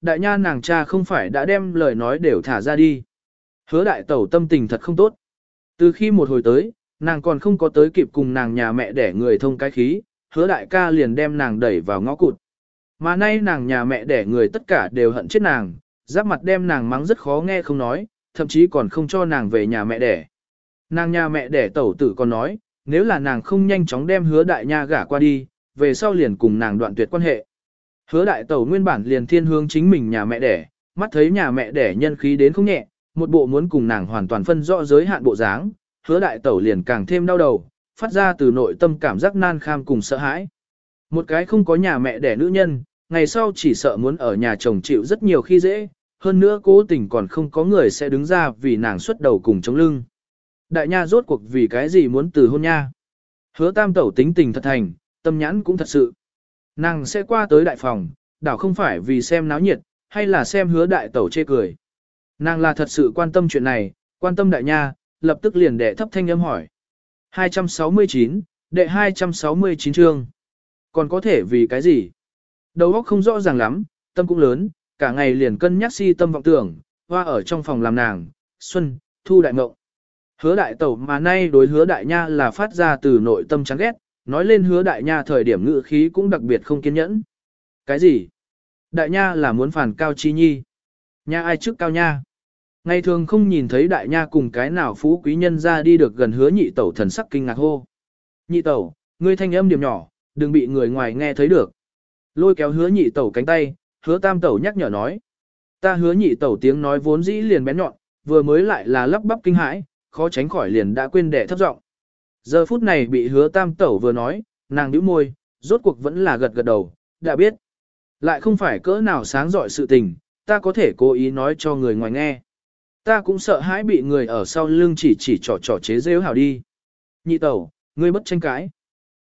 đại nha nàng cha không phải đã đem lời nói đều thả ra đi. Hứa đại tẩu tâm tình thật không tốt. Từ khi một hồi tới, nàng còn không có tới kịp cùng nàng nhà mẹ để người thông cái khí, hứa đại ca liền đem nàng đẩy vào ngõ cụt. Mà nay nàng nhà mẹ để người tất cả đều hận chết nàng, giáp mặt đem nàng mắng rất khó nghe không nói, thậm chí còn không cho nàng về nhà mẹ đẻ. Nàng nhà mẹ đẻ tẩu tử còn nói, nếu là nàng không nhanh chóng đem hứa đại nha gả qua đi, về sau liền cùng nàng đoạn tuyệt quan hệ. Hứa đại tẩu nguyên bản liền thiên hướng chính mình nhà mẹ đẻ, mắt thấy nhà mẹ đẻ nhân khí đến không nhẹ, một bộ muốn cùng nàng hoàn toàn phân rõ giới hạn bộ dáng, hứa đại tẩu liền càng thêm đau đầu, phát ra từ nội tâm cảm giác nan kham cùng sợ hãi. Một cái không có nhà mẹ đẻ nữ nhân, ngày sau chỉ sợ muốn ở nhà chồng chịu rất nhiều khi dễ, hơn nữa cố tình còn không có người sẽ đứng ra vì nàng xuất đầu cùng chống lưng. Đại nha rốt cuộc vì cái gì muốn từ hôn nha. Hứa tam tẩu tính tình thật thành, tâm nhãn cũng thật sự. Nàng sẽ qua tới đại phòng, đảo không phải vì xem náo nhiệt, hay là xem hứa đại tẩu chê cười. Nàng là thật sự quan tâm chuyện này, quan tâm đại nha, lập tức liền đệ thấp thanh âm hỏi. 269, đệ 269 chương. Còn có thể vì cái gì? Đầu óc không rõ ràng lắm, tâm cũng lớn, cả ngày liền cân nhắc si tâm vọng tưởng, hoa ở trong phòng làm nàng, xuân, thu đại mộng. Hứa đại tẩu mà nay đối hứa đại nha là phát ra từ nội tâm chán ghét, nói lên hứa đại nha thời điểm ngự khí cũng đặc biệt không kiên nhẫn. Cái gì? Đại nha là muốn phản cao chi nhi. Nha ai trước cao nha? Ngày thường không nhìn thấy đại nha cùng cái nào phú quý nhân ra đi được gần hứa nhị tẩu thần sắc kinh ngạc hô. Nhị tẩu, ngươi thanh âm điểm nhỏ, đừng bị người ngoài nghe thấy được. Lôi kéo hứa nhị tẩu cánh tay, hứa tam tẩu nhắc nhở nói. Ta hứa nhị tẩu tiếng nói vốn dĩ liền bén nhọn, vừa mới lại là lắp bắp kinh hãi, khó tránh khỏi liền đã quên đẻ thấp giọng. Giờ phút này bị hứa tam tẩu vừa nói, nàng nhíu môi, rốt cuộc vẫn là gật gật đầu, đã biết. Lại không phải cỡ nào sáng dọi sự tình, ta có thể cố ý nói cho người ngoài nghe. Ta cũng sợ hãi bị người ở sau lưng chỉ chỉ trò trò chế rêu hảo đi. Nhị tẩu, ngươi bất tranh cãi.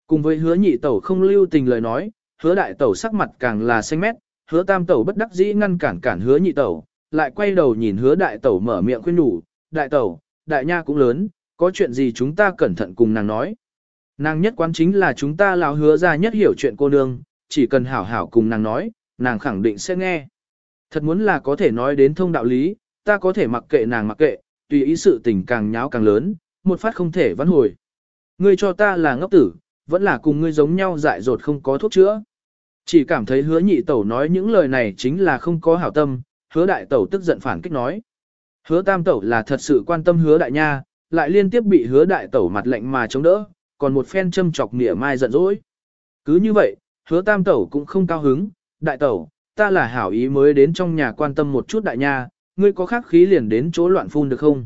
Cùng với hứa nhị tẩu không lưu tình lời nói, hứa đại tẩu sắc mặt càng là xanh mét, hứa tam tẩu bất đắc dĩ ngăn cản cản hứa nhị tẩu, lại quay đầu nhìn hứa đại tẩu mở miệng khuyên nhủ, đại tẩu, đại nha cũng lớn, có chuyện gì chúng ta cẩn thận cùng nàng nói. Nàng nhất quán chính là chúng ta lão hứa ra nhất hiểu chuyện cô nương, chỉ cần hảo hảo cùng nàng nói, nàng khẳng định sẽ nghe. Thật muốn là có thể nói đến thông đạo lý, ta có thể mặc kệ nàng mặc kệ, tùy ý sự tình càng nháo càng lớn, một phát không thể vãn hồi. Ngươi cho ta là ngốc tử, vẫn là cùng ngươi giống nhau dại dột không có thuốc chữa. Chỉ cảm thấy hứa nhị tẩu nói những lời này chính là không có hảo tâm, hứa đại tẩu tức giận phản kích nói. Hứa tam tẩu là thật sự quan tâm hứa đại nha, lại liên tiếp bị hứa đại tẩu mặt lạnh mà chống đỡ, còn một phen châm chọc nỉa mai giận dỗi. Cứ như vậy, hứa tam tẩu cũng không cao hứng, đại tẩu, ta là hảo ý mới đến trong nhà quan tâm một chút đại nha, ngươi có khác khí liền đến chỗ loạn phun được không?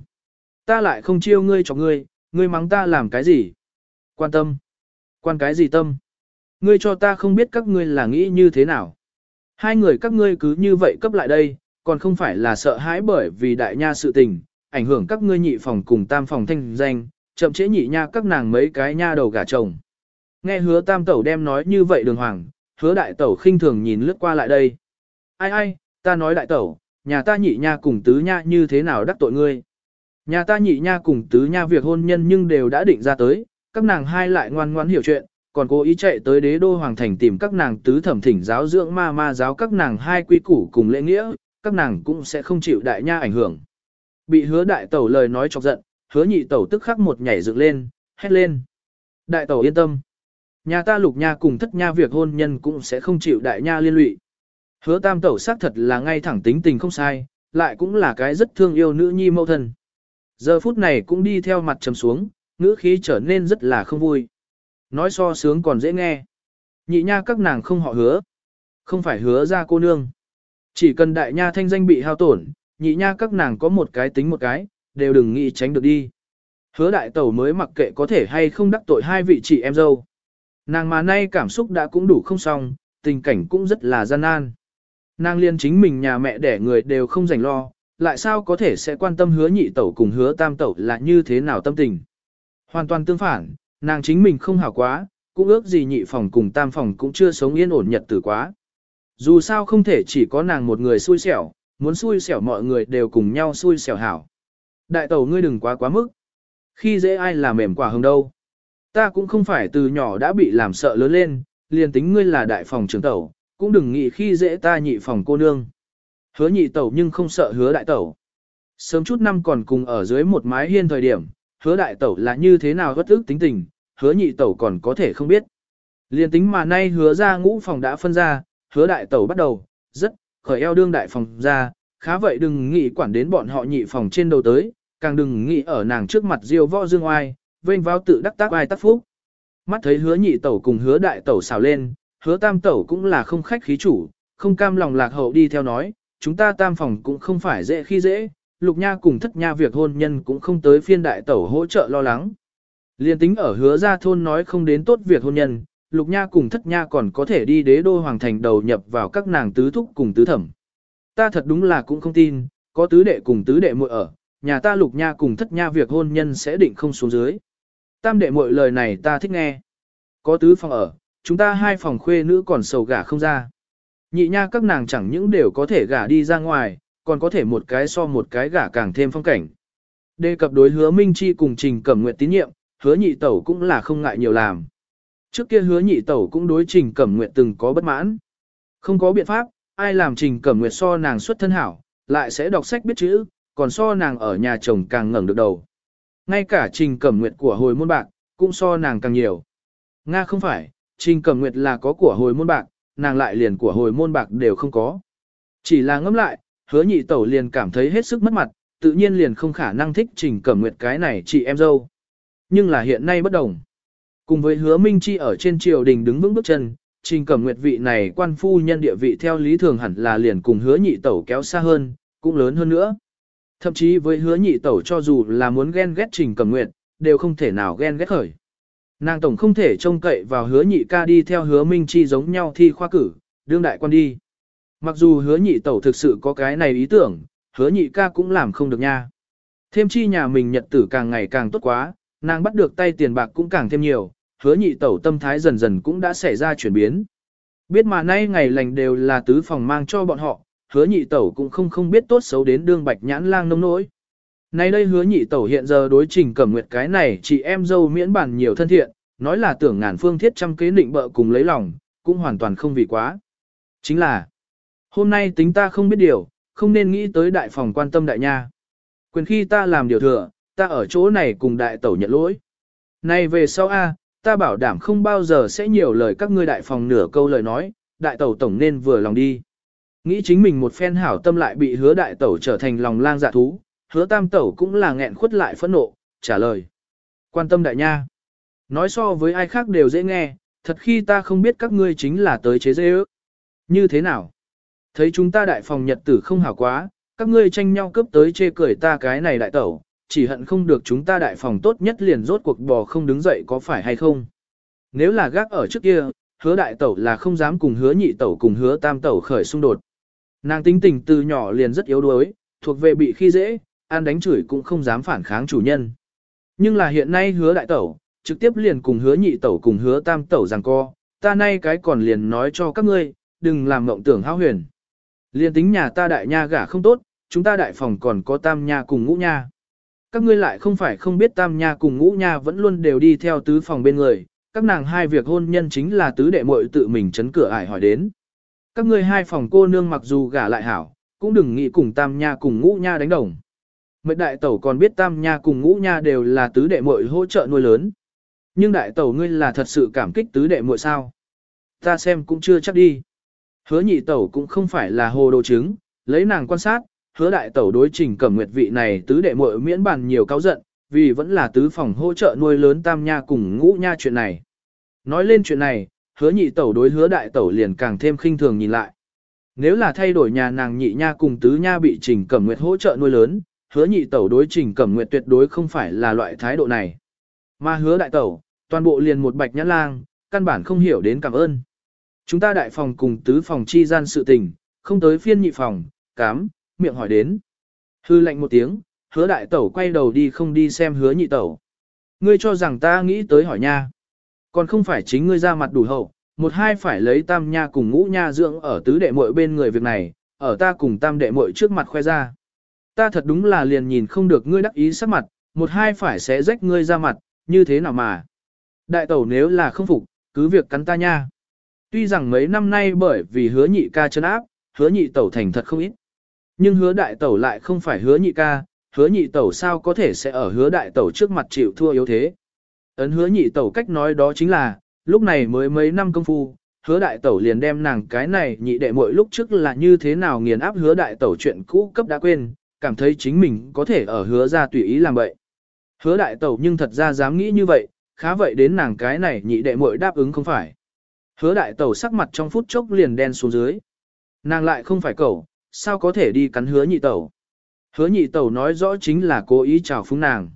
Ta lại không chiêu ngươi cho ngươi, ngươi mắng ta làm cái gì? Quan tâm. Quan cái gì tâm? Ngươi cho ta không biết các ngươi là nghĩ như thế nào. Hai người các ngươi cứ như vậy cấp lại đây, còn không phải là sợ hãi bởi vì đại nha sự tình, ảnh hưởng các ngươi nhị phòng cùng tam phòng thanh danh, chậm chế nhị nha các nàng mấy cái nha đầu gả chồng. Nghe hứa tam tẩu đem nói như vậy đường hoàng, hứa đại tẩu khinh thường nhìn lướt qua lại đây. Ai ai, ta nói đại tẩu, nhà ta nhị nha cùng tứ nha như thế nào đắc tội ngươi. Nhà ta nhị nha cùng tứ nha việc hôn nhân nhưng đều đã định ra tới, các nàng hai lại ngoan ngoãn hiểu chuyện, còn cố ý chạy tới đế đô hoàng thành tìm các nàng tứ thẩm thỉnh giáo dưỡng ma ma giáo các nàng hai quy củ cùng lễ nghĩa, các nàng cũng sẽ không chịu đại nha ảnh hưởng. Bị hứa đại tẩu lời nói chọc giận, hứa nhị tẩu tức khắc một nhảy dựng lên, hét lên. Đại tẩu yên tâm. Nhà ta lục nha cùng thất nha việc hôn nhân cũng sẽ không chịu đại nha liên lụy. Hứa tam tẩu xác thật là ngay thẳng tính tình không sai, lại cũng là cái rất thương yêu nữ nhi mẫu thân. Giờ phút này cũng đi theo mặt trầm xuống, ngữ khí trở nên rất là không vui. Nói so sướng còn dễ nghe. Nhị nha các nàng không họ hứa. Không phải hứa ra cô nương. Chỉ cần đại nha thanh danh bị hao tổn, nhị nha các nàng có một cái tính một cái, đều đừng nghĩ tránh được đi. Hứa đại tẩu mới mặc kệ có thể hay không đắc tội hai vị chị em dâu. Nàng mà nay cảm xúc đã cũng đủ không xong, tình cảnh cũng rất là gian nan. Nàng liên chính mình nhà mẹ đẻ người đều không dành lo, lại sao có thể sẽ quan tâm hứa nhị tẩu cùng hứa tam tẩu là như thế nào tâm tình. Hoàn toàn tương phản, nàng chính mình không hảo quá, cũng ước gì nhị phòng cùng tam phòng cũng chưa sống yên ổn nhật tử quá. Dù sao không thể chỉ có nàng một người xui xẻo, muốn xui xẻo mọi người đều cùng nhau xui xẻo hảo. Đại tẩu ngươi đừng quá quá mức. Khi dễ ai là mềm quả hồng đâu. Ta cũng không phải từ nhỏ đã bị làm sợ lớn lên, liền tính ngươi là đại phòng trưởng tẩu, cũng đừng nghĩ khi dễ ta nhị phòng cô nương. hứa nhị tẩu nhưng không sợ hứa đại tẩu. Sớm chút năm còn cùng ở dưới một mái hiên thời điểm, hứa đại tẩu là như thế nào bất ức tính tình, hứa nhị tẩu còn có thể không biết. Liên tính mà nay hứa ra ngũ phòng đã phân ra, hứa đại tẩu bắt đầu, rất, khởi eo đương đại phòng ra, khá vậy đừng nghĩ quản đến bọn họ nhị phòng trên đầu tới, càng đừng nghĩ ở nàng trước mặt diêu võ dương oai, vênh vào tự đắc tác ai tác phúc. Mắt thấy hứa nhị tẩu cùng hứa đại tẩu xào lên, hứa tam tẩu cũng là không khách khí chủ, không cam lòng lạc hậu đi theo nói, chúng ta tam phòng cũng không phải dễ khi dễ, lục nha cùng thất nha việc hôn nhân cũng không tới phiên đại tẩu hỗ trợ lo lắng. Liên tính ở hứa ra thôn nói không đến tốt việc hôn nhân, lục nha cùng thất nha còn có thể đi đế đô hoàng thành đầu nhập vào các nàng tứ thúc cùng tứ thẩm. Ta thật đúng là cũng không tin, có tứ đệ cùng tứ đệ muội ở, nhà ta lục nha cùng thất nha việc hôn nhân sẽ định không xuống dưới. Tam đệ muội lời này ta thích nghe. Có tứ phòng ở, chúng ta hai phòng khuê nữ còn sầu gả không ra. Nhị nha các nàng chẳng những đều có thể gả đi ra ngoài, còn có thể một cái so một cái gả càng thêm phong cảnh. Đề cập đối hứa Minh Chi cùng Trình Cẩm Nguyệt tín nhiệm, hứa nhị tẩu cũng là không ngại nhiều làm. Trước kia hứa nhị tẩu cũng đối Trình Cẩm Nguyệt từng có bất mãn. Không có biện pháp, ai làm Trình Cẩm Nguyệt so nàng xuất thân hảo, lại sẽ đọc sách biết chữ, còn so nàng ở nhà chồng càng ngẩng được đầu. Ngay cả Trình Cẩm Nguyệt của hồi môn bạc, cũng so nàng càng nhiều. Nga không phải, Trình Cẩm Nguyệt là có của hồi môn bạc, nàng lại liền của hồi môn bạc đều không có. Chỉ là ngẫm lại, hứa nhị tẩu liền cảm thấy hết sức mất mặt, tự nhiên liền không khả năng thích Trình Cẩm Nguyệt cái này chị em dâu. Nhưng là hiện nay bất đồng. Cùng với hứa Minh Chi ở trên triều đình đứng vững bước chân, Trình Cẩm Nguyệt vị này quan phu nhân địa vị theo lý thường hẳn là liền cùng hứa nhị tẩu kéo xa hơn, cũng lớn hơn nữa. Thậm chí với hứa nhị tẩu cho dù là muốn ghen ghét Trình Cẩm Nguyệt, đều không thể nào ghen ghét khởi. Nàng tổng không thể trông cậy vào hứa nhị ca đi theo hứa Minh Chi giống nhau thi khoa cử, đương đại quan đi. Mặc dù hứa nhị tẩu thực sự có cái này ý tưởng, hứa nhị ca cũng làm không được nha. Thêm chi nhà mình nhật tử càng ngày càng tốt quá, nàng bắt được tay tiền bạc cũng càng thêm nhiều, hứa nhị tẩu tâm thái dần dần cũng đã xảy ra chuyển biến. Biết mà nay ngày lành đều là tứ phòng mang cho bọn họ, hứa nhị tẩu cũng không không biết tốt xấu đến đương bạch nhãn lang nông nỗi. Nay đây hứa nhị tẩu hiện giờ đối trình cẩm nguyệt cái này chị em dâu miễn bản nhiều thân thiện, nói là tưởng ngàn phương thiết trăm kế định bợ cùng lấy lòng, cũng hoàn toàn không vì quá. Chính là, hôm nay tính ta không biết điều, không nên nghĩ tới đại phòng quan tâm đại nha. Quyền khi ta làm điều thừa, ta ở chỗ này cùng đại tẩu nhận lỗi. Nay về sau A, ta bảo đảm không bao giờ sẽ nhiều lời các ngươi đại phòng nửa câu lời nói, đại tẩu tổng nên vừa lòng đi. Nghĩ chính mình một phen hảo tâm lại bị hứa đại tẩu trở thành lòng lang dạ thú, hứa tam tẩu cũng là nghẹn khuất lại phẫn nộ, trả lời. Quan tâm đại nha. Nói so với ai khác đều dễ nghe, thật khi ta không biết các ngươi chính là tới chế dễ ước. Như thế nào? Thấy chúng ta đại phòng nhật tử không hảo quá, các ngươi tranh nhau cướp tới chê cười ta cái này đại tẩu, chỉ hận không được chúng ta đại phòng tốt nhất liền rốt cuộc bò không đứng dậy có phải hay không. Nếu là gác ở trước kia, hứa đại tẩu là không dám cùng hứa nhị tẩu cùng hứa tam tẩu khởi xung đột. Nàng tính tình từ nhỏ liền rất yếu đuối, thuộc về bị khi dễ, ăn đánh chửi cũng không dám phản kháng chủ nhân. Nhưng là hiện nay hứa đại tẩu, trực tiếp liền cùng hứa nhị tẩu cùng hứa tam tẩu rằng co, ta nay cái còn liền nói cho các ngươi, đừng làm mộng tưởng hao huyền. liền tính nhà ta đại nha gả không tốt, chúng ta đại phòng còn có tam nha cùng ngũ nha. Các ngươi lại không phải không biết tam nha cùng ngũ nha vẫn luôn đều đi theo tứ phòng bên người, các nàng hai việc hôn nhân chính là tứ đệ muội tự mình chấn cửa ải hỏi đến. Các ngươi hai phòng cô nương mặc dù gả lại hảo, cũng đừng nghĩ cùng tam nha cùng ngũ nha đánh đồng. Mệnh đại tẩu còn biết tam nha cùng ngũ nha đều là tứ đệ muội hỗ trợ nuôi lớn. Nhưng đại tẩu ngươi là thật sự cảm kích tứ đệ muội sao? Ta xem cũng chưa chắc đi. Hứa nhị tẩu cũng không phải là hồ đồ chứng, lấy nàng quan sát, hứa đại tẩu đối trình cẩm nguyệt vị này tứ đệ muội miễn bàn nhiều cáo giận, vì vẫn là tứ phòng hỗ trợ nuôi lớn tam nha cùng ngũ nha chuyện này. Nói lên chuyện này, hứa nhị tẩu đối hứa đại tẩu liền càng thêm khinh thường nhìn lại. Nếu là thay đổi nhà nàng nhị nha cùng tứ nha bị trình cẩm nguyệt hỗ trợ nuôi lớn, hứa nhị tẩu đối trình cẩm nguyệt tuyệt đối không phải là loại thái độ này. Mà hứa đại tẩu, toàn bộ liền một bạch nhãn lang, căn bản không hiểu đến cảm ơn. Chúng ta đại phòng cùng tứ phòng chi gian sự tình, không tới phiên nhị phòng, cám, miệng hỏi đến. Hư lạnh một tiếng, hứa đại tẩu quay đầu đi không đi xem hứa nhị tẩu. Ngươi cho rằng ta nghĩ tới hỏi nha. Còn không phải chính ngươi ra mặt đủ hậu, một hai phải lấy tam nha cùng ngũ nha dưỡng ở tứ đệ muội bên người việc này, ở ta cùng tam đệ muội trước mặt khoe ra. Ta thật đúng là liền nhìn không được ngươi đắc ý sắc mặt, một hai phải sẽ rách ngươi ra mặt, như thế nào mà. Đại tẩu nếu là không phục, cứ việc cắn ta nha. Tuy rằng mấy năm nay bởi vì hứa nhị ca chân áp, hứa nhị tẩu thành thật không ít. Nhưng hứa đại tẩu lại không phải hứa nhị ca, hứa nhị tẩu sao có thể sẽ ở hứa đại tẩu trước mặt chịu thua yếu thế. Ấn hứa nhị tẩu cách nói đó chính là, lúc này mới mấy năm công phu, hứa đại tẩu liền đem nàng cái này nhị đệ mỗi lúc trước là như thế nào nghiền áp hứa đại tẩu chuyện cũ cấp đã quên, cảm thấy chính mình có thể ở hứa ra tùy ý làm vậy. Hứa đại tẩu nhưng thật ra dám nghĩ như vậy, khá vậy đến nàng cái này nhị đệ muội đáp ứng không phải. Hứa đại tẩu sắc mặt trong phút chốc liền đen xuống dưới. Nàng lại không phải cậu, sao có thể đi cắn hứa nhị tẩu. Hứa nhị tẩu nói rõ chính là cố ý chào phúng nàng.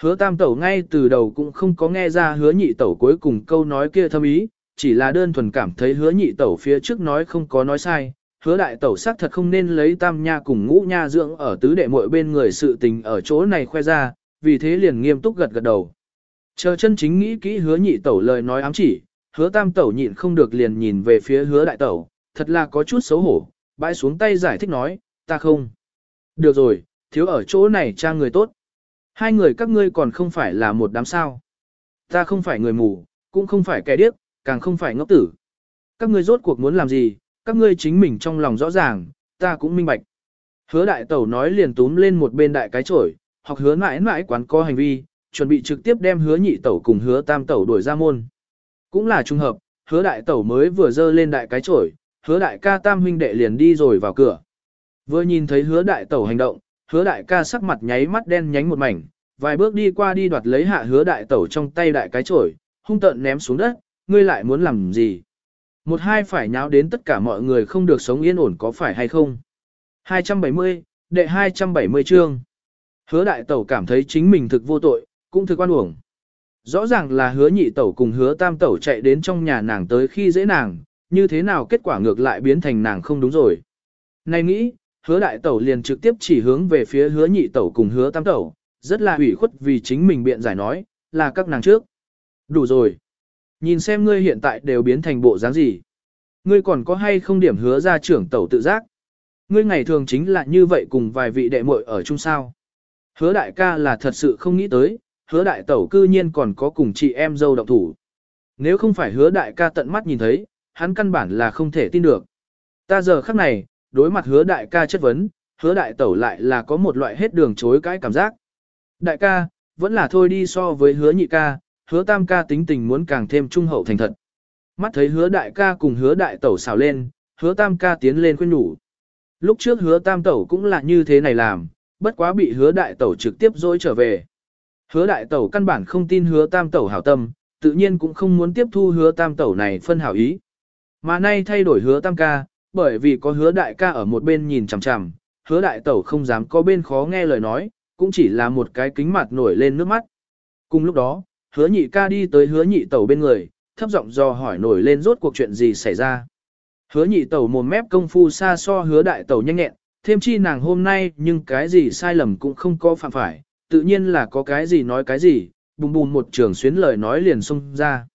Hứa tam tẩu ngay từ đầu cũng không có nghe ra hứa nhị tẩu cuối cùng câu nói kia thâm ý, chỉ là đơn thuần cảm thấy hứa nhị tẩu phía trước nói không có nói sai. Hứa đại tẩu xác thật không nên lấy tam nha cùng ngũ nha dưỡng ở tứ đệ muội bên người sự tình ở chỗ này khoe ra, vì thế liền nghiêm túc gật gật đầu. Chờ chân chính nghĩ kỹ hứa nhị tẩu lời nói ám chỉ, hứa tam tẩu nhịn không được liền nhìn về phía hứa đại tẩu, thật là có chút xấu hổ, bãi xuống tay giải thích nói, ta không. Được rồi, thiếu ở chỗ này cha người tốt. Hai người các ngươi còn không phải là một đám sao. Ta không phải người mù, cũng không phải kẻ điếc, càng không phải ngốc tử. Các ngươi rốt cuộc muốn làm gì, các ngươi chính mình trong lòng rõ ràng, ta cũng minh bạch. Hứa đại tẩu nói liền túm lên một bên đại cái chổi, hoặc hứa mãi mãi quán có hành vi, chuẩn bị trực tiếp đem hứa nhị tẩu cùng hứa tam tẩu đuổi ra môn. Cũng là trùng hợp, hứa đại tẩu mới vừa dơ lên đại cái chổi, hứa đại ca tam huynh đệ liền đi rồi vào cửa. Vừa nhìn thấy hứa đại tẩu hành động, hứa đại ca sắc mặt nháy mắt đen nhánh một mảnh, vài bước đi qua đi đoạt lấy hạ hứa đại tẩu trong tay đại cái chổi, hung tợn ném xuống đất, ngươi lại muốn làm gì? Một hai phải nháo đến tất cả mọi người không được sống yên ổn có phải hay không? 270, đệ 270 chương. Hứa đại tẩu cảm thấy chính mình thực vô tội, cũng thực oan uổng. Rõ ràng là hứa nhị tẩu cùng hứa tam tẩu chạy đến trong nhà nàng tới khi dễ nàng, như thế nào kết quả ngược lại biến thành nàng không đúng rồi. Này nghĩ, hứa đại tẩu liền trực tiếp chỉ hướng về phía hứa nhị tẩu cùng hứa tam tẩu, rất là ủy khuất vì chính mình biện giải nói, là các nàng trước. Đủ rồi. Nhìn xem ngươi hiện tại đều biến thành bộ dáng gì. Ngươi còn có hay không điểm hứa ra trưởng tẩu tự giác. Ngươi ngày thường chính là như vậy cùng vài vị đệ muội ở chung sao. Hứa đại ca là thật sự không nghĩ tới, hứa đại tẩu cư nhiên còn có cùng chị em dâu động thủ. Nếu không phải hứa đại ca tận mắt nhìn thấy, hắn căn bản là không thể tin được. Ta giờ khắc này, đối mặt hứa đại ca chất vấn, hứa đại tẩu lại là có một loại hết đường chối cái cảm giác. Đại ca, vẫn là thôi đi so với hứa nhị ca, hứa tam ca tính tình muốn càng thêm trung hậu thành thật. Mắt thấy hứa đại ca cùng hứa đại tẩu xào lên, hứa tam ca tiến lên khuyên nhủ. Lúc trước hứa tam tẩu cũng là như thế này làm, bất quá bị hứa đại tẩu trực tiếp dối trở về. Hứa đại tẩu căn bản không tin hứa tam tẩu hảo tâm, tự nhiên cũng không muốn tiếp thu hứa tam tẩu này phân hảo ý. Mà nay thay đổi hứa tam ca, bởi vì có hứa đại ca ở một bên nhìn chằm chằm, hứa đại tẩu không dám có bên khó nghe lời nói, cũng chỉ là một cái kính mặt nổi lên nước mắt. Cùng lúc đó, hứa nhị ca đi tới hứa nhị tẩu bên người, thấp giọng do hỏi nổi lên rốt cuộc chuyện gì xảy ra. Hứa nhị tẩu mồm mép công phu xa so hứa đại tẩu nhanh nhẹn, thêm chi nàng hôm nay nhưng cái gì sai lầm cũng không có phạm phải, tự nhiên là có cái gì nói cái gì, bùm bùm một trường xuyến lời nói liền xông ra.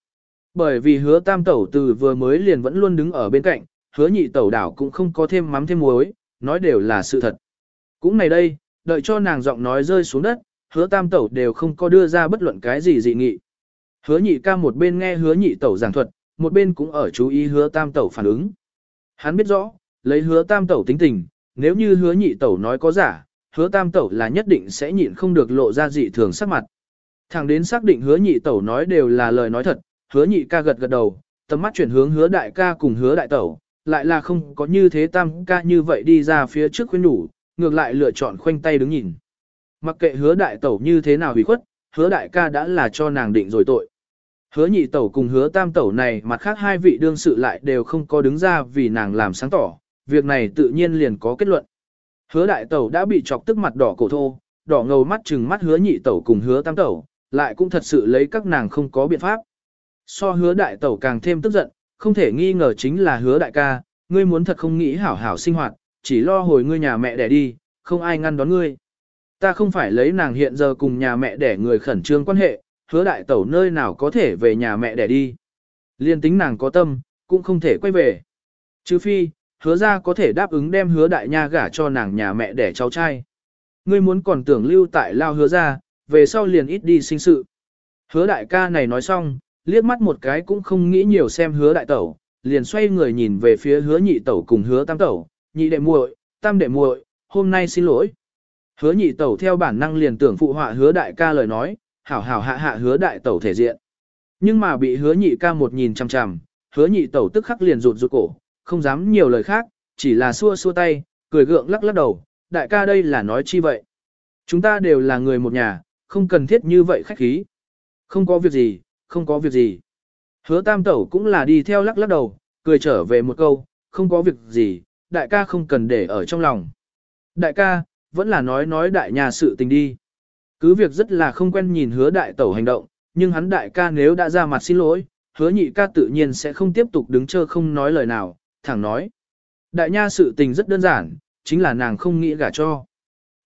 Bởi vì hứa tam tẩu từ vừa mới liền vẫn luôn đứng ở bên cạnh, hứa nhị tẩu đảo cũng không có thêm mắm thêm muối, nói đều là sự thật. Cũng này đây, đợi cho nàng giọng nói rơi xuống đất, hứa tam tẩu đều không có đưa ra bất luận cái gì dị nghị. Hứa nhị ca một bên nghe hứa nhị tẩu giảng thuật, một bên cũng ở chú ý hứa tam tẩu phản ứng. Hắn biết rõ, lấy hứa tam tẩu tính tình, nếu như hứa nhị tẩu nói có giả, hứa tam tẩu là nhất định sẽ nhịn không được lộ ra dị thường sắc mặt. Thẳng đến xác định hứa nhị tẩu nói đều là lời nói thật, hứa nhị ca gật gật đầu, tầm mắt chuyển hướng hứa đại ca cùng hứa đại tẩu, lại là không có như thế tam ca như vậy đi ra phía trước khuyên đủ, ngược lại lựa chọn khoanh tay đứng nhìn. Mặc kệ hứa đại tẩu như thế nào hủy khuất, hứa đại ca đã là cho nàng định rồi tội. Hứa nhị tẩu cùng hứa tam tẩu này mặt khác hai vị đương sự lại đều không có đứng ra vì nàng làm sáng tỏ, việc này tự nhiên liền có kết luận. Hứa đại tẩu đã bị chọc tức mặt đỏ cổ thô, đỏ ngầu mắt chừng mắt hứa nhị tẩu cùng hứa tam tẩu, lại cũng thật sự lấy các nàng không có biện pháp. So hứa đại tẩu càng thêm tức giận, không thể nghi ngờ chính là hứa đại ca, ngươi muốn thật không nghĩ hảo hảo sinh hoạt, chỉ lo hồi ngươi nhà mẹ đẻ đi, không ai ngăn đón ngươi. Ta không phải lấy nàng hiện giờ cùng nhà mẹ đẻ người khẩn trương quan hệ, hứa đại tẩu nơi nào có thể về nhà mẹ đẻ đi. Liên tính nàng có tâm, cũng không thể quay về. Chứ phi, hứa ra có thể đáp ứng đem hứa đại nha gả cho nàng nhà mẹ đẻ cháu trai. Ngươi muốn còn tưởng lưu tại lao hứa ra, về sau liền ít đi sinh sự. Hứa đại ca này nói xong, liếc mắt một cái cũng không nghĩ nhiều xem hứa đại tẩu, liền xoay người nhìn về phía hứa nhị tẩu cùng hứa tam tẩu, nhị đệ muội, tam đệ muội, hôm nay xin lỗi. Hứa nhị tẩu theo bản năng liền tưởng phụ họa hứa đại ca lời nói, hảo hảo hạ hạ hứa đại tẩu thể diện. Nhưng mà bị hứa nhị ca một nhìn chằm chằm, hứa nhị tẩu tức khắc liền rụt rụt cổ, không dám nhiều lời khác, chỉ là xua xua tay, cười gượng lắc lắc đầu, đại ca đây là nói chi vậy. Chúng ta đều là người một nhà, không cần thiết như vậy khách khí. Không có việc gì, không có việc gì. Hứa tam tẩu cũng là đi theo lắc lắc đầu, cười trở về một câu, không có việc gì, đại ca không cần để ở trong lòng. Đại ca, vẫn là nói nói đại nhà sự tình đi. Cứ việc rất là không quen nhìn hứa đại tẩu hành động, nhưng hắn đại ca nếu đã ra mặt xin lỗi, hứa nhị ca tự nhiên sẽ không tiếp tục đứng chờ không nói lời nào, thẳng nói. Đại nha sự tình rất đơn giản, chính là nàng không nghĩ gả cho.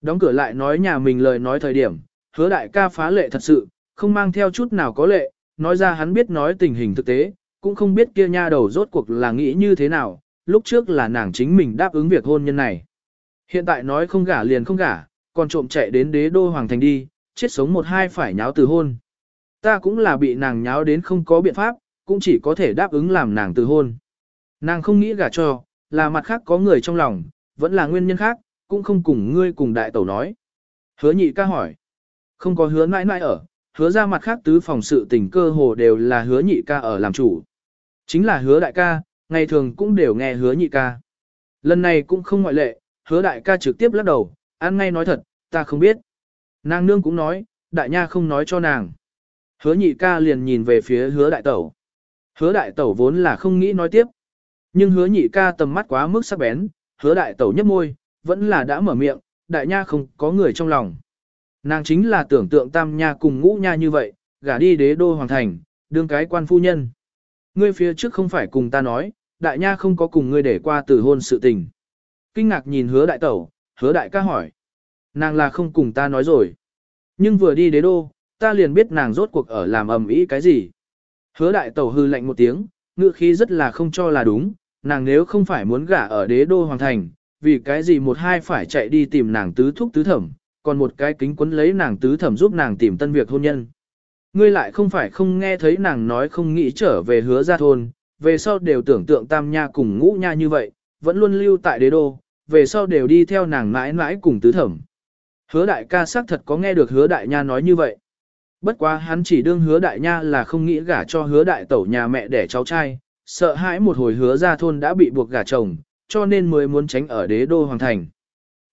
Đóng cửa lại nói nhà mình lời nói thời điểm, hứa đại ca phá lệ thật sự, không mang theo chút nào có lệ, nói ra hắn biết nói tình hình thực tế, cũng không biết kia nha đầu rốt cuộc là nghĩ như thế nào, lúc trước là nàng chính mình đáp ứng việc hôn nhân này. Hiện tại nói không gả liền không gả, còn trộm chạy đến đế đô hoàng thành đi, chết sống một hai phải nháo từ hôn. Ta cũng là bị nàng nháo đến không có biện pháp, cũng chỉ có thể đáp ứng làm nàng từ hôn. Nàng không nghĩ gả cho, là mặt khác có người trong lòng, vẫn là nguyên nhân khác, cũng không cùng ngươi cùng đại tẩu nói. Hứa nhị ca hỏi. Không có hứa mãi mãi ở, hứa ra mặt khác tứ phòng sự tình cơ hồ đều là hứa nhị ca ở làm chủ. Chính là hứa đại ca, ngày thường cũng đều nghe hứa nhị ca. Lần này cũng không ngoại lệ, hứa đại ca trực tiếp lắc đầu, ăn ngay nói thật, ta không biết. Nàng nương cũng nói, đại nha không nói cho nàng. Hứa nhị ca liền nhìn về phía hứa đại tẩu. Hứa đại tẩu vốn là không nghĩ nói tiếp. Nhưng hứa nhị ca tầm mắt quá mức sắc bén, hứa đại tẩu nhấp môi, vẫn là đã mở miệng, đại nha không có người trong lòng. Nàng chính là tưởng tượng tam nha cùng ngũ nha như vậy, gả đi đế đô hoàng thành, đương cái quan phu nhân. Ngươi phía trước không phải cùng ta nói, đại nha không có cùng ngươi để qua từ hôn sự tình. Kinh ngạc nhìn hứa đại tẩu, hứa đại ca hỏi. Nàng là không cùng ta nói rồi. Nhưng vừa đi đế đô, ta liền biết nàng rốt cuộc ở làm ầm ĩ cái gì. Hứa đại tẩu hư lạnh một tiếng, ngựa khí rất là không cho là đúng, nàng nếu không phải muốn gả ở đế đô hoàng thành, vì cái gì một hai phải chạy đi tìm nàng tứ thúc tứ thẩm, còn một cái kính quấn lấy nàng tứ thẩm giúp nàng tìm tân việc hôn nhân. Ngươi lại không phải không nghe thấy nàng nói không nghĩ trở về hứa ra thôn, về sau đều tưởng tượng tam nha cùng ngũ nha như vậy, vẫn luôn lưu tại đế đô, về sau đều đi theo nàng mãi mãi cùng tứ thẩm. Hứa đại ca xác thật có nghe được hứa đại nha nói như vậy. Bất quá hắn chỉ đương hứa đại nha là không nghĩ gả cho hứa đại tẩu nhà mẹ để cháu trai, sợ hãi một hồi hứa ra thôn đã bị buộc gả chồng, cho nên mới muốn tránh ở đế đô hoàng thành.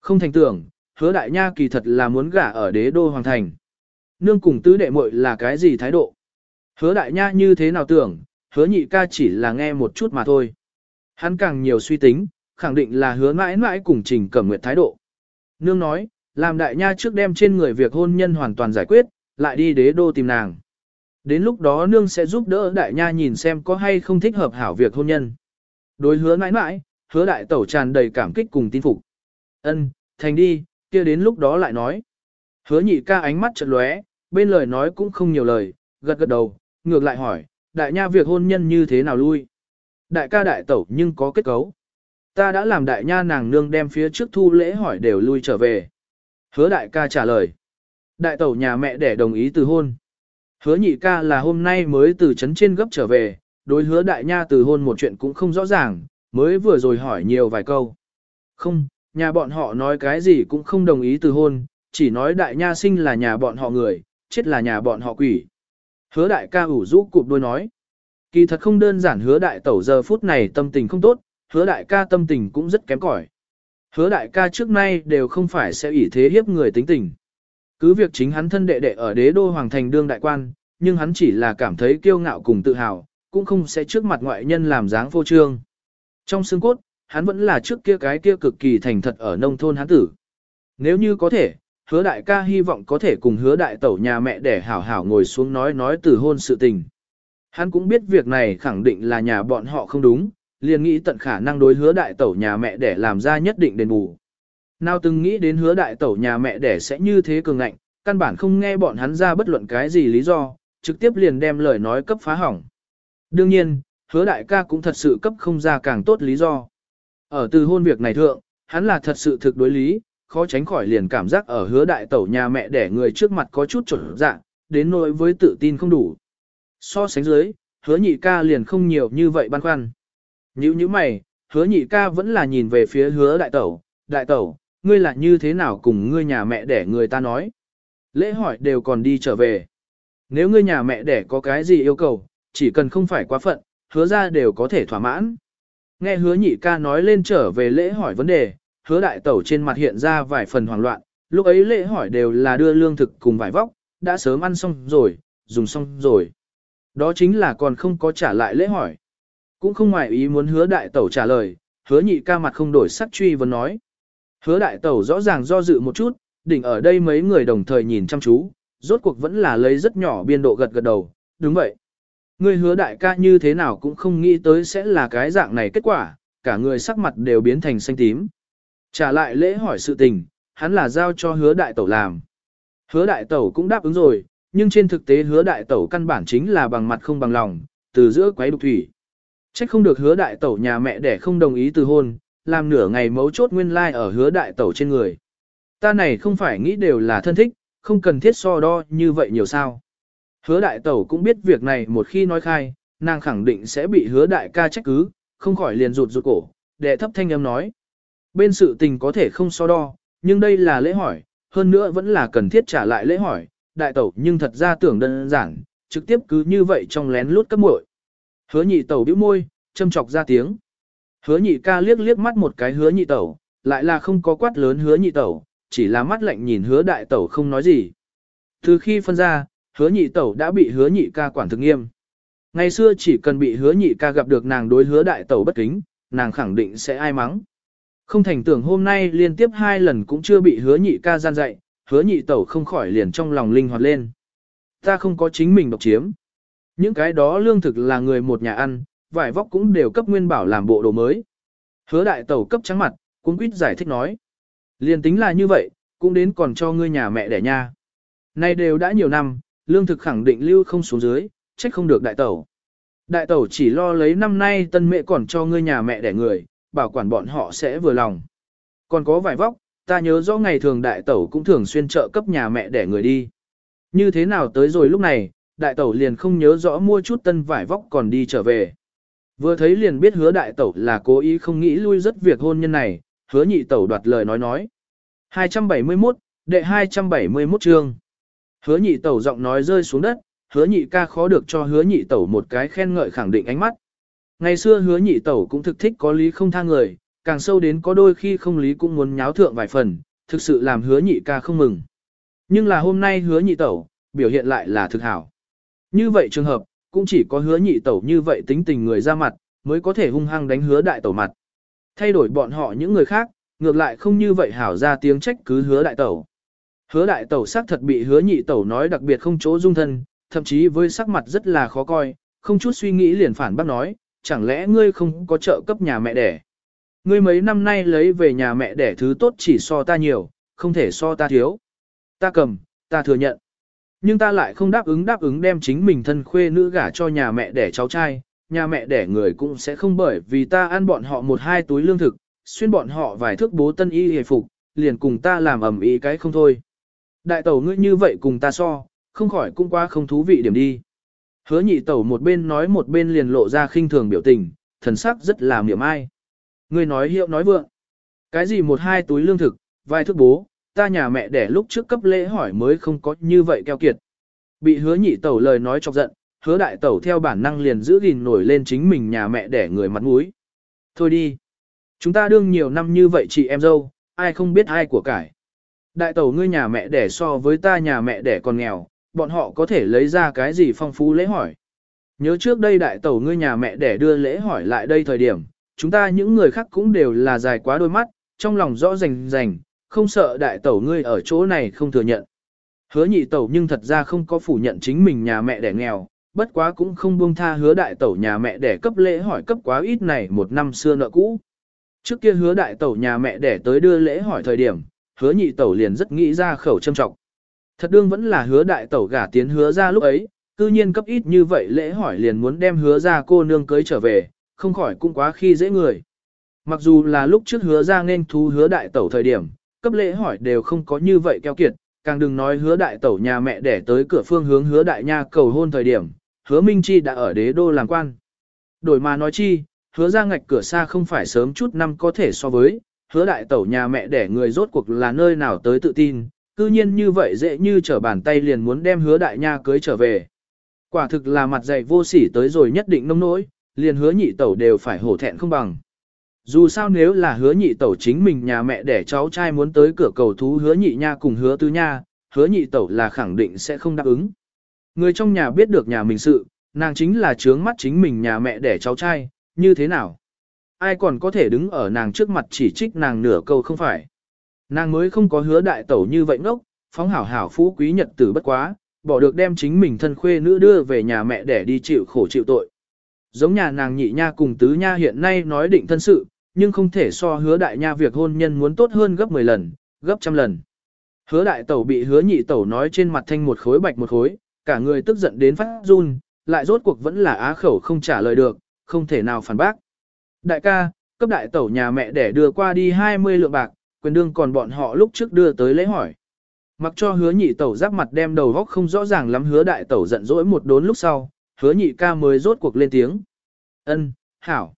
Không thành tưởng, hứa đại nha kỳ thật là muốn gả ở đế đô hoàng thành. Nương cùng tứ đệ muội là cái gì thái độ? Hứa đại nha như thế nào tưởng, hứa nhị ca chỉ là nghe một chút mà thôi. Hắn càng nhiều suy tính, khẳng định là hứa mãi mãi cùng trình cẩm nguyệt thái độ. Nương nói, làm đại nha trước đem trên người việc hôn nhân hoàn toàn giải quyết, lại đi đế đô tìm nàng. Đến lúc đó nương sẽ giúp đỡ đại nha nhìn xem có hay không thích hợp hảo việc hôn nhân. Đối hứa mãi mãi, hứa đại tẩu tràn đầy cảm kích cùng tin phục. Ân, thành đi, kia đến lúc đó lại nói. Hứa nhị ca ánh mắt chợt lóe, bên lời nói cũng không nhiều lời, gật gật đầu, ngược lại hỏi, đại nha việc hôn nhân như thế nào lui? Đại ca đại tẩu nhưng có kết cấu. Ta đã làm đại nha nàng nương đem phía trước thu lễ hỏi đều lui trở về. Hứa đại ca trả lời. Đại tẩu nhà mẹ để đồng ý từ hôn. Hứa nhị ca là hôm nay mới từ trấn trên gấp trở về, đối hứa đại nha từ hôn một chuyện cũng không rõ ràng, mới vừa rồi hỏi nhiều vài câu. Không, nhà bọn họ nói cái gì cũng không đồng ý từ hôn, chỉ nói đại nha sinh là nhà bọn họ người, chết là nhà bọn họ quỷ. Hứa đại ca ủ rũ cụp đôi nói. Kỳ thật không đơn giản hứa đại tẩu giờ phút này tâm tình không tốt, hứa đại ca tâm tình cũng rất kém cỏi. Hứa đại ca trước nay đều không phải sẽ ủy thế hiếp người tính tình. Cứ việc chính hắn thân đệ đệ ở đế đô hoàng thành đương đại quan, nhưng hắn chỉ là cảm thấy kiêu ngạo cùng tự hào, cũng không sẽ trước mặt ngoại nhân làm dáng phô trương. Trong xương cốt, hắn vẫn là trước kia cái kia cực kỳ thành thật ở nông thôn hắn tử. Nếu như có thể, hứa đại ca hy vọng có thể cùng hứa đại tẩu nhà mẹ để hảo hảo ngồi xuống nói nói từ hôn sự tình. Hắn cũng biết việc này khẳng định là nhà bọn họ không đúng, liền nghĩ tận khả năng đối hứa đại tẩu nhà mẹ để làm ra nhất định đền bù. Nào từng nghĩ đến hứa đại tẩu nhà mẹ để sẽ như thế cường ngạnh, căn bản không nghe bọn hắn ra bất luận cái gì lý do, trực tiếp liền đem lời nói cấp phá hỏng. Đương nhiên, hứa đại ca cũng thật sự cấp không ra càng tốt lý do. Ở từ hôn việc này thượng, hắn là thật sự thực đối lý, khó tránh khỏi liền cảm giác ở hứa đại tẩu nhà mẹ để người trước mặt có chút trở dạng, đến nỗi với tự tin không đủ. So sánh dưới, hứa nhị ca liền không nhiều như vậy băn khoăn. Như như mày, hứa nhị ca vẫn là nhìn về phía hứa đại tẩu, đại tẩu, ngươi là như thế nào cùng ngươi nhà mẹ đẻ người ta nói. Lễ hỏi đều còn đi trở về. Nếu ngươi nhà mẹ đẻ có cái gì yêu cầu, chỉ cần không phải quá phận, hứa ra đều có thể thỏa mãn. Nghe hứa nhị ca nói lên trở về lễ hỏi vấn đề, hứa đại tẩu trên mặt hiện ra vài phần hoảng loạn, lúc ấy lễ hỏi đều là đưa lương thực cùng vải vóc, đã sớm ăn xong rồi, dùng xong rồi. Đó chính là còn không có trả lại lễ hỏi. Cũng không ngoài ý muốn hứa đại tẩu trả lời, hứa nhị ca mặt không đổi sắc truy vấn nói. Hứa đại tẩu rõ ràng do dự một chút, đỉnh ở đây mấy người đồng thời nhìn chăm chú, rốt cuộc vẫn là lấy rất nhỏ biên độ gật gật đầu, đúng vậy. Ngươi hứa đại ca như thế nào cũng không nghĩ tới sẽ là cái dạng này kết quả, cả người sắc mặt đều biến thành xanh tím. Trả lại lễ hỏi sự tình, hắn là giao cho hứa đại tẩu làm. Hứa đại tẩu cũng đáp ứng rồi, nhưng trên thực tế hứa đại tẩu căn bản chính là bằng mặt không bằng lòng, từ giữa quấy đục thủy. Trách không được hứa đại tẩu nhà mẹ để không đồng ý từ hôn, làm nửa ngày mấu chốt nguyên lai like ở hứa đại tẩu trên người. Ta này không phải nghĩ đều là thân thích, không cần thiết so đo như vậy nhiều sao. Hứa đại tẩu cũng biết việc này một khi nói khai, nàng khẳng định sẽ bị hứa đại ca trách cứ, không khỏi liền rụt rụt cổ, đệ thấp thanh âm nói. Bên sự tình có thể không so đo, nhưng đây là lễ hỏi, hơn nữa vẫn là cần thiết trả lại lễ hỏi, đại tẩu nhưng thật ra tưởng đơn giản, trực tiếp cứ như vậy trong lén lút cấp muội. Hứa nhị tẩu bĩu môi, châm chọc ra tiếng. Hứa nhị ca liếc liếc mắt một cái hứa nhị tẩu, lại là không có quát lớn hứa nhị tẩu, chỉ là mắt lạnh nhìn hứa đại tẩu không nói gì. Từ khi phân ra, hứa nhị tẩu đã bị hứa nhị ca quản thực nghiêm. Ngày xưa chỉ cần bị hứa nhị ca gặp được nàng đối hứa đại tẩu bất kính, nàng khẳng định sẽ ai mắng. Không thành tưởng hôm nay liên tiếp hai lần cũng chưa bị hứa nhị ca gian dạy, hứa nhị tẩu không khỏi liền trong lòng linh hoạt lên. Ta không có chính mình độc chiếm. Những cái đó lương thực là người một nhà ăn, vải vóc cũng đều cấp nguyên bảo làm bộ đồ mới. Hứa đại tẩu cấp trắng mặt, cũng quýt giải thích nói. Liền tính là như vậy, cũng đến còn cho ngươi nhà mẹ đẻ nha. Nay đều đã nhiều năm, lương thực khẳng định lưu không xuống dưới, trách không được đại tẩu. Đại tẩu chỉ lo lấy năm nay tân mẹ còn cho ngươi nhà mẹ đẻ người, bảo quản bọn họ sẽ vừa lòng. Còn có vải vóc, ta nhớ rõ ngày thường đại tẩu cũng thường xuyên trợ cấp nhà mẹ đẻ người đi. Như thế nào tới rồi lúc này, đại tẩu liền không nhớ rõ mua chút tân vải vóc còn đi trở về. Vừa thấy liền biết hứa đại tẩu là cố ý không nghĩ lui rất việc hôn nhân này, hứa nhị tẩu đoạt lời nói nói. 271, đệ 271 chương. Hứa nhị tẩu giọng nói rơi xuống đất, hứa nhị ca khó được cho hứa nhị tẩu một cái khen ngợi khẳng định ánh mắt. Ngày xưa hứa nhị tẩu cũng thực thích có lý không tha người, càng sâu đến có đôi khi không lý cũng muốn nháo thượng vài phần, thực sự làm hứa nhị ca không mừng. Nhưng là hôm nay hứa nhị tẩu, biểu hiện lại là thực hảo. Như vậy trường hợp, cũng chỉ có hứa nhị tẩu như vậy tính tình người ra mặt, mới có thể hung hăng đánh hứa đại tẩu mặt. Thay đổi bọn họ những người khác, ngược lại không như vậy hảo ra tiếng trách cứ hứa đại tẩu. Hứa đại tẩu xác thật bị hứa nhị tẩu nói đặc biệt không chỗ dung thân, thậm chí với sắc mặt rất là khó coi, không chút suy nghĩ liền phản bác nói, chẳng lẽ ngươi không có trợ cấp nhà mẹ đẻ. Ngươi mấy năm nay lấy về nhà mẹ đẻ thứ tốt chỉ so ta nhiều, không thể so ta thiếu. Ta cầm, ta thừa nhận. Nhưng ta lại không đáp ứng đáp ứng đem chính mình thân khuê nữ gả cho nhà mẹ đẻ cháu trai, nhà mẹ đẻ người cũng sẽ không bởi vì ta ăn bọn họ một hai túi lương thực, xuyên bọn họ vài thước bố tân y hề phục, liền cùng ta làm ẩm ý cái không thôi. Đại tẩu ngươi như vậy cùng ta so, không khỏi cũng qua không thú vị điểm đi. Hứa nhị tẩu một bên nói một bên liền lộ ra khinh thường biểu tình, thần sắc rất là miệng ai. Ngươi nói hiệu nói vượng. Cái gì một hai túi lương thực, vài thước bố, ta nhà mẹ đẻ lúc trước cấp lễ hỏi mới không có như vậy keo kiệt. Bị hứa nhị tẩu lời nói chọc giận, hứa đại tẩu theo bản năng liền giữ gìn nổi lên chính mình nhà mẹ đẻ người mặt mũi. Thôi đi. Chúng ta đương nhiều năm như vậy chị em dâu, ai không biết ai của cải. Đại tẩu ngươi nhà mẹ đẻ so với ta nhà mẹ đẻ còn nghèo, bọn họ có thể lấy ra cái gì phong phú lễ hỏi. Nhớ trước đây đại tẩu ngươi nhà mẹ đẻ đưa lễ hỏi lại đây thời điểm, chúng ta những người khác cũng đều là dài quá đôi mắt, trong lòng rõ rành rành, không sợ đại tẩu ngươi ở chỗ này không thừa nhận. Hứa nhị tẩu nhưng thật ra không có phủ nhận chính mình nhà mẹ đẻ nghèo, bất quá cũng không buông tha hứa đại tẩu nhà mẹ đẻ cấp lễ hỏi cấp quá ít này một năm xưa nợ cũ. Trước kia hứa đại tẩu nhà mẹ đẻ tới đưa lễ hỏi thời điểm, hứa nhị tẩu liền rất nghĩ ra khẩu châm trọng. Thật đương vẫn là hứa đại tẩu gả tiến hứa ra lúc ấy, cư nhiên cấp ít như vậy lễ hỏi liền muốn đem hứa ra cô nương cưới trở về, không khỏi cũng quá khi dễ người. Mặc dù là lúc trước hứa ra nên thú hứa đại tẩu thời điểm, cấp lễ hỏi đều không có như vậy keo kiệt, càng đừng nói hứa đại tẩu nhà mẹ để tới cửa phương hướng hứa đại nha cầu hôn thời điểm, hứa Minh Chi đã ở đế đô làm quan. Đổi mà nói chi, hứa ra ngạch cửa xa không phải sớm chút năm có thể so với, hứa đại tẩu nhà mẹ đẻ người rốt cuộc là nơi nào tới tự tin, cư nhiên như vậy dễ như trở bàn tay liền muốn đem hứa đại nha cưới trở về. Quả thực là mặt dày vô sỉ tới rồi nhất định nông nỗi, liền hứa nhị tẩu đều phải hổ thẹn không bằng. Dù sao nếu là hứa nhị tẩu chính mình nhà mẹ đẻ cháu trai muốn tới cửa cầu thú hứa nhị nha cùng hứa tứ nha, hứa nhị tẩu là khẳng định sẽ không đáp ứng. Người trong nhà biết được nhà mình sự, nàng chính là trướng mắt chính mình nhà mẹ đẻ cháu trai, như thế nào? Ai còn có thể đứng ở nàng trước mặt chỉ trích nàng nửa câu không phải. Nàng mới không có hứa đại tẩu như vậy ngốc, phóng hảo hảo phú quý nhật tử bất quá, bỏ được đem chính mình thân khuê nữ đưa về nhà mẹ để đi chịu khổ chịu tội. Giống nhà nàng nhị nha cùng tứ nha hiện nay nói định thân sự, nhưng không thể so hứa đại nha việc hôn nhân muốn tốt hơn gấp 10 lần, gấp trăm lần. Hứa đại tẩu bị hứa nhị tẩu nói trên mặt thanh một khối bạch một khối, cả người tức giận đến phát run, lại rốt cuộc vẫn là á khẩu không trả lời được, không thể nào phản bác. Đại ca, cấp đại tẩu nhà mẹ để đưa qua đi 20 lượng bạc, quyền đương còn bọn họ lúc trước đưa tới lễ hỏi. Mặc cho hứa nhị tẩu giáp mặt đem đầu góc không rõ ràng lắm hứa đại tẩu giận dỗi một đốn lúc sau, hứa nhị ca mới rốt cuộc lên tiếng. ân hảo.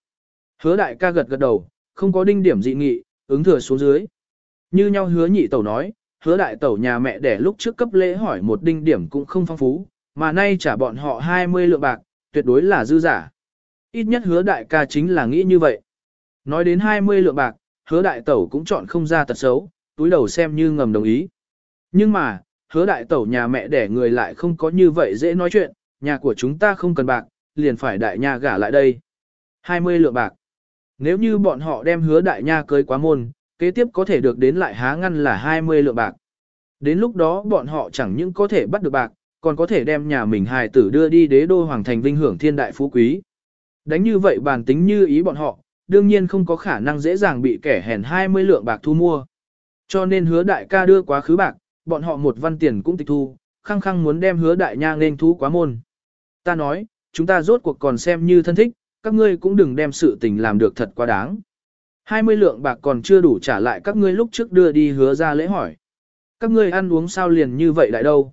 Hứa đại ca gật gật đầu, không có đinh điểm dị nghị, ứng thừa xuống dưới. Như nhau hứa nhị tẩu nói, hứa đại tẩu nhà mẹ để lúc trước cấp lễ hỏi một đinh điểm cũng không phong phú, mà nay trả bọn họ 20 lượng bạc, tuyệt đối là dư giả. Ít nhất hứa đại ca chính là nghĩ như vậy. Nói đến 20 lượng bạc, hứa đại tẩu cũng chọn không ra tật xấu, túi đầu xem như ngầm đồng ý. Nhưng mà, hứa đại tẩu nhà mẹ đẻ người lại không có như vậy dễ nói chuyện, nhà của chúng ta không cần bạc, liền phải đại nha gả lại đây. 20 lượng bạc. Nếu như bọn họ đem hứa đại nha cưới quá môn, kế tiếp có thể được đến lại há ngăn là 20 lượng bạc. Đến lúc đó bọn họ chẳng những có thể bắt được bạc, còn có thể đem nhà mình hài tử đưa đi đế đô hoàng thành vinh hưởng thiên đại phú quý. Đánh như vậy bản tính như ý bọn họ, đương nhiên không có khả năng dễ dàng bị kẻ hèn 20 lượng bạc thu mua. Cho nên hứa đại ca đưa quá khứ bạc, bọn họ một văn tiền cũng tịch thu, khăng khăng muốn đem hứa đại nha nên thú quá môn. Ta nói, chúng ta rốt cuộc còn xem như thân thích, các ngươi cũng đừng đem sự tình làm được thật quá đáng. 20 lượng bạc còn chưa đủ trả lại các ngươi lúc trước đưa đi hứa ra lễ hỏi. Các ngươi ăn uống sao liền như vậy lại đâu.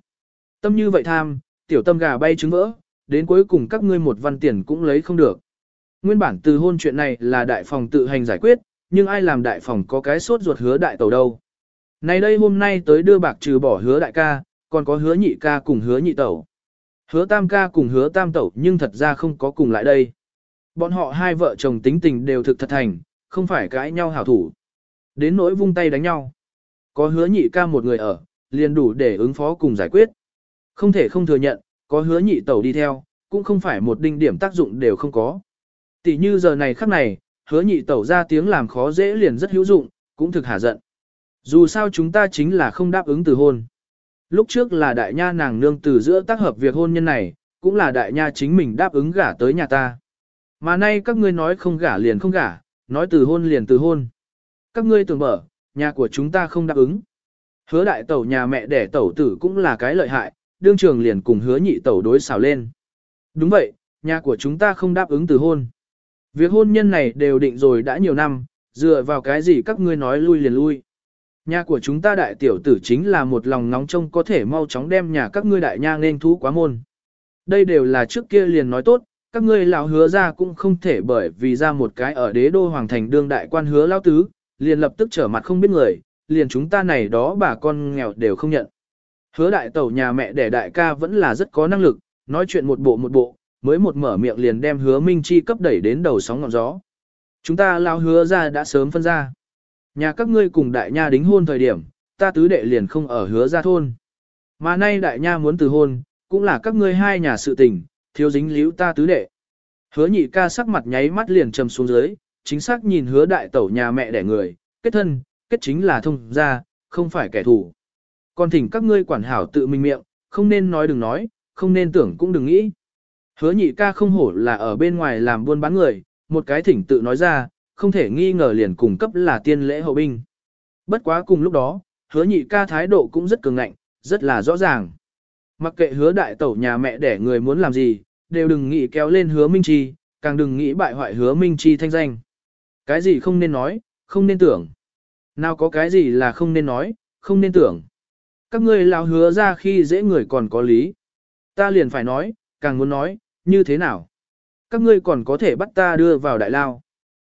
Tâm như vậy tham, tiểu tâm gà bay trứng vỡ, đến cuối cùng các ngươi một văn tiền cũng lấy không được. Nguyên bản từ hôn chuyện này là đại phòng tự hành giải quyết, nhưng ai làm đại phòng có cái sốt ruột hứa đại tàu đâu. Này đây hôm nay tới đưa bạc trừ bỏ hứa đại ca, còn có hứa nhị ca cùng hứa nhị tẩu. Hứa tam ca cùng hứa tam tẩu nhưng thật ra không có cùng lại đây. Bọn họ hai vợ chồng tính tình đều thực thật thành, không phải cãi nhau hảo thủ. Đến nỗi vung tay đánh nhau. Có hứa nhị ca một người ở, liền đủ để ứng phó cùng giải quyết. Không thể không thừa nhận, có hứa nhị tẩu đi theo, cũng không phải một đinh điểm tác dụng đều không có. Tỷ như giờ này khắc này, hứa nhị tẩu ra tiếng làm khó dễ liền rất hữu dụng, cũng thực hả giận. Dù sao chúng ta chính là không đáp ứng từ hôn. Lúc trước là đại nha nàng nương từ giữa tác hợp việc hôn nhân này, cũng là đại nha chính mình đáp ứng gả tới nhà ta. Mà nay các ngươi nói không gả liền không gả, nói từ hôn liền từ hôn. Các ngươi tưởng mở, nhà của chúng ta không đáp ứng. Hứa đại tẩu nhà mẹ đẻ tẩu tử cũng là cái lợi hại, đương trường liền cùng hứa nhị tẩu đối xào lên. Đúng vậy, nhà của chúng ta không đáp ứng từ hôn. Việc hôn nhân này đều định rồi đã nhiều năm, dựa vào cái gì các ngươi nói lui liền lui. Nhà của chúng ta đại tiểu tử chính là một lòng nóng trông có thể mau chóng đem nhà các ngươi đại nha nên thú quá môn. Đây đều là trước kia liền nói tốt, các ngươi lão hứa ra cũng không thể bởi vì ra một cái ở đế đô hoàng thành đương đại quan hứa lão tứ, liền lập tức trở mặt không biết người, liền chúng ta này đó bà con nghèo đều không nhận. Hứa đại tẩu nhà mẹ đẻ đại ca vẫn là rất có năng lực, nói chuyện một bộ một bộ, mới một mở miệng liền đem hứa minh chi cấp đẩy đến đầu sóng ngọn gió. Chúng ta lao hứa ra đã sớm phân ra. Nhà các ngươi cùng đại nha đính hôn thời điểm, ta tứ đệ liền không ở hứa ra thôn. Mà nay đại nha muốn từ hôn, cũng là các ngươi hai nhà sự tình, thiếu dính líu ta tứ đệ. Hứa nhị ca sắc mặt nháy mắt liền trầm xuống dưới, chính xác nhìn hứa đại tẩu nhà mẹ đẻ người, kết thân, kết chính là thông gia, không phải kẻ thù. Còn thỉnh các ngươi quản hảo tự mình miệng, không nên nói đừng nói, không nên tưởng cũng đừng nghĩ. Hứa nhị ca không hổ là ở bên ngoài làm buôn bán người, một cái thỉnh tự nói ra, không thể nghi ngờ liền cùng cấp là tiên lễ hậu binh. Bất quá cùng lúc đó, hứa nhị ca thái độ cũng rất cường ngạnh, rất là rõ ràng. Mặc kệ hứa đại tẩu nhà mẹ để người muốn làm gì, đều đừng nghĩ kéo lên hứa minh chi, càng đừng nghĩ bại hoại hứa minh chi thanh danh. Cái gì không nên nói, không nên tưởng. Nào có cái gì là không nên nói, không nên tưởng. Các ngươi lão hứa ra khi dễ người còn có lý. Ta liền phải nói, càng muốn nói, như thế nào? Các ngươi còn có thể bắt ta đưa vào đại lao.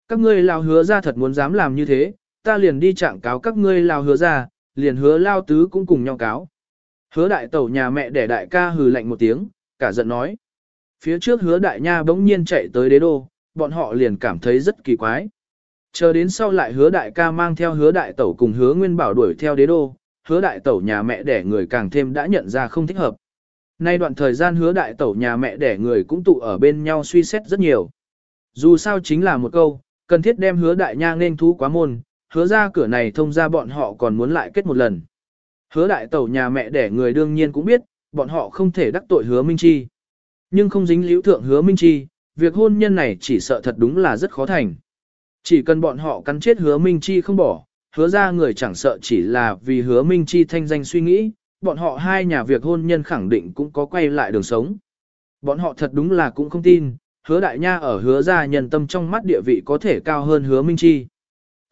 Các ngươi lao hứa ra thật muốn dám làm như thế, ta liền đi trạng cáo các ngươi lao hứa ra, liền hứa lao tứ cũng cùng nhau cáo. Hứa đại tẩu nhà mẹ để đại ca hừ lạnh một tiếng, cả giận nói. Phía trước hứa đại nha bỗng nhiên chạy tới đế đô, bọn họ liền cảm thấy rất kỳ quái. Chờ đến sau lại hứa đại ca mang theo hứa đại tẩu cùng hứa nguyên bảo đuổi theo đế đô, hứa đại tẩu nhà mẹ đẻ người càng thêm đã nhận ra không thích hợp. Nay đoạn thời gian hứa đại tẩu nhà mẹ đẻ người cũng tụ ở bên nhau suy xét rất nhiều. Dù sao chính là một câu, cần thiết đem hứa đại nha nên thú quá môn, hứa ra cửa này thông ra bọn họ còn muốn lại kết một lần. Hứa đại tẩu nhà mẹ đẻ người đương nhiên cũng biết, bọn họ không thể đắc tội hứa Minh Chi. Nhưng không dính liễu thượng hứa Minh Chi, việc hôn nhân này chỉ sợ thật đúng là rất khó thành. Chỉ cần bọn họ cắn chết hứa Minh Chi không bỏ, hứa ra người chẳng sợ chỉ là vì hứa Minh Chi thanh danh suy nghĩ, bọn họ hai nhà việc hôn nhân khẳng định cũng có quay lại đường sống. Bọn họ thật đúng là cũng không tin, hứa đại nha ở hứa Gia nhân tâm trong mắt địa vị có thể cao hơn hứa Minh Chi.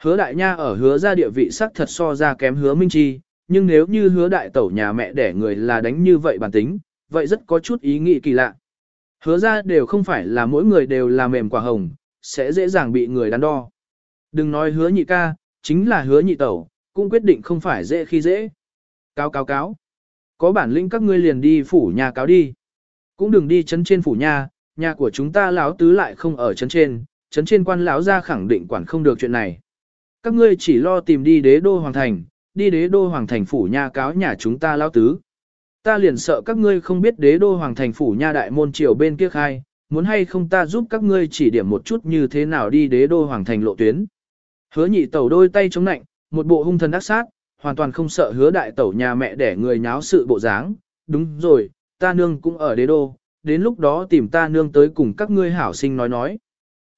Hứa đại nha ở hứa Gia địa vị sắc thật so ra kém hứa Minh Chi, nhưng nếu như hứa đại tẩu nhà mẹ đẻ người là đánh như vậy bản tính, vậy rất có chút ý nghĩ kỳ lạ. Hứa ra đều không phải là mỗi người đều là mềm quả hồng, sẽ dễ dàng bị người đắn đo. Đừng nói hứa nhị ca, chính là hứa nhị tẩu, cũng quyết định không phải dễ khi dễ. Cáo cáo cáo. Có bản lĩnh các ngươi liền đi phủ nhà cáo đi. Cũng đừng đi chấn trên phủ nhà, nhà của chúng ta lão tứ lại không ở chấn trên, chấn trên quan lão ra khẳng định quản không được chuyện này. Các ngươi chỉ lo tìm đi đế đô hoàng thành, đi đế đô hoàng thành phủ nhà cáo nhà chúng ta lão tứ. Ta liền sợ các ngươi không biết đế đô hoàng thành phủ nha đại môn triều bên kia khai, muốn hay không ta giúp các ngươi chỉ điểm một chút như thế nào đi đế đô hoàng thành lộ tuyến. Hứa nhị tẩu đôi tay chống nạnh, một bộ hung thần ác sát, hoàn toàn không sợ hứa đại tẩu nhà mẹ để người nháo sự bộ dáng. Đúng rồi, ta nương cũng ở đế đô, đến lúc đó tìm ta nương tới cùng các ngươi hảo sinh nói nói.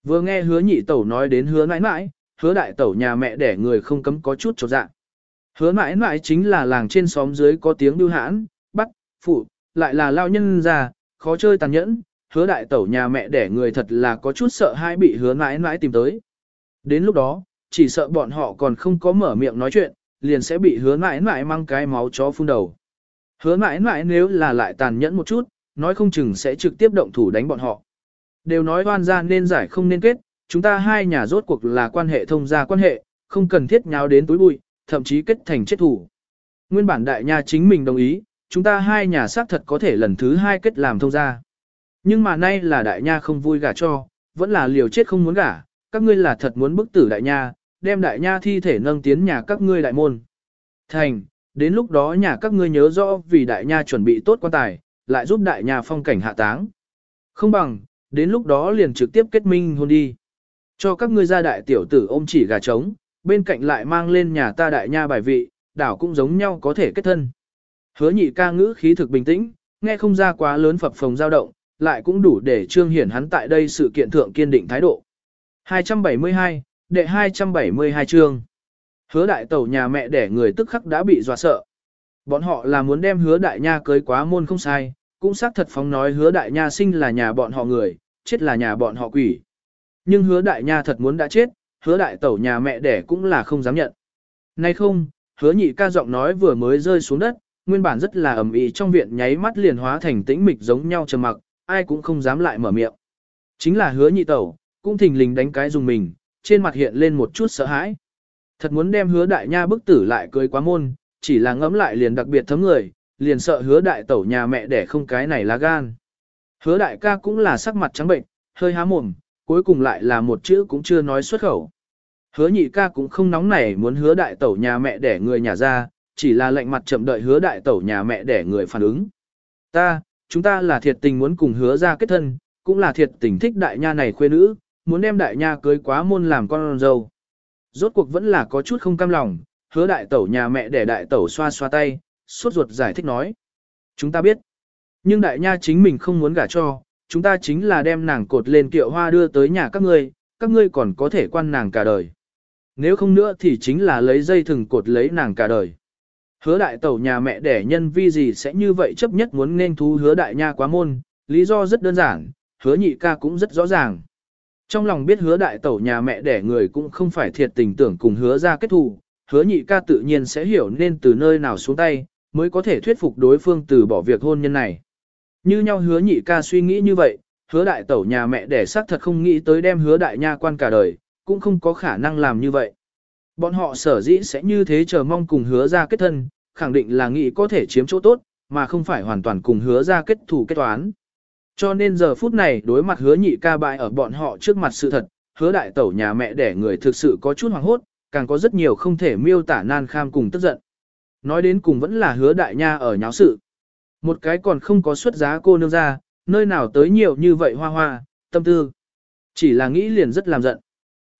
Vừa nghe hứa nhị tẩu nói đến hứa mãi mãi, hứa đại tẩu nhà mẹ để người không cấm có chút trột dạng. Hứa mãi mãi chính là làng trên xóm dưới có tiếng bưu hãn, bắt, phụ, lại là lao nhân già, khó chơi tàn nhẫn, hứa đại tẩu nhà mẹ để người thật là có chút sợ hai bị hứa mãi mãi tìm tới. Đến lúc đó, chỉ sợ bọn họ còn không có mở miệng nói chuyện, liền sẽ bị hứa mãi mãi mang cái máu chó phun đầu. Hứa mãi mãi nếu là lại tàn nhẫn một chút, nói không chừng sẽ trực tiếp động thủ đánh bọn họ. Đều nói oan ra nên giải không nên kết, chúng ta hai nhà rốt cuộc là quan hệ thông gia quan hệ, không cần thiết nháo đến túi bụi, thậm chí kết thành chết thủ. Nguyên bản đại nha chính mình đồng ý, chúng ta hai nhà xác thật có thể lần thứ hai kết làm thông gia. Nhưng mà nay là đại nha không vui gả cho, vẫn là liều chết không muốn gả, các ngươi là thật muốn bức tử đại nha, đem đại nha thi thể nâng tiến nhà các ngươi đại môn. Thành, đến lúc đó nhà các ngươi nhớ rõ vì đại nha chuẩn bị tốt quan tài, lại giúp đại nha phong cảnh hạ táng. Không bằng, đến lúc đó liền trực tiếp kết minh hôn đi. Cho các ngươi ra đại tiểu tử ôm chỉ gà trống, bên cạnh lại mang lên nhà ta đại nha bài vị, đảo cũng giống nhau có thể kết thân. Hứa nhị ca ngữ khí thực bình tĩnh, nghe không ra quá lớn phập phồng dao động, lại cũng đủ để trương hiển hắn tại đây sự kiện thượng kiên định thái độ. 272, đệ 272 chương. Hứa đại tẩu nhà mẹ đẻ người tức khắc đã bị dọa sợ. Bọn họ là muốn đem hứa đại nha cưới quá môn không sai, cũng xác thật phóng nói hứa đại nha sinh là nhà bọn họ người, chết là nhà bọn họ quỷ. Nhưng hứa đại nha thật muốn đã chết, hứa đại tẩu nhà mẹ đẻ cũng là không dám nhận. Nay không, hứa nhị ca giọng nói vừa mới rơi xuống đất, nguyên bản rất là ầm ĩ trong viện nháy mắt liền hóa thành tĩnh mịch giống nhau trầm mặc, ai cũng không dám lại mở miệng. Chính là hứa nhị tẩu, cũng thình lình đánh cái dùng mình, trên mặt hiện lên một chút sợ hãi. Thật muốn đem hứa đại nha bức tử lại cưới quá môn, chỉ là ngẫm lại liền đặc biệt thấm người, liền sợ hứa đại tẩu nhà mẹ để không cái này lá gan. Hứa đại ca cũng là sắc mặt trắng bệnh, hơi há mồm, cuối cùng lại là một chữ cũng chưa nói xuất khẩu. Hứa nhị ca cũng không nóng nảy muốn hứa đại tẩu nhà mẹ để người nhà ra, chỉ là lệnh mặt chậm đợi hứa đại tẩu nhà mẹ để người phản ứng. Ta, chúng ta là thiệt tình muốn cùng hứa ra kết thân, cũng là thiệt tình thích đại nha này khuê nữ, muốn đem đại nha cưới quá môn làm con dâu. Rốt cuộc vẫn là có chút không cam lòng, hứa đại tẩu nhà mẹ để đại tẩu xoa xoa tay, suốt ruột giải thích nói. Chúng ta biết. Nhưng đại nha chính mình không muốn gả cho, chúng ta chính là đem nàng cột lên kiệu hoa đưa tới nhà các ngươi, các ngươi còn có thể quan nàng cả đời. Nếu không nữa thì chính là lấy dây thừng cột lấy nàng cả đời. Hứa đại tẩu nhà mẹ đẻ nhân vi gì sẽ như vậy chấp nhất muốn nên thú hứa đại nha quá môn, lý do rất đơn giản, hứa nhị ca cũng rất rõ ràng. Trong lòng biết hứa đại tẩu nhà mẹ đẻ người cũng không phải thiệt tình tưởng cùng hứa ra kết thù, hứa nhị ca tự nhiên sẽ hiểu nên từ nơi nào xuống tay, mới có thể thuyết phục đối phương từ bỏ việc hôn nhân này. Như nhau hứa nhị ca suy nghĩ như vậy, hứa đại tẩu nhà mẹ đẻ xác thật không nghĩ tới đem hứa đại nha quan cả đời, cũng không có khả năng làm như vậy. Bọn họ sở dĩ sẽ như thế chờ mong cùng hứa ra kết thân, khẳng định là nghĩ có thể chiếm chỗ tốt, mà không phải hoàn toàn cùng hứa ra kết thủ kết toán. Cho nên giờ phút này đối mặt hứa nhị ca bại ở bọn họ trước mặt sự thật, hứa đại tẩu nhà mẹ đẻ người thực sự có chút hoàng hốt, càng có rất nhiều không thể miêu tả nan kham cùng tức giận. Nói đến cùng vẫn là hứa đại nha ở nháo sự. Một cái còn không có xuất giá cô nương ra, nơi nào tới nhiều như vậy hoa hoa, tâm tư. Chỉ là nghĩ liền rất làm giận.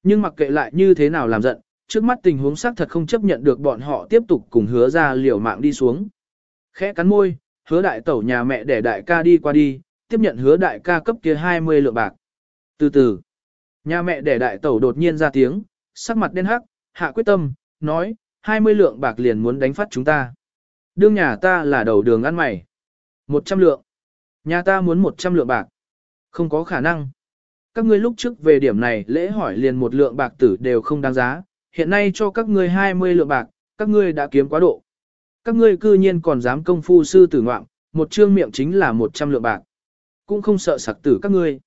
Nhưng mặc kệ lại như thế nào làm giận, trước mắt tình huống xác thật không chấp nhận được bọn họ tiếp tục cùng hứa ra liều mạng đi xuống. Khẽ cắn môi, hứa đại tẩu nhà mẹ để đại ca đi qua đi, tiếp nhận hứa đại ca cấp kia 20 lượng bạc. Từ từ, nhà mẹ để đại tẩu đột nhiên ra tiếng, sắc mặt đen hắc, hạ quyết tâm, nói, 20 lượng bạc liền muốn đánh phát chúng ta. Đương nhà ta là đầu đường ăn mày. 100 lượng. Nhà ta muốn 100 lượng bạc. Không có khả năng. Các ngươi lúc trước về điểm này lễ hỏi liền một lượng bạc tử đều không đáng giá, hiện nay cho các ngươi 20 lượng bạc, các ngươi đã kiếm quá độ. Các ngươi cư nhiên còn dám công phu sư tử ngoạm, một trương miệng chính là 100 lượng bạc. Cũng không sợ sặc tử các ngươi.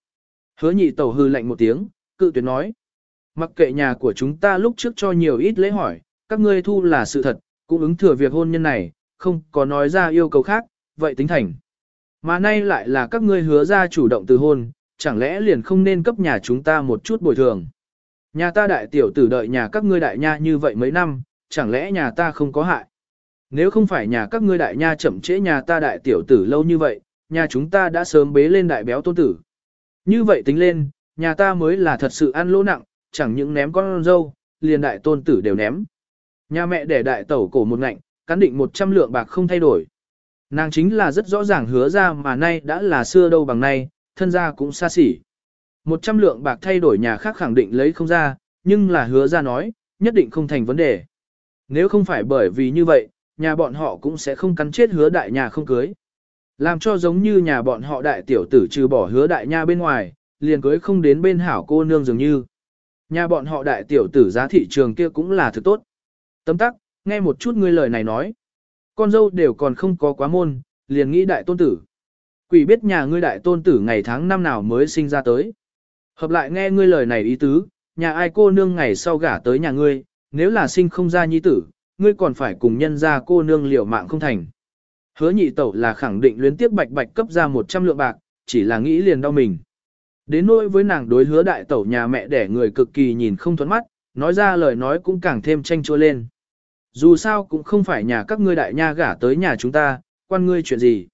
Hứa nhị tẩu hư lạnh một tiếng, cự tuyệt nói. Mặc kệ nhà của chúng ta lúc trước cho nhiều ít lễ hỏi, các ngươi thu là sự thật, cũng ứng thừa việc hôn nhân này, không có nói ra yêu cầu khác, vậy tính thành. Mà nay lại là các ngươi hứa ra chủ động từ hôn, chẳng lẽ liền không nên cấp nhà chúng ta một chút bồi thường. Nhà ta đại tiểu tử đợi nhà các ngươi đại nha như vậy mấy năm, chẳng lẽ nhà ta không có hại. Nếu không phải nhà các ngươi đại nha chậm trễ nhà ta đại tiểu tử lâu như vậy, nhà chúng ta đã sớm bế lên đại béo tôn tử. Như vậy tính lên, nhà ta mới là thật sự ăn lỗ nặng, chẳng những ném con dâu, liền đại tôn tử đều ném. Nhà mẹ để đại tẩu cổ một ngạnh, cán định 100 lượng bạc không thay đổi. Nàng chính là rất rõ ràng hứa ra mà nay đã là xưa đâu bằng nay, thân gia cũng xa xỉ. 100 lượng bạc thay đổi nhà khác khẳng định lấy không ra, nhưng là hứa ra nói, nhất định không thành vấn đề. Nếu không phải bởi vì như vậy, nhà bọn họ cũng sẽ không cắn chết hứa đại nhà không cưới. Làm cho giống như nhà bọn họ đại tiểu tử trừ bỏ hứa đại nha bên ngoài, liền cưới không đến bên hảo cô nương dường như. Nhà bọn họ đại tiểu tử giá thị trường kia cũng là thứ tốt. Tấm tắc, nghe một chút ngươi lời này nói. Con dâu đều còn không có quá môn, liền nghĩ đại tôn tử. Quỷ biết nhà ngươi đại tôn tử ngày tháng năm nào mới sinh ra tới. Hợp lại nghe ngươi lời này ý tứ, nhà ai cô nương ngày sau gả tới nhà ngươi, nếu là sinh không ra nhi tử, ngươi còn phải cùng nhân ra cô nương liều mạng không thành. Hứa nhị tẩu là khẳng định luyến tiếp bạch bạch cấp ra 100 lượng bạc, chỉ là nghĩ liền đau mình. Đến nỗi với nàng đối hứa đại tẩu nhà mẹ đẻ người cực kỳ nhìn không thuẫn mắt, nói ra lời nói cũng càng thêm tranh chua lên. Dù sao cũng không phải nhà các ngươi đại nha gả tới nhà chúng ta, quan ngươi chuyện gì.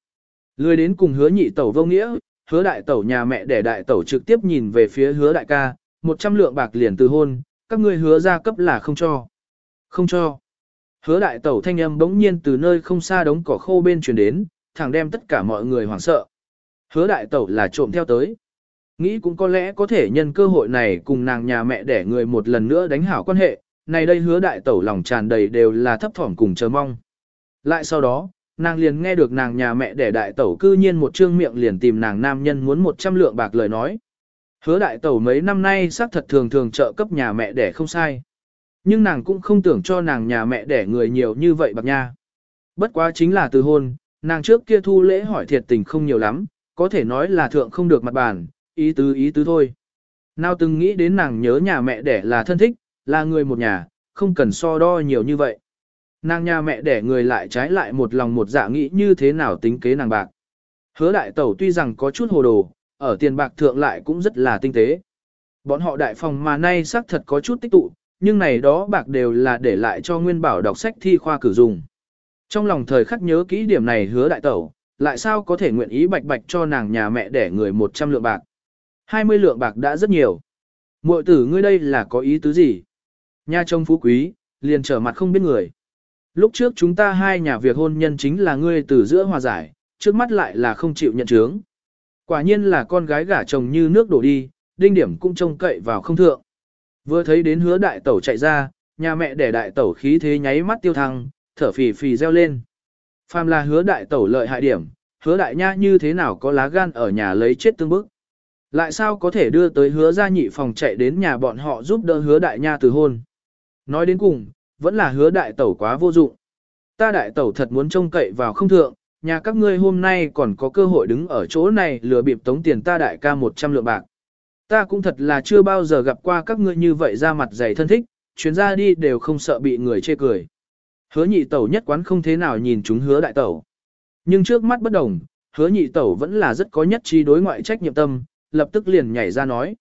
Lười đến cùng hứa nhị tẩu vô nghĩa, hứa đại tẩu nhà mẹ đẻ đại tẩu trực tiếp nhìn về phía hứa đại ca, 100 lượng bạc liền từ hôn, các ngươi hứa ra cấp là không cho. Không cho. Hứa đại tẩu thanh âm bỗng nhiên từ nơi không xa đống cỏ khô bên truyền đến, thẳng đem tất cả mọi người hoảng sợ. Hứa đại tẩu là trộm theo tới. Nghĩ cũng có lẽ có thể nhân cơ hội này cùng nàng nhà mẹ để người một lần nữa đánh hảo quan hệ, này đây hứa đại tẩu lòng tràn đầy đều là thấp thỏm cùng chờ mong. Lại sau đó, nàng liền nghe được nàng nhà mẹ để đại tẩu cư nhiên một trương miệng liền tìm nàng nam nhân muốn 100 lượng bạc lời nói. Hứa đại tẩu mấy năm nay xác thật thường thường trợ cấp nhà mẹ để không sai. Nhưng nàng cũng không tưởng cho nàng nhà mẹ để người nhiều như vậy bạc nha. Bất quá chính là từ hôn, nàng trước kia thu lễ hỏi thiệt tình không nhiều lắm, có thể nói là thượng không được mặt bàn, ý tứ ý tứ thôi. Nào từng nghĩ đến nàng nhớ nhà mẹ đẻ là thân thích, là người một nhà, không cần so đo nhiều như vậy. Nàng nhà mẹ đẻ người lại trái lại một lòng một dạ nghĩ như thế nào tính kế nàng bạc. Hứa đại tẩu tuy rằng có chút hồ đồ, ở tiền bạc thượng lại cũng rất là tinh tế. Bọn họ đại phòng mà nay xác thật có chút tích tụ, nhưng này đó bạc đều là để lại cho Nguyên Bảo đọc sách thi khoa cử dùng. Trong lòng thời khắc nhớ kỹ điểm này hứa đại tẩu, lại sao có thể nguyện ý bạch bạch cho nàng nhà mẹ để người 100 lượng bạc. 20 lượng bạc đã rất nhiều. Muội tử ngươi đây là có ý tứ gì? Nhà chồng phú quý, liền trở mặt không biết người. Lúc trước chúng ta hai nhà việc hôn nhân chính là ngươi từ giữa hòa giải, trước mắt lại là không chịu nhận chướng. Quả nhiên là con gái gả chồng như nước đổ đi, đinh điểm cũng trông cậy vào không thượng. Vừa thấy đến hứa đại tẩu chạy ra, nhà mẹ để đại tẩu khí thế nháy mắt tiêu thăng, thở phì phì reo lên. Phàm là hứa đại tẩu lợi hại điểm, hứa đại nha như thế nào có lá gan ở nhà lấy chết tương bức. Lại sao có thể đưa tới hứa gia nhị phòng chạy đến nhà bọn họ giúp đỡ hứa đại nha từ hôn. Nói đến cùng, vẫn là hứa đại tẩu quá vô dụng. Ta đại tẩu thật muốn trông cậy vào không thượng, nhà các ngươi hôm nay còn có cơ hội đứng ở chỗ này lừa bịp tống tiền ta đại ca 100 lượng bạc. Ta cũng thật là chưa bao giờ gặp qua các ngươi như vậy ra mặt dày thân thích, chuyến ra đi đều không sợ bị người chê cười. Hứa nhị tẩu nhất quán không thế nào nhìn chúng hứa đại tẩu. Nhưng trước mắt bất đồng, hứa nhị tẩu vẫn là rất có nhất trí đối ngoại trách nhiệm tâm, lập tức liền nhảy ra nói.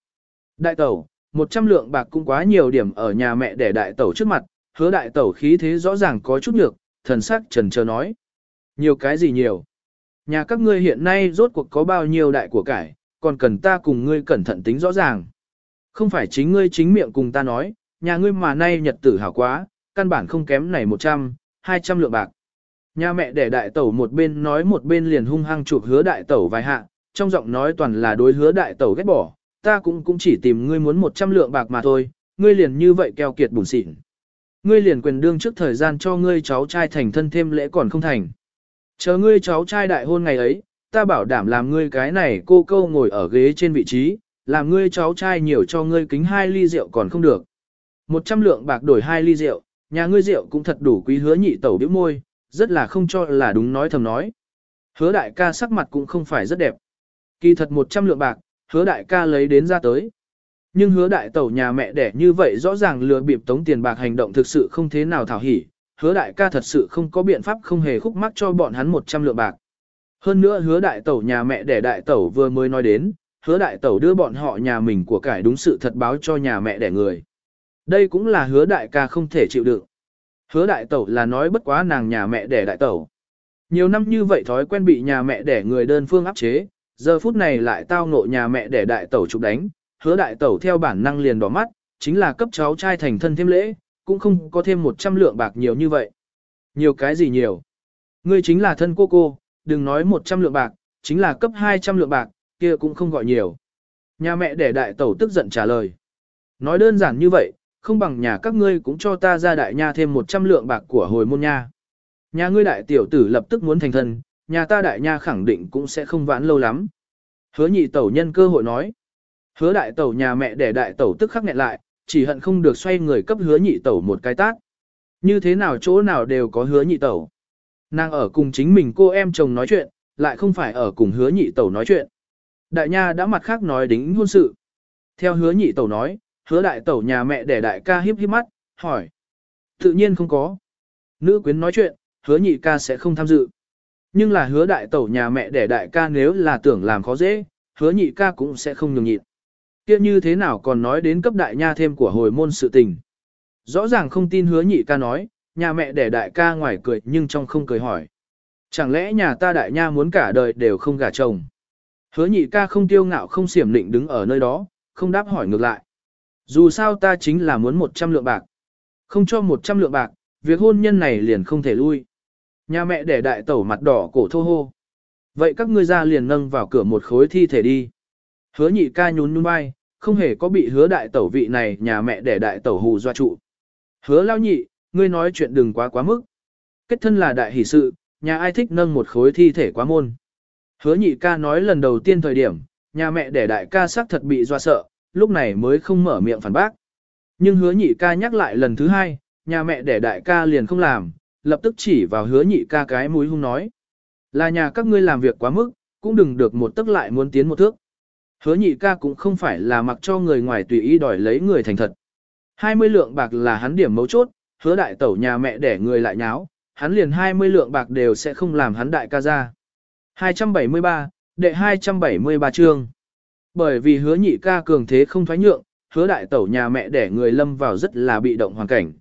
Đại tẩu, một trăm lượng bạc cũng quá nhiều điểm ở nhà mẹ để đại tẩu trước mặt, hứa đại tẩu khí thế rõ ràng có chút nhược, thần sắc trần chờ nói. Nhiều cái gì nhiều? Nhà các ngươi hiện nay rốt cuộc có bao nhiêu đại của cải, còn cần ta cùng ngươi cẩn thận tính rõ ràng. Không phải chính ngươi chính miệng cùng ta nói, nhà ngươi mà nay nhật tử hảo quá, căn bản không kém này 100, 200 lượng bạc. Nhà mẹ để đại tẩu một bên nói một bên liền hung hăng chụp hứa đại tẩu vài hạ, trong giọng nói toàn là đối hứa đại tẩu ghét bỏ, ta cũng cũng chỉ tìm ngươi muốn 100 lượng bạc mà thôi, ngươi liền như vậy keo kiệt bùn xịn. Ngươi liền quyền đương trước thời gian cho ngươi cháu trai thành thân thêm lễ còn không thành. Chờ ngươi cháu trai đại hôn ngày ấy, ta bảo đảm làm ngươi cái này cô câu ngồi ở ghế trên vị trí, làm ngươi cháu trai nhiều cho ngươi kính hai ly rượu còn không được. 100 lượng bạc đổi hai ly rượu, nhà ngươi rượu cũng thật đủ quý hứa nhị tẩu biểu môi, rất là không cho là đúng nói thầm nói. Hứa đại ca sắc mặt cũng không phải rất đẹp. Kỳ thật 100 lượng bạc, hứa đại ca lấy đến ra tới. Nhưng hứa đại tẩu nhà mẹ đẻ như vậy rõ ràng lừa bịp tống tiền bạc hành động thực sự không thế nào thảo hỉ. Hứa đại ca thật sự không có biện pháp không hề khúc mắc cho bọn hắn 100 lượng bạc. Hơn nữa hứa đại tẩu nhà mẹ đẻ đại tẩu vừa mới nói đến, hứa đại tẩu đưa bọn họ nhà mình của cải đúng sự thật báo cho nhà mẹ đẻ người. Đây cũng là hứa đại ca không thể chịu đựng. Hứa đại tẩu là nói bất quá nàng nhà mẹ đẻ đại tẩu. Nhiều năm như vậy thói quen bị nhà mẹ đẻ người đơn phương áp chế, giờ phút này lại tao ngộ nhà mẹ đẻ đại tẩu chụp đánh, hứa đại tẩu theo bản năng liền đỏ mắt, chính là cấp cháu trai thành thân thêm lễ, cũng không có thêm 100 lượng bạc nhiều như vậy. Nhiều cái gì nhiều? Ngươi chính là thân cô cô, đừng nói 100 lượng bạc, chính là cấp 200 lượng bạc, kia cũng không gọi nhiều. Nhà mẹ đẻ đại tẩu tức giận trả lời. Nói đơn giản như vậy, không bằng nhà các ngươi cũng cho ta ra đại nha thêm 100 lượng bạc của hồi môn nha. Nhà ngươi đại tiểu tử lập tức muốn thành thân, nhà ta đại nha khẳng định cũng sẽ không vãn lâu lắm. Hứa nhị tẩu nhân cơ hội nói. Hứa đại tẩu nhà mẹ để đại tẩu tức khắc nghẹn lại, chỉ hận không được xoay người cấp hứa nhị tẩu một cái tác. Như thế nào chỗ nào đều có hứa nhị tẩu. Nàng ở cùng chính mình cô em chồng nói chuyện, lại không phải ở cùng hứa nhị tẩu nói chuyện. Đại nha đã mặt khác nói đính hôn sự. Theo hứa nhị tẩu nói, hứa đại tẩu nhà mẹ để đại ca hiếp hiếp mắt, hỏi. Tự nhiên không có. Nữ quyến nói chuyện, hứa nhị ca sẽ không tham dự. Nhưng là hứa đại tẩu nhà mẹ để đại ca nếu là tưởng làm khó dễ, hứa nhị ca cũng sẽ không nhường nhịn. Kia như thế nào còn nói đến cấp đại nha thêm của hồi môn sự tình. Rõ ràng không tin hứa nhị ca nói, nhà mẹ để đại ca ngoài cười nhưng trong không cười hỏi. Chẳng lẽ nhà ta đại nha muốn cả đời đều không gả chồng. Hứa nhị ca không tiêu ngạo không xiểm định đứng ở nơi đó, không đáp hỏi ngược lại. Dù sao ta chính là muốn 100 lượng bạc. Không cho 100 lượng bạc, việc hôn nhân này liền không thể lui. Nhà mẹ để đại tẩu mặt đỏ cổ thô hô. Vậy các ngươi ra liền nâng vào cửa một khối thi thể đi. Hứa nhị ca nhún nhún vai, không hề có bị hứa đại tẩu vị này nhà mẹ để đại tẩu hù doa trụ. Hứa lao nhị, ngươi nói chuyện đừng quá quá mức. Kết thân là đại hỷ sự, nhà ai thích nâng một khối thi thể quá môn. Hứa nhị ca nói lần đầu tiên thời điểm, nhà mẹ để đại ca xác thật bị doa sợ, lúc này mới không mở miệng phản bác. Nhưng hứa nhị ca nhắc lại lần thứ hai, nhà mẹ để đại ca liền không làm, lập tức chỉ vào hứa nhị ca cái mũi hung nói. Là nhà các ngươi làm việc quá mức, cũng đừng được một tức lại muốn tiến một thước. Hứa nhị ca cũng không phải là mặc cho người ngoài tùy ý đòi lấy người thành thật. 20 lượng bạc là hắn điểm mấu chốt, hứa đại tẩu nhà mẹ để người lại nháo, hắn liền 20 lượng bạc đều sẽ không làm hắn đại ca ra. 273, đệ 273 chương. Bởi vì hứa nhị ca cường thế không thoái nhượng, hứa đại tẩu nhà mẹ để người lâm vào rất là bị động hoàn cảnh.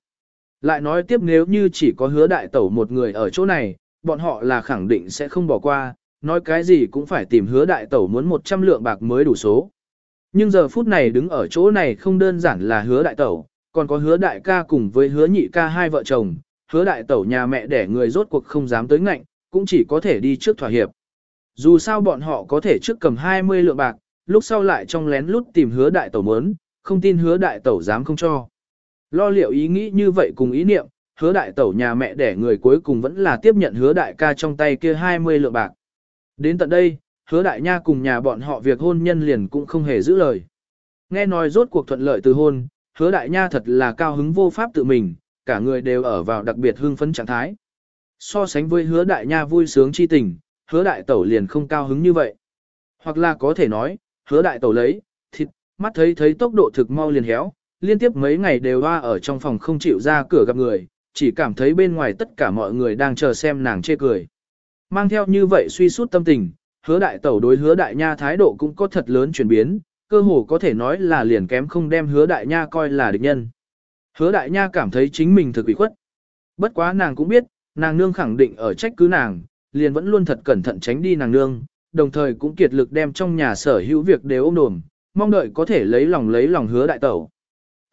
Lại nói tiếp nếu như chỉ có hứa đại tẩu một người ở chỗ này, bọn họ là khẳng định sẽ không bỏ qua, nói cái gì cũng phải tìm hứa đại tẩu muốn 100 lượng bạc mới đủ số. Nhưng giờ phút này đứng ở chỗ này không đơn giản là hứa đại tẩu, còn có hứa đại ca cùng với hứa nhị ca hai vợ chồng, hứa đại tẩu nhà mẹ để người rốt cuộc không dám tới ngạnh, cũng chỉ có thể đi trước thỏa hiệp. Dù sao bọn họ có thể trước cầm 20 lượng bạc, lúc sau lại trong lén lút tìm hứa đại tẩu muốn, không tin hứa đại tẩu dám không cho. Lo liệu ý nghĩ như vậy cùng ý niệm, hứa đại tẩu nhà mẹ để người cuối cùng vẫn là tiếp nhận hứa đại ca trong tay kia 20 lượng bạc. Đến tận đây, hứa đại nha cùng nhà bọn họ việc hôn nhân liền cũng không hề giữ lời. Nghe nói rốt cuộc thuận lợi từ hôn, hứa đại nha thật là cao hứng vô pháp tự mình, cả người đều ở vào đặc biệt hưng phấn trạng thái. So sánh với hứa đại nha vui sướng chi tình, hứa đại tẩu liền không cao hứng như vậy. Hoặc là có thể nói, hứa đại tẩu lấy, thịt, mắt thấy thấy tốc độ thực mau liền héo, liên tiếp mấy ngày đều hoa ở trong phòng không chịu ra cửa gặp người, chỉ cảm thấy bên ngoài tất cả mọi người đang chờ xem nàng chê cười. Mang theo như vậy suy sút tâm tình, hứa đại tẩu đối hứa đại nha thái độ cũng có thật lớn chuyển biến, cơ hồ có thể nói là liền kém không đem hứa đại nha coi là địch nhân. Hứa đại nha cảm thấy chính mình thực bị khuất. Bất quá nàng cũng biết, nàng nương khẳng định ở trách cứ nàng, liền vẫn luôn thật cẩn thận tránh đi nàng nương, đồng thời cũng kiệt lực đem trong nhà sở hữu việc đều ôm đồm, mong đợi có thể lấy lòng lấy lòng hứa đại tẩu.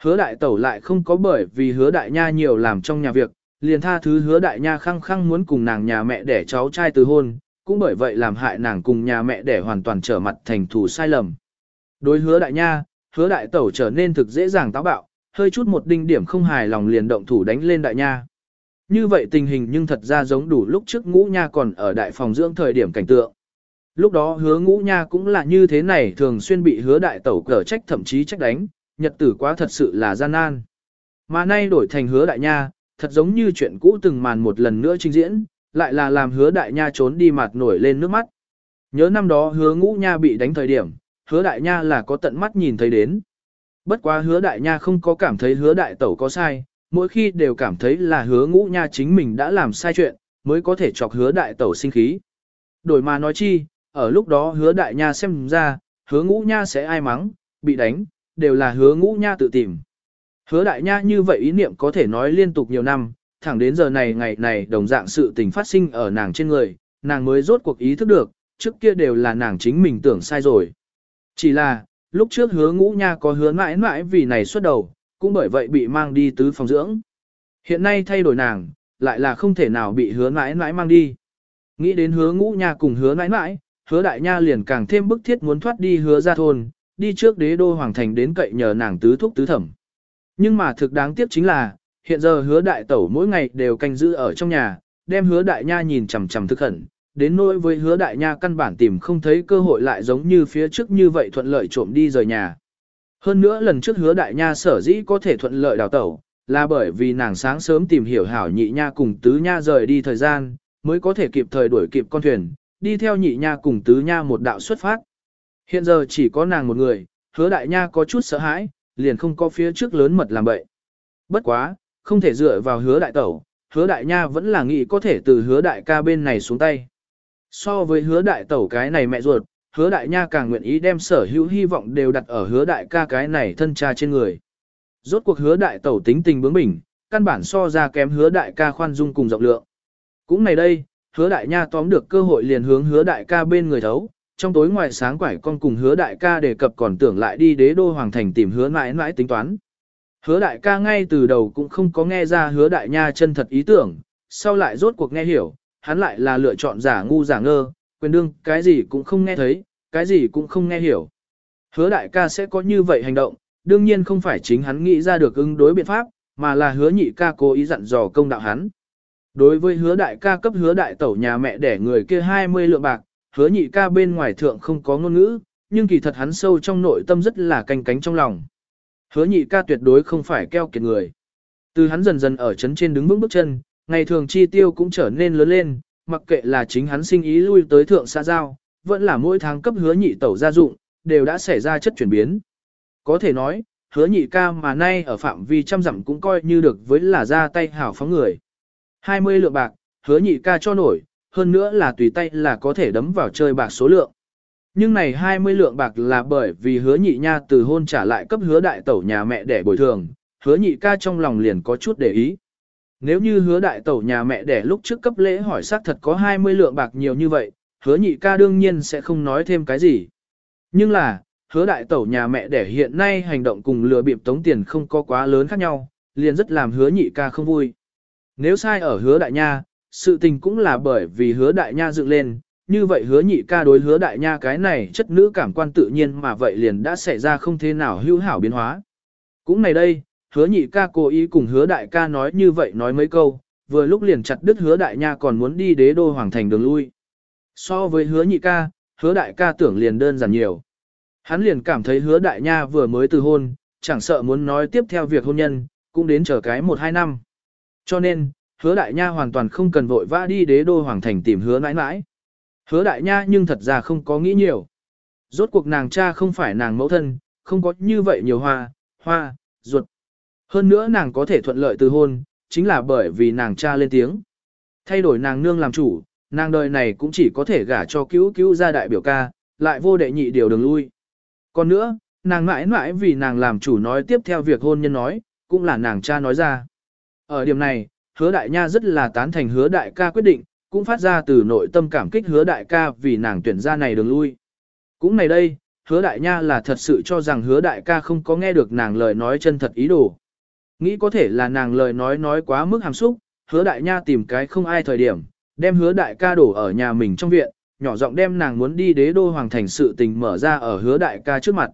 Hứa đại tẩu lại không có bởi vì hứa đại nha nhiều làm trong nhà việc, liền tha thứ hứa đại nha khăng khăng muốn cùng nàng nhà mẹ đẻ cháu trai từ hôn, cũng bởi vậy làm hại nàng cùng nhà mẹ đẻ hoàn toàn trở mặt thành thủ sai lầm. Đối hứa đại nha, hứa đại tẩu trở nên thực dễ dàng táo bạo, hơi chút một đinh điểm không hài lòng liền động thủ đánh lên đại nha. Như vậy tình hình nhưng thật ra giống đủ lúc trước ngũ nha còn ở đại phòng dưỡng thời điểm cảnh tượng. Lúc đó hứa ngũ nha cũng là như thế này thường xuyên bị hứa đại tẩu cờ trách thậm chí trách đánh, nhật tử quá thật sự là gian nan. Mà nay đổi thành hứa đại nha, thật giống như chuyện cũ từng màn một lần nữa trình diễn, lại là làm hứa đại nha trốn đi mặt nổi lên nước mắt. Nhớ năm đó hứa ngũ nha bị đánh thời điểm, hứa đại nha là có tận mắt nhìn thấy đến. Bất quá hứa đại nha không có cảm thấy hứa đại tẩu có sai, mỗi khi đều cảm thấy là hứa ngũ nha chính mình đã làm sai chuyện, mới có thể chọc hứa đại tẩu sinh khí. Đổi mà nói chi, ở lúc đó hứa đại nha xem ra, hứa ngũ nha sẽ ai mắng, bị đánh, đều là hứa ngũ nha tự tìm. Hứa đại nha như vậy ý niệm có thể nói liên tục nhiều năm, thẳng đến giờ này ngày này đồng dạng sự tình phát sinh ở nàng trên người, nàng mới rốt cuộc ý thức được, trước kia đều là nàng chính mình tưởng sai rồi. Chỉ là, lúc trước hứa ngũ nha có hứa mãi mãi vì này xuất đầu, cũng bởi vậy bị mang đi tứ phòng dưỡng. Hiện nay thay đổi nàng, lại là không thể nào bị hứa mãi mãi mang đi. Nghĩ đến hứa ngũ nha cùng hứa mãi mãi, hứa đại nha liền càng thêm bức thiết muốn thoát đi hứa ra thôn, đi trước đế đô hoàng thành đến cậy nhờ nàng tứ thúc tứ thẩm. Nhưng mà thực đáng tiếc chính là, hiện giờ hứa đại tẩu mỗi ngày đều canh giữ ở trong nhà, đem hứa đại nha nhìn chằm chằm thực hẳn, đến nỗi với hứa đại nha căn bản tìm không thấy cơ hội lại giống như phía trước như vậy thuận lợi trộm đi rời nhà. Hơn nữa lần trước hứa đại nha sở dĩ có thể thuận lợi đào tẩu, là bởi vì nàng sáng sớm tìm hiểu hảo nhị nha cùng tứ nha rời đi thời gian, mới có thể kịp thời đuổi kịp con thuyền, đi theo nhị nha cùng tứ nha một đạo xuất phát. Hiện giờ chỉ có nàng một người, hứa đại nha có chút sợ hãi, liền không có phía trước lớn mật làm bậy. Bất quá, không thể dựa vào hứa đại tẩu, hứa đại nha vẫn là nghĩ có thể từ hứa đại ca bên này xuống tay. So với hứa đại tẩu cái này mẹ ruột, hứa đại nha càng nguyện ý đem sở hữu hy vọng đều đặt ở hứa đại ca cái này thân cha trên người. Rốt cuộc hứa đại tẩu tính tình bướng bỉnh, căn bản so ra kém hứa đại ca khoan dung cùng rộng lượng. Cũng này đây, hứa đại nha tóm được cơ hội liền hướng hứa đại ca bên người thấu, trong tối ngoài sáng quải con cùng hứa đại ca đề cập còn tưởng lại đi đế đô hoàng thành tìm hứa mãi mãi tính toán. Hứa đại ca ngay từ đầu cũng không có nghe ra hứa đại nha chân thật ý tưởng, sau lại rốt cuộc nghe hiểu, hắn lại là lựa chọn giả ngu giả ngơ, quyền đương cái gì cũng không nghe thấy, cái gì cũng không nghe hiểu. Hứa đại ca sẽ có như vậy hành động, đương nhiên không phải chính hắn nghĩ ra được ứng đối biện pháp, mà là hứa nhị ca cố ý dặn dò công đạo hắn. Đối với hứa đại ca cấp hứa đại tẩu nhà mẹ để người kia 20 lượng bạc, hứa nhị ca bên ngoài thượng không có ngôn ngữ, nhưng kỳ thật hắn sâu trong nội tâm rất là canh cánh trong lòng. Hứa nhị ca tuyệt đối không phải keo kiệt người. Từ hắn dần dần ở chấn trên đứng vững bước chân, ngày thường chi tiêu cũng trở nên lớn lên, mặc kệ là chính hắn sinh ý lui tới thượng xã giao, vẫn là mỗi tháng cấp hứa nhị tẩu gia dụng, đều đã xảy ra chất chuyển biến. Có thể nói, hứa nhị ca mà nay ở phạm vi trăm dặm cũng coi như được với là ra tay hảo phóng người. 20 lượng bạc, hứa nhị ca cho nổi, hơn nữa là tùy tay là có thể đấm vào chơi bạc số lượng. Nhưng này 20 lượng bạc là bởi vì hứa nhị nha từ hôn trả lại cấp hứa đại tẩu nhà mẹ để bồi thường, hứa nhị ca trong lòng liền có chút để ý. Nếu như hứa đại tẩu nhà mẹ để lúc trước cấp lễ hỏi xác thật có 20 lượng bạc nhiều như vậy, hứa nhị ca đương nhiên sẽ không nói thêm cái gì. Nhưng là, hứa đại tẩu nhà mẹ để hiện nay hành động cùng lừa bịp tống tiền không có quá lớn khác nhau, liền rất làm hứa nhị ca không vui. Nếu sai ở hứa đại nha, sự tình cũng là bởi vì hứa đại nha dựng lên, như vậy hứa nhị ca đối hứa đại nha cái này chất nữ cảm quan tự nhiên mà vậy liền đã xảy ra không thế nào hữu hảo biến hóa. Cũng này đây, hứa nhị ca cố ý cùng hứa đại ca nói như vậy nói mấy câu, vừa lúc liền chặt đứt hứa đại nha còn muốn đi đế đô hoàng thành đường lui. So với hứa nhị ca, hứa đại ca tưởng liền đơn giản nhiều. Hắn liền cảm thấy hứa đại nha vừa mới từ hôn, chẳng sợ muốn nói tiếp theo việc hôn nhân, cũng đến chờ cái một hai năm. Cho nên, hứa đại nha hoàn toàn không cần vội vã đi đế đô hoàng thành tìm hứa nãi nãi. Hứa đại nha nhưng thật ra không có nghĩ nhiều. Rốt cuộc nàng cha không phải nàng mẫu thân, không có như vậy nhiều hoa, hoa, ruột. Hơn nữa nàng có thể thuận lợi từ hôn, chính là bởi vì nàng cha lên tiếng. Thay đổi nàng nương làm chủ, nàng đời này cũng chỉ có thể gả cho cứu cứu gia đại biểu ca, lại vô đệ nhị điều đường lui. Còn nữa, nàng mãi mãi vì nàng làm chủ nói tiếp theo việc hôn nhân nói, cũng là nàng cha nói ra. Ở điểm này, hứa đại nha rất là tán thành hứa đại ca quyết định, cũng phát ra từ nội tâm cảm kích hứa đại ca vì nàng tuyển ra này đường lui. Cũng này đây, hứa đại nha là thật sự cho rằng hứa đại ca không có nghe được nàng lời nói chân thật ý đồ. Nghĩ có thể là nàng lời nói nói quá mức hàm xúc, hứa đại nha tìm cái không ai thời điểm, đem hứa đại ca đổ ở nhà mình trong viện, nhỏ giọng đem nàng muốn đi đế đô hoàng thành sự tình mở ra ở hứa đại ca trước mặt.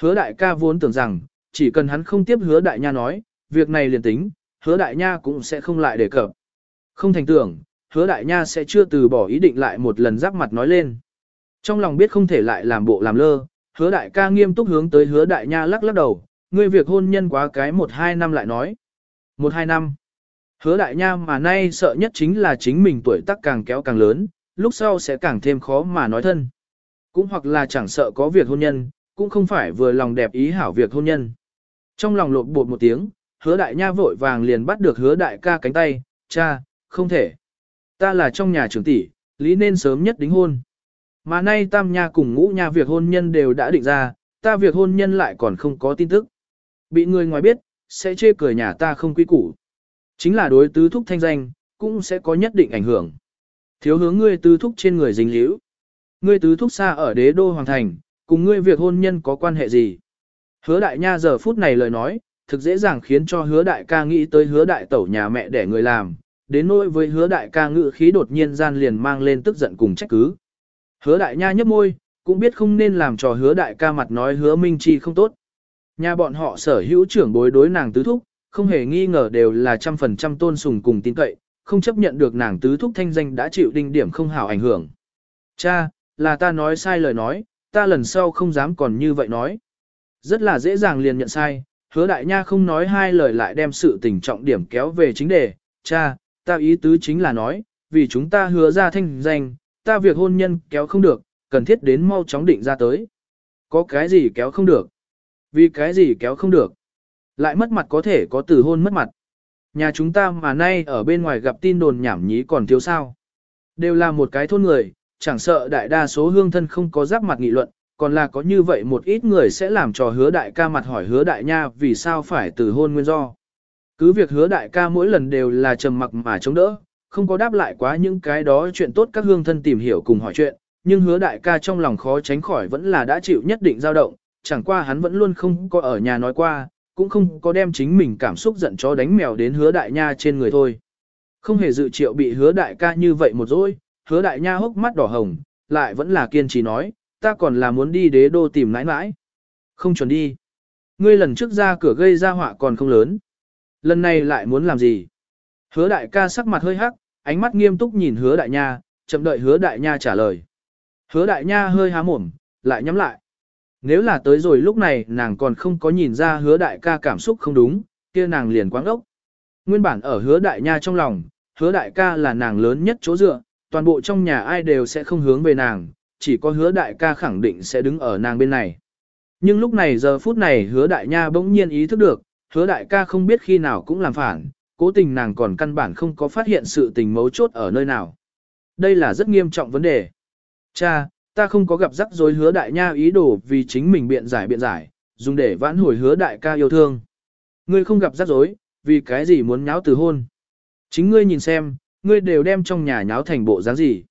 Hứa đại ca vốn tưởng rằng, chỉ cần hắn không tiếp hứa đại nha nói, việc này liền tính, hứa đại nha cũng sẽ không lại đề cập. Không thành tưởng, hứa đại nha sẽ chưa từ bỏ ý định lại một lần giáp mặt nói lên. Trong lòng biết không thể lại làm bộ làm lơ, hứa đại ca nghiêm túc hướng tới hứa đại nha lắc lắc đầu, ngươi việc hôn nhân quá cái một hai năm lại nói. Một hai năm. Hứa đại nha mà nay sợ nhất chính là chính mình tuổi tác càng kéo càng lớn, lúc sau sẽ càng thêm khó mà nói thân. Cũng hoặc là chẳng sợ có việc hôn nhân, cũng không phải vừa lòng đẹp ý hảo việc hôn nhân. Trong lòng lộn bột một tiếng, hứa đại nha vội vàng liền bắt được hứa đại ca cánh tay, cha, không thể. Ta là trong nhà trưởng tỷ, lý nên sớm nhất đính hôn. Mà nay tam nha cùng ngũ nha việc hôn nhân đều đã định ra, ta việc hôn nhân lại còn không có tin tức. Bị người ngoài biết, sẽ chê cười nhà ta không quy củ. Chính là đối tứ thúc thanh danh, cũng sẽ có nhất định ảnh hưởng. Thiếu hướng ngươi tứ thúc trên người dính liễu. Ngươi tứ thúc xa ở đế đô hoàng thành, cùng ngươi việc hôn nhân có quan hệ gì? Hứa đại nha giờ phút này lời nói, thực dễ dàng khiến cho hứa đại ca nghĩ tới hứa đại tẩu nhà mẹ để người làm, đến nỗi với hứa đại ca ngự khí đột nhiên gian liền mang lên tức giận cùng trách cứ. Hứa đại nha nhấp môi, cũng biết không nên làm trò hứa đại ca mặt nói hứa minh chi không tốt. Nhà bọn họ sở hữu trưởng bối đối nàng tứ thúc, không hề nghi ngờ đều là trăm phần trăm tôn sùng cùng tin cậy, không chấp nhận được nàng tứ thúc thanh danh đã chịu đinh điểm không hảo ảnh hưởng. Cha, là ta nói sai lời nói, ta lần sau không dám còn như vậy nói. Rất là dễ dàng liền nhận sai, hứa đại nha không nói hai lời lại đem sự tình trọng điểm kéo về chính đề. Cha, ta ý tứ chính là nói, vì chúng ta hứa ra thanh danh, ta việc hôn nhân kéo không được, cần thiết đến mau chóng định ra tới. Có cái gì kéo không được? Vì cái gì kéo không được? Lại mất mặt có thể có từ hôn mất mặt. Nhà chúng ta mà nay ở bên ngoài gặp tin đồn nhảm nhí còn thiếu sao. Đều là một cái thôn người, chẳng sợ đại đa số hương thân không có giáp mặt nghị luận, còn là có như vậy một ít người sẽ làm trò hứa đại ca mặt hỏi hứa đại nha vì sao phải từ hôn nguyên do. Cứ việc hứa đại ca mỗi lần đều là trầm mặc mà chống đỡ, không có đáp lại quá những cái đó chuyện tốt các hương thân tìm hiểu cùng hỏi chuyện, nhưng hứa đại ca trong lòng khó tránh khỏi vẫn là đã chịu nhất định dao động, chẳng qua hắn vẫn luôn không có ở nhà nói qua, cũng không có đem chính mình cảm xúc giận chó đánh mèo đến hứa đại nha trên người thôi. Không hề dự triệu bị hứa đại ca như vậy một dối, hứa đại nha hốc mắt đỏ hồng, lại vẫn là kiên trì nói, ta còn là muốn đi đế đô tìm nãi nãi. Không chuẩn đi. Ngươi lần trước ra cửa gây ra họa còn không lớn. Lần này lại muốn làm gì? Hứa đại ca sắc mặt hơi hắc, ánh mắt nghiêm túc nhìn hứa đại nha, chậm đợi hứa đại nha trả lời. Hứa đại nha hơi há mồm, lại nhắm lại. Nếu là tới rồi lúc này nàng còn không có nhìn ra hứa đại ca cảm xúc không đúng, kia nàng liền quáng ốc. Nguyên bản ở hứa đại nha trong lòng, hứa đại ca là nàng lớn nhất chỗ dựa, toàn bộ trong nhà ai đều sẽ không hướng về nàng, chỉ có hứa đại ca khẳng định sẽ đứng ở nàng bên này. Nhưng lúc này giờ phút này hứa đại nha bỗng nhiên ý thức được, hứa đại ca không biết khi nào cũng làm phản, cố tình nàng còn căn bản không có phát hiện sự tình mấu chốt ở nơi nào. Đây là rất nghiêm trọng vấn đề. Cha, ta không có gặp rắc rối hứa đại nha ý đồ vì chính mình biện giải biện giải, dùng để vãn hồi hứa đại ca yêu thương. Ngươi không gặp rắc rối, vì cái gì muốn nháo từ hôn. Chính ngươi nhìn xem, ngươi đều đem trong nhà nháo thành bộ dáng gì.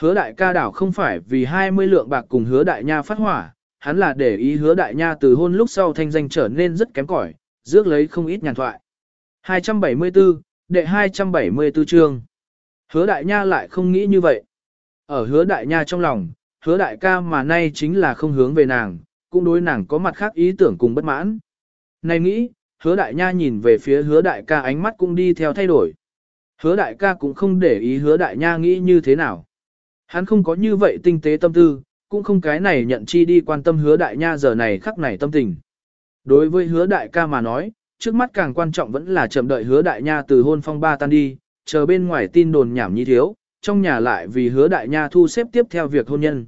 Hứa đại ca đảo không phải vì 20 lượng bạc cùng hứa đại nha phát hỏa, hắn là để ý hứa đại nha từ hôn lúc sau thanh danh trở nên rất kém cỏi, rước lấy không ít nhàn thoại. 274, đệ 274 chương. Hứa đại nha lại không nghĩ như vậy. Ở hứa đại nha trong lòng, hứa đại ca mà nay chính là không hướng về nàng, cũng đối nàng có mặt khác ý tưởng cùng bất mãn. Này nghĩ, hứa đại nha nhìn về phía hứa đại ca ánh mắt cũng đi theo thay đổi. Hứa đại ca cũng không để ý hứa đại nha nghĩ như thế nào. Hắn không có như vậy tinh tế tâm tư, cũng không cái này nhận chi đi quan tâm hứa đại nha giờ này khắc này tâm tình. Đối với hứa đại ca mà nói, trước mắt càng quan trọng vẫn là chậm đợi hứa đại nha từ hôn phong ba tan đi, chờ bên ngoài tin đồn nhảm nhí thiếu, trong nhà lại vì hứa đại nha thu xếp tiếp theo việc hôn nhân.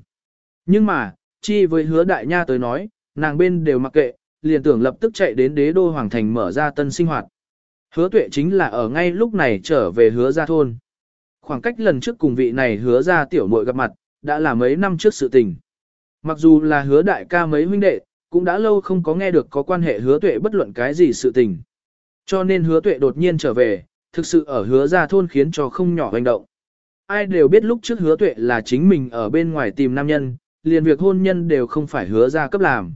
Nhưng mà, chi với hứa đại nha tới nói, nàng bên đều mặc kệ, liền tưởng lập tức chạy đến đế đô hoàng thành mở ra tân sinh hoạt. Hứa tuệ chính là ở ngay lúc này trở về hứa ra thôn. Khoảng cách lần trước cùng vị này hứa ra tiểu muội gặp mặt, đã là mấy năm trước sự tình. Mặc dù là hứa đại ca mấy huynh đệ, cũng đã lâu không có nghe được có quan hệ hứa tuệ bất luận cái gì sự tình. Cho nên hứa tuệ đột nhiên trở về, thực sự ở hứa ra thôn khiến cho không nhỏ hành động. Ai đều biết lúc trước hứa tuệ là chính mình ở bên ngoài tìm nam nhân, liền việc hôn nhân đều không phải hứa ra cấp làm.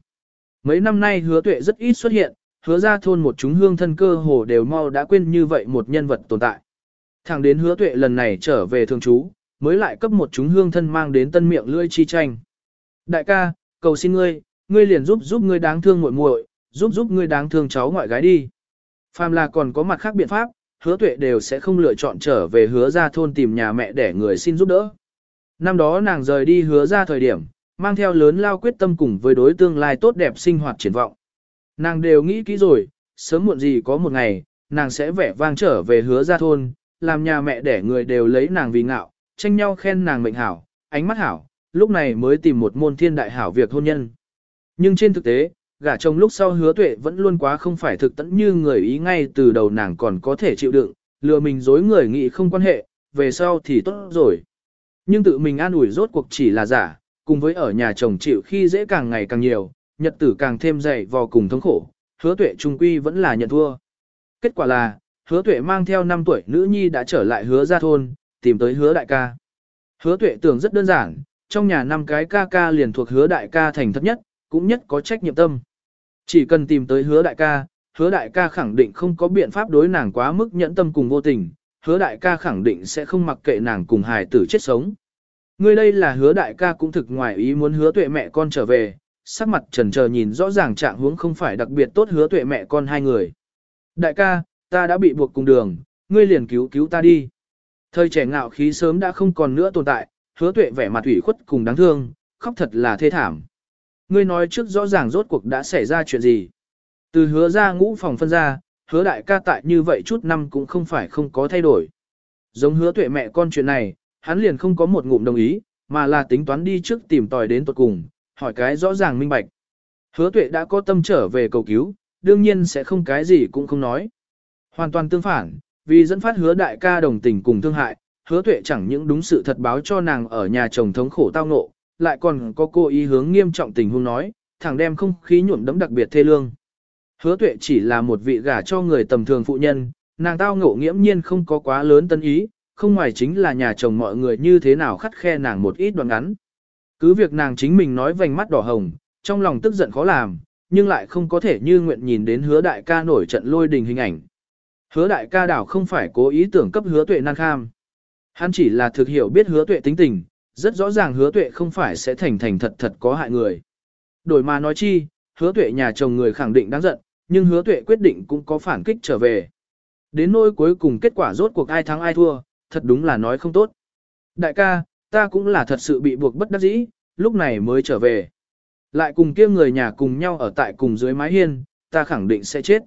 Mấy năm nay hứa tuệ rất ít xuất hiện, hứa ra thôn một chúng hương thân cơ hồ đều mau đã quên như vậy một nhân vật tồn tại. Thẳng đến hứa tuệ lần này trở về thường trú, mới lại cấp một chúng hương thân mang đến tân miệng lưỡi chi tranh. Đại ca, cầu xin ngươi, ngươi liền giúp giúp ngươi đáng thương muội muội, giúp giúp ngươi đáng thương cháu ngoại gái đi. Phàm là còn có mặt khác biện pháp, hứa tuệ đều sẽ không lựa chọn trở về hứa ra thôn tìm nhà mẹ để người xin giúp đỡ. Năm đó nàng rời đi hứa ra thời điểm, mang theo lớn lao quyết tâm cùng với đối tương lai tốt đẹp sinh hoạt triển vọng. Nàng đều nghĩ kỹ rồi, sớm muộn gì có một ngày, nàng sẽ vẻ vang trở về hứa ra thôn, làm nhà mẹ để người đều lấy nàng vì ngạo, tranh nhau khen nàng mệnh hảo, ánh mắt hảo, lúc này mới tìm một môn thiên đại hảo việc hôn nhân. Nhưng trên thực tế, gả chồng lúc sau hứa tuệ vẫn luôn quá không phải thực tẫn như người ý ngay từ đầu nàng còn có thể chịu đựng, lừa mình dối người nghĩ không quan hệ, về sau thì tốt rồi. Nhưng tự mình an ủi rốt cuộc chỉ là giả, cùng với ở nhà chồng chịu khi dễ càng ngày càng nhiều, nhật tử càng thêm dày vò cùng thống khổ, hứa tuệ trung quy vẫn là nhận thua. Kết quả là, hứa tuệ mang theo 5 tuổi nữ nhi đã trở lại hứa ra thôn, tìm tới hứa đại ca. Hứa tuệ tưởng rất đơn giản, trong nhà năm cái ca ca liền thuộc hứa đại ca thành thấp nhất, cũng nhất có trách nhiệm tâm. Chỉ cần tìm tới hứa đại ca, hứa đại ca khẳng định không có biện pháp đối nàng quá mức nhẫn tâm cùng vô tình, hứa đại ca khẳng định sẽ không mặc kệ nàng cùng hài tử chết sống. Người đây là hứa đại ca cũng thực ngoài ý muốn hứa tuệ mẹ con trở về, sắc mặt trần chờ nhìn rõ ràng trạng huống không phải đặc biệt tốt hứa tuệ mẹ con hai người. Đại ca, ta đã bị buộc cùng đường, ngươi liền cứu cứu ta đi. Thời trẻ ngạo khí sớm đã không còn nữa tồn tại, hứa tuệ vẻ mặt ủy khuất cùng đáng thương, khóc thật là thê thảm. Ngươi nói trước rõ ràng rốt cuộc đã xảy ra chuyện gì. Từ hứa ra ngũ phòng phân ra, hứa đại ca tại như vậy chút năm cũng không phải không có thay đổi. Giống hứa tuệ mẹ con chuyện này, hắn liền không có một ngụm đồng ý, mà là tính toán đi trước tìm tòi đến tuật cùng, hỏi cái rõ ràng minh bạch. Hứa tuệ đã có tâm trở về cầu cứu, đương nhiên sẽ không cái gì cũng không nói. Hoàn toàn tương phản, vì dẫn phát hứa đại ca đồng tình cùng thương hại, hứa tuệ chẳng những đúng sự thật báo cho nàng ở nhà chồng thống khổ tao ngộ, lại còn có cô ý hướng nghiêm trọng tình huống nói, thẳng đem không khí nhuộm đẫm đặc biệt thê lương. Hứa tuệ chỉ là một vị gả cho người tầm thường phụ nhân, nàng tao ngộ nghiễm nhiên không có quá lớn tân ý, không ngoài chính là nhà chồng mọi người như thế nào khắt khe nàng một ít đoạn ngắn. Cứ việc nàng chính mình nói vành mắt đỏ hồng, trong lòng tức giận khó làm, nhưng lại không có thể như nguyện nhìn đến hứa đại ca nổi trận lôi đình hình ảnh. Hứa đại ca đảo không phải cố ý tưởng cấp hứa tuệ năng kham. Hắn chỉ là thực hiểu biết hứa tuệ tính tình, rất rõ ràng hứa tuệ không phải sẽ thành thành thật thật có hại người. Đổi mà nói chi, hứa tuệ nhà chồng người khẳng định đáng giận, nhưng hứa tuệ quyết định cũng có phản kích trở về. Đến nỗi cuối cùng kết quả rốt cuộc ai thắng ai thua, thật đúng là nói không tốt. Đại ca, ta cũng là thật sự bị buộc bất đắc dĩ, lúc này mới trở về. Lại cùng kia người nhà cùng nhau ở tại cùng dưới mái hiên, ta khẳng định sẽ chết.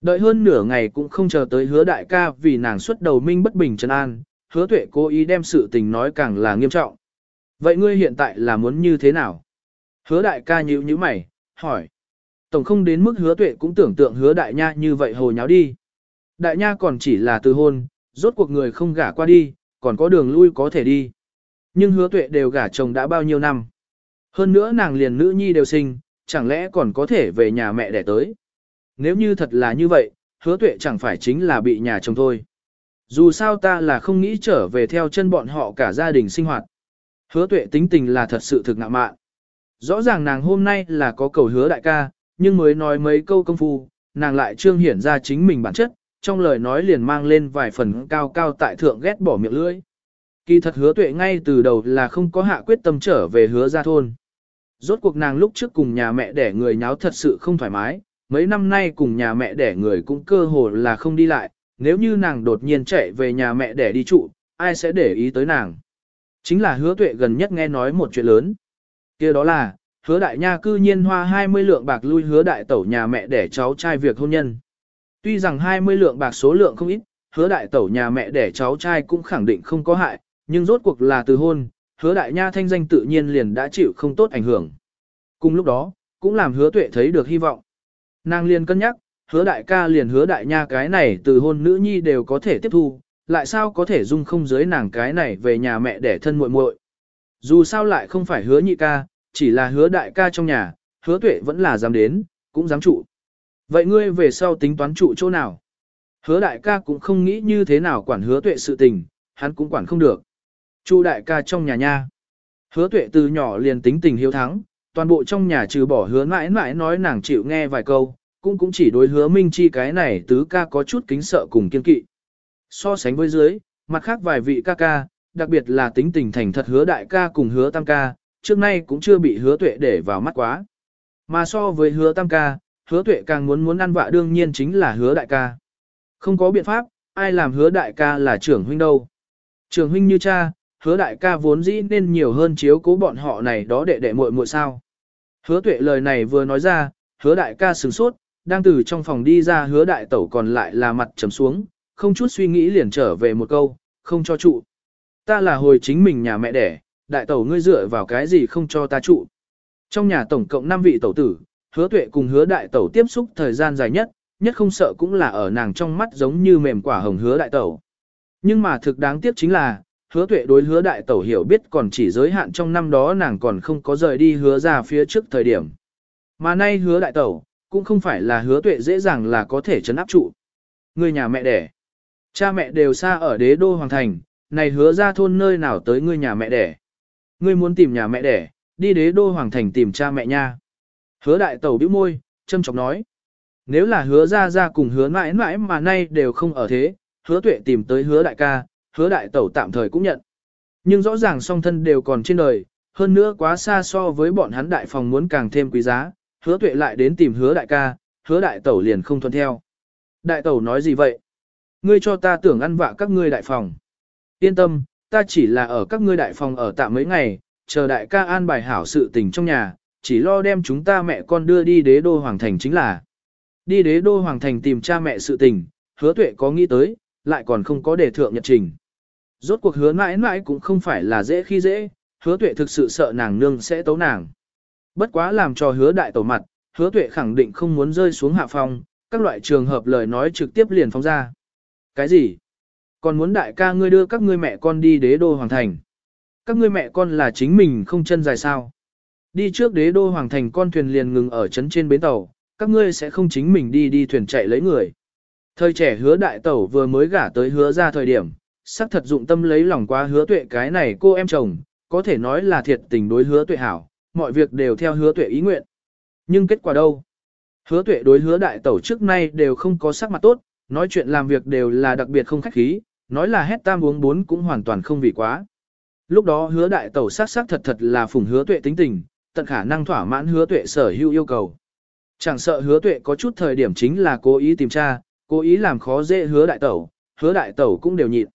Đợi hơn nửa ngày cũng không chờ tới hứa đại ca vì nàng xuất đầu minh bất bình trấn an, hứa tuệ cố ý đem sự tình nói càng là nghiêm trọng. Vậy ngươi hiện tại là muốn như thế nào? Hứa đại ca nhíu nhíu mày, hỏi. Tổng không đến mức hứa tuệ cũng tưởng tượng hứa đại nha như vậy hồ nháo đi. Đại nha còn chỉ là từ hôn, rốt cuộc người không gả qua đi, còn có đường lui có thể đi. Nhưng hứa tuệ đều gả chồng đã bao nhiêu năm. Hơn nữa nàng liền nữ nhi đều sinh, chẳng lẽ còn có thể về nhà mẹ đẻ tới. Nếu như thật là như vậy, hứa tuệ chẳng phải chính là bị nhà chồng thôi. Dù sao ta là không nghĩ trở về theo chân bọn họ cả gia đình sinh hoạt. Hứa tuệ tính tình là thật sự thực ngạ mạn. Rõ ràng nàng hôm nay là có cầu hứa đại ca, nhưng mới nói mấy câu công phu, nàng lại trương hiển ra chính mình bản chất, trong lời nói liền mang lên vài phần cao cao tại thượng ghét bỏ miệng lưỡi. Kỳ thật hứa tuệ ngay từ đầu là không có hạ quyết tâm trở về hứa ra thôn. Rốt cuộc nàng lúc trước cùng nhà mẹ đẻ người nháo thật sự không thoải mái, mấy năm nay cùng nhà mẹ đẻ người cũng cơ hồ là không đi lại, nếu như nàng đột nhiên chạy về nhà mẹ đẻ đi trụ, ai sẽ để ý tới nàng. Chính là hứa tuệ gần nhất nghe nói một chuyện lớn. kia đó là, hứa đại nha cư nhiên hoa 20 lượng bạc lui hứa đại tẩu nhà mẹ để cháu trai việc hôn nhân. Tuy rằng 20 lượng bạc số lượng không ít, hứa đại tẩu nhà mẹ để cháu trai cũng khẳng định không có hại, nhưng rốt cuộc là từ hôn, hứa đại nha thanh danh tự nhiên liền đã chịu không tốt ảnh hưởng. Cùng lúc đó, cũng làm hứa tuệ thấy được hy vọng. Nàng liền cân nhắc, hứa đại ca liền hứa đại nha cái này từ hôn nữ nhi đều có thể tiếp thu, lại sao có thể dung không dưới nàng cái này về nhà mẹ để thân muội muội. Dù sao lại không phải hứa nhị ca, chỉ là hứa đại ca trong nhà, hứa tuệ vẫn là dám đến, cũng dám trụ. Vậy ngươi về sau tính toán trụ chỗ nào? Hứa đại ca cũng không nghĩ như thế nào quản hứa tuệ sự tình, hắn cũng quản không được. Chu đại ca trong nhà nha. Hứa tuệ từ nhỏ liền tính tình hiếu thắng, toàn bộ trong nhà trừ bỏ hứa mãi mãi nói nàng chịu nghe vài câu, cũng cũng chỉ đối hứa minh chi cái này tứ ca có chút kính sợ cùng kiên kỵ. So sánh với dưới, mặt khác vài vị ca ca, đặc biệt là tính tình thành thật hứa đại ca cùng hứa tam ca, trước nay cũng chưa bị hứa tuệ để vào mắt quá. Mà so với hứa tam ca, hứa tuệ càng muốn muốn ăn vạ đương nhiên chính là hứa đại ca. Không có biện pháp, ai làm hứa đại ca là trưởng huynh đâu. Trưởng huynh như cha, hứa đại ca vốn dĩ nên nhiều hơn chiếu cố bọn họ này đó đệ đệ muội muội sao. Hứa tuệ lời này vừa nói ra, hứa đại ca sửng sốt, đang từ trong phòng đi ra hứa đại tẩu còn lại là mặt trầm xuống, không chút suy nghĩ liền trở về một câu, không cho trụ. Ta là hồi chính mình nhà mẹ đẻ, đại tẩu ngươi dựa vào cái gì không cho ta trụ. Trong nhà tổng cộng 5 vị tẩu tử, hứa tuệ cùng hứa đại tẩu tiếp xúc thời gian dài nhất, nhất không sợ cũng là ở nàng trong mắt giống như mềm quả hồng hứa đại tẩu. Nhưng mà thực đáng tiếc chính là, hứa tuệ đối hứa đại tẩu hiểu biết còn chỉ giới hạn trong năm đó nàng còn không có rời đi hứa ra phía trước thời điểm. Mà nay hứa đại tẩu, cũng không phải là hứa tuệ dễ dàng là có thể chấn áp trụ. Người nhà mẹ đẻ, cha mẹ đều xa ở đế đô hoàng thành, này hứa ra thôn nơi nào tới ngươi nhà mẹ đẻ. Ngươi muốn tìm nhà mẹ đẻ, đi đế đô hoàng thành tìm cha mẹ nha. Hứa đại tẩu bĩu môi, châm chọc nói. Nếu là hứa ra ra cùng hứa mãi mãi mà nay đều không ở thế, hứa tuệ tìm tới hứa đại ca, hứa đại tẩu tạm thời cũng nhận. Nhưng rõ ràng song thân đều còn trên đời, hơn nữa quá xa so với bọn hắn đại phòng muốn càng thêm quý giá, hứa tuệ lại đến tìm hứa đại ca, hứa đại tẩu liền không thuận theo. Đại tẩu nói gì vậy? Ngươi cho ta tưởng ăn vạ các ngươi đại phòng. Yên tâm, ta chỉ là ở các ngươi đại phòng ở tạm mấy ngày, chờ đại ca an bài hảo sự tình trong nhà, chỉ lo đem chúng ta mẹ con đưa đi đế đô hoàng thành chính là. Đi đế đô hoàng thành tìm cha mẹ sự tình, hứa tuệ có nghĩ tới, lại còn không có đề thượng nhật trình. Rốt cuộc hứa mãi mãi cũng không phải là dễ khi dễ, hứa tuệ thực sự sợ nàng nương sẽ tấu nàng. Bất quá làm cho hứa đại tổ mặt, hứa tuệ khẳng định không muốn rơi xuống hạ phong, các loại trường hợp lời nói trực tiếp liền phóng ra. Cái gì? Còn muốn đại ca ngươi đưa các ngươi mẹ con đi đế đô hoàng thành. Các ngươi mẹ con là chính mình không chân dài sao. Đi trước đế đô hoàng thành con thuyền liền ngừng ở trấn trên bến tàu, các ngươi sẽ không chính mình đi đi thuyền chạy lấy người. Thời trẻ hứa đại tẩu vừa mới gả tới hứa ra thời điểm, sắc thật dụng tâm lấy lòng qua hứa tuệ cái này cô em chồng, có thể nói là thiệt tình đối hứa tuệ hảo, mọi việc đều theo hứa tuệ ý nguyện. Nhưng kết quả đâu? Hứa tuệ đối hứa đại tẩu trước nay đều không có sắc mặt tốt, nói chuyện làm việc đều là đặc biệt không khách khí, nói là hét tam uống bốn cũng hoàn toàn không vì quá. Lúc đó hứa đại tẩu sát sắc thật thật là phùng hứa tuệ tính tình, tận khả năng thỏa mãn hứa tuệ sở hữu yêu cầu. Chẳng sợ hứa tuệ có chút thời điểm chính là cố ý tìm tra, cố ý làm khó dễ hứa đại tẩu, hứa đại tẩu cũng đều nhịn.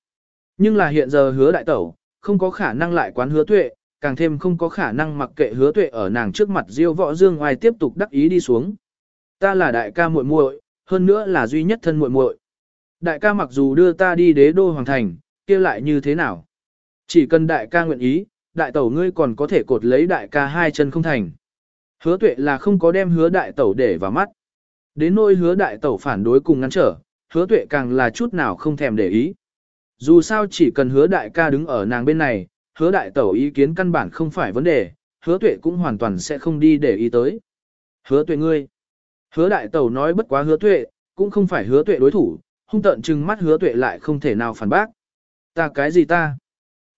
Nhưng là hiện giờ hứa đại tẩu, không có khả năng lại quán hứa tuệ, càng thêm không có khả năng mặc kệ hứa tuệ ở nàng trước mặt diêu võ dương ngoài tiếp tục đắc ý đi xuống. Ta là đại ca muội muội, hơn nữa là duy nhất thân muội muội. Đại ca mặc dù đưa ta đi đế đô hoàng thành, kia lại như thế nào? Chỉ cần đại ca nguyện ý, đại tẩu ngươi còn có thể cột lấy đại ca hai chân không thành. Hứa tuệ là không có đem hứa đại tẩu để vào mắt. Đến nỗi hứa đại tẩu phản đối cùng ngăn trở, hứa tuệ càng là chút nào không thèm để ý. Dù sao chỉ cần hứa đại ca đứng ở nàng bên này, hứa đại tẩu ý kiến căn bản không phải vấn đề, hứa tuệ cũng hoàn toàn sẽ không đi để ý tới. Hứa tuệ ngươi. Hứa đại tẩu nói bất quá hứa tuệ, cũng không phải hứa tuệ đối thủ, hung tận trừng mắt hứa tuệ lại không thể nào phản bác. Ta cái gì ta?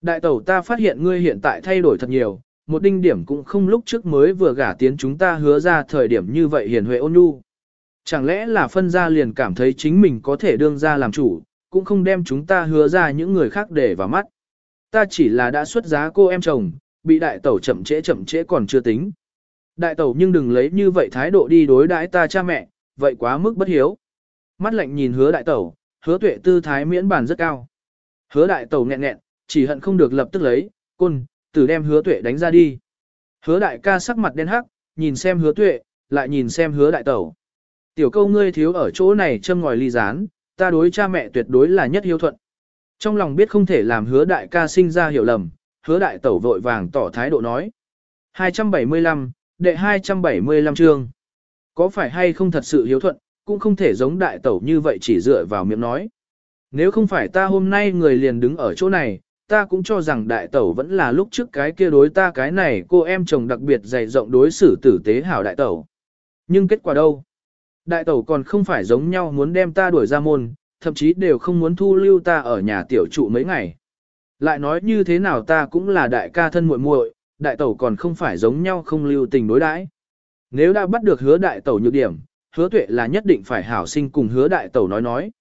Đại tẩu ta phát hiện ngươi hiện tại thay đổi thật nhiều, một đinh điểm cũng không lúc trước mới vừa gả tiến chúng ta hứa ra thời điểm như vậy hiền huệ ôn nhu. Chẳng lẽ là phân gia liền cảm thấy chính mình có thể đương ra làm chủ, cũng không đem chúng ta hứa ra những người khác để vào mắt. Ta chỉ là đã xuất giá cô em chồng, bị đại tẩu chậm trễ chậm trễ còn chưa tính. Đại tẩu nhưng đừng lấy như vậy thái độ đi đối đãi ta cha mẹ, vậy quá mức bất hiếu. Mắt lạnh nhìn hứa đại tẩu, hứa tuệ tư thái miễn bàn rất cao. Hứa đại tẩu nghẹn nghẹn, chỉ hận không được lập tức lấy, côn, tử đem hứa tuệ đánh ra đi. Hứa đại ca sắc mặt đen hắc, nhìn xem hứa tuệ, lại nhìn xem hứa đại tẩu. Tiểu câu ngươi thiếu ở chỗ này châm ngòi ly rán, ta đối cha mẹ tuyệt đối là nhất hiếu thuận. Trong lòng biết không thể làm hứa đại ca sinh ra hiểu lầm, hứa đại tẩu vội vàng tỏ thái độ nói. 275, đệ 275 chương. Có phải hay không thật sự hiếu thuận, cũng không thể giống đại tẩu như vậy chỉ dựa vào miệng nói. Nếu không phải ta hôm nay người liền đứng ở chỗ này, ta cũng cho rằng đại tẩu vẫn là lúc trước cái kia đối ta cái này cô em chồng đặc biệt dày rộng đối xử tử tế hảo đại tẩu. Nhưng kết quả đâu? Đại tẩu còn không phải giống nhau muốn đem ta đuổi ra môn, thậm chí đều không muốn thu lưu ta ở nhà tiểu trụ mấy ngày. Lại nói như thế nào ta cũng là đại ca thân muội muội, đại tẩu còn không phải giống nhau không lưu tình đối đãi. Nếu đã bắt được hứa đại tẩu nhược điểm, hứa tuệ là nhất định phải hảo sinh cùng hứa đại tẩu nói nói.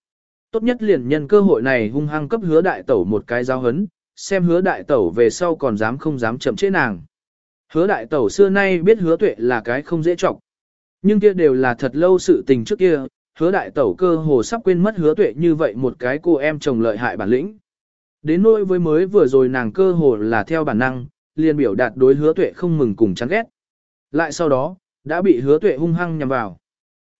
Tốt nhất liền nhân cơ hội này hung hăng cấp hứa đại tẩu một cái giáo hấn, xem hứa đại tẩu về sau còn dám không dám chậm chế nàng. Hứa đại tẩu xưa nay biết hứa tuệ là cái không dễ trọng. Nhưng kia đều là thật lâu sự tình trước kia, hứa đại tẩu cơ hồ sắp quên mất hứa tuệ như vậy một cái cô em chồng lợi hại bản lĩnh. Đến nỗi với mới vừa rồi nàng cơ hồ là theo bản năng, liền biểu đạt đối hứa tuệ không mừng cùng chán ghét. Lại sau đó, đã bị hứa tuệ hung hăng nhằm vào.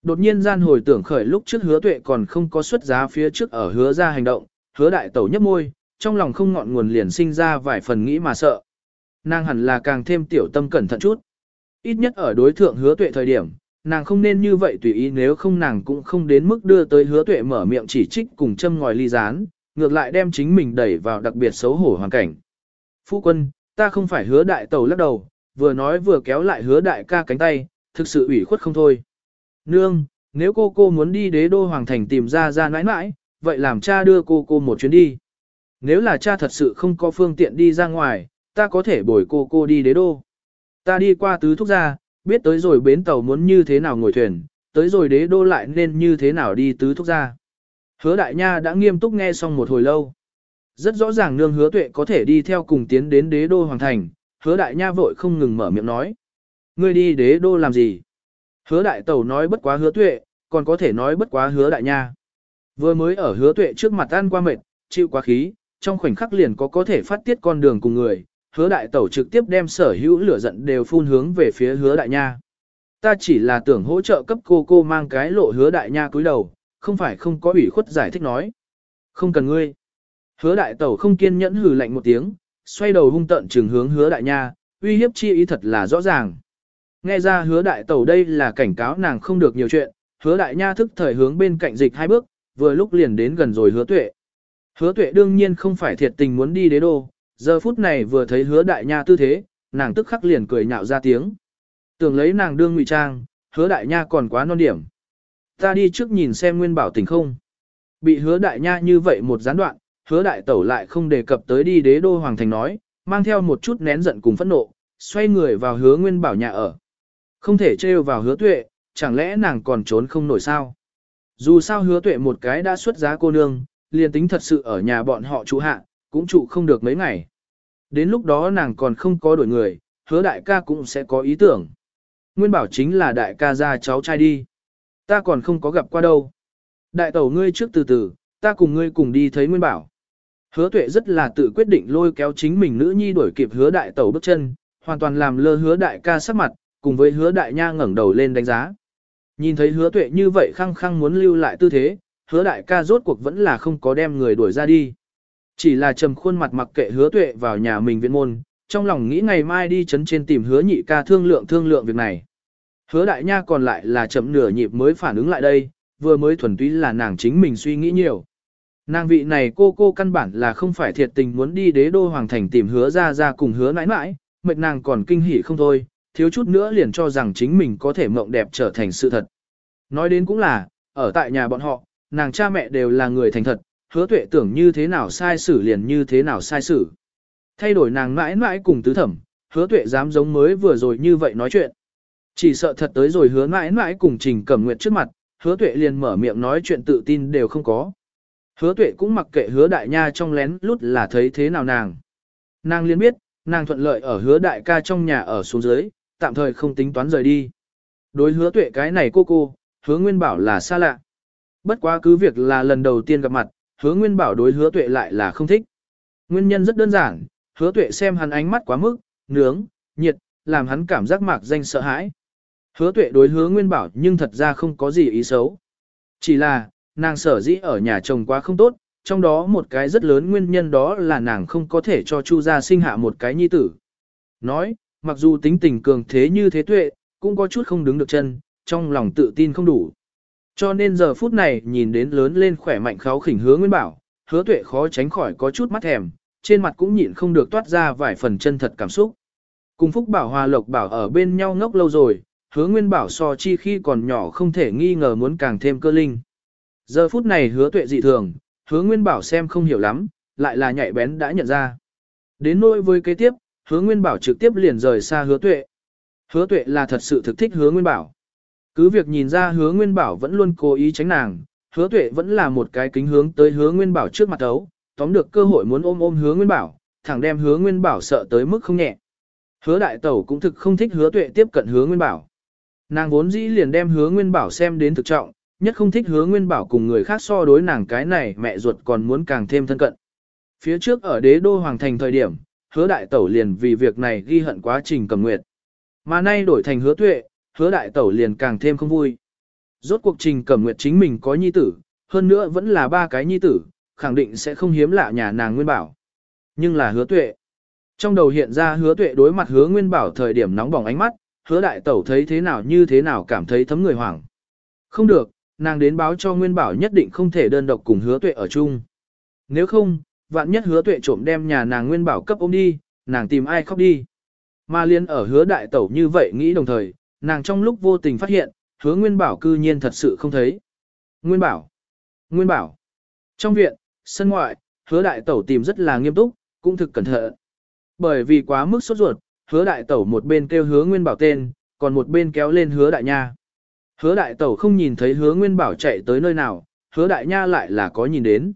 Đột nhiên gian hồi tưởng khởi lúc trước hứa tuệ còn không có xuất giá phía trước ở hứa ra hành động, hứa đại tẩu nhấp môi, trong lòng không ngọn nguồn liền sinh ra vài phần nghĩ mà sợ. Nàng hẳn là càng thêm tiểu tâm cẩn thận chút. Ít nhất ở đối thượng hứa tuệ thời điểm, nàng không nên như vậy tùy ý nếu không nàng cũng không đến mức đưa tới hứa tuệ mở miệng chỉ trích cùng châm ngòi ly gián, ngược lại đem chính mình đẩy vào đặc biệt xấu hổ hoàn cảnh. Phu quân, ta không phải hứa đại tẩu lắc đầu, vừa nói vừa kéo lại hứa đại ca cánh tay, thực sự ủy khuất không thôi. Nương, nếu cô cô muốn đi đế đô hoàng thành tìm ra ra nãi nãi, vậy làm cha đưa cô cô một chuyến đi. Nếu là cha thật sự không có phương tiện đi ra ngoài, ta có thể bồi cô cô đi đế đô. Ta đi qua tứ thúc gia, biết tới rồi bến tàu muốn như thế nào ngồi thuyền, tới rồi đế đô lại nên như thế nào đi tứ thúc gia. Hứa đại nha đã nghiêm túc nghe xong một hồi lâu. Rất rõ ràng nương hứa tuệ có thể đi theo cùng tiến đến đế đô hoàng thành, hứa đại nha vội không ngừng mở miệng nói. Ngươi đi đế đô làm gì? Hứa đại tẩu nói bất quá hứa tuệ, còn có thể nói bất quá hứa đại nha. Vừa mới ở hứa tuệ trước mặt ăn qua mệt, chịu quá khí, trong khoảnh khắc liền có có thể phát tiết con đường cùng người, hứa đại tẩu trực tiếp đem sở hữu lửa giận đều phun hướng về phía hứa đại nha. Ta chỉ là tưởng hỗ trợ cấp cô cô mang cái lộ hứa đại nha cúi đầu, không phải không có ủy khuất giải thích nói. Không cần ngươi. Hứa đại tẩu không kiên nhẫn hừ lạnh một tiếng, xoay đầu hung tận trừng hướng hứa đại nha, uy hiếp chi ý thật là rõ ràng. Nghe ra hứa đại tẩu đây là cảnh cáo nàng không được nhiều chuyện, hứa đại nha thức thời hướng bên cạnh dịch hai bước, vừa lúc liền đến gần rồi hứa tuệ. Hứa tuệ đương nhiên không phải thiệt tình muốn đi đế đô, giờ phút này vừa thấy hứa đại nha tư thế, nàng tức khắc liền cười nhạo ra tiếng. Tưởng lấy nàng đương ngụy trang, hứa đại nha còn quá non điểm. Ta đi trước nhìn xem nguyên bảo tình không. Bị hứa đại nha như vậy một gián đoạn, hứa đại tẩu lại không đề cập tới đi đế đô hoàng thành nói, mang theo một chút nén giận cùng phẫn nộ, xoay người vào hứa nguyên bảo nhà ở. Không thể trêu vào hứa tuệ, chẳng lẽ nàng còn trốn không nổi sao? Dù sao hứa tuệ một cái đã xuất giá cô nương, liền tính thật sự ở nhà bọn họ trụ hạ, cũng trụ không được mấy ngày. Đến lúc đó nàng còn không có đổi người, hứa đại ca cũng sẽ có ý tưởng. Nguyên bảo chính là đại ca ra cháu trai đi. Ta còn không có gặp qua đâu. Đại tẩu ngươi trước từ từ, ta cùng ngươi cùng đi thấy Nguyên bảo. Hứa tuệ rất là tự quyết định lôi kéo chính mình nữ nhi đuổi kịp hứa đại tẩu bước chân, hoàn toàn làm lơ hứa đại ca sắc mặt, cùng với hứa đại nha ngẩng đầu lên đánh giá. Nhìn thấy hứa tuệ như vậy khăng khăng muốn lưu lại tư thế, hứa đại ca rốt cuộc vẫn là không có đem người đuổi ra đi. Chỉ là trầm khuôn mặt mặc kệ hứa tuệ vào nhà mình viện môn, trong lòng nghĩ ngày mai đi chấn trên tìm hứa nhị ca thương lượng thương lượng việc này. Hứa đại nha còn lại là chậm nửa nhịp mới phản ứng lại đây, vừa mới thuần túy là nàng chính mình suy nghĩ nhiều. Nàng vị này cô cô căn bản là không phải thiệt tình muốn đi đế đô hoàng thành tìm hứa ra ra cùng hứa mãi mãi, mệt nàng còn kinh hỉ không thôi, thiếu chút nữa liền cho rằng chính mình có thể mộng đẹp trở thành sự thật. Nói đến cũng là, ở tại nhà bọn họ, nàng cha mẹ đều là người thành thật, hứa tuệ tưởng như thế nào sai xử liền như thế nào sai xử. Thay đổi nàng mãi mãi cùng tứ thẩm, hứa tuệ dám giống mới vừa rồi như vậy nói chuyện. Chỉ sợ thật tới rồi hứa mãi mãi cùng trình cẩm nguyệt trước mặt, hứa tuệ liền mở miệng nói chuyện tự tin đều không có. Hứa tuệ cũng mặc kệ hứa đại nha trong lén lút là thấy thế nào nàng. Nàng liền biết, nàng thuận lợi ở hứa đại ca trong nhà ở xuống dưới, tạm thời không tính toán rời đi. Đối hứa tuệ cái này cô cô, hứa nguyên bảo là xa lạ. Bất quá cứ việc là lần đầu tiên gặp mặt, hứa nguyên bảo đối hứa tuệ lại là không thích. Nguyên nhân rất đơn giản, hứa tuệ xem hắn ánh mắt quá mức, nướng, nhiệt, làm hắn cảm giác mạc danh sợ hãi. Hứa tuệ đối hứa nguyên bảo nhưng thật ra không có gì ý xấu. Chỉ là, nàng sở dĩ ở nhà chồng quá không tốt, trong đó một cái rất lớn nguyên nhân đó là nàng không có thể cho Chu gia sinh hạ một cái nhi tử. Nói, mặc dù tính tình cường thế như thế tuệ, cũng có chút không đứng được chân, trong lòng tự tin không đủ. Cho nên giờ phút này nhìn đến lớn lên khỏe mạnh kháo khỉnh hứa Nguyên Bảo, hứa tuệ khó tránh khỏi có chút mắt thèm, trên mặt cũng nhịn không được toát ra vài phần chân thật cảm xúc. Cùng Phúc Bảo Hòa Lộc Bảo ở bên nhau ngốc lâu rồi, hứa Nguyên Bảo so chi khi còn nhỏ không thể nghi ngờ muốn càng thêm cơ linh. Giờ phút này hứa tuệ dị thường, hứa Nguyên Bảo xem không hiểu lắm, lại là nhạy bén đã nhận ra. Đến nỗi với kế tiếp, hứa Nguyên Bảo trực tiếp liền rời xa hứa tuệ. Hứa tuệ là thật sự thực thích hứa Nguyên Bảo. Cứ việc nhìn ra hứa Nguyên Bảo vẫn luôn cố ý tránh nàng, hứa tuệ vẫn là một cái kính hướng tới hứa Nguyên Bảo trước mặt ấu, tóm được cơ hội muốn ôm ôm hứa Nguyên Bảo, thẳng đem hứa Nguyên Bảo sợ tới mức không nhẹ. Hứa đại tẩu cũng thực không thích hứa tuệ tiếp cận hứa Nguyên Bảo. Nàng vốn dĩ liền đem hứa Nguyên Bảo xem đến thực trọng, nhất không thích hứa Nguyên Bảo cùng người khác so đối nàng cái này mẹ ruột còn muốn càng thêm thân cận. Phía trước ở đế đô hoàng thành thời điểm, hứa đại tẩu liền vì việc này ghi hận quá trình cầm nguyệt. Mà nay đổi thành hứa tuệ, hứa đại tẩu liền càng thêm không vui. Rốt cuộc trình cẩm nguyệt chính mình có nhi tử, hơn nữa vẫn là ba cái nhi tử, khẳng định sẽ không hiếm lạ nhà nàng nguyên bảo. Nhưng là hứa tuệ. Trong đầu hiện ra hứa tuệ đối mặt hứa nguyên bảo thời điểm nóng bỏng ánh mắt, hứa đại tẩu thấy thế nào như thế nào cảm thấy thấm người hoảng. Không được, nàng đến báo cho nguyên bảo nhất định không thể đơn độc cùng hứa tuệ ở chung. Nếu không, vạn nhất hứa tuệ trộm đem nhà nàng nguyên bảo cấp ôm đi, nàng tìm ai khóc đi. Mà liên ở hứa đại tẩu như vậy nghĩ đồng thời, nàng trong lúc vô tình phát hiện, hứa nguyên bảo cư nhiên thật sự không thấy. Nguyên bảo, nguyên bảo. Trong viện, sân ngoại, hứa đại tẩu tìm rất là nghiêm túc, cũng thực cẩn thận. Bởi vì quá mức sốt ruột, hứa đại tẩu một bên kêu hứa nguyên bảo tên, còn một bên kéo lên hứa đại nha. Hứa đại tẩu không nhìn thấy hứa nguyên bảo chạy tới nơi nào, hứa đại nha lại là có nhìn đến.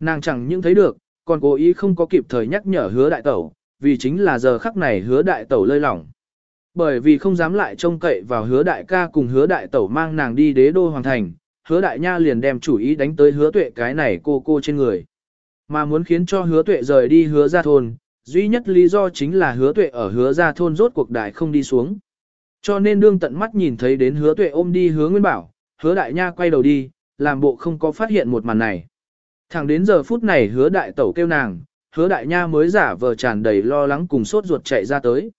Nàng chẳng những thấy được, còn cố ý không có kịp thời nhắc nhở hứa đại tẩu, vì chính là giờ khắc này hứa đại tẩu lơi lỏng. Bởi vì không dám lại trông cậy vào hứa đại ca cùng hứa đại tẩu mang nàng đi đế đô hoàng thành, hứa đại nha liền đem chủ ý đánh tới hứa tuệ cái này cô cô trên người. Mà muốn khiến cho hứa tuệ rời đi hứa ra thôn, duy nhất lý do chính là hứa tuệ ở hứa ra thôn rốt cuộc đại không đi xuống. Cho nên đương tận mắt nhìn thấy đến hứa tuệ ôm đi hứa nguyên bảo, hứa đại nha quay đầu đi, làm bộ không có phát hiện một màn này. Thẳng đến giờ phút này hứa đại tẩu kêu nàng, hứa đại nha mới giả vờ tràn đầy lo lắng cùng sốt ruột chạy ra tới.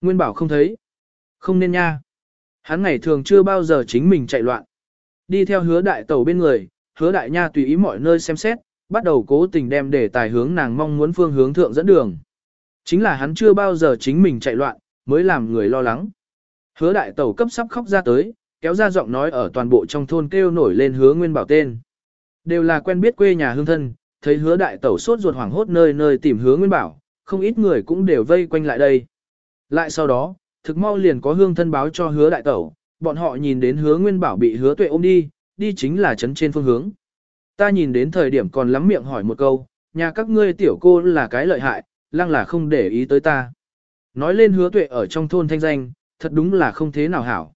Nguyên bảo không thấy. Không nên nha. Hắn ngày thường chưa bao giờ chính mình chạy loạn. Đi theo hứa đại tẩu bên người, hứa đại nha tùy ý mọi nơi xem xét, bắt đầu cố tình đem để tài hướng nàng mong muốn phương hướng thượng dẫn đường. Chính là hắn chưa bao giờ chính mình chạy loạn, mới làm người lo lắng. Hứa đại tẩu cấp sắp khóc ra tới, kéo ra giọng nói ở toàn bộ trong thôn kêu nổi lên hứa nguyên bảo tên. Đều là quen biết quê nhà hương thân, thấy hứa đại tẩu sốt ruột hoảng hốt nơi nơi tìm hứa nguyên bảo, không ít người cũng đều vây quanh lại đây. Lại sau đó, thực mau liền có hương thân báo cho hứa đại tẩu, bọn họ nhìn đến hứa nguyên bảo bị hứa tuệ ôm đi, đi chính là chấn trên phương hướng. Ta nhìn đến thời điểm còn lắm miệng hỏi một câu, nhà các ngươi tiểu cô là cái lợi hại, lăng là không để ý tới ta. Nói lên hứa tuệ ở trong thôn thanh danh, thật đúng là không thế nào hảo.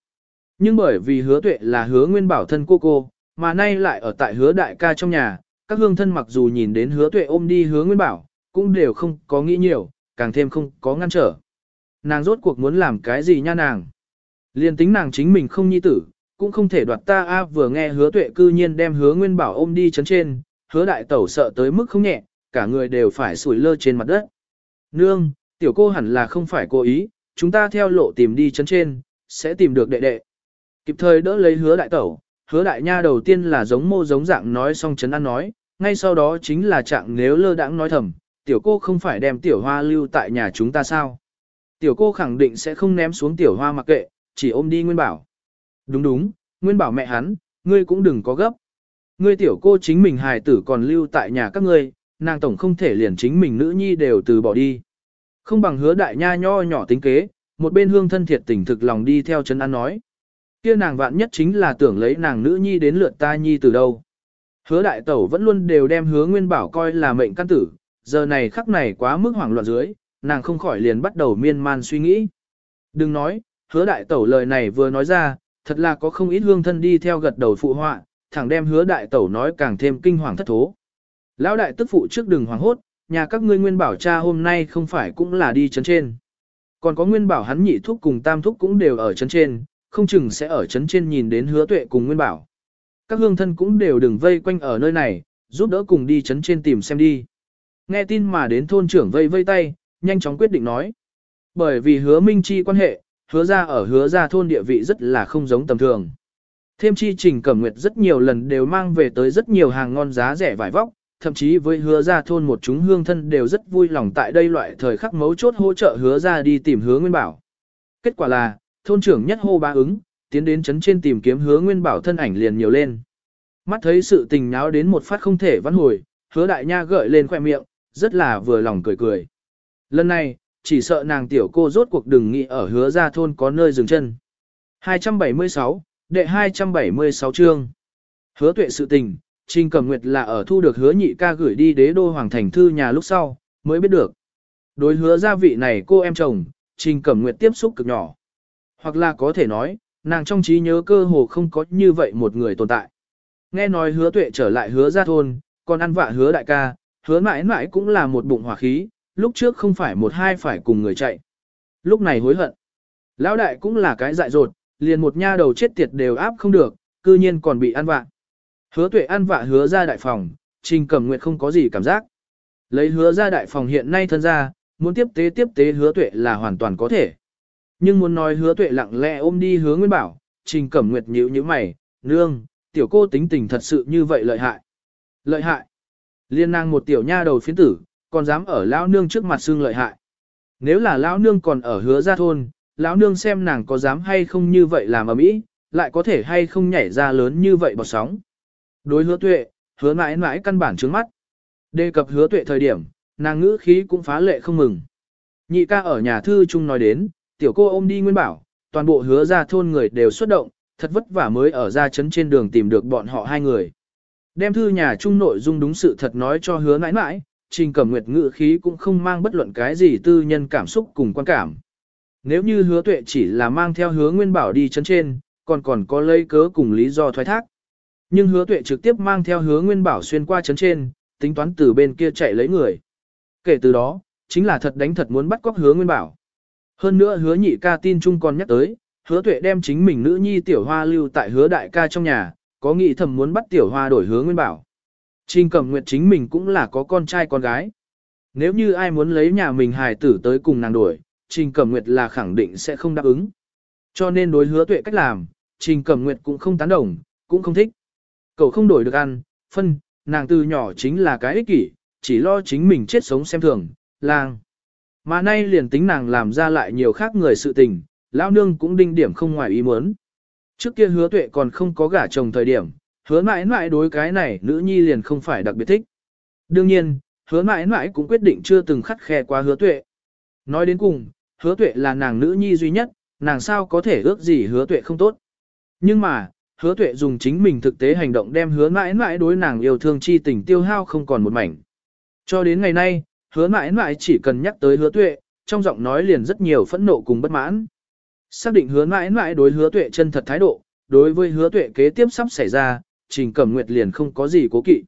Nhưng bởi vì hứa tuệ là hứa nguyên bảo thân cô cô, mà nay lại ở tại hứa đại ca trong nhà, các hương thân mặc dù nhìn đến hứa tuệ ôm đi hứa nguyên bảo, cũng đều không có nghĩ nhiều, càng thêm không có ngăn trở. Nàng rốt cuộc muốn làm cái gì nha nàng. Liên tính nàng chính mình không nhi tử, cũng không thể đoạt ta a vừa nghe hứa tuệ cư nhiên đem hứa nguyên bảo ôm đi chấn trên, hứa đại tẩu sợ tới mức không nhẹ, cả người đều phải sủi lơ trên mặt đất. Nương, tiểu cô hẳn là không phải cố ý, chúng ta theo lộ tìm đi chấn trên, sẽ tìm được đệ đệ. Kịp thời đỡ lấy hứa đại tẩu, hứa đại nha đầu tiên là giống mô giống dạng nói xong chấn ăn nói, ngay sau đó chính là trạng nếu lơ đãng nói thầm, tiểu cô không phải đem tiểu hoa lưu tại nhà chúng ta sao. Tiểu cô khẳng định sẽ không ném xuống tiểu hoa mặc kệ, chỉ ôm đi Nguyên Bảo. Đúng đúng, Nguyên Bảo mẹ hắn, ngươi cũng đừng có gấp. Ngươi tiểu cô chính mình hài tử còn lưu tại nhà các ngươi, nàng tổng không thể liền chính mình nữ nhi đều từ bỏ đi. Không bằng hứa đại nha nho nhỏ tính kế, một bên hương thân thiệt tình thực lòng đi theo chân ăn nói. Kia nàng vạn nhất chính là tưởng lấy nàng nữ nhi đến lượt ta nhi từ đâu. Hứa đại tẩu vẫn luôn đều đem hứa nguyên bảo coi là mệnh căn tử, giờ này khắc này quá mức hoảng loạn dưới, nàng không khỏi liền bắt đầu miên man suy nghĩ. Đừng nói, hứa đại tẩu lời này vừa nói ra, thật là có không ít hương thân đi theo gật đầu phụ họa, thẳng đem hứa đại tẩu nói càng thêm kinh hoàng thất thố. Lão đại tức phụ trước đừng hoảng hốt, nhà các ngươi nguyên bảo cha hôm nay không phải cũng là đi chấn trên. Còn có nguyên bảo hắn nhị thúc cùng tam thúc cũng đều ở chấn trên, không chừng sẽ ở chấn trên nhìn đến hứa tuệ cùng nguyên bảo. Các hương thân cũng đều đừng vây quanh ở nơi này, giúp đỡ cùng đi chấn trên tìm xem đi. Nghe tin mà đến thôn trưởng vây vây tay, nhanh chóng quyết định nói. Bởi vì hứa minh chi quan hệ, hứa ra ở hứa ra thôn địa vị rất là không giống tầm thường. Thêm chi trình cẩm nguyệt rất nhiều lần đều mang về tới rất nhiều hàng ngon giá rẻ vải vóc, thậm chí với hứa ra thôn một chúng hương thân đều rất vui lòng tại đây loại thời khắc mấu chốt hỗ trợ hứa ra đi tìm hứa nguyên bảo. Kết quả là, thôn trưởng nhất hô ba ứng, tiến đến chấn trên tìm kiếm hứa nguyên bảo thân ảnh liền nhiều lên. Mắt thấy sự tình náo đến một phát không thể vãn hồi, hứa đại nha gợi lên khoe miệng, rất là vừa lòng cười cười. Lần này, chỉ sợ nàng tiểu cô rốt cuộc đừng nghĩ ở hứa ra thôn có nơi dừng chân. 276, đệ 276 chương. Hứa tuệ sự tình, Trình Cẩm Nguyệt là ở thu được hứa nhị ca gửi đi đế đô hoàng thành thư nhà lúc sau, mới biết được. Đối hứa gia vị này cô em chồng, Trình Cẩm Nguyệt tiếp xúc cực nhỏ. Hoặc là có thể nói, nàng trong trí nhớ cơ hồ không có như vậy một người tồn tại. Nghe nói hứa tuệ trở lại hứa gia thôn, còn ăn vạ hứa đại ca, hứa mãi mãi cũng là một bụng hỏa khí, lúc trước không phải một hai phải cùng người chạy. Lúc này hối hận. Lão đại cũng là cái dại dột, liền một nha đầu chết tiệt đều áp không được, cư nhiên còn bị ăn vạ. Hứa tuệ ăn vạ hứa ra đại phòng, trình cẩm nguyệt không có gì cảm giác. Lấy hứa ra đại phòng hiện nay thân ra, muốn tiếp tế tiếp tế hứa tuệ là hoàn toàn có thể. Nhưng muốn nói hứa tuệ lặng lẽ ôm đi hứa nguyên bảo, trình cẩm nguyệt nhíu như mày, nương, tiểu cô tính tình thật sự như vậy lợi hại. Lợi hại. Liên nàng một tiểu nha đầu phiến tử, còn dám ở lão nương trước mặt xương lợi hại. Nếu là lão nương còn ở hứa ra thôn, lão nương xem nàng có dám hay không như vậy làm ở mỹ, lại có thể hay không nhảy ra lớn như vậy bọt sóng. Đối hứa tuệ, hứa mãi mãi căn bản trướng mắt. Đề cập hứa tuệ thời điểm, nàng ngữ khí cũng phá lệ không mừng. Nhị ca ở nhà thư chung nói đến, tiểu cô ôm đi nguyên bảo, toàn bộ hứa ra thôn người đều xuất động, thật vất vả mới ở ra chấn trên đường tìm được bọn họ hai người. Đem thư nhà chung nội dung đúng sự thật nói cho hứa mãi mãi, trình cẩm nguyệt ngữ khí cũng không mang bất luận cái gì tư nhân cảm xúc cùng quan cảm. Nếu như hứa tuệ chỉ là mang theo hứa nguyên bảo đi chấn trên, còn còn có lấy cớ cùng lý do thoái thác. Nhưng hứa tuệ trực tiếp mang theo hứa nguyên bảo xuyên qua chấn trên, tính toán từ bên kia chạy lấy người. Kể từ đó, chính là thật đánh thật muốn bắt cóc hứa nguyên bảo. Hơn nữa hứa nhị ca tin chung còn nhắc tới, hứa tuệ đem chính mình nữ nhi tiểu hoa lưu tại hứa đại ca trong nhà, có nghĩ thầm muốn bắt tiểu hoa đổi hứa nguyên bảo. Trình cẩm nguyệt chính mình cũng là có con trai con gái. Nếu như ai muốn lấy nhà mình hài tử tới cùng nàng đổi, Trình Cẩm Nguyệt là khẳng định sẽ không đáp ứng. Cho nên đối hứa tuệ cách làm, Trình Cẩm Nguyệt cũng không tán đồng, cũng không thích. Cậu không đổi được ăn, phân, nàng từ nhỏ chính là cái ích kỷ, chỉ lo chính mình chết sống xem thường, lang. Mà nay liền tính nàng làm ra lại nhiều khác người sự tình, lão nương cũng đinh điểm không ngoài ý muốn. Trước kia hứa tuệ còn không có gả chồng thời điểm, hứa mãi mãi đối cái này nữ nhi liền không phải đặc biệt thích. Đương nhiên, hứa mãi mãi cũng quyết định chưa từng khắt khe qua hứa tuệ. Nói đến cùng, hứa tuệ là nàng nữ nhi duy nhất, nàng sao có thể ước gì hứa tuệ không tốt. Nhưng mà, hứa tuệ dùng chính mình thực tế hành động đem hứa mãi mãi đối nàng yêu thương chi tình tiêu hao không còn một mảnh. Cho đến ngày nay, hứa mãi mãi chỉ cần nhắc tới hứa tuệ, trong giọng nói liền rất nhiều phẫn nộ cùng bất mãn. Xác định hứa mãi mãi đối hứa tuệ chân thật thái độ, đối với hứa tuệ kế tiếp sắp xảy ra, trình cẩm nguyệt liền không có gì cố kỵ.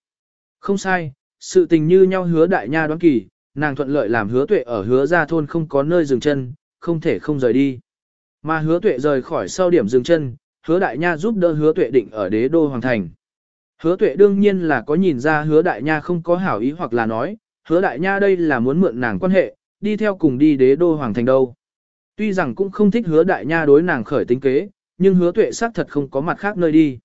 Không sai, sự tình như nhau hứa đại nha đoán kỳ, nàng thuận lợi làm hứa tuệ ở hứa ra thôn không có nơi dừng chân, không thể không rời đi. Mà hứa tuệ rời khỏi sau điểm dừng chân, hứa đại nha giúp đỡ hứa tuệ định ở đế đô hoàng thành. Hứa tuệ đương nhiên là có nhìn ra hứa đại nha không có hảo ý hoặc là nói, hứa đại nha đây là muốn mượn nàng quan hệ, đi theo cùng đi đế đô hoàng thành đâu. Tuy rằng cũng không thích hứa đại nha đối nàng khởi tính kế, nhưng hứa tuệ xác thật không có mặt khác nơi đi.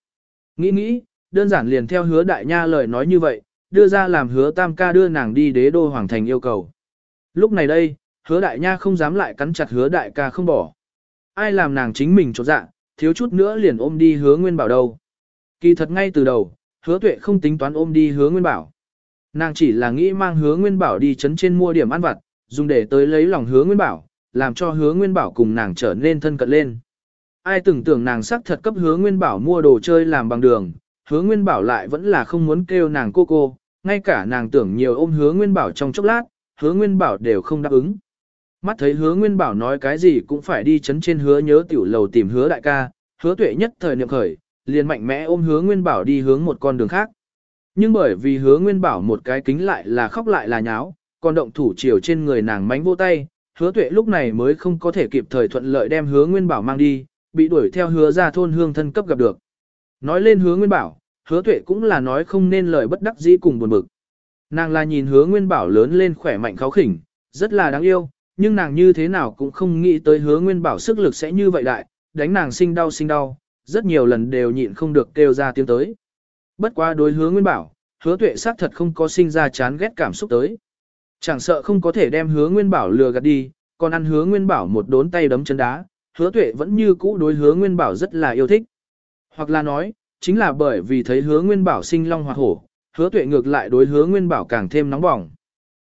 Nghĩ nghĩ, đơn giản liền theo hứa đại nha lời nói như vậy, đưa ra làm hứa tam ca đưa nàng đi đế đô hoàng thành yêu cầu. Lúc này đây, hứa đại nha không dám lại cắn chặt hứa đại ca không bỏ. Ai làm nàng chính mình trột dạ, thiếu chút nữa liền ôm đi hứa nguyên bảo đâu. Kỳ thật ngay từ đầu, hứa tuệ không tính toán ôm đi hứa nguyên bảo. Nàng chỉ là nghĩ mang hứa nguyên bảo đi chấn trên mua điểm ăn vặt, dùng để tới lấy lòng hứa nguyên bảo, làm cho hứa nguyên bảo cùng nàng trở nên thân cận lên. Ai tưởng tưởng nàng sắc thật cấp hứa nguyên bảo mua đồ chơi làm bằng đường, hứa nguyên bảo lại vẫn là không muốn kêu nàng cô cô, ngay cả nàng tưởng nhiều ôm hứa nguyên bảo trong chốc lát, hứa nguyên bảo đều không đáp ứng. Mắt thấy hứa nguyên bảo nói cái gì cũng phải đi chấn trên hứa nhớ tiểu lầu tìm hứa đại ca, hứa tuệ nhất thời niệm khởi, liền mạnh mẽ ôm hứa nguyên bảo đi hướng một con đường khác. Nhưng bởi vì hứa nguyên bảo một cái kính lại là khóc lại là nháo, còn động thủ chiều trên người nàng mánh vô tay, hứa tuệ lúc này mới không có thể kịp thời thuận lợi đem hứa nguyên bảo mang đi, bị đuổi theo hứa ra thôn hương thân cấp gặp được. Nói lên hứa nguyên bảo, hứa tuệ cũng là nói không nên lời bất đắc dĩ cùng buồn bực. Nàng là nhìn hứa nguyên bảo lớn lên khỏe mạnh kháo khỉnh, rất là đáng yêu, nhưng nàng như thế nào cũng không nghĩ tới hứa nguyên bảo sức lực sẽ như vậy đại, đánh nàng sinh đau sinh đau, rất nhiều lần đều nhịn không được kêu ra tiếng tới. Bất quá đối hứa nguyên bảo, hứa tuệ xác thật không có sinh ra chán ghét cảm xúc tới. Chẳng sợ không có thể đem hứa nguyên bảo lừa gạt đi, còn ăn hứa nguyên bảo một đốn tay đấm chân đá, hứa tuệ vẫn như cũ đối hứa nguyên bảo rất là yêu thích. Hoặc là nói, chính là bởi vì thấy hứa nguyên bảo sinh long hoặc hổ, hứa tuệ ngược lại đối hứa nguyên bảo càng thêm nóng bỏng.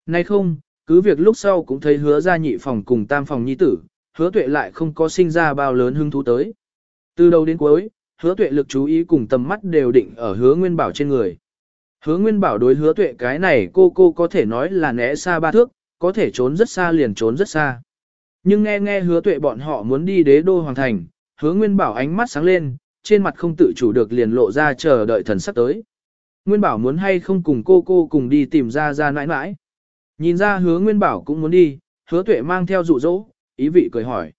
Nay không, cứ việc lúc sau cũng thấy hứa ra nhị phòng cùng tam phòng nhi tử, hứa tuệ lại không có sinh ra bao lớn hứng thú tới. Từ đầu đến cuối, hứa tuệ lực chú ý cùng tầm mắt đều định ở hứa nguyên bảo trên người. Hứa nguyên bảo đối hứa tuệ cái này cô cô có thể nói là né xa ba thước, có thể trốn rất xa liền trốn rất xa. Nhưng nghe nghe hứa tuệ bọn họ muốn đi đế đô hoàng thành, hứa nguyên bảo ánh mắt sáng lên, trên mặt không tự chủ được liền lộ ra chờ đợi thần sắp tới. Nguyên bảo muốn hay không cùng cô cô cùng đi tìm ra ra nãi nãi. Nhìn ra hứa nguyên bảo cũng muốn đi, hứa tuệ mang theo dụ dỗ, ý vị cười hỏi.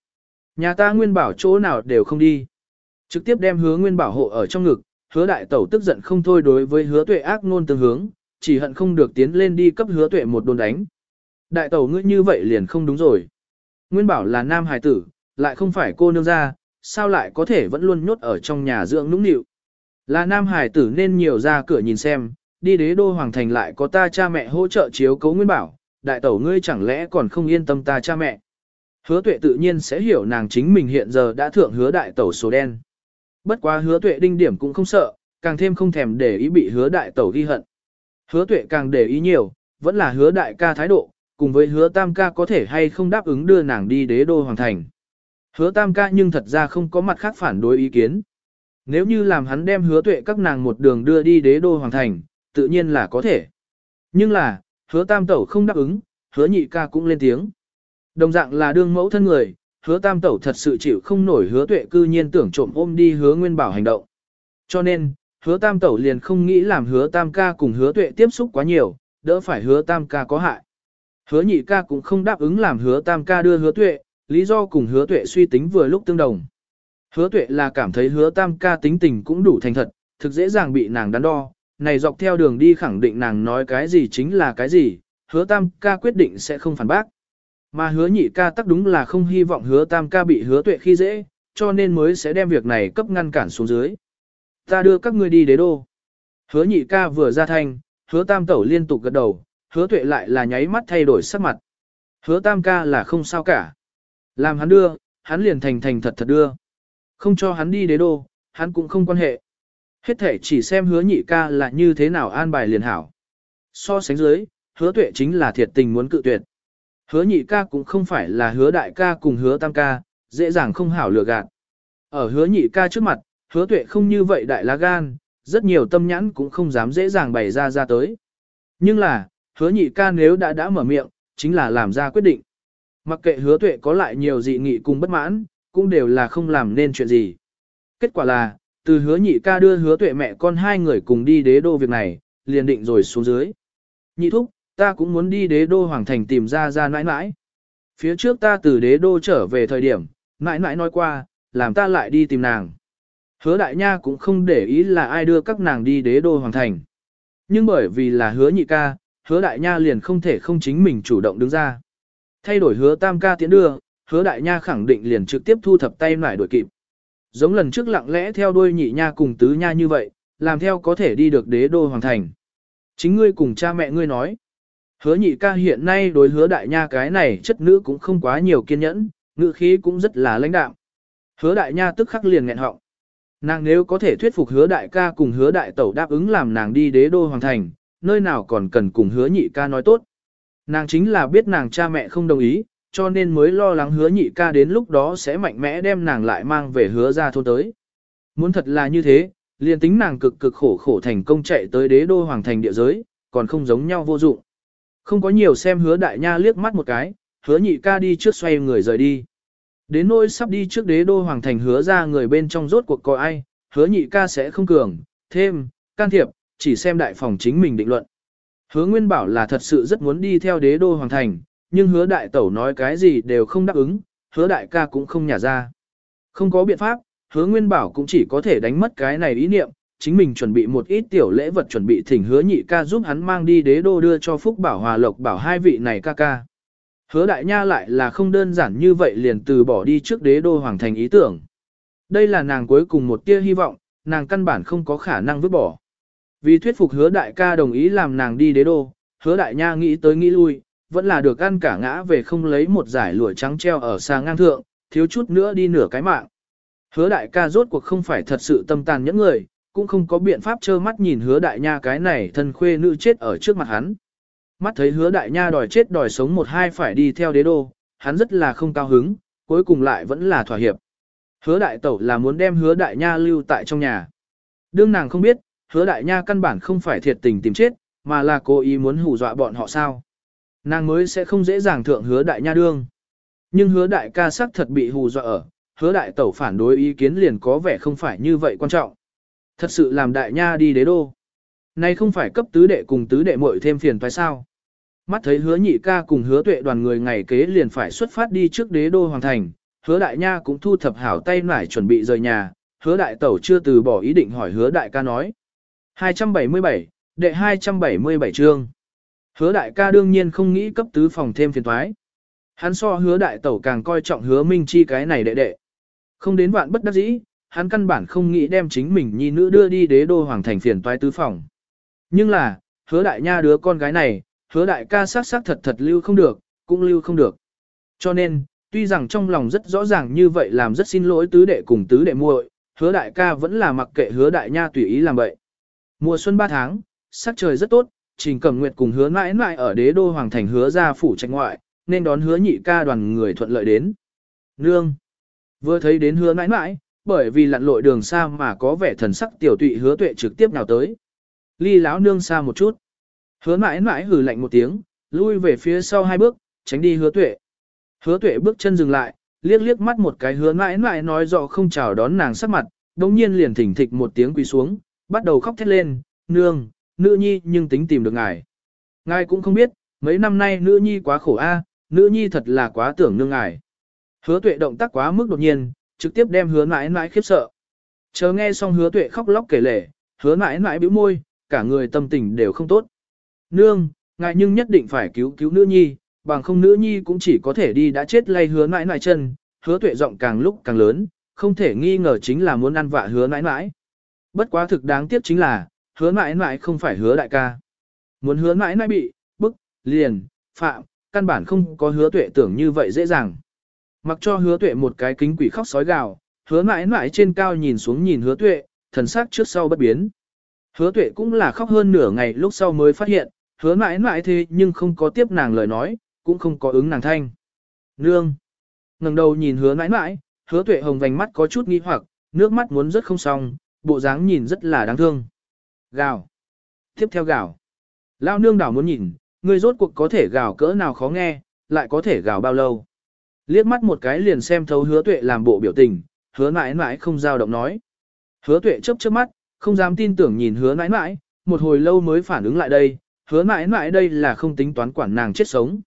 Nhà ta nguyên bảo chỗ nào đều không đi. Trực tiếp đem hứa nguyên bảo hộ ở trong ngực, hứa đại tẩu tức giận không thôi đối với hứa tuệ ác ngôn tương hướng, chỉ hận không được tiến lên đi cấp hứa tuệ một đồn đánh. Đại tẩu ngươi như vậy liền không đúng rồi. Nguyên bảo là nam hài tử, lại không phải cô nương gia, sao lại có thể vẫn luôn nhốt ở trong nhà dưỡng nũng nịu. Là nam hài tử nên nhiều ra cửa nhìn xem, đi đế đô hoàng thành lại có ta cha mẹ hỗ trợ chiếu cấu nguyên bảo, đại tẩu ngươi chẳng lẽ còn không yên tâm ta cha mẹ. Hứa tuệ tự nhiên sẽ hiểu nàng chính mình hiện giờ đã thượng hứa đại tẩu số đen. Bất quá hứa tuệ đinh điểm cũng không sợ, càng thêm không thèm để ý bị hứa đại tẩu ghi hận. Hứa tuệ càng để ý nhiều, vẫn là hứa đại ca thái độ, cùng với hứa tam ca có thể hay không đáp ứng đưa nàng đi đế đô hoàng thành. Hứa tam ca nhưng thật ra không có mặt khác phản đối ý kiến. Nếu như làm hắn đem hứa tuệ các nàng một đường đưa đi đế đô hoàng thành, tự nhiên là có thể. Nhưng là, hứa tam tẩu không đáp ứng, hứa nhị ca cũng lên tiếng. Đồng dạng là đương mẫu thân người, hứa tam tẩu thật sự chịu không nổi hứa tuệ cư nhiên tưởng trộm ôm đi hứa nguyên bảo hành động. Cho nên, hứa tam tẩu liền không nghĩ làm hứa tam ca cùng hứa tuệ tiếp xúc quá nhiều, đỡ phải hứa tam ca có hại. Hứa nhị ca cũng không đáp ứng làm hứa tam ca đưa hứa tuệ, lý do cùng hứa tuệ suy tính vừa lúc tương đồng. Hứa tuệ là cảm thấy hứa tam ca tính tình cũng đủ thành thật, thực dễ dàng bị nàng đắn đo, này dọc theo đường đi khẳng định nàng nói cái gì chính là cái gì, hứa tam ca quyết định sẽ không phản bác. Mà hứa nhị ca tắc đúng là không hy vọng hứa tam ca bị hứa tuệ khi dễ, cho nên mới sẽ đem việc này cấp ngăn cản xuống dưới. Ta đưa các ngươi đi đế đô. Hứa nhị ca vừa ra thanh, hứa tam tẩu liên tục gật đầu, hứa tuệ lại là nháy mắt thay đổi sắc mặt. Hứa tam ca là không sao cả. Làm hắn đưa, hắn liền thành thành thật thật đưa. Không cho hắn đi đế đô, hắn cũng không quan hệ. Hết thể chỉ xem hứa nhị ca là như thế nào an bài liền hảo. So sánh dưới, hứa tuệ chính là thiệt tình muốn cự tuyệt. Hứa nhị ca cũng không phải là hứa đại ca cùng hứa tam ca, dễ dàng không hảo lừa gạt. Ở hứa nhị ca trước mặt, hứa tuệ không như vậy đại lá gan, rất nhiều tâm nhãn cũng không dám dễ dàng bày ra ra tới. Nhưng là, hứa nhị ca nếu đã đã mở miệng, chính là làm ra quyết định. Mặc kệ hứa tuệ có lại nhiều dị nghị cùng bất mãn, cũng đều là không làm nên chuyện gì. Kết quả là, từ hứa nhị ca đưa hứa tuệ mẹ con hai người cùng đi đế đô việc này, liền định rồi xuống dưới. Nhị thúc, ta cũng muốn đi đế đô hoàng thành tìm ra ra nãi nãi. Phía trước ta từ đế đô trở về thời điểm, nãi nãi nói qua, làm ta lại đi tìm nàng. Hứa đại nha cũng không để ý là ai đưa các nàng đi đế đô hoàng thành. Nhưng bởi vì là hứa nhị ca, hứa đại nha liền không thể không chính mình chủ động đứng ra. Thay đổi hứa tam ca tiến đưa, hứa đại nha khẳng định liền trực tiếp thu thập tay nải đuổi kịp. Giống lần trước lặng lẽ theo đuôi nhị nha cùng tứ nha như vậy, làm theo có thể đi được đế đô hoàng thành. Chính ngươi cùng cha mẹ ngươi nói. Hứa nhị ca hiện nay đối hứa đại nha cái này chất nữ cũng không quá nhiều kiên nhẫn, ngữ khí cũng rất là lãnh đạm. Hứa đại nha tức khắc liền nghẹn họng. Nàng nếu có thể thuyết phục hứa đại ca cùng hứa đại tẩu đáp ứng làm nàng đi đế đô hoàng thành, nơi nào còn cần cùng hứa nhị ca nói tốt. Nàng chính là biết nàng cha mẹ không đồng ý, cho nên mới lo lắng hứa nhị ca đến lúc đó sẽ mạnh mẽ đem nàng lại mang về hứa ra thôn tới. Muốn thật là như thế, liền tính nàng cực cực khổ khổ thành công chạy tới đế đô hoàng thành địa giới, còn không giống nhau vô dụng. Không có nhiều xem hứa đại nha liếc mắt một cái, hứa nhị ca đi trước xoay người rời đi. Đến nỗi sắp đi trước đế đô hoàng thành hứa ra người bên trong rốt cuộc có ai, hứa nhị ca sẽ không cường, thêm, can thiệp, chỉ xem đại phòng chính mình định luận. Hứa Nguyên bảo là thật sự rất muốn đi theo đế đô hoàng thành, nhưng hứa đại tẩu nói cái gì đều không đáp ứng, hứa đại ca cũng không nhả ra. Không có biện pháp, hứa Nguyên bảo cũng chỉ có thể đánh mất cái này ý niệm, chính mình chuẩn bị một ít tiểu lễ vật chuẩn bị thỉnh hứa nhị ca giúp hắn mang đi đế đô đưa cho Phúc Bảo Hòa Lộc Bảo hai vị này ca ca. Hứa đại nha lại là không đơn giản như vậy liền từ bỏ đi trước đế đô hoàng thành ý tưởng. Đây là nàng cuối cùng một tia hy vọng, nàng căn bản không có khả năng vứt bỏ. Vì thuyết phục hứa đại ca đồng ý làm nàng đi đế đô, hứa đại nha nghĩ tới nghĩ lui, vẫn là được ăn cả ngã về không lấy một giải lụa trắng treo ở xa ngang thượng, thiếu chút nữa đi nửa cái mạng. Hứa đại ca rốt cuộc không phải thật sự tâm tàn những người, cũng không có biện pháp trơ mắt nhìn hứa đại nha cái này thân khuê nữ chết ở trước mặt hắn. Mắt thấy hứa đại nha đòi chết đòi sống một hai phải đi theo đế đô, hắn rất là không cao hứng, cuối cùng lại vẫn là thỏa hiệp. Hứa đại tẩu là muốn đem hứa đại nha lưu tại trong nhà. Đương nàng không biết, hứa đại nha căn bản không phải thiệt tình tìm chết, mà là cố ý muốn hù dọa bọn họ sao. Nàng mới sẽ không dễ dàng thượng hứa đại nha đương. Nhưng hứa đại ca sắc thật bị hù dọa ở, hứa đại tẩu phản đối ý kiến liền có vẻ không phải như vậy quan trọng. Thật sự làm đại nha đi đế đô. Nay không phải cấp tứ đệ cùng tứ đệ muội thêm phiền phải sao. Mắt thấy hứa nhị ca cùng hứa tuệ đoàn người ngày kế liền phải xuất phát đi trước đế đô hoàng thành, hứa đại nha cũng thu thập hảo tay nải chuẩn bị rời nhà, hứa đại tẩu chưa từ bỏ ý định hỏi hứa đại ca nói. 277, đệ 277 chương. Hứa đại ca đương nhiên không nghĩ cấp tứ phòng thêm phiền thoái. Hắn so hứa đại tẩu càng coi trọng hứa minh chi cái này đệ đệ. Không đến vạn bất đắc dĩ, hắn căn bản không nghĩ đem chính mình nhi nữ đưa đi đế đô hoàng thành phiền toái tứ phòng. Nhưng là, hứa đại nha đứa con gái này, hứa đại ca sắc sắc thật thật lưu không được, cũng lưu không được. Cho nên, tuy rằng trong lòng rất rõ ràng như vậy làm rất xin lỗi tứ đệ cùng tứ đệ muội, hứa đại ca vẫn là mặc kệ hứa đại nha tùy ý làm vậy. Mùa xuân 3 tháng, sắc trời rất tốt, Trình Cẩm Nguyệt cùng hứa mãi mãi ở đế đô hoàng thành hứa ra phủ trạch ngoại, nên đón hứa nhị ca đoàn người thuận lợi đến. Nương! Vừa thấy đến hứa mãi mãi, bởi vì lặn lội đường xa mà có vẻ thần sắc tiểu tụy hứa tuệ trực tiếp nào tới. Ly láo nương xa một chút. Hứa mãi mãi hừ lạnh một tiếng, lui về phía sau hai bước, tránh đi hứa tuệ. Hứa tuệ bước chân dừng lại, liếc liếc mắt một cái hứa mãi mãi nói rõ không chào đón nàng sắc mặt, đồng nhiên liền thỉnh thịch một tiếng quỳ xuống, bắt đầu khóc thét lên, nương, nữ nhi nhưng tính tìm được ngài. Ngài cũng không biết, mấy năm nay nữ nhi quá khổ a, nữ nhi thật là quá tưởng nương ngài. Hứa tuệ động tác quá mức đột nhiên, trực tiếp đem hứa mãi mãi khiếp sợ. Chờ nghe xong hứa tuệ khóc lóc kể lể, hứa mãi mãi bĩu môi, cả người tâm tình đều không tốt. Nương, ngài nhưng nhất định phải cứu cứu nữ nhi, bằng không nữ nhi cũng chỉ có thể đi đã chết lay hứa mãi mãi chân, hứa tuệ giọng càng lúc càng lớn, không thể nghi ngờ chính là muốn ăn vạ hứa mãi mãi. Bất quá thực đáng tiếc chính là, hứa mãi mãi không phải hứa đại ca. Muốn hứa mãi mãi bị, bức, liền, phạm, căn bản không có hứa tuệ tưởng như vậy dễ dàng. Mặc cho hứa tuệ một cái kính quỷ khóc sói gào, hứa mãi mãi trên cao nhìn xuống nhìn hứa tuệ, thần sắc trước sau bất biến. Hứa tuệ cũng là khóc hơn nửa ngày lúc sau mới phát hiện, hứa mãi mãi thế nhưng không có tiếp nàng lời nói, cũng không có ứng nàng thanh. Nương! ngẩng đầu nhìn hứa mãi mãi, hứa tuệ hồng vành mắt có chút nghi hoặc, nước mắt muốn rất không xong, bộ dáng nhìn rất là đáng thương. Gào! Tiếp theo gào! Lao nương đảo muốn nhìn, người rốt cuộc có thể gào cỡ nào khó nghe, lại có thể gào bao lâu. Liếc mắt một cái liền xem thấu hứa tuệ làm bộ biểu tình, hứa mãi mãi không giao động nói. Hứa tuệ chớp chớp mắt, không dám tin tưởng nhìn hứa mãi mãi, một hồi lâu mới phản ứng lại đây, hứa mãi mãi đây là không tính toán quản nàng chết sống.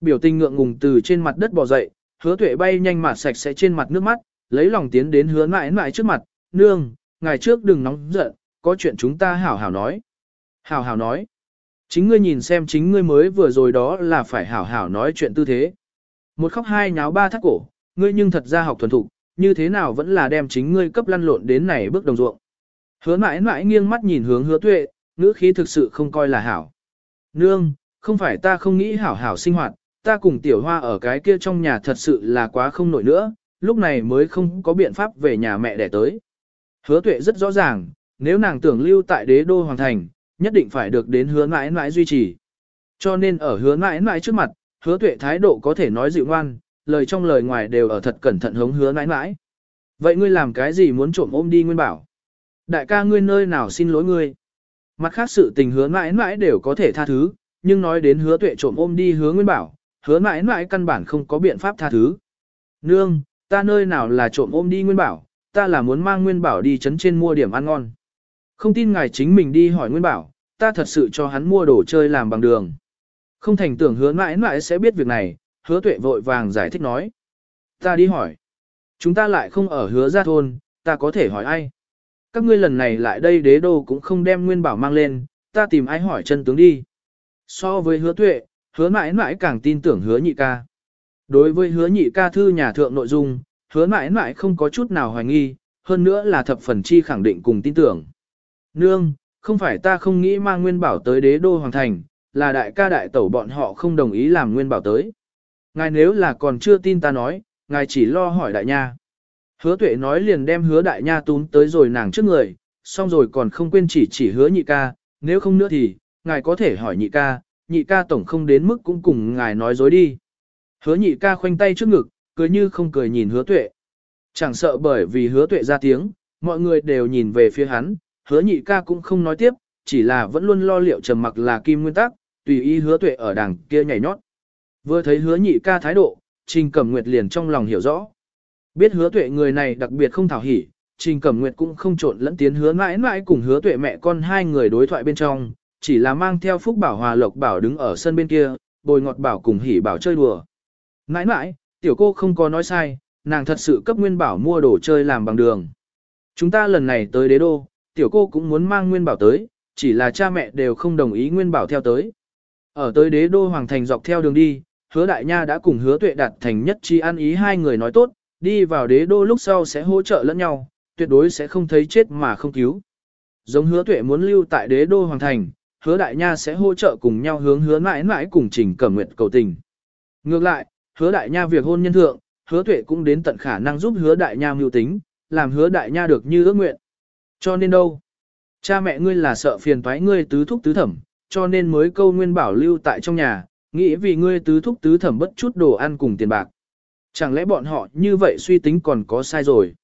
Biểu tình ngượng ngùng từ trên mặt đất bò dậy, hứa tuệ bay nhanh mà sạch sẽ trên mặt nước mắt, lấy lòng tiến đến hứa mãi mãi trước mặt, nương, ngày trước đừng nóng giận, có chuyện chúng ta hảo hảo nói. Hảo hảo nói. Chính ngươi nhìn xem chính ngươi mới vừa rồi đó là phải hảo hảo nói chuyện tư thế. Một khóc hai nháo ba thắt cổ, ngươi nhưng thật ra học thuần thục, như thế nào vẫn là đem chính ngươi cấp lăn lộn đến này bước đồng ruộng. Hứa mãi mãi nghiêng mắt nhìn hướng hứa tuệ, ngữ khí thực sự không coi là hảo. Nương, không phải ta không nghĩ hảo hảo sinh hoạt, ta cùng tiểu hoa ở cái kia trong nhà thật sự là quá không nổi nữa, lúc này mới không có biện pháp về nhà mẹ để tới. Hứa tuệ rất rõ ràng, nếu nàng tưởng lưu tại đế đô hoàng thành, nhất định phải được đến hứa mãi mãi duy trì. Cho nên ở hứa mãi mãi trước mặt, hứa tuệ thái độ có thể nói dịu ngoan, lời trong lời ngoài đều ở thật cẩn thận hống hứa mãi mãi. Vậy ngươi làm cái gì muốn trộm ôm đi nguyên bảo? Đại ca ngươi nơi nào xin lỗi ngươi? Mặt khác sự tình hứa mãi mãi đều có thể tha thứ, nhưng nói đến hứa tuệ trộm ôm đi hứa nguyên bảo, hứa mãi mãi căn bản không có biện pháp tha thứ. Nương, ta nơi nào là trộm ôm đi nguyên bảo, ta là muốn mang nguyên bảo đi chấn trên mua điểm ăn ngon. Không tin ngài chính mình đi hỏi nguyên bảo, ta thật sự cho hắn mua đồ chơi làm bằng đường. Không thành tưởng hứa mãi mãi sẽ biết việc này, hứa tuệ vội vàng giải thích nói. Ta đi hỏi. Chúng ta lại không ở hứa ra thôn, ta có thể hỏi ai. Các ngươi lần này lại đây đế đô cũng không đem nguyên bảo mang lên, ta tìm ai hỏi chân tướng đi. So với hứa tuệ, hứa mãi mãi càng tin tưởng hứa nhị ca. Đối với hứa nhị ca thư nhà thượng nội dung, hứa mãi mãi không có chút nào hoài nghi, hơn nữa là thập phần chi khẳng định cùng tin tưởng. Nương, không phải ta không nghĩ mang nguyên bảo tới đế đô hoàng thành, là đại ca đại tẩu bọn họ không đồng ý làm nguyên bảo tới. Ngài nếu là còn chưa tin ta nói, ngài chỉ lo hỏi đại nha. Hứa tuệ nói liền đem hứa đại nha tún tới rồi nàng trước người, xong rồi còn không quên chỉ chỉ hứa nhị ca, nếu không nữa thì, ngài có thể hỏi nhị ca, nhị ca tổng không đến mức cũng cùng ngài nói dối đi. Hứa nhị ca khoanh tay trước ngực, cười như không cười nhìn hứa tuệ. Chẳng sợ bởi vì hứa tuệ ra tiếng, mọi người đều nhìn về phía hắn, hứa nhị ca cũng không nói tiếp, chỉ là vẫn luôn lo liệu trầm mặc là kim nguyên tắc, tùy ý hứa tuệ ở đằng kia nhảy nhót. Vừa thấy hứa nhị ca thái độ, Trình Cẩm Nguyệt liền trong lòng hiểu rõ. Biết hứa tuệ người này đặc biệt không thảo hỉ, Trình Cẩm Nguyệt cũng không trộn lẫn tiến hứa mãi mãi cùng hứa tuệ mẹ con hai người đối thoại bên trong, chỉ là mang theo Phúc Bảo Hòa Lộc Bảo đứng ở sân bên kia, bồi ngọt bảo cùng hỉ bảo chơi đùa. Mãi mãi, tiểu cô không có nói sai, nàng thật sự cấp Nguyên Bảo mua đồ chơi làm bằng đường. Chúng ta lần này tới đế đô, tiểu cô cũng muốn mang Nguyên Bảo tới, chỉ là cha mẹ đều không đồng ý Nguyên Bảo theo tới. Ở tới đế đô hoàng thành dọc theo đường đi, hứa đại nha đã cùng hứa tuệ đạt thành nhất chi ăn ý hai người nói tốt, đi vào đế đô lúc sau sẽ hỗ trợ lẫn nhau, tuyệt đối sẽ không thấy chết mà không cứu. Giống hứa tuệ muốn lưu tại đế đô hoàng thành, hứa đại nha sẽ hỗ trợ cùng nhau hướng hứa mãi mãi cùng trình cẩm nguyện cầu tình. Ngược lại, hứa đại nha việc hôn nhân thượng, hứa tuệ cũng đến tận khả năng giúp hứa đại nha mưu tính, làm hứa đại nha được như ước nguyện. Cho nên đâu? Cha mẹ ngươi là sợ phiền toái ngươi tứ thúc tứ thẩm, cho nên mới câu nguyên bảo lưu tại trong nhà, nghĩ vì ngươi tứ thúc tứ thẩm bất chút đồ ăn cùng tiền bạc. Chẳng lẽ bọn họ như vậy suy tính còn có sai rồi?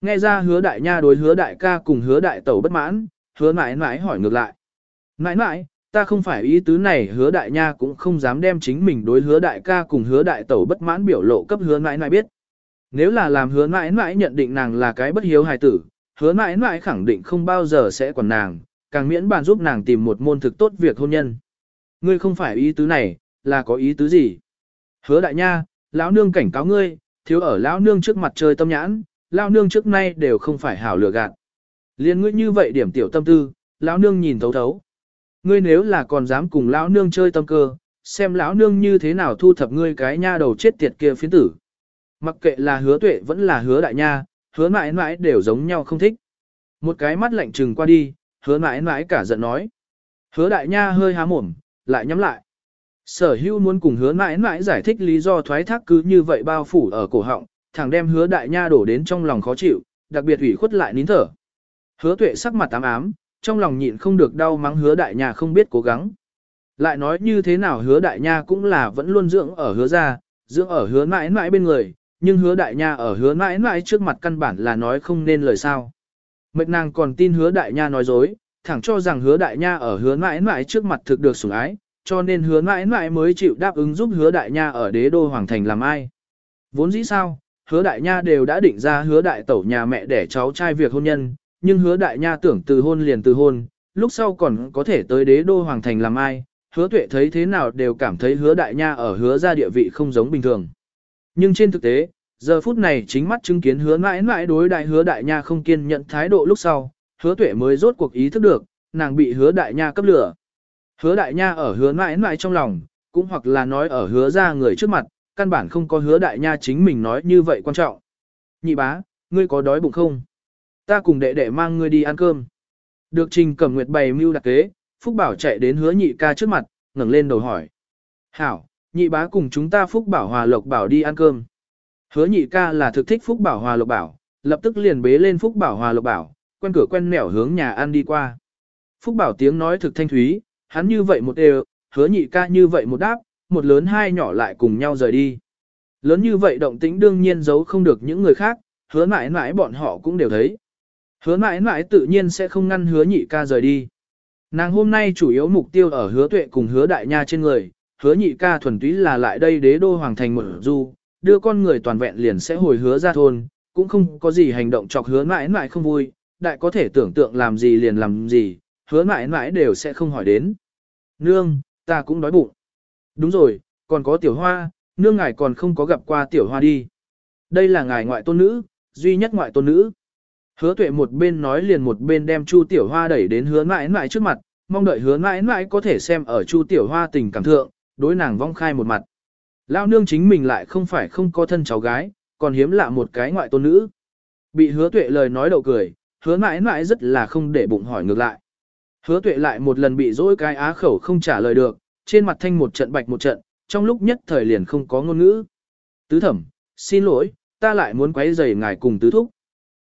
Nghe ra hứa đại nha đối hứa đại ca cùng hứa đại tẩu bất mãn, hứa mãi mãi hỏi ngược lại. Mãi mãi, ta không phải ý tứ này hứa đại nha cũng không dám đem chính mình đối hứa đại ca cùng hứa đại tẩu bất mãn biểu lộ cấp hứa mãi mãi biết. Nếu là làm hứa mãi mãi nhận định nàng là cái bất hiếu hài tử, hứa mãi mãi khẳng định không bao giờ sẽ còn nàng, càng miễn bàn giúp nàng tìm một môn thực tốt việc hôn nhân. Ngươi không phải ý tứ này, là có ý tứ gì? Hứa đại nha, lão nương cảnh cáo ngươi, thiếu ở lão nương trước mặt chơi tâm nhãn, lão nương trước nay đều không phải hảo lừa gạt. Liên ngươi như vậy điểm tiểu tâm tư, lão nương nhìn thấu thấu. Ngươi nếu là còn dám cùng lão nương chơi tâm cơ, xem lão nương như thế nào thu thập ngươi cái nha đầu chết tiệt kia phiến tử. Mặc kệ là hứa tuệ vẫn là hứa đại nha, hứa mãi mãi đều giống nhau không thích. Một cái mắt lạnh trừng qua đi, hứa mãi mãi cả giận nói. Hứa đại nha hơi há mồm, lại nhắm lại. Sở Hưu muốn cùng hứa mãi mãi giải thích lý do thoái thác cứ như vậy bao phủ ở cổ họng, thẳng đem hứa đại nha đổ đến trong lòng khó chịu, đặc biệt ủy khuất lại nín thở. Hứa tuệ sắc mặt ám ám, trong lòng nhịn không được đau mắng hứa đại nha không biết cố gắng. Lại nói như thế nào hứa đại nha cũng là vẫn luôn dưỡng ở hứa ra, dưỡng ở hứa mãi mãi bên người, nhưng hứa đại nha ở hứa mãi mãi trước mặt căn bản là nói không nên lời sao. Mệnh nàng còn tin hứa đại nha nói dối, thẳng cho rằng hứa đại nha ở hứa mãi mãi trước mặt thực được sủng ái, cho nên hứa mãi mãi mới chịu đáp ứng giúp hứa đại nha ở đế đô hoàng thành làm ai. Vốn dĩ sao, hứa đại nha đều đã định ra hứa đại tẩu nhà mẹ để cháu trai việc hôn nhân, nhưng hứa đại nha tưởng từ hôn liền từ hôn, lúc sau còn có thể tới đế đô hoàng thành làm ai, hứa tuệ thấy thế nào đều cảm thấy hứa đại nha ở hứa ra địa vị không giống bình thường. Nhưng trên thực tế, giờ phút này chính mắt chứng kiến hứa mãi mãi đối đại hứa đại nha không kiên nhận thái độ lúc sau, hứa tuệ mới rốt cuộc ý thức được, nàng bị hứa đại nha cấp lửa. Hứa đại nha ở hứa mãi mãi trong lòng, cũng hoặc là nói ở hứa ra người trước mặt, căn bản không có hứa đại nha chính mình nói như vậy quan trọng. Nhị bá, ngươi có đói bụng không? Ta cùng đệ đệ mang ngươi đi ăn cơm. Được trình cẩm nguyệt bày mưu đặc kế, Phúc Bảo chạy đến hứa nhị ca trước mặt, ngẩng lên đầu hỏi. Hảo, nhị bá cùng chúng ta Phúc Bảo Hòa Lộc Bảo đi ăn cơm. Hứa nhị ca là thực thích Phúc Bảo Hòa Lộc Bảo, lập tức liền bế lên Phúc Bảo Hòa Lộc Bảo, quen cửa quen nẻo hướng nhà ăn đi qua. Phúc Bảo tiếng nói thực thanh thúy, hắn như vậy một đều, hứa nhị ca như vậy một đáp, một lớn hai nhỏ lại cùng nhau rời đi. Lớn như vậy động tĩnh đương nhiên giấu không được những người khác, hứa mãi mãi bọn họ cũng đều thấy. Hứa mãi mãi tự nhiên sẽ không ngăn hứa nhị ca rời đi. Nàng hôm nay chủ yếu mục tiêu ở hứa tuệ cùng hứa đại nha trên người, hứa nhị ca thuần túy là lại đây đế đô hoàng thành một du, đưa con người toàn vẹn liền sẽ hồi hứa ra thôn, cũng không có gì hành động chọc hứa mãi mãi không vui, đại có thể tưởng tượng làm gì liền làm gì, hứa mãi mãi đều sẽ không hỏi đến. Nương, ta cũng đói bụng. Đúng rồi, còn có tiểu hoa, nương ngài còn không có gặp qua tiểu hoa đi. Đây là ngài ngoại tôn nữ, duy nhất ngoại tôn nữ. Hứa tuệ một bên nói liền một bên đem Chu Tiểu Hoa đẩy đến hứa mãi mãi trước mặt, mong đợi hứa mãi mãi có thể xem ở Chu Tiểu Hoa tình cảm thượng, đối nàng vong khai một mặt. Lao nương chính mình lại không phải không có thân cháu gái, còn hiếm lạ một cái ngoại tôn nữ. Bị hứa tuệ lời nói đậu cười, hứa mãi mãi rất là không để bụng hỏi ngược lại. Hứa tuệ lại một lần bị dỗi cái á khẩu không trả lời được, trên mặt thanh một trận bạch một trận, trong lúc nhất thời liền không có ngôn ngữ. Tứ thẩm, xin lỗi, ta lại muốn quấy rầy ngài cùng tứ thúc.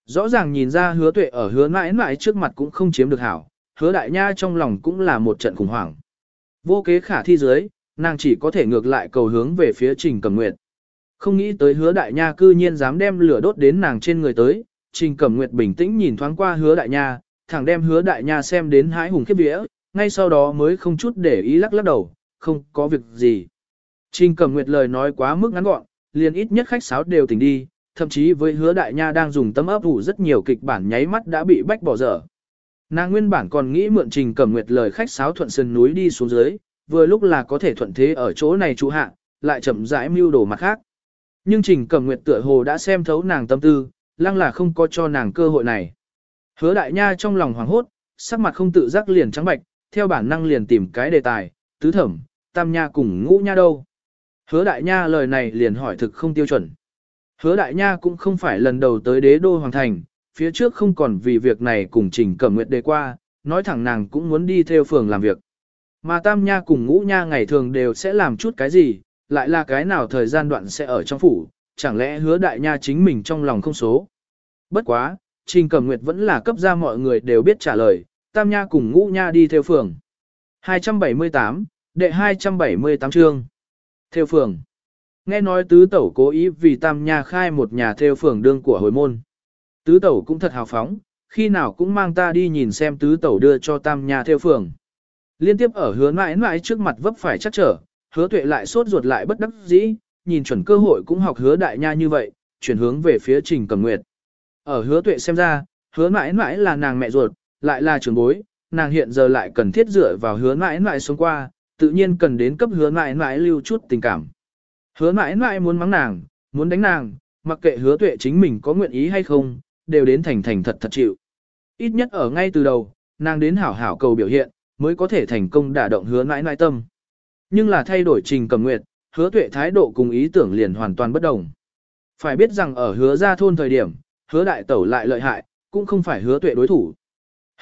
Rõ ràng nhìn ra hứa tuệ ở hứa mãi mãi trước mặt cũng không chiếm được hảo, hứa đại nha trong lòng cũng là một trận khủng hoảng. Vô kế khả thi dưới, nàng chỉ có thể ngược lại cầu hướng về phía trình Cẩm nguyệt. Không nghĩ tới hứa đại nha cư nhiên dám đem lửa đốt đến nàng trên người tới, trình Cẩm nguyệt bình tĩnh nhìn thoáng qua hứa đại nha, thẳng đem hứa đại nha xem đến hái hùng khiếp vía, ngay sau đó mới không chút để ý lắc lắc đầu, không có việc gì. Trình Cẩm nguyệt lời nói quá mức ngắn gọn, liền ít nhất khách sáo đều tỉnh đi, thậm chí với hứa đại nha đang dùng tấm ấp ủ rất nhiều kịch bản nháy mắt đã bị bách bỏ dở. Nàng nguyên bản còn nghĩ mượn trình Cẩm nguyệt lời khách sáo thuận sườn núi đi xuống dưới, vừa lúc là có thể thuận thế ở chỗ này trụ hạ, lại chậm rãi mưu đồ mặt khác. Nhưng trình cẩm nguyệt tựa hồ đã xem thấu nàng tâm tư, lăng là không có cho nàng cơ hội này. Hứa đại nha trong lòng hoảng hốt, sắc mặt không tự giác liền trắng bạch, theo bản năng liền tìm cái đề tài, tứ thẩm, tam nha cùng ngũ nha đâu. Hứa đại nha lời này liền hỏi thực không tiêu chuẩn. Hứa đại nha cũng không phải lần đầu tới đế đô hoàng thành, phía trước không còn vì việc này cùng trình cẩm nguyệt đề qua, nói thẳng nàng cũng muốn đi theo phường làm việc. Mà tam nha cùng ngũ nha ngày thường đều sẽ làm chút cái gì, lại là cái nào thời gian đoạn sẽ ở trong phủ, chẳng lẽ hứa đại nha chính mình trong lòng không số. Bất quá, trình cẩm nguyệt vẫn là cấp ra mọi người đều biết trả lời, tam nha cùng ngũ nha đi theo phường. 278, đệ 278 chương. Theo phường. Nghe nói tứ tẩu cố ý vì tam nha khai một nhà theo phường đương của hồi môn. Tứ tẩu cũng thật hào phóng, khi nào cũng mang ta đi nhìn xem tứ tẩu đưa cho tam nha theo phường. Liên tiếp ở hứa mãi mãi trước mặt vấp phải chắc trở, hứa tuệ lại sốt ruột lại bất đắc dĩ, nhìn chuẩn cơ hội cũng học hứa đại nha như vậy, chuyển hướng về phía trình cầm nguyệt. Ở hứa tuệ xem ra, hứa mãi mãi là nàng mẹ ruột, lại là trưởng bối, nàng hiện giờ lại cần thiết dựa vào hứa mãi mãi sống qua, tự nhiên cần đến cấp hứa mãi mãi lưu chút tình cảm. Hứa mãi mãi muốn mắng nàng, muốn đánh nàng, mặc kệ hứa tuệ chính mình có nguyện ý hay không, đều đến thành thành thật thật chịu. Ít nhất ở ngay từ đầu, nàng đến hảo hảo cầu biểu hiện, mới có thể thành công đả động hứa mãi mãi tâm. Nhưng là thay đổi trình cầm nguyệt, hứa tuệ thái độ cùng ý tưởng liền hoàn toàn bất đồng. Phải biết rằng ở hứa ra thôn thời điểm, hứa đại tẩu lại lợi hại, cũng không phải hứa tuệ đối thủ.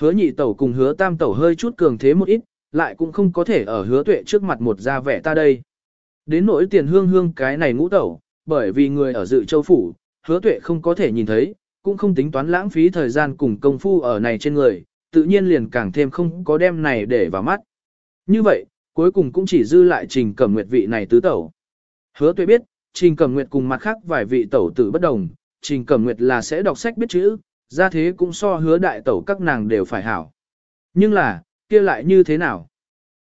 Hứa nhị tẩu cùng hứa tam tẩu hơi chút cường thế một ít, lại cũng không có thể ở hứa tuệ trước mặt một ra vẻ ta đây. Đến nỗi tiền hương hương cái này ngũ tẩu, bởi vì người ở dự châu phủ, hứa tuệ không có thể nhìn thấy, cũng không tính toán lãng phí thời gian cùng công phu ở này trên người, tự nhiên liền càng thêm không có đem này để vào mắt. Như vậy, cuối cùng cũng chỉ dư lại trình cẩm nguyệt vị này tứ tẩu. Hứa tuệ biết, trình cẩm nguyệt cùng mặt khác vài vị tẩu tử bất đồng, trình cẩm nguyệt là sẽ đọc sách biết chữ, ra thế cũng so hứa đại tẩu các nàng đều phải hảo. Nhưng là, kia lại như thế nào?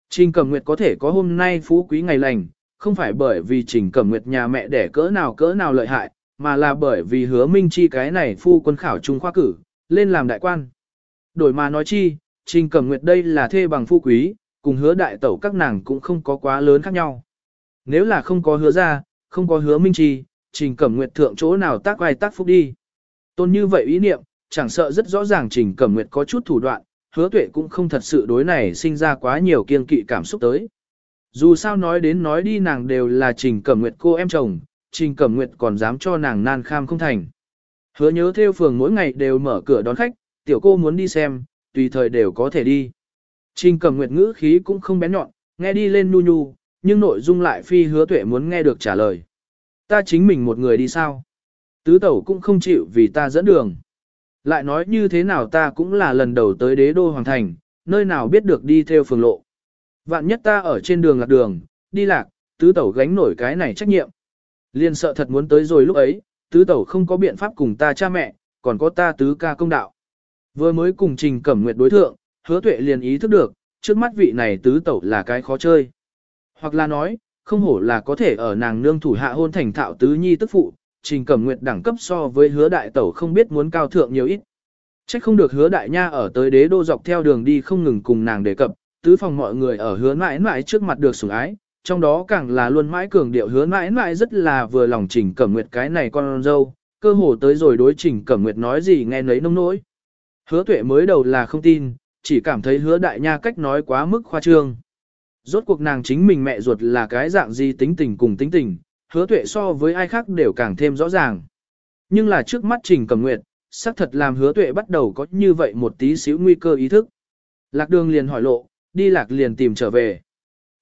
Trình Cẩm Nguyệt có thể có hôm nay phú quý ngày lành, không phải bởi vì Trình Cẩm Nguyệt nhà mẹ đẻ cỡ nào cỡ nào lợi hại, mà là bởi vì hứa minh chi cái này phu quân khảo trung khoa cử, lên làm đại quan. Đổi mà nói chi, Trình Cẩm Nguyệt đây là thê bằng phu quý, cùng hứa đại tẩu các nàng cũng không có quá lớn khác nhau. Nếu là không có hứa ra, không có hứa minh chi, Trình Cẩm Nguyệt thượng chỗ nào tác vai tác phúc đi. Tôn như vậy ý niệm, chẳng sợ rất rõ ràng Trình Cẩm Nguyệt có chút thủ đoạn, hứa tuệ cũng không thật sự đối này sinh ra quá nhiều kiên kỵ cảm xúc tới. Dù sao nói đến nói đi nàng đều là Trình Cẩm Nguyệt cô em chồng, Trình Cẩm Nguyệt còn dám cho nàng nan kham không thành. Hứa nhớ theo phường mỗi ngày đều mở cửa đón khách, tiểu cô muốn đi xem, tùy thời đều có thể đi. Trình Cầm Nguyệt ngữ khí cũng không bén nhọn, nghe đi lên nu nhu, nhưng nội dung lại phi hứa tuệ muốn nghe được trả lời. Ta chính mình một người đi sao? Tứ tẩu cũng không chịu vì ta dẫn đường. Lại nói như thế nào ta cũng là lần đầu tới đế đô hoàng thành, nơi nào biết được đi theo phường lộ. Vạn nhất ta ở trên đường lạc đường, đi lạc, tứ tẩu gánh nổi cái này trách nhiệm. Liên sợ thật muốn tới rồi lúc ấy, tứ tẩu không có biện pháp cùng ta cha mẹ, còn có ta tứ ca công đạo. Vừa mới cùng trình cẩm nguyệt đối thượng, hứa tuệ liền ý thức được, trước mắt vị này tứ tẩu là cái khó chơi. Hoặc là nói, không hổ là có thể ở nàng nương thủ hạ hôn thành thạo tứ nhi tức phụ, trình cẩm nguyệt đẳng cấp so với hứa đại tẩu không biết muốn cao thượng nhiều ít. chắc không được hứa đại nha ở tới đế đô dọc theo đường đi không ngừng cùng nàng đề cập, tứ phòng mọi người ở hứa mãi mãi trước mặt được sủng ái, trong đó càng là luôn mãi cường điệu hứa mãi mãi rất là vừa lòng trình cẩm nguyệt cái này con dâu, cơ hồ tới rồi đối trình cẩm nguyệt nói gì nghe nấy nông nỗi. Hứa tuệ mới đầu là không tin, chỉ cảm thấy hứa đại nha cách nói quá mức khoa trương. Rốt cuộc nàng chính mình mẹ ruột là cái dạng gì tính tình cùng tính tình, hứa tuệ so với ai khác đều càng thêm rõ ràng. Nhưng là trước mắt Trình Cầm Nguyệt, xác thật làm hứa tuệ bắt đầu có như vậy một tí xíu nguy cơ ý thức. Lạc đường liền hỏi lộ, đi lạc liền tìm trở về.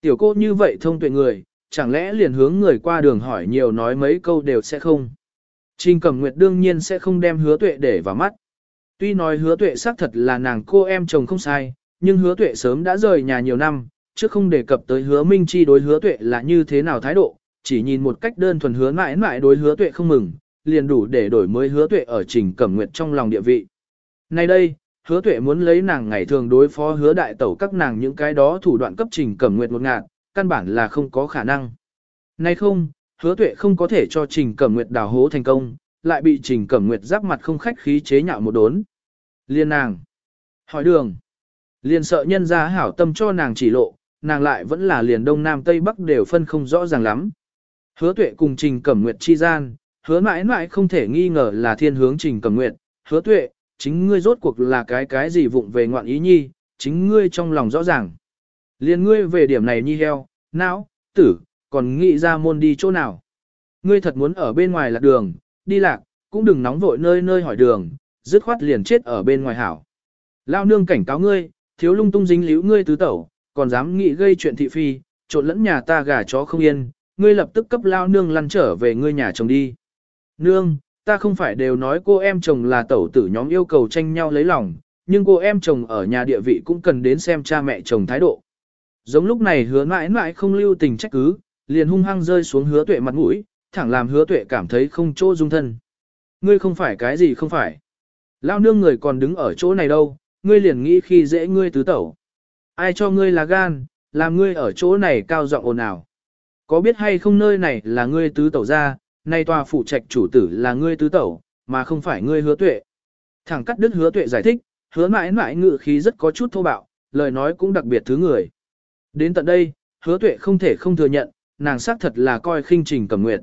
Tiểu cô như vậy thông tuệ người, chẳng lẽ liền hướng người qua đường hỏi nhiều nói mấy câu đều sẽ không. Trình Cẩm Nguyệt đương nhiên sẽ không đem hứa tuệ để vào mắt. Tuy nói hứa tuệ xác thật là nàng cô em chồng không sai, nhưng hứa tuệ sớm đã rời nhà nhiều năm, chứ không đề cập tới hứa minh chi đối hứa tuệ là như thế nào thái độ, chỉ nhìn một cách đơn thuần hứa mãi mãi đối hứa tuệ không mừng, liền đủ để đổi mới hứa tuệ ở trình cẩm nguyệt trong lòng địa vị. Nay đây, hứa tuệ muốn lấy nàng ngày thường đối phó hứa đại tẩu các nàng những cái đó thủ đoạn cấp trình cẩm nguyệt một ngạt, căn bản là không có khả năng. Nay không, hứa tuệ không có thể cho trình cẩm nguyệt đào hố thành công, lại bị trình cẩm nguyệt giáp mặt không khách khí chế nhạo một đốn. Liên nàng. Hỏi đường. Liền sợ nhân ra hảo tâm cho nàng chỉ lộ, nàng lại vẫn là liền đông nam tây bắc đều phân không rõ ràng lắm. Hứa tuệ cùng trình cẩm nguyệt chi gian, hứa mãi mãi không thể nghi ngờ là thiên hướng trình cẩm nguyệt, hứa tuệ, chính ngươi rốt cuộc là cái cái gì vụng về ngoạn ý nhi, chính ngươi trong lòng rõ ràng. liên ngươi về điểm này nhi heo, não, tử, còn nghĩ ra môn đi chỗ nào. Ngươi thật muốn ở bên ngoài lạc đường, đi lạc, cũng đừng nóng vội nơi nơi hỏi đường, dứt khoát liền chết ở bên ngoài hảo. Lao nương cảnh cáo ngươi, thiếu lung tung dính líu ngươi tứ tẩu, còn dám nghĩ gây chuyện thị phi, trộn lẫn nhà ta gà chó không yên, ngươi lập tức cấp lao nương lăn trở về ngươi nhà chồng đi. Nương, ta không phải đều nói cô em chồng là tẩu tử nhóm yêu cầu tranh nhau lấy lòng, nhưng cô em chồng ở nhà địa vị cũng cần đến xem cha mẹ chồng thái độ. Giống lúc này hứa mãi mãi không lưu tình trách cứ, liền hung hăng rơi xuống hứa tuệ mặt mũi, thẳng làm hứa tuệ cảm thấy không chỗ dung thân. Ngươi không phải cái gì không phải. Lao nương người còn đứng ở chỗ này đâu, ngươi liền nghĩ khi dễ ngươi tứ tẩu. Ai cho ngươi là gan, làm ngươi ở chỗ này cao giọng ồn ào. Có biết hay không nơi này là ngươi tứ tẩu ra, nay tòa phụ trạch chủ tử là ngươi tứ tẩu, mà không phải ngươi hứa tuệ. Thẳng cắt đứt hứa tuệ giải thích, hứa mãi mãi ngự khí rất có chút thô bạo, lời nói cũng đặc biệt thứ người. Đến tận đây, hứa tuệ không thể không thừa nhận, nàng xác thật là coi khinh trình cầm nguyệt.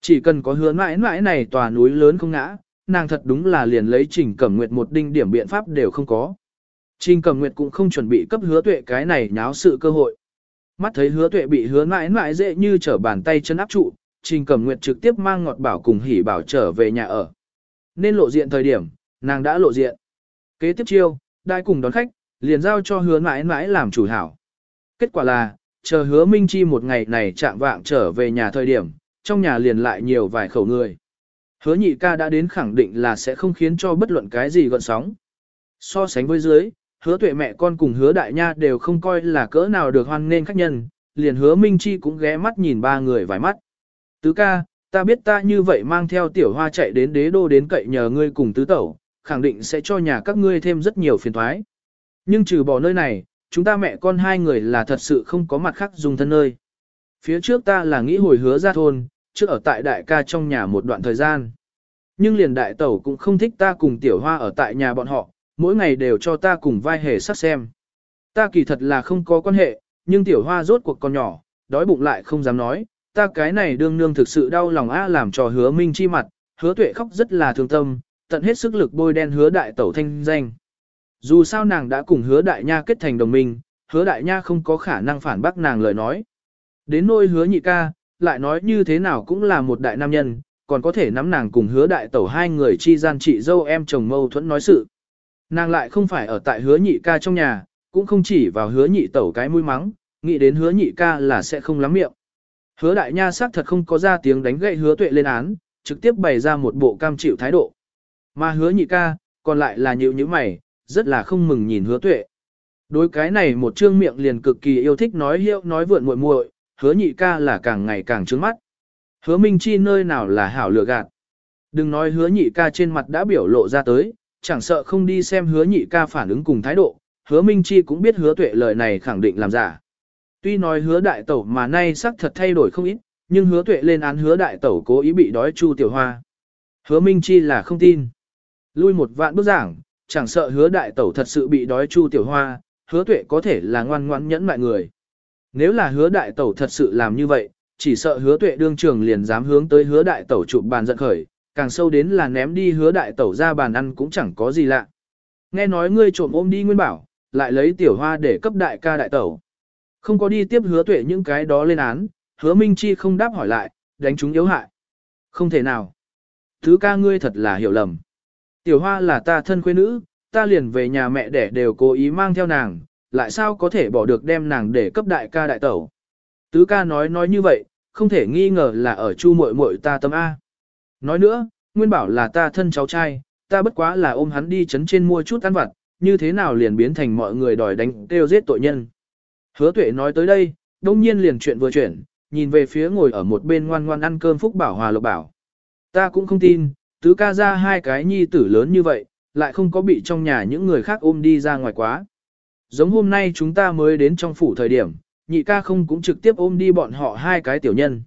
Chỉ cần có hứa mãi mãi này tòa núi lớn không ngã, nàng thật đúng là liền lấy trình cẩm nguyệt một đinh điểm biện pháp đều không có. Trình cẩm nguyệt cũng không chuẩn bị cấp hứa tuệ cái này nháo sự cơ hội. Mắt thấy hứa tuệ bị hứa mãi mãi dễ như trở bàn tay chân áp trụ, trình cẩm nguyệt trực tiếp mang ngọt bảo cùng hỉ bảo trở về nhà ở. Nên lộ diện thời điểm, nàng đã lộ diện. Kế tiếp chiêu, đai cùng đón khách, liền giao cho hứa mãi mãi làm chủ hảo. Kết quả là, chờ hứa Minh Chi một ngày này chạm vạng trở về nhà thời điểm, trong nhà liền lại nhiều vài khẩu người. Hứa nhị ca đã đến khẳng định là sẽ không khiến cho bất luận cái gì gọn sóng. So sánh với dưới, hứa tuệ mẹ con cùng hứa đại nha đều không coi là cỡ nào được hoan nên khách nhân, liền hứa Minh Chi cũng ghé mắt nhìn ba người vài mắt. Tứ ca, ta biết ta như vậy mang theo tiểu hoa chạy đến đế đô đến cậy nhờ ngươi cùng tứ tẩu, khẳng định sẽ cho nhà các ngươi thêm rất nhiều phiền thoái. Nhưng trừ bỏ nơi này, chúng ta mẹ con hai người là thật sự không có mặt khác dùng thân nơi. Phía trước ta là nghĩ hồi hứa ra thôn, trước ở tại đại ca trong nhà một đoạn thời gian. Nhưng liền đại tẩu cũng không thích ta cùng tiểu hoa ở tại nhà bọn họ, mỗi ngày đều cho ta cùng vai hề sắc xem. Ta kỳ thật là không có quan hệ, nhưng tiểu hoa rốt cuộc con nhỏ, đói bụng lại không dám nói, ta cái này đương nương thực sự đau lòng a làm cho hứa minh chi mặt, hứa tuệ khóc rất là thương tâm, tận hết sức lực bôi đen hứa đại tẩu thanh danh. Dù sao nàng đã cùng hứa đại nha kết thành đồng minh, hứa đại nha không có khả năng phản bác nàng lời nói. Đến nôi hứa nhị ca, lại nói như thế nào cũng là một đại nam nhân, còn có thể nắm nàng cùng hứa đại tẩu hai người chi gian chị dâu em chồng mâu thuẫn nói sự. Nàng lại không phải ở tại hứa nhị ca trong nhà, cũng không chỉ vào hứa nhị tẩu cái mũi mắng, nghĩ đến hứa nhị ca là sẽ không lắm miệng. Hứa đại nha xác thật không có ra tiếng đánh gậy hứa tuệ lên án, trực tiếp bày ra một bộ cam chịu thái độ. Mà hứa nhị ca, còn lại là nhịu như mày, rất là không mừng nhìn hứa tuệ. Đối cái này một trương miệng liền cực kỳ yêu thích nói hiệu nói vượn muội muội, hứa nhị ca là càng ngày càng trướng mắt. Hứa Minh Chi nơi nào là hảo lựa gạt. Đừng nói hứa nhị ca trên mặt đã biểu lộ ra tới, chẳng sợ không đi xem hứa nhị ca phản ứng cùng thái độ, hứa Minh Chi cũng biết hứa tuệ lời này khẳng định làm giả. Tuy nói hứa đại tẩu mà nay sắc thật thay đổi không ít, nhưng hứa tuệ lên án hứa đại tẩu cố ý bị đói chu tiểu hoa. Hứa Minh Chi là không tin. Lui một vạn bước giảng, chẳng sợ hứa đại tẩu thật sự bị đói chu tiểu hoa, hứa tuệ có thể là ngoan ngoãn nhẫn mại người. Nếu là hứa đại tẩu thật sự làm như vậy, chỉ sợ hứa tuệ đương trường liền dám hướng tới hứa đại tẩu chụp bàn giận khởi, càng sâu đến là ném đi hứa đại tẩu ra bàn ăn cũng chẳng có gì lạ. Nghe nói ngươi trộm ôm đi nguyên bảo, lại lấy tiểu hoa để cấp đại ca đại tẩu. Không có đi tiếp hứa tuệ những cái đó lên án, hứa Minh Chi không đáp hỏi lại, đánh chúng yếu hại. Không thể nào. Thứ ca ngươi thật là hiểu lầm. Tiểu hoa là ta thân quê nữ, ta liền về nhà mẹ đẻ đều cố ý mang theo nàng, lại sao có thể bỏ được đem nàng để cấp đại ca đại tẩu. Tứ ca nói nói như vậy, không thể nghi ngờ là ở chu muội muội ta tâm A. Nói nữa, nguyên bảo là ta thân cháu trai, ta bất quá là ôm hắn đi chấn trên mua chút ăn vặt, như thế nào liền biến thành mọi người đòi đánh kêu giết tội nhân. Hứa tuệ nói tới đây, đông nhiên liền chuyện vừa chuyển, nhìn về phía ngồi ở một bên ngoan ngoan ăn cơm Phúc Bảo Hòa Lộc Bảo. Ta cũng không tin, tứ ca ra hai cái nhi tử lớn như vậy, lại không có bị trong nhà những người khác ôm đi ra ngoài quá. Giống hôm nay chúng ta mới đến trong phủ thời điểm, nhị ca không cũng trực tiếp ôm đi bọn họ hai cái tiểu nhân.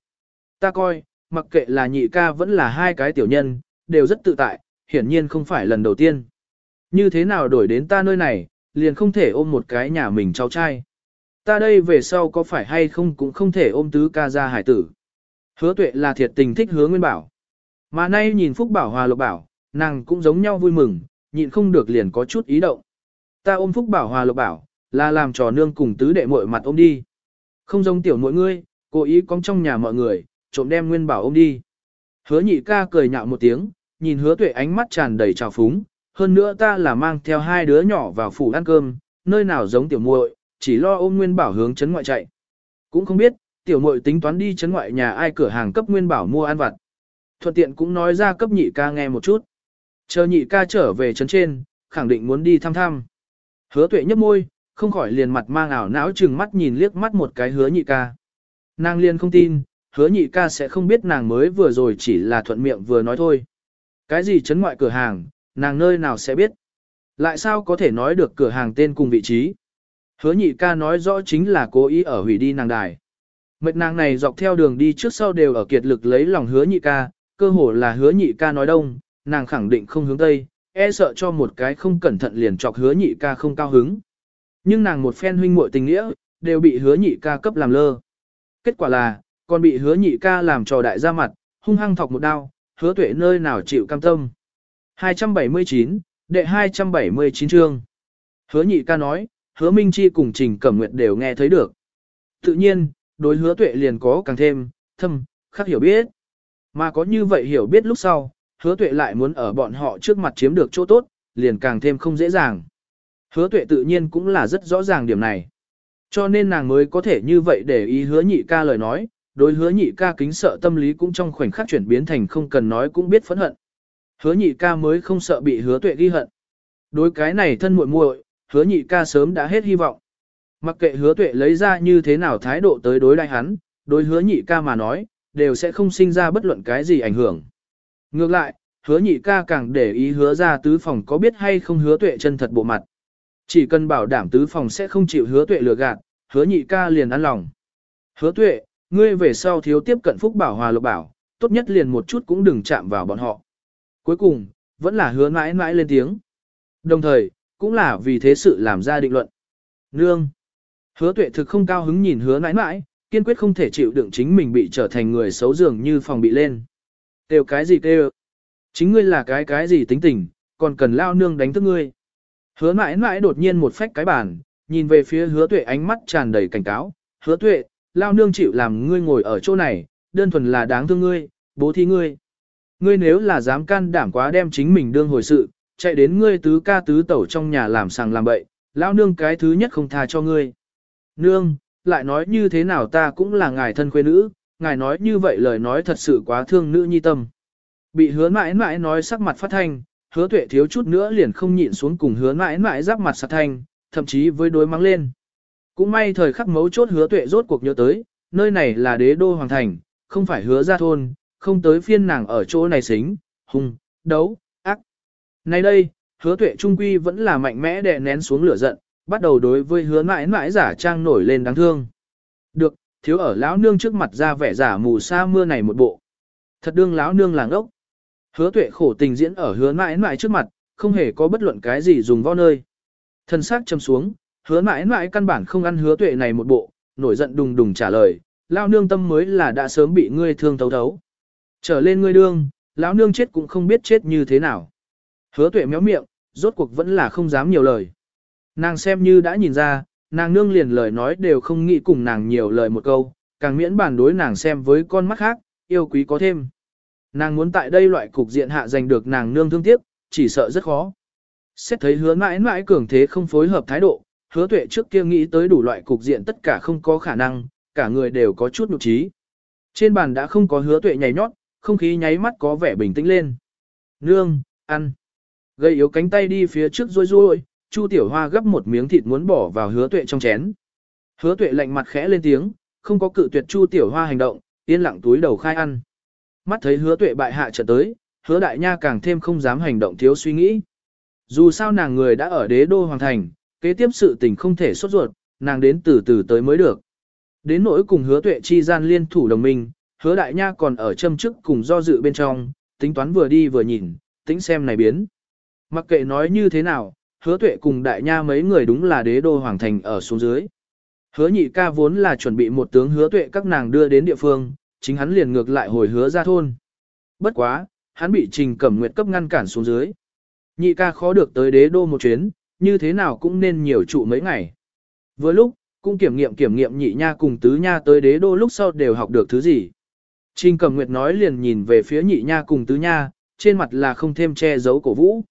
Ta coi, mặc kệ là nhị ca vẫn là hai cái tiểu nhân, đều rất tự tại, hiển nhiên không phải lần đầu tiên. Như thế nào đổi đến ta nơi này, liền không thể ôm một cái nhà mình cháu trai. Ta đây về sau có phải hay không cũng không thể ôm tứ ca ra hải tử. Hứa tuệ là thiệt tình thích hứa nguyên bảo. Mà nay nhìn Phúc Bảo Hòa Lộc Bảo, nàng cũng giống nhau vui mừng, nhịn không được liền có chút ý động. Ta ôm Phúc Bảo Hòa Lộc Bảo, là làm trò nương cùng tứ đệ muội mặt ôm đi. Không giống tiểu mỗi ngươi, cố ý cong trong nhà mọi người, trộm đem nguyên bảo ôm đi. Hứa nhị ca cười nhạo một tiếng, nhìn hứa tuệ ánh mắt tràn đầy trào phúng, hơn nữa ta là mang theo hai đứa nhỏ vào phủ ăn cơm, nơi nào giống tiểu muội, chỉ lo ôm nguyên bảo hướng chấn ngoại chạy. Cũng không biết, tiểu muội tính toán đi chấn ngoại nhà ai cửa hàng cấp nguyên bảo mua ăn vặt. Thuận tiện cũng nói ra cấp nhị ca nghe một chút. Chờ nhị ca trở về chấn trên, khẳng định muốn đi thăm thăm. Hứa tuệ nhấp môi, không khỏi liền mặt mang ảo não chừng mắt nhìn liếc mắt một cái hứa nhị ca. Nàng liền không tin, hứa nhị ca sẽ không biết nàng mới vừa rồi chỉ là thuận miệng vừa nói thôi. Cái gì chấn ngoại cửa hàng, nàng nơi nào sẽ biết. Lại sao có thể nói được cửa hàng tên cùng vị trí. Hứa nhị ca nói rõ chính là cố ý ở hủy đi nàng đài. Mệt nàng này dọc theo đường đi trước sau đều ở kiệt lực lấy lòng hứa nhị ca, cơ hồ là hứa nhị ca nói đông, nàng khẳng định không hướng tây, e sợ cho một cái không cẩn thận liền chọc hứa nhị ca không cao hứng. Nhưng nàng một phen huynh muội tình nghĩa, đều bị hứa nhị ca cấp làm lơ. Kết quả là, còn bị hứa nhị ca làm trò đại ra mặt, hung hăng thọc một đao, hứa tuệ nơi nào chịu cam tâm. 279, đệ 279 chương. Hứa nhị ca nói, hứa Minh Chi cùng Trình Cẩm Nguyệt đều nghe thấy được. Tự nhiên, đối hứa tuệ liền có càng thêm, thâm, khắc hiểu biết. Mà có như vậy hiểu biết lúc sau, hứa tuệ lại muốn ở bọn họ trước mặt chiếm được chỗ tốt, liền càng thêm không dễ dàng. Hứa tuệ tự nhiên cũng là rất rõ ràng điểm này. Cho nên nàng mới có thể như vậy để ý hứa nhị ca lời nói, đối hứa nhị ca kính sợ tâm lý cũng trong khoảnh khắc chuyển biến thành không cần nói cũng biết phẫn hận. Hứa nhị ca mới không sợ bị hứa tuệ ghi hận. Đối cái này thân muội muội, hứa nhị ca sớm đã hết hy vọng. Mặc kệ hứa tuệ lấy ra như thế nào thái độ tới đối đại hắn, đối hứa nhị ca mà nói, đều sẽ không sinh ra bất luận cái gì ảnh hưởng. Ngược lại, hứa nhị ca càng để ý hứa ra tứ phòng có biết hay không hứa tuệ chân thật bộ mặt. Chỉ cần bảo đảm tứ phòng sẽ không chịu hứa tuệ lừa gạt, hứa nhị ca liền ăn lòng. Hứa tuệ, ngươi về sau thiếu tiếp cận phúc bảo hòa lộc bảo, tốt nhất liền một chút cũng đừng chạm vào bọn họ. Cuối cùng, vẫn là hứa mãi mãi lên tiếng. Đồng thời, cũng là vì thế sự làm ra định luận. Nương. Hứa tuệ thực không cao hứng nhìn hứa mãi mãi, kiên quyết không thể chịu đựng chính mình bị trở thành người xấu dường như phòng bị lên. Kêu cái gì kêu? Chính ngươi là cái cái gì tính tình, còn cần lao nương đánh thức ngươi. Hứa mãi mãi đột nhiên một phách cái bàn, nhìn về phía hứa tuệ ánh mắt tràn đầy cảnh cáo. Hứa tuệ, lao nương chịu làm ngươi ngồi ở chỗ này, đơn thuần là đáng thương ngươi, bố thí ngươi. Ngươi nếu là dám can đảm quá đem chính mình đương hồi sự, chạy đến ngươi tứ ca tứ tẩu trong nhà làm sàng làm bậy, lao nương cái thứ nhất không tha cho ngươi. Nương, lại nói như thế nào ta cũng là ngài thân khuê nữ, ngài nói như vậy lời nói thật sự quá thương nữ nhi tâm. Bị hứa mãi mãi nói sắc mặt phát thanh, hứa tuệ thiếu chút nữa liền không nhịn xuống cùng hứa mãi mãi giáp mặt sát thanh, thậm chí với đối mắng lên. Cũng may thời khắc mấu chốt hứa tuệ rốt cuộc nhớ tới, nơi này là đế đô hoàng thành, không phải hứa ra thôn, không tới phiên nàng ở chỗ này xính, hung, đấu, ác. Nay đây, hứa tuệ trung quy vẫn là mạnh mẽ đè nén xuống lửa giận, bắt đầu đối với hứa mãi mãi giả trang nổi lên đáng thương. Được, thiếu ở lão nương trước mặt ra vẻ giả mù sa mưa này một bộ. Thật đương lão nương làng ốc. Hứa tuệ khổ tình diễn ở hứa mãi mãi trước mặt, không hề có bất luận cái gì dùng võ nơi. Thân xác châm xuống, hứa mãi mãi căn bản không ăn hứa tuệ này một bộ, nổi giận đùng đùng trả lời, lão nương tâm mới là đã sớm bị ngươi thương thấu thấu. Trở lên ngươi đương, lão nương chết cũng không biết chết như thế nào. Hứa tuệ méo miệng, rốt cuộc vẫn là không dám nhiều lời. Nàng xem như đã nhìn ra, Nàng nương liền lời nói đều không nghĩ cùng nàng nhiều lời một câu, càng miễn bàn đối nàng xem với con mắt khác, yêu quý có thêm. Nàng muốn tại đây loại cục diện hạ giành được nàng nương thương tiếc, chỉ sợ rất khó. Xét thấy hứa mãi mãi cường thế không phối hợp thái độ, hứa tuệ trước kia nghĩ tới đủ loại cục diện tất cả không có khả năng, cả người đều có chút nụ trí. Trên bàn đã không có hứa tuệ nhảy nhót, không khí nháy mắt có vẻ bình tĩnh lên. Nương, ăn. Gây yếu cánh tay đi phía trước rôi rôi, Chu Tiểu Hoa gấp một miếng thịt muốn bỏ vào hứa tuệ trong chén. Hứa tuệ lạnh mặt khẽ lên tiếng, không có cự tuyệt Chu Tiểu Hoa hành động, yên lặng túi đầu khai ăn. Mắt thấy hứa tuệ bại hạ trận tới, hứa đại nha càng thêm không dám hành động thiếu suy nghĩ. Dù sao nàng người đã ở đế đô hoàng thành, kế tiếp sự tình không thể sốt ruột, nàng đến từ từ tới mới được. Đến nỗi cùng hứa tuệ chi gian liên thủ đồng minh, hứa đại nha còn ở châm chức cùng do dự bên trong, tính toán vừa đi vừa nhìn, tính xem này biến. Mặc kệ nói như thế nào, hứa tuệ cùng đại nha mấy người đúng là đế đô hoàng thành ở xuống dưới. Hứa nhị ca vốn là chuẩn bị một tướng hứa tuệ các nàng đưa đến địa phương, chính hắn liền ngược lại hồi hứa ra thôn. Bất quá, hắn bị trình cẩm nguyệt cấp ngăn cản xuống dưới. Nhị ca khó được tới đế đô một chuyến, như thế nào cũng nên nhiều trụ mấy ngày. Vừa lúc, cũng kiểm nghiệm kiểm nghiệm nhị nha cùng tứ nha tới đế đô lúc sau đều học được thứ gì. Trình cẩm nguyệt nói liền nhìn về phía nhị nha cùng tứ nha, trên mặt là không thêm che giấu cổ vũ.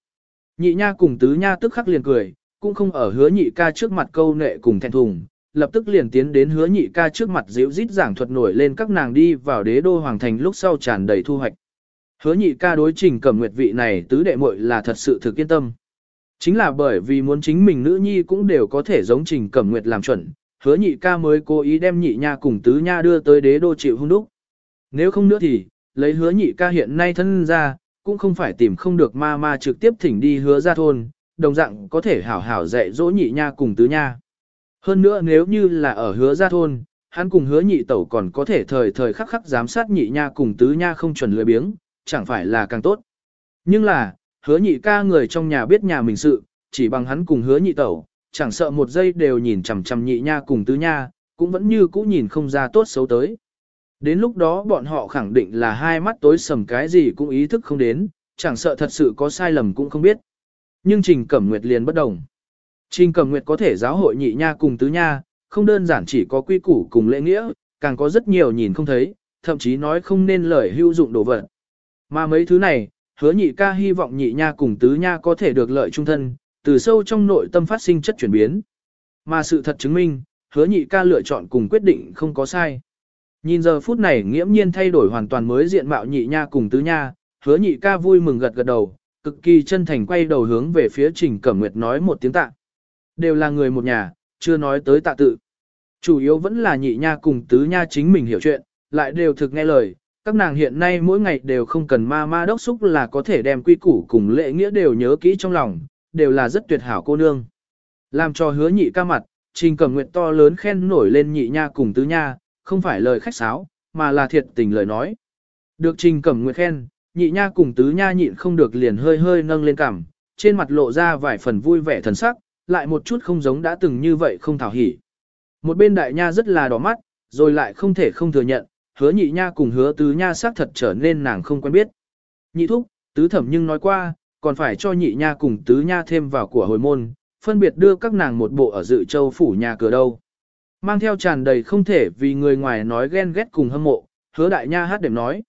Nhị nha cùng tứ nha tức khắc liền cười, cũng không ở hứa nhị ca trước mặt câu nệ cùng thẹn thùng, lập tức liền tiến đến hứa nhị ca trước mặt dịu rít giảng thuật nổi lên các nàng đi vào đế đô hoàng thành lúc sau tràn đầy thu hoạch. Hứa nhị ca đối trình cẩm nguyệt vị này tứ đệ muội là thật sự thực yên tâm. Chính là bởi vì muốn chính mình nữ nhi cũng đều có thể giống trình cẩm nguyệt làm chuẩn, hứa nhị ca mới cố ý đem nhị nha cùng tứ nha đưa tới đế đô chịu hung đúc. Nếu không nữa thì, lấy hứa nhị ca hiện nay thân ra, cũng không phải tìm không được ma ma trực tiếp thỉnh đi hứa ra thôn, đồng dạng có thể hảo hảo dạy dỗ nhị nha cùng tứ nha. Hơn nữa nếu như là ở hứa ra thôn, hắn cùng hứa nhị tẩu còn có thể thời thời khắc khắc giám sát nhị nha cùng tứ nha không chuẩn lười biếng, chẳng phải là càng tốt. Nhưng là, hứa nhị ca người trong nhà biết nhà mình sự, chỉ bằng hắn cùng hứa nhị tẩu, chẳng sợ một giây đều nhìn chằm chằm nhị nha cùng tứ nha, cũng vẫn như cũ nhìn không ra tốt xấu tới. Đến lúc đó bọn họ khẳng định là hai mắt tối sầm cái gì cũng ý thức không đến, chẳng sợ thật sự có sai lầm cũng không biết. Nhưng Trình Cẩm Nguyệt liền bất đồng. Trình Cẩm Nguyệt có thể giáo hội nhị nha cùng tứ nha, không đơn giản chỉ có quy củ cùng lễ nghĩa, càng có rất nhiều nhìn không thấy, thậm chí nói không nên lời hữu dụng đồ vật. Mà mấy thứ này, hứa nhị ca hy vọng nhị nha cùng tứ nha có thể được lợi trung thân, từ sâu trong nội tâm phát sinh chất chuyển biến. Mà sự thật chứng minh, hứa nhị ca lựa chọn cùng quyết định không có sai. Nhìn giờ phút này nghiễm nhiên thay đổi hoàn toàn mới diện mạo nhị nha cùng tứ nha, hứa nhị ca vui mừng gật gật đầu, cực kỳ chân thành quay đầu hướng về phía Trình Cẩm Nguyệt nói một tiếng tạ. Đều là người một nhà, chưa nói tới tạ tự. Chủ yếu vẫn là nhị nha cùng tứ nha chính mình hiểu chuyện, lại đều thực nghe lời. Các nàng hiện nay mỗi ngày đều không cần ma ma đốc xúc là có thể đem quy củ cùng lễ nghĩa đều nhớ kỹ trong lòng, đều là rất tuyệt hảo cô nương. Làm cho hứa nhị ca mặt, Trình Cẩm Nguyệt to lớn khen nổi lên nhị nha cùng tứ nha, không phải lời khách sáo, mà là thiệt tình lời nói. Được Trình Cẩm Nguyệt khen, nhị nha cùng tứ nha nhịn không được liền hơi hơi nâng lên cằm, trên mặt lộ ra vài phần vui vẻ thần sắc, lại một chút không giống đã từng như vậy không thảo hỉ. Một bên đại nha rất là đỏ mắt, rồi lại không thể không thừa nhận, hứa nhị nha cùng hứa tứ nha xác thật trở nên nàng không quen biết. Nhị thúc, tứ thẩm nhưng nói qua, còn phải cho nhị nha cùng tứ nha thêm vào của hồi môn, phân biệt đưa các nàng một bộ ở dự châu phủ nhà cửa đâu. Mang theo tràn đầy không thể vì người ngoài nói ghen ghét cùng hâm mộ, hứa đại nha hát đệm nói.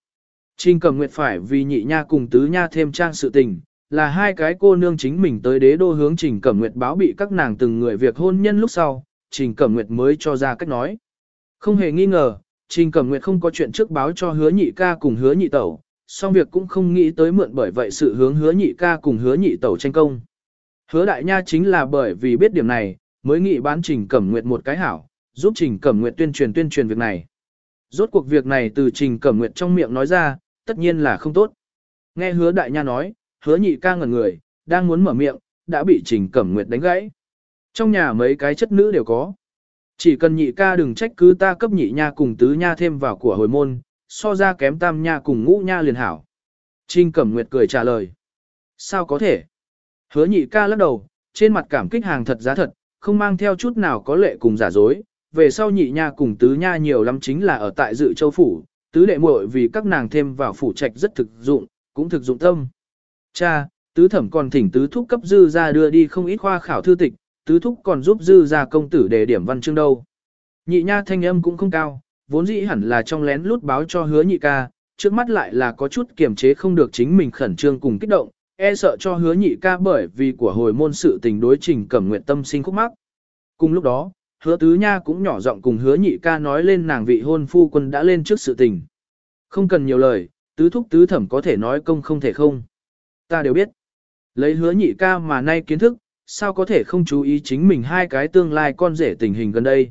Trình cầm nguyệt phải vì nhị nha cùng tứ nha thêm trang sự tình, là hai cái cô nương chính mình tới đế đô hướng trình cẩm nguyệt báo bị các nàng từng người việc hôn nhân lúc sau, trình cẩm nguyệt mới cho ra cách nói. Không hề nghi ngờ, trình cẩm nguyệt không có chuyện trước báo cho hứa nhị ca cùng hứa nhị tẩu, song việc cũng không nghĩ tới mượn bởi vậy sự hướng hứa nhị ca cùng hứa nhị tẩu tranh công. Hứa đại nha chính là bởi vì biết điểm này, mới nghĩ bán trình cẩm nguyệt một cái hảo, giúp Trình Cẩm Nguyệt tuyên truyền tuyên truyền việc này. Rốt cuộc việc này từ Trình Cẩm Nguyệt trong miệng nói ra, tất nhiên là không tốt. Nghe hứa đại nha nói, hứa nhị ca ngẩn người, đang muốn mở miệng, đã bị Trình Cẩm Nguyệt đánh gãy. Trong nhà mấy cái chất nữ đều có. Chỉ cần nhị ca đừng trách cứ ta cấp nhị nha cùng tứ nha thêm vào của hồi môn, so ra kém tam nha cùng ngũ nha liền hảo. Trình Cẩm Nguyệt cười trả lời. Sao có thể? Hứa nhị ca lắc đầu, trên mặt cảm kích hàng thật giá thật, không mang theo chút nào có lệ cùng giả dối, về sau nhị nha cùng tứ nha nhiều lắm chính là ở tại dự châu phủ, tứ đệ muội vì các nàng thêm vào phủ trạch rất thực dụng, cũng thực dụng tâm. Cha, tứ thẩm còn thỉnh tứ thúc cấp dư ra đưa đi không ít khoa khảo thư tịch, tứ thúc còn giúp dư ra công tử đề điểm văn chương đâu. Nhị nha thanh âm cũng không cao, vốn dĩ hẳn là trong lén lút báo cho hứa nhị ca, trước mắt lại là có chút kiềm chế không được chính mình khẩn trương cùng kích động, e sợ cho hứa nhị ca bởi vì của hồi môn sự tình đối trình cẩm nguyện tâm sinh khúc mắc. Cùng lúc đó, hứa tứ nha cũng nhỏ giọng cùng hứa nhị ca nói lên nàng vị hôn phu quân đã lên trước sự tình. Không cần nhiều lời, tứ thúc tứ thẩm có thể nói công không thể không. Ta đều biết. Lấy hứa nhị ca mà nay kiến thức, sao có thể không chú ý chính mình hai cái tương lai con rể tình hình gần đây.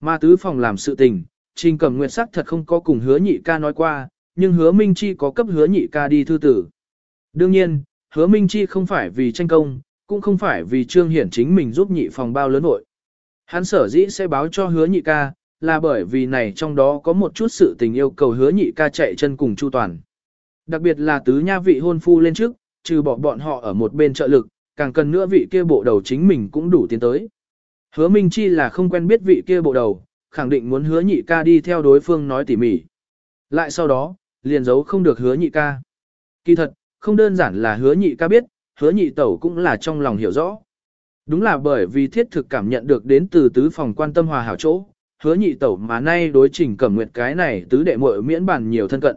Mà tứ phòng làm sự tình, trình cẩm nguyệt sắc thật không có cùng hứa nhị ca nói qua, nhưng hứa Minh Chi có cấp hứa nhị ca đi thư tử. Đương nhiên, hứa Minh Chi không phải vì tranh công, cũng không phải vì trương hiển chính mình giúp nhị phòng bao lớn nội. Hắn sở dĩ sẽ báo cho hứa nhị ca, là bởi vì này trong đó có một chút sự tình yêu cầu hứa nhị ca chạy chân cùng chu toàn. Đặc biệt là tứ nha vị hôn phu lên trước, trừ bỏ bọn họ ở một bên trợ lực, càng cần nữa vị kia bộ đầu chính mình cũng đủ tiến tới. Hứa Minh Chi là không quen biết vị kia bộ đầu, khẳng định muốn hứa nhị ca đi theo đối phương nói tỉ mỉ. Lại sau đó, liền giấu không được hứa nhị ca. Kỳ thật, không đơn giản là hứa nhị ca biết, hứa nhị tẩu cũng là trong lòng hiểu rõ. Đúng là bởi vì thiết thực cảm nhận được đến từ tứ phòng quan tâm hòa hảo chỗ, hứa nhị tẩu mà nay đối trình cẩm nguyệt cái này tứ đệ muội miễn bàn nhiều thân cận.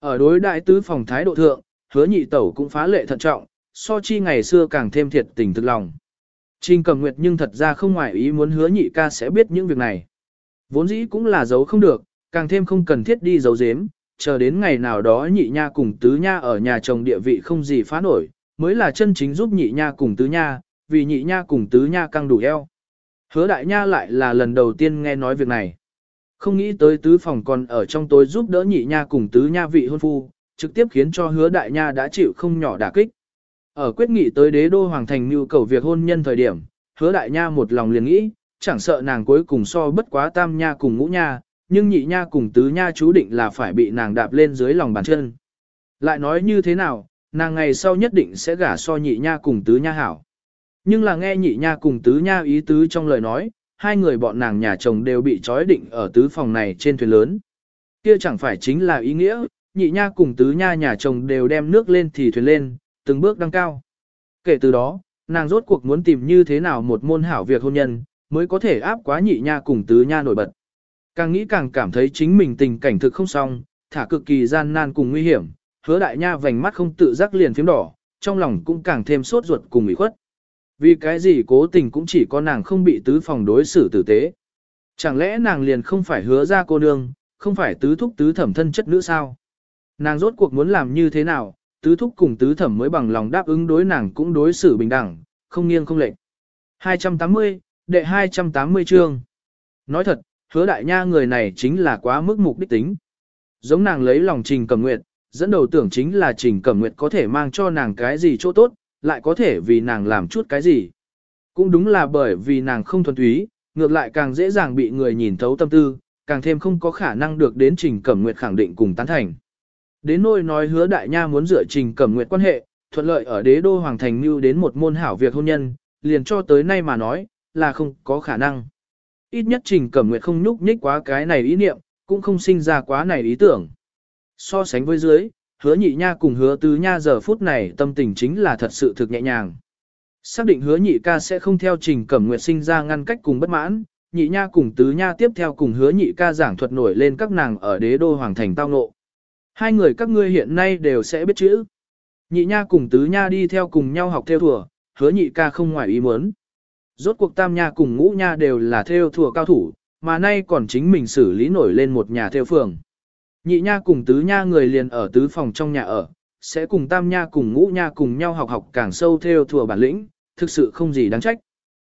Ở đối đại tứ phòng thái độ thượng, hứa nhị tẩu cũng phá lệ thận trọng, so chi ngày xưa càng thêm thiệt tình thực lòng. Trình cẩm nguyệt nhưng thật ra không ngoại ý muốn hứa nhị ca sẽ biết những việc này. Vốn dĩ cũng là giấu không được, càng thêm không cần thiết đi giấu giếm, chờ đến ngày nào đó nhị nha cùng tứ nha ở nhà chồng địa vị không gì phá nổi, mới là chân chính giúp nhị nha cùng tứ nha, vì nhị nha cùng tứ nha căng đủ eo. Hứa đại nha lại là lần đầu tiên nghe nói việc này. Không nghĩ tới tứ phòng còn ở trong tối giúp đỡ nhị nha cùng tứ nha vị hôn phu, trực tiếp khiến cho hứa đại nha đã chịu không nhỏ đả kích. Ở quyết nghị tới đế đô hoàng thành nhu cầu việc hôn nhân thời điểm, hứa đại nha một lòng liền nghĩ, chẳng sợ nàng cuối cùng so bất quá tam nha cùng ngũ nha, nhưng nhị nha cùng tứ nha chú định là phải bị nàng đạp lên dưới lòng bàn chân. Lại nói như thế nào, nàng ngày sau nhất định sẽ gả so nhị nha cùng tứ nha hảo. Nhưng là nghe nhị nha cùng tứ nha ý tứ trong lời nói, hai người bọn nàng nhà chồng đều bị trói định ở tứ phòng này trên thuyền lớn. Kia chẳng phải chính là ý nghĩa, nhị nha cùng tứ nha nhà chồng đều đem nước lên thì thuyền lên, từng bước đăng cao. Kể từ đó, nàng rốt cuộc muốn tìm như thế nào một môn hảo việc hôn nhân, mới có thể áp quá nhị nha cùng tứ nha nổi bật. Càng nghĩ càng cảm thấy chính mình tình cảnh thực không xong, thả cực kỳ gian nan cùng nguy hiểm, hứa đại nha vành mắt không tự giác liền phím đỏ, trong lòng cũng càng thêm sốt ruột cùng ủy khuất. Vì cái gì cố tình cũng chỉ có nàng không bị tứ phòng đối xử tử tế. Chẳng lẽ nàng liền không phải hứa ra cô nương, không phải tứ thúc tứ thẩm thân chất nữ sao? Nàng rốt cuộc muốn làm như thế nào, tứ thúc cùng tứ thẩm mới bằng lòng đáp ứng đối nàng cũng đối xử bình đẳng, không nghiêng không lệch. 280, đệ 280 chương. Nói thật, hứa đại nha người này chính là quá mức mục đích tính. Giống nàng lấy lòng trình cẩm nguyệt, dẫn đầu tưởng chính là trình cẩm nguyệt có thể mang cho nàng cái gì chỗ tốt, lại có thể vì nàng làm chút cái gì. Cũng đúng là bởi vì nàng không thuần túy, ngược lại càng dễ dàng bị người nhìn thấu tâm tư, càng thêm không có khả năng được đến trình cẩm nguyệt khẳng định cùng tán thành. Đến nôi nói hứa đại nha muốn dựa trình cẩm nguyệt quan hệ, thuận lợi ở đế đô hoàng thành mưu đến một môn hảo việc hôn nhân, liền cho tới nay mà nói, là không có khả năng. Ít nhất trình cẩm nguyệt không nhúc nhích quá cái này ý niệm, cũng không sinh ra quá này ý tưởng. So sánh với dưới, hứa nhị nha cùng hứa tứ nha giờ phút này tâm tình chính là thật sự thực nhẹ nhàng. Xác định hứa nhị ca sẽ không theo trình cẩm nguyệt sinh ra ngăn cách cùng bất mãn, nhị nha cùng tứ nha tiếp theo cùng hứa nhị ca giảng thuật nổi lên các nàng ở đế đô hoàng thành tao ngộ. Hai người các ngươi hiện nay đều sẽ biết chữ. Nhị nha cùng tứ nha đi theo cùng nhau học theo thùa, hứa nhị ca không ngoài ý muốn. Rốt cuộc tam nha cùng ngũ nha đều là theo thùa cao thủ, mà nay còn chính mình xử lý nổi lên một nhà theo phường. Nhị nha cùng tứ nha người liền ở tứ phòng trong nhà ở, sẽ cùng tam nha cùng ngũ nha cùng nhau học học càng sâu theo thừa bản lĩnh, thực sự không gì đáng trách.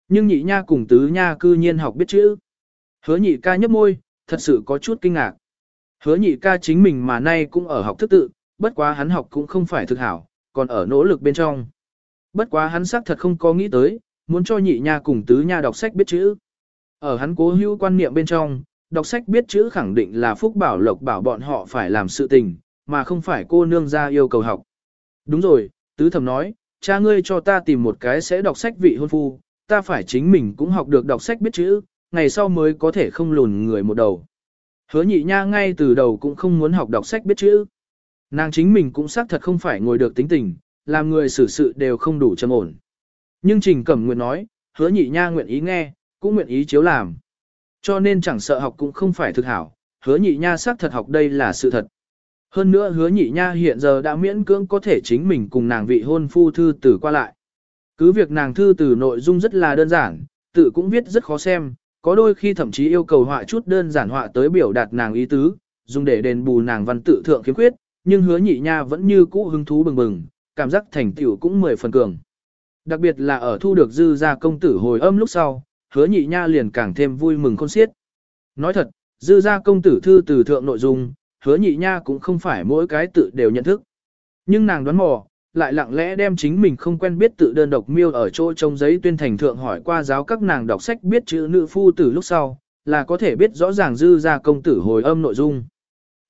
Nhưng nhị nha cùng tứ nha cư nhiên học biết chữ. Hứa nhị ca nhấp môi, thật sự có chút kinh ngạc. Hứa nhị ca chính mình mà nay cũng ở học thức tự, bất quá hắn học cũng không phải thực hảo, còn ở nỗ lực bên trong. Bất quá hắn xác thật không có nghĩ tới, muốn cho nhị nha cùng tứ nha đọc sách biết chữ. Ở hắn cố hữu quan niệm bên trong, đọc sách biết chữ khẳng định là phúc bảo lộc bảo bọn họ phải làm sự tình, mà không phải cô nương ra yêu cầu học. Đúng rồi, tứ thẩm nói, cha ngươi cho ta tìm một cái sẽ đọc sách vị hôn phu, ta phải chính mình cũng học được đọc sách biết chữ, ngày sau mới có thể không lùn người một đầu. Hứa nhị nha ngay từ đầu cũng không muốn học đọc sách biết chữ. Nàng chính mình cũng xác thật không phải ngồi được tính tình, làm người xử sự đều không đủ trầm ổn. Nhưng Trình Cẩm Nguyệt nói, hứa nhị nha nguyện ý nghe, cũng nguyện ý chiếu làm. Cho nên chẳng sợ học cũng không phải thực hảo, hứa nhị nha xác thật học đây là sự thật. Hơn nữa hứa nhị nha hiện giờ đã miễn cưỡng có thể chính mình cùng nàng vị hôn phu thư tử qua lại. Cứ việc nàng thư tử nội dung rất là đơn giản, tự cũng viết rất khó xem, có đôi khi thậm chí yêu cầu họa chút đơn giản họa tới biểu đạt nàng ý tứ, dùng để đền bù nàng văn tự thượng khiếm khuyết, nhưng hứa nhị nha vẫn như cũ hứng thú bừng bừng, cảm giác thành tựu cũng mười phần cường. Đặc biệt là ở thu được dư gia công tử hồi âm lúc sau, hứa nhị nha liền càng thêm vui mừng khôn xiết. Nói thật, dư gia công tử thư từ thượng nội dung, hứa nhị nha cũng không phải mỗi cái tự đều nhận thức. Nhưng nàng đoán mò, lại lặng lẽ đem chính mình không quen biết tự đơn độc miêu ở chỗ trông giấy tuyên thành thượng hỏi qua giáo các nàng đọc sách biết chữ nữ phu từ lúc sau, là có thể biết rõ ràng dư gia công tử hồi âm nội dung.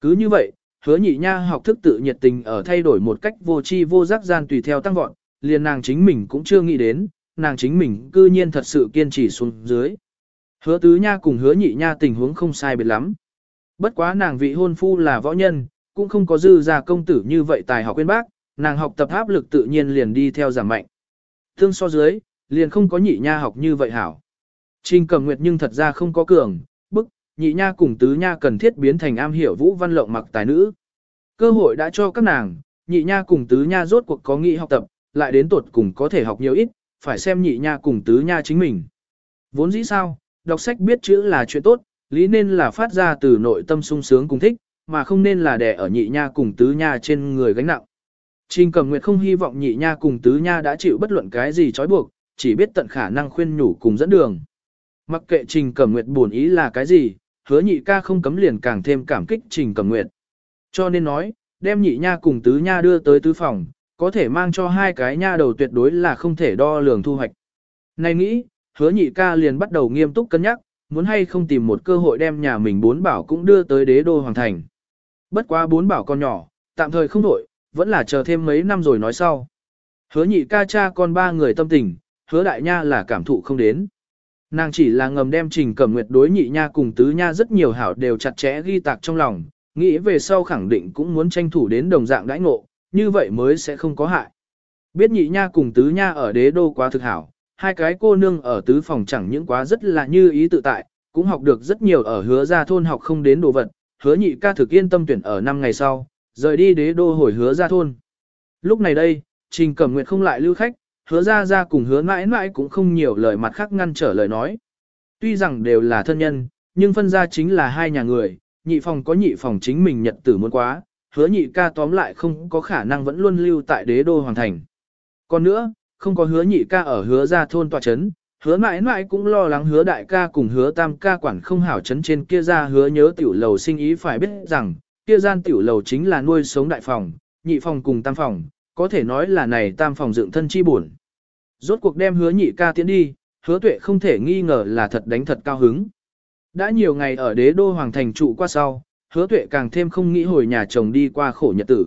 Cứ như vậy, hứa nhị nha học thức tự nhiệt tình ở thay đổi một cách vô tri vô giác gian tùy theo tăng vọt, liền nàng chính mình cũng chưa nghĩ đến, nàng chính mình cư nhiên thật sự kiên trì xuống dưới. Hứa tứ nha cùng hứa nhị nha tình huống không sai biệt lắm. Bất quá nàng vị hôn phu là võ nhân, cũng không có dư ra công tử như vậy tài học quên bác, nàng học tập áp lực tự nhiên liền đi theo giảm mạnh. Thương so dưới, liền không có nhị nha học như vậy hảo. Trình cầm nguyệt nhưng thật ra không có cường, bức, nhị nha cùng tứ nha cần thiết biến thành am hiểu vũ văn lộng mặc tài nữ. Cơ hội đã cho các nàng, nhị nha cùng tứ nha rốt cuộc có nghị học tập, lại đến tuột cùng có thể học nhiều ít, phải xem nhị nha cùng tứ nha chính mình. Vốn dĩ sao, đọc sách biết chữ là chuyện tốt, lý nên là phát ra từ nội tâm sung sướng cùng thích, mà không nên là đè ở nhị nha cùng tứ nha trên người gánh nặng. Trình Cẩm Nguyệt không hy vọng nhị nha cùng tứ nha đã chịu bất luận cái gì trói buộc, chỉ biết tận khả năng khuyên nhủ cùng dẫn đường. Mặc kệ Trình Cẩm Nguyệt buồn ý là cái gì, hứa nhị ca không cấm liền càng thêm cảm kích Trình Cẩm Nguyệt. Cho nên nói, đem nhị nha cùng tứ nha đưa tới tứ phòng, có thể mang cho hai cái nha đầu tuyệt đối là không thể đo lường thu hoạch. Này nghĩ, hứa nhị ca liền bắt đầu nghiêm túc cân nhắc, muốn hay không tìm một cơ hội đem nhà mình bốn bảo cũng đưa tới đế đô hoàng thành. Bất quá bốn bảo con nhỏ, tạm thời không đổi, vẫn là chờ thêm mấy năm rồi nói sau. Hứa nhị ca cha con ba người tâm tình, hứa đại nha là cảm thụ không đến. Nàng chỉ là ngầm đem trình cẩm nguyệt đối nhị nha cùng tứ nha rất nhiều hảo đều chặt chẽ ghi tạc trong lòng, nghĩ về sau khẳng định cũng muốn tranh thủ đến đồng dạng đãi ngộ, như vậy mới sẽ không có hại. Biết nhị nha cùng tứ nha ở đế đô quá thực hảo, hai cái cô nương ở tứ phòng chẳng những quá rất là như ý tự tại, cũng học được rất nhiều ở hứa gia thôn học không đến đồ vật, hứa nhị ca thực yên tâm tuyển ở năm ngày sau, rời đi đế đô hồi hứa gia thôn. Lúc này đây, Trình Cẩm Nguyệt không lại lưu khách, hứa ra ra cùng hứa mãi mãi cũng không nhiều lời mặt khác ngăn trở lời nói. Tuy rằng đều là thân nhân, nhưng phân ra chính là hai nhà người, nhị phòng có nhị phòng chính mình nhật tử muốn quá, hứa nhị ca tóm lại không có khả năng vẫn luôn lưu tại đế đô hoàng thành. Còn nữa, không có hứa nhị ca ở hứa ra thôn tòa chấn, hứa mãi mãi cũng lo lắng hứa đại ca cùng hứa tam ca quản không hảo chấn trên kia ra hứa nhớ tiểu lầu sinh ý phải biết rằng, kia gian tiểu lầu chính là nuôi sống đại phòng, nhị phòng cùng tam phòng, có thể nói là này tam phòng dựng thân chi buồn. Rốt cuộc đem hứa nhị ca tiến đi, hứa tuệ không thể nghi ngờ là thật đánh thật cao hứng. Đã nhiều ngày ở đế đô hoàng thành trụ qua sau, hứa tuệ càng thêm không nghĩ hồi nhà chồng đi qua khổ nhật tử.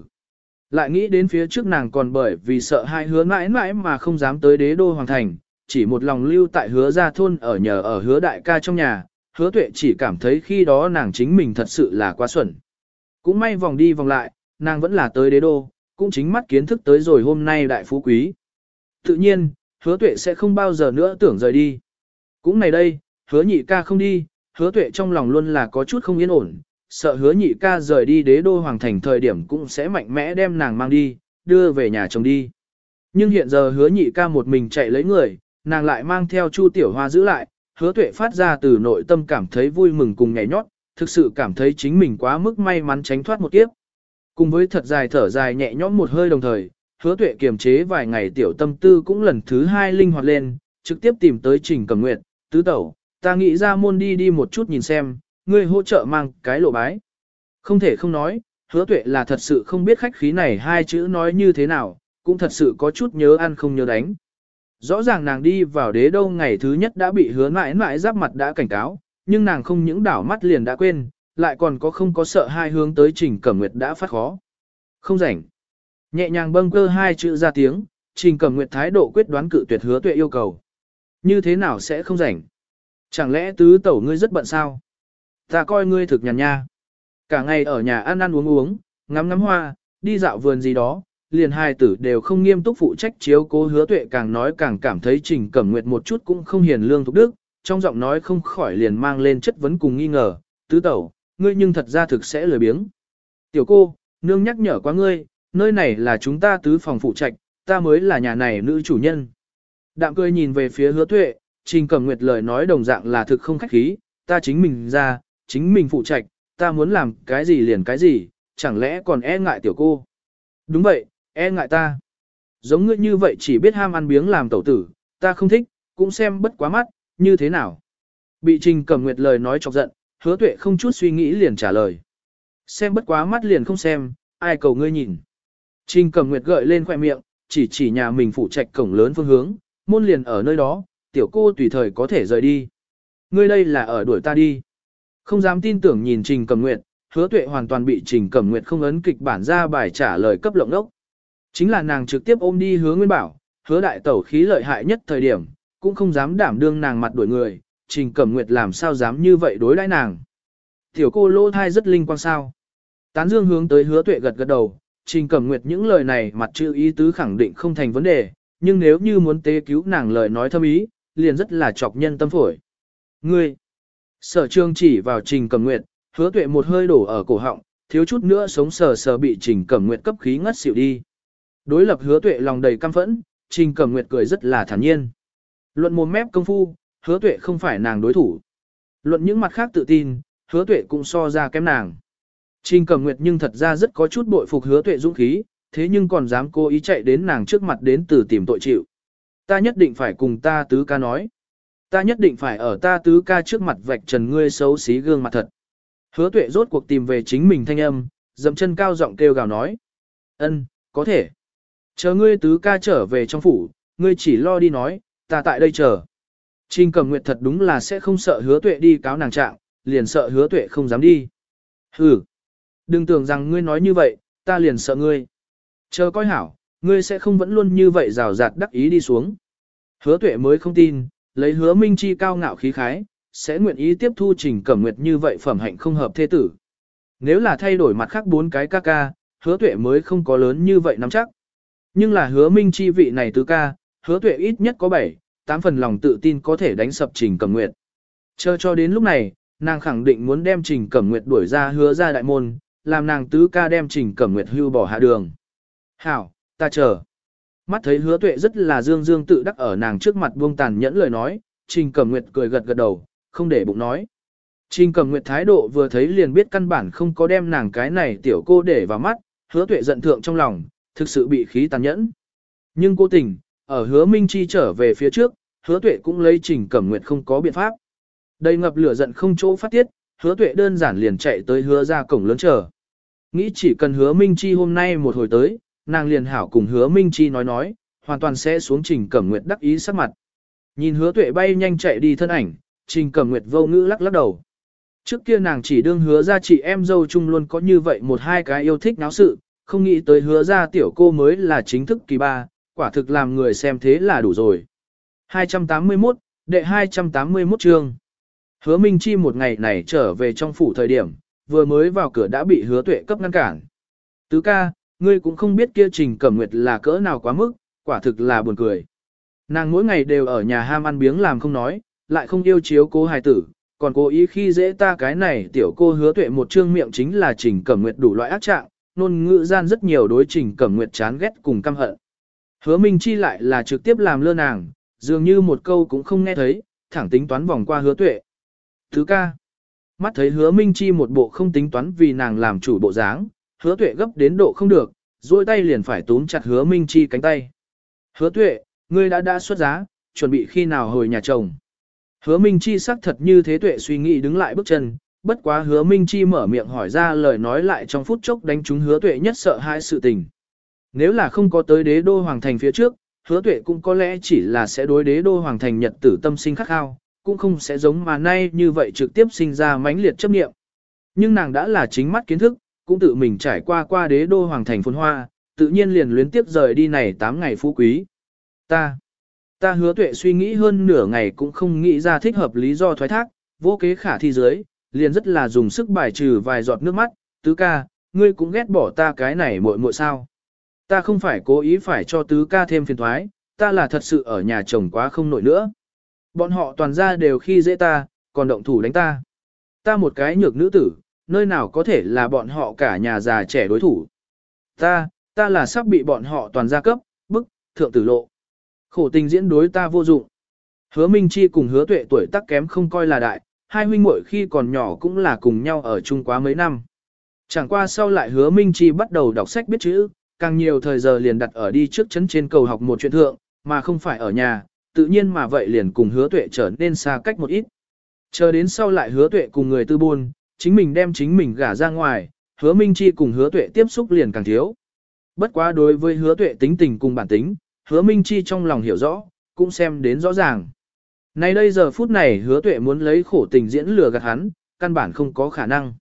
Lại nghĩ đến phía trước nàng còn bởi vì sợ hai hứa mãi mãi mà không dám tới đế đô hoàng thành, chỉ một lòng lưu tại hứa gia thôn ở nhờ ở hứa đại ca trong nhà, hứa tuệ chỉ cảm thấy khi đó nàng chính mình thật sự là quá xuẩn. Cũng may vòng đi vòng lại, nàng vẫn là tới đế đô, cũng chính mắt kiến thức tới rồi hôm nay đại phú quý. Tự nhiên, hứa tuệ sẽ không bao giờ nữa tưởng rời đi. Cũng này đây, hứa nhị ca không đi, hứa tuệ trong lòng luôn là có chút không yên ổn, sợ hứa nhị ca rời đi đế đô hoàng thành thời điểm cũng sẽ mạnh mẽ đem nàng mang đi, đưa về nhà chồng đi. Nhưng hiện giờ hứa nhị ca một mình chạy lấy người, nàng lại mang theo chu tiểu hoa giữ lại, hứa tuệ phát ra từ nội tâm cảm thấy vui mừng cùng nhảy nhót, thực sự cảm thấy chính mình quá mức may mắn tránh thoát một kiếp. Cùng với thật dài thở dài nhẹ nhõm một hơi đồng thời, hứa tuệ kiềm chế vài ngày tiểu tâm tư cũng lần thứ hai linh hoạt lên, trực tiếp tìm tới trình cầm nguyệt, tứ tẩu, ta nghĩ ra môn đi đi một chút nhìn xem, ngươi hỗ trợ mang cái lộ bái. Không thể không nói, hứa tuệ là thật sự không biết khách khí này hai chữ nói như thế nào, cũng thật sự có chút nhớ ăn không nhớ đánh. Rõ ràng nàng đi vào đế đâu ngày thứ nhất đã bị hứa mãi mãi giáp mặt đã cảnh cáo, nhưng nàng không những đảo mắt liền đã quên, lại còn có không có sợ hai hướng tới trình cẩm nguyệt đã phát khó. Không rảnh. Nhẹ nhàng bâng cơ hai chữ ra tiếng, trình cẩm nguyệt thái độ quyết đoán cự tuyệt hứa tuệ yêu cầu. Như thế nào sẽ không rảnh? Chẳng lẽ tứ tẩu ngươi rất bận sao? Ta coi ngươi thực nhàn nha. Cả ngày ở nhà ăn ăn uống uống, ngắm ngắm hoa, đi dạo vườn gì đó, liền hai tử đều không nghiêm túc phụ trách chiếu cố hứa tuệ càng nói càng cảm thấy trình cẩm nguyệt một chút cũng không hiền lương thục đức, trong giọng nói không khỏi liền mang lên chất vấn cùng nghi ngờ, tứ tẩu, ngươi nhưng thật ra thực sẽ lười biếng. Tiểu cô, nương nhắc nhở quá ngươi, nơi này là chúng ta tứ phòng phụ trạch, ta mới là nhà này nữ chủ nhân. Đạm cười nhìn về phía hứa tuệ, trình cẩm nguyệt lời nói đồng dạng là thực không khách khí, ta chính mình ra, chính mình phụ trách, ta muốn làm cái gì liền cái gì, chẳng lẽ còn e ngại tiểu cô. Đúng vậy, e ngại ta. Giống ngươi như vậy chỉ biết ham ăn biếng làm tẩu tử, ta không thích, cũng xem bất quá mắt, như thế nào. Bị Trình Cẩm Nguyệt lời nói chọc giận, hứa tuệ không chút suy nghĩ liền trả lời. Xem bất quá mắt liền không xem, ai cầu ngươi nhìn. Trình Cẩm Nguyệt gợi lên khoẻ miệng, chỉ chỉ nhà mình phụ trạch cổng lớn phương hướng, môn liền ở nơi đó, tiểu cô tùy thời có thể rời đi. Ngươi đây là ở đuổi ta đi. Không dám tin tưởng nhìn Trình Cẩm Nguyệt, hứa tuệ hoàn toàn bị Trình Cẩm Nguyệt không ấn kịch bản ra bài trả lời cấp lộng đốc. Chính là nàng trực tiếp ôm đi hứa Nguyên Bảo, hứa đại tẩu khí lợi hại nhất thời điểm, cũng không dám đảm đương nàng mặt đuổi người, Trình Cẩm Nguyệt làm sao dám như vậy đối đãi nàng. Tiểu cô lô thai rất linh quang sao. Tán dương hướng tới hứa tuệ gật gật đầu, Trình Cẩm Nguyệt những lời này mặt chữ ý tứ khẳng định không thành vấn đề, nhưng nếu như muốn tế cứu nàng lời nói thâm ý, liền rất là chọc nhân tâm phổi. Ngươi! Sở trương chỉ vào Trình Cẩm Nguyệt, hứa tuệ một hơi đổ ở cổ họng, thiếu chút nữa sống sờ sờ bị Trình Cẩm Nguyệt cấp khí ngất xỉu đi. Đối lập hứa tuệ lòng đầy căm phẫn, Trình Cẩm Nguyệt cười rất là thản nhiên. Luận mồm mép công phu, hứa tuệ không phải nàng đối thủ. Luận những mặt khác tự tin, hứa tuệ cũng so ra kém nàng. Trình Cẩm Nguyệt nhưng thật ra rất có chút bội phục hứa tuệ dũng khí, thế nhưng còn dám cố ý chạy đến nàng trước mặt đến từ tìm tội chịu. Ta nhất định phải cùng ta tứ ca nói. Ta nhất định phải ở ta tứ ca trước mặt vạch trần ngươi xấu xí gương mặt thật. Hứa tuệ rốt cuộc tìm về chính mình thanh âm, dậm chân cao giọng kêu gào nói. ân, có thể. Chờ ngươi tứ ca trở về trong phủ, ngươi chỉ lo đi nói, ta tại đây chờ. Trình cầm nguyệt thật đúng là sẽ không sợ hứa tuệ đi cáo nàng trạng, liền sợ hứa tuệ không dám đi. Hừ, đừng tưởng rằng ngươi nói như vậy, ta liền sợ ngươi. Chờ coi hảo, ngươi sẽ không vẫn luôn như vậy rào rạt đắc ý đi xuống. Hứa tuệ mới không tin, lấy hứa minh chi cao ngạo khí khái, sẽ nguyện ý tiếp thu trình cẩm nguyệt như vậy phẩm hạnh không hợp thế tử. Nếu là thay đổi mặt khác bốn cái ca ca, hứa tuệ mới không có lớn như vậy nắm chắc. Nhưng là hứa minh chi vị này tứ ca, hứa tuệ ít nhất có 7, 8 phần lòng tự tin có thể đánh sập trình cẩm nguyệt. Chờ cho đến lúc này, nàng khẳng định muốn đem trình cẩm nguyệt đuổi ra hứa ra đại môn, làm nàng tứ ca đem trình cẩm nguyệt hưu bỏ hạ đường. Hảo, ta chờ. Mắt thấy hứa tuệ rất là dương dương tự đắc ở nàng trước mặt buông tàn nhẫn lời nói, trình cẩm nguyệt cười gật gật đầu, không để bụng nói. Trình cẩm nguyệt thái độ vừa thấy liền biết căn bản không có đem nàng cái này tiểu cô để vào mắt, hứa tuệ giận thượng trong lòng, thực sự bị khí tàn nhẫn. Nhưng cô tình, ở hứa Minh Chi trở về phía trước, hứa tuệ cũng lấy trình cẩm nguyệt không có biện pháp. Đầy ngập lửa giận không chỗ phát tiết, hứa tuệ đơn giản liền chạy tới hứa ra cổng lớn chờ. Nghĩ chỉ cần hứa Minh Chi hôm nay một hồi tới, nàng liền hảo cùng hứa Minh Chi nói nói, hoàn toàn sẽ xuống trình cẩm nguyệt đắc ý sắc mặt. Nhìn hứa tuệ bay nhanh chạy đi thân ảnh, trình cẩm nguyệt vô ngữ lắc lắc đầu. Trước kia nàng chỉ đương hứa ra chị em dâu chung luôn có như vậy một hai cái yêu thích náo sự, không nghĩ tới hứa ra tiểu cô mới là chính thức kỳ ba, quả thực làm người xem thế là đủ rồi. 281, đệ 281 chương. Hứa Minh Chi một ngày này trở về trong phủ thời điểm, vừa mới vào cửa đã bị hứa tuệ cấp ngăn cản. Tứ ca, ngươi cũng không biết kia trình cẩm nguyệt là cỡ nào quá mức, quả thực là buồn cười. Nàng mỗi ngày đều ở nhà ham ăn biếng làm không nói, lại không yêu chiếu cố hài tử, còn cố ý khi dễ ta cái này tiểu cô hứa tuệ một trương miệng chính là trình cẩm nguyệt đủ loại ác trạng, nôn ngữ gian rất nhiều đối trình cẩm nguyệt chán ghét cùng căm hận. Hứa Minh Chi lại là trực tiếp làm lơ nàng, dường như một câu cũng không nghe thấy, thẳng tính toán vòng qua hứa tuệ. Thứ ca, mắt thấy hứa Minh Chi một bộ không tính toán vì nàng làm chủ bộ dáng, hứa tuệ gấp đến độ không được, duỗi tay liền phải túm chặt hứa Minh Chi cánh tay. Hứa tuệ, ngươi đã đã xuất giá, chuẩn bị khi nào hồi nhà chồng. Hứa Minh Chi xác thật như thế tuệ suy nghĩ đứng lại bước chân, bất quá hứa Minh Chi mở miệng hỏi ra lời nói lại trong phút chốc đánh trúng hứa tuệ nhất sợ hai sự tình. Nếu là không có tới đế đô hoàng thành phía trước, hứa tuệ cũng có lẽ chỉ là sẽ đối đế đô hoàng thành nhật tử tâm sinh khắc khao, cũng không sẽ giống mà nay như vậy trực tiếp sinh ra mãnh liệt chấp niệm. Nhưng nàng đã là chính mắt kiến thức, cũng tự mình trải qua qua đế đô hoàng thành phồn hoa, tự nhiên liền luyến tiếp rời đi này 8 ngày phú quý. Ta, ta hứa tuệ suy nghĩ hơn nửa ngày cũng không nghĩ ra thích hợp lý do thoái thác, vô kế khả thi dưới, liền rất là dùng sức bài trừ vài giọt nước mắt, tứ ca, ngươi cũng ghét bỏ ta cái này muội muội sao. Ta không phải cố ý phải cho tứ ca thêm phiền thoái, ta là thật sự ở nhà chồng quá không nổi nữa. Bọn họ toàn ra đều khi dễ ta, còn động thủ đánh ta. Ta một cái nhược nữ tử, nơi nào có thể là bọn họ cả nhà già trẻ đối thủ. Ta, ta là sắp bị bọn họ toàn gia cấp, bức, thượng tử lộ. Khổ tình diễn đối ta vô dụng. Hứa Minh Chi cùng hứa tuệ tuổi tác kém không coi là đại, hai huynh muội khi còn nhỏ cũng là cùng nhau ở chung quá mấy năm. Chẳng qua sau lại hứa Minh Chi bắt đầu đọc sách biết chữ, càng nhiều thời giờ liền đặt ở đi trước chấn trên cầu học một chuyện thượng, mà không phải ở nhà, tự nhiên mà vậy liền cùng hứa tuệ trở nên xa cách một ít. Chờ đến sau lại hứa tuệ cùng người tư buôn, chính mình đem chính mình gả ra ngoài, hứa Minh Chi cùng hứa tuệ tiếp xúc liền càng thiếu. Bất quá đối với hứa tuệ tính tình cùng bản tính, hứa Minh Chi trong lòng hiểu rõ, cũng xem đến rõ ràng. Này đây giờ phút này hứa tuệ muốn lấy khổ tình diễn lừa gạt hắn, căn bản không có khả năng.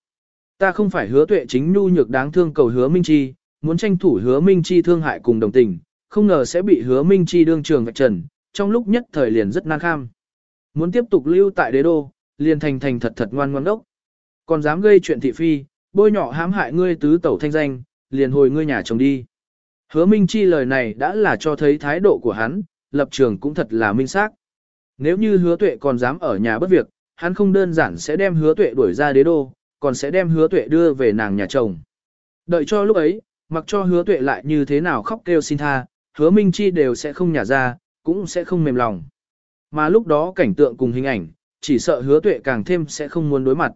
Ta không phải hứa tuệ chính nhu nhược đáng thương cầu hứa Minh Chi, muốn tranh thủ hứa Minh Chi thương hại cùng đồng tình, không ngờ sẽ bị hứa Minh Chi đương trường vạch trần, trong lúc nhất thời liền rất nan kham. Muốn tiếp tục lưu tại đế đô, liền thành thành thật thật ngoan ngoan đốc. Còn dám gây chuyện thị phi, bôi nhỏ hãm hại ngươi tứ tẩu thanh danh, liền hồi ngươi nhà chồng đi. Hứa Minh Chi lời này đã là cho thấy thái độ của hắn, lập trường cũng thật là minh xác. Nếu như hứa tuệ còn dám ở nhà bất việc, hắn không đơn giản sẽ đem hứa tuệ đuổi ra đế đô, còn sẽ đem hứa tuệ đưa về nàng nhà chồng. Đợi cho lúc ấy, mặc cho hứa tuệ lại như thế nào khóc kêu xin tha, hứa Minh Chi đều sẽ không nhả ra, cũng sẽ không mềm lòng. Mà lúc đó cảnh tượng cùng hình ảnh, chỉ sợ hứa tuệ càng thêm sẽ không muốn đối mặt.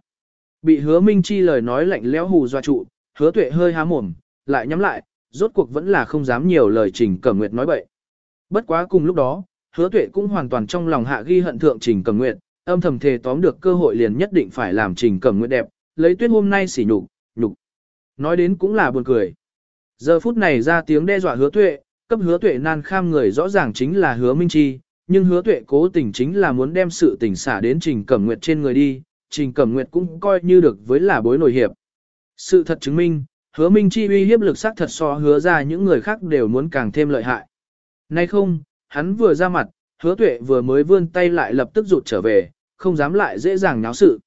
Bị hứa Minh Chi lời nói lạnh lẽo hù dọa trụ, hứa tuệ hơi há mồm, lại nhắm lại, rốt cuộc vẫn là không dám nhiều lời Trình Cẩm Nguyệt nói bậy. Bất quá cùng lúc đó, hứa tuệ cũng hoàn toàn trong lòng hạ ghi hận thượng Trình Cẩm Nguyệt, âm thầm thề tóm được cơ hội liền nhất định phải làm Trình Cẩm Nguyệt đẹp, lấy tuyết hôm nay xỉ nhục, nhục. Nói đến cũng là buồn cười. Giờ phút này ra tiếng đe dọa hứa tuệ, cấp hứa tuệ nan kham người rõ ràng chính là hứa Minh Chi, nhưng hứa tuệ cố tình chính là muốn đem sự tình xả đến Trình Cẩm Nguyệt trên người đi, Trình Cẩm Nguyệt cũng coi như được với là bối nổi hiệp. Sự thật chứng minh, hứa Minh Chi uy hiếp lực sắc thật so hứa ra những người khác đều muốn càng thêm lợi hại. Nay không, hắn vừa ra mặt, hứa tuệ vừa mới vươn tay lại lập tức rụt trở về, không dám lại dễ dàng náo sự.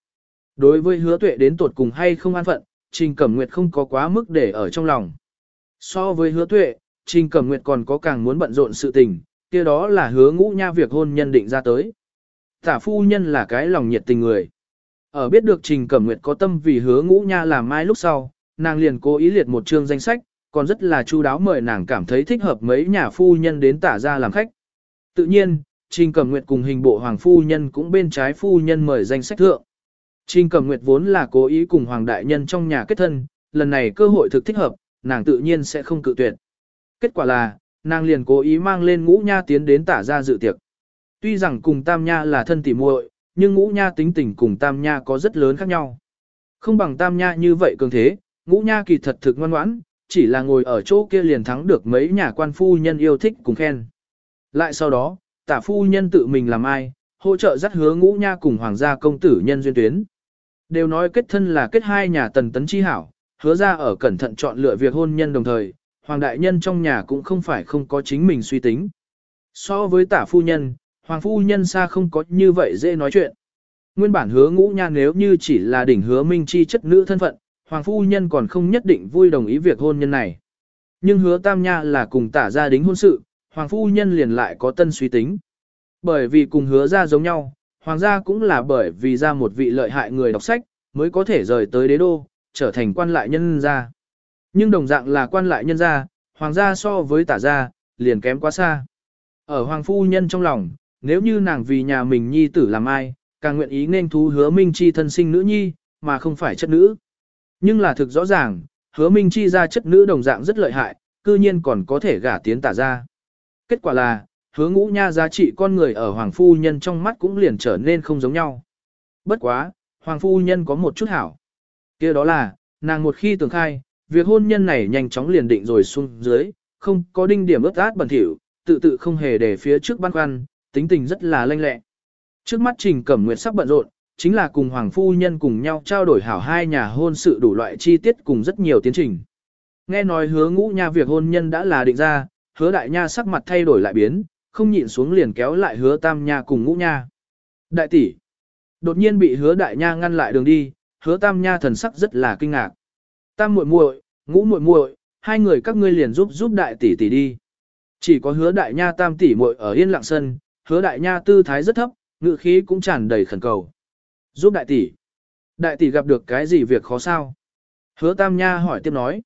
Đối với hứa tuệ đến tột cùng hay không an phận, Trình Cẩm Nguyệt không có quá mức để ở trong lòng. So với hứa tuệ, Trình Cẩm Nguyệt còn có càng muốn bận rộn sự tình, kia đó là hứa ngũ nha việc hôn nhân định ra tới. Tả phu nhân là cái lòng nhiệt tình người. Ở biết được Trình Cẩm Nguyệt có tâm vì hứa ngũ nha làm mai lúc sau, nàng liền cố ý liệt một chương danh sách, còn rất là chu đáo mời nàng cảm thấy thích hợp mấy nhà phu nhân đến tả ra làm khách. Tự nhiên, Trình Cẩm Nguyệt cùng hình bộ hoàng phu nhân cũng bên trái phu nhân mời danh sách thượng. Trình Cẩm Nguyệt vốn là cố ý cùng hoàng đại nhân trong nhà kết thân, lần này cơ hội thực thích hợp, nàng tự nhiên sẽ không cự tuyệt. Kết quả là, nàng liền cố ý mang lên ngũ nha tiến đến tả ra dự tiệc. Tuy rằng cùng tam nha là thân tỉ muội, nhưng ngũ nha tính tình cùng tam nha có rất lớn khác nhau. Không bằng tam nha như vậy cường thế, ngũ nha kỳ thật thực ngoan ngoãn, chỉ là ngồi ở chỗ kia liền thắng được mấy nhà quan phu nhân yêu thích cùng khen. Lại sau đó, tả phu nhân tự mình làm ai, hỗ trợ dắt hứa ngũ nha cùng hoàng gia công tử nhân duyên tuyến. Đều nói kết thân là kết hai nhà tần tấn chi hảo, hứa ra ở cẩn thận chọn lựa việc hôn nhân đồng thời, hoàng đại nhân trong nhà cũng không phải không có chính mình suy tính. So với tả phu nhân, hoàng phu nhân xa không có như vậy dễ nói chuyện. Nguyên bản hứa ngũ nha nếu như chỉ là đỉnh hứa minh chi chất nữ thân phận, hoàng phu nhân còn không nhất định vui đồng ý việc hôn nhân này. Nhưng hứa tam nha là cùng tả gia đính hôn sự, hoàng phu nhân liền lại có tân suy tính. Bởi vì cùng hứa ra giống nhau, hoàng gia cũng là bởi vì ra một vị lợi hại người đọc sách, mới có thể rời tới đế đô, trở thành quan lại nhân gia. Nhưng đồng dạng là quan lại nhân gia, hoàng gia so với tả gia, liền kém quá xa. Ở hoàng phu nhân trong lòng, nếu như nàng vì nhà mình nhi tử làm ai, càng nguyện ý nên thú hứa minh chi thân sinh nữ nhi, mà không phải chất nữ. Nhưng là thực rõ ràng, hứa minh chi ra chất nữ đồng dạng rất lợi hại, cư nhiên còn có thể gả tiến tả ra. Kết quả là, hứa ngũ nha giá trị con người ở hoàng phu nhân trong mắt cũng liền trở nên không giống nhau. Bất quá, hoàng phu nhân có một chút hảo. kia đó là, nàng một khi tưởng khai, việc hôn nhân này nhanh chóng liền định rồi xuống dưới, không có đinh điểm ướt át bẩn thỉu, tự tự không hề để phía trước băn khoăn, tính tình rất là lanh lẹ. Trước mắt Trình Cẩm Nguyệt sắp bận rộn, chính là cùng Hoàng Phu Nhân cùng nhau trao đổi hảo hai nhà hôn sự đủ loại chi tiết cùng rất nhiều tiến trình. Nghe nói hứa ngũ nha việc hôn nhân đã là định ra, hứa đại nha sắc mặt thay đổi lại biến, không nhịn xuống liền kéo lại hứa tam nha cùng ngũ nha. Đại tỷ, đột nhiên bị hứa đại nha ngăn lại đường đi, hứa tam nha thần sắc rất là kinh ngạc. Tam muội muội, ngũ muội muội, hai người các ngươi liền giúp giúp đại tỷ tỷ đi. Chỉ có hứa đại nha tam tỷ muội ở yên lặng sân, hứa đại nha tư thái rất thấp, ngự khí cũng tràn đầy khẩn cầu. Giúp đại tỷ. Đại tỷ gặp được cái gì việc khó sao? Hứa tam nha hỏi tiếp nói.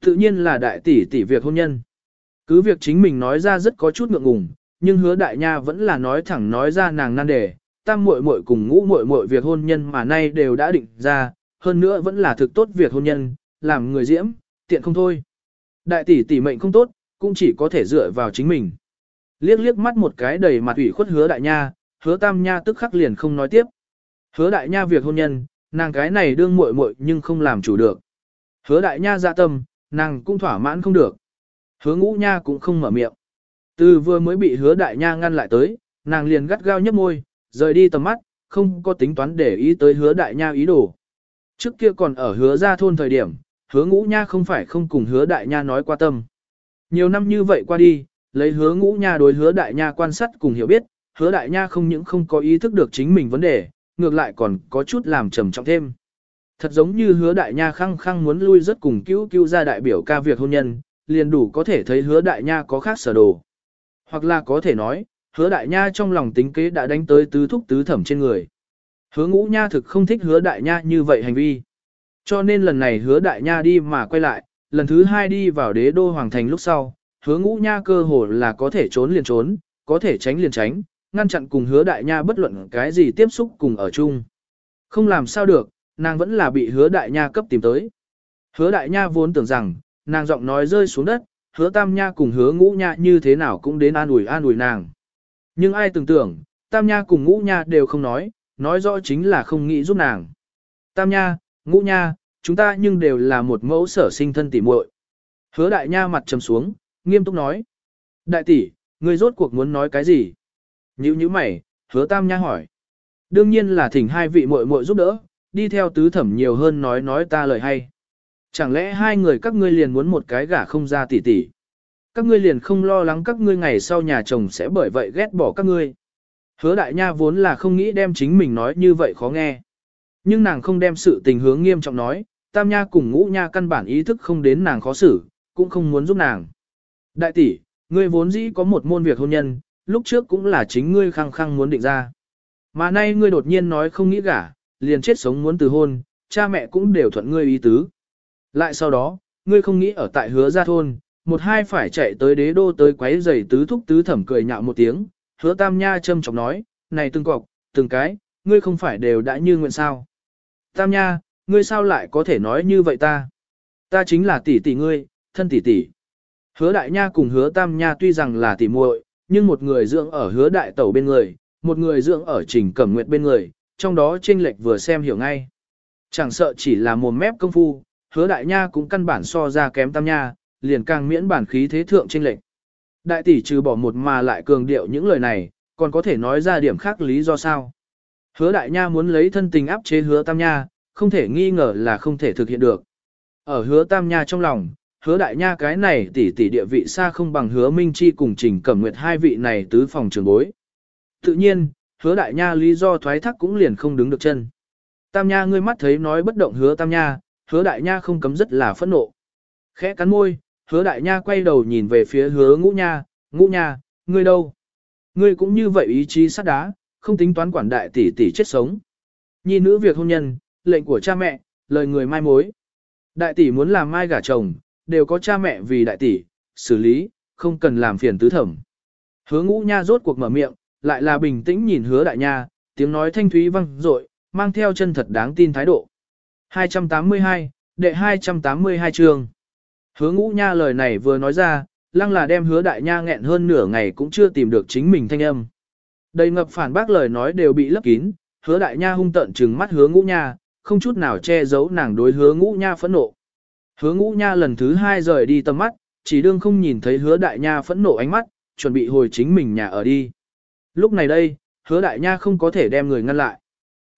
Tự nhiên là đại tỷ tỷ việc hôn nhân. Cứ việc chính mình nói ra rất có chút ngượng ngùng, nhưng hứa đại nha vẫn là nói thẳng nói ra nàng nan đề, tam muội muội cùng ngũ muội muội việc hôn nhân mà nay đều đã định ra, hơn nữa vẫn là thực tốt việc hôn nhân, làm người diễm, tiện không thôi. Đại tỷ tỷ mệnh không tốt, cũng chỉ có thể dựa vào chính mình. Liếc liếc mắt một cái đầy mặt ủy khuất hứa đại nha, hứa tam nha tức khắc liền không nói tiếp. Hứa đại nha việc hôn nhân, nàng cái này đương muội muội nhưng không làm chủ được. Hứa đại nha dạ tâm, nàng cũng thỏa mãn không được. Hứa ngũ nha cũng không mở miệng. Từ vừa mới bị hứa đại nha ngăn lại tới, nàng liền gắt gao nhấp môi, rời đi tầm mắt, không có tính toán để ý tới hứa đại nha ý đồ. Trước kia còn ở hứa ra thôn thời điểm, hứa ngũ nha không phải không cùng hứa đại nha nói qua tâm. Nhiều năm như vậy qua đi, lấy hứa ngũ nha đối hứa đại nha quan sát cùng hiểu biết, hứa đại nha không những không có ý thức được chính mình vấn đề, ngược lại còn có chút làm trầm trọng thêm. Thật giống như hứa đại nha khăng khăng muốn lui rất cùng cứu cứu ra đại biểu ca việc hôn nhân, liền đủ có thể thấy hứa đại nha có khác sở đồ. Hoặc là có thể nói, hứa đại nha trong lòng tính kế đã đánh tới tứ thúc tứ thẩm trên người. Hứa ngũ nha thực không thích hứa đại nha như vậy hành vi. Cho nên lần này hứa đại nha đi mà quay lại, lần thứ hai đi vào đế đô hoàng thành lúc sau, hứa ngũ nha cơ hồ là có thể trốn liền trốn, có thể tránh liền tránh, ngăn chặn cùng hứa đại nha bất luận cái gì tiếp xúc cùng ở chung. Không làm sao được, nàng vẫn là bị hứa đại nha cấp tìm tới. Hứa đại nha vốn tưởng rằng, nàng giọng nói rơi xuống đất, hứa tam nha cùng hứa ngũ nha như thế nào cũng đến an ủi an ủi nàng. Nhưng ai tưởng tưởng, tam nha cùng ngũ nha đều không nói, nói rõ chính là không nghĩ giúp nàng. Tam nha, ngũ nha, chúng ta nhưng đều là một mẫu sở sinh thân tỉ muội. Hứa đại nha mặt trầm xuống, nghiêm túc nói. Đại tỷ, ngươi rốt cuộc muốn nói cái gì? Nhữ như mày, hứa tam nha hỏi. Đương nhiên là thỉnh hai vị muội muội giúp đỡ, đi theo tứ thẩm nhiều hơn nói nói ta lời hay. Chẳng lẽ hai người các ngươi liền muốn một cái gả không ra tỷ tỷ? Các ngươi liền không lo lắng các ngươi ngày sau nhà chồng sẽ bởi vậy ghét bỏ các ngươi. Hứa đại nha vốn là không nghĩ đem chính mình nói như vậy khó nghe. Nhưng nàng không đem sự tình hướng nghiêm trọng nói, tam nha cùng ngũ nha căn bản ý thức không đến nàng khó xử, cũng không muốn giúp nàng. Đại tỷ, ngươi vốn dĩ có một môn việc hôn nhân, lúc trước cũng là chính ngươi khăng khăng muốn định ra. Mà nay ngươi đột nhiên nói không nghĩ gả, liền chết sống muốn từ hôn, cha mẹ cũng đều thuận ngươi ý tứ. Lại sau đó, ngươi không nghĩ ở tại hứa gia thôn, một hai phải chạy tới đế đô tới quấy giày tứ thúc tứ thẩm cười nhạo một tiếng, hứa tam nha châm chọc nói, này từng cọc, từng cái, ngươi không phải đều đã như nguyện sao. Tam nha, ngươi sao lại có thể nói như vậy ta? Ta chính là tỷ tỷ ngươi, thân tỷ tỷ. Hứa đại nha cùng hứa tam nha tuy rằng là tỷ muội, nhưng một người dưỡng ở hứa đại tẩu bên người, một người dưỡng ở trình cẩm nguyệt bên người, trong đó chênh lệch vừa xem hiểu ngay. Chẳng sợ chỉ là một mép công phu, hứa đại nha cũng căn bản so ra kém tam nha, liền càng miễn bản khí thế thượng chênh lệch. Đại tỷ trừ bỏ một mà lại cường điệu những lời này, còn có thể nói ra điểm khác lý do sao. Hứa đại nha muốn lấy thân tình áp chế hứa tam nha, không thể nghi ngờ là không thể thực hiện được. Ở hứa tam nha trong lòng, hứa đại nha cái này tỷ tỷ địa vị xa không bằng hứa minh chi cùng trình cẩm nguyệt hai vị này tứ phòng trường bối. Tự nhiên, hứa đại nha lý do thoái thác cũng liền không đứng được chân. Tam nha ngươi mắt thấy nói bất động hứa tam nha, hứa đại nha không cấm rất là phẫn nộ. Khẽ cắn môi, hứa đại nha quay đầu nhìn về phía hứa ngũ nha, ngũ nha, ngươi đâu? Ngươi cũng như vậy ý chí sắt đá, không tính toán quản đại tỷ tỷ chết sống. Nhi nữ việc hôn nhân, lệnh của cha mẹ, lời người mai mối. Đại tỷ muốn làm mai gả chồng, đều có cha mẹ vì đại tỷ, xử lý, không cần làm phiền tứ thẩm. Hứa ngũ nha rốt cuộc mở miệng, lại là bình tĩnh nhìn hứa đại nha, tiếng nói thanh thúy vang dội, mang theo chân thật đáng tin thái độ. 282, đệ 282 chương. Hứa ngũ nha lời này vừa nói ra, lăng là đem hứa đại nha nghẹn hơn nửa ngày cũng chưa tìm được chính mình thanh âm. Đầy ngập phản bác lời nói đều bị lấp kín, hứa đại nha hung tận trừng mắt hứa ngũ nha, không chút nào che giấu nàng đối hứa ngũ nha phẫn nộ. Hứa ngũ nha lần thứ hai rời đi tầm mắt, chỉ đương không nhìn thấy hứa đại nha phẫn nộ ánh mắt, chuẩn bị hồi chính mình nhà ở đi. Lúc này đây, hứa đại nha không có thể đem người ngăn lại.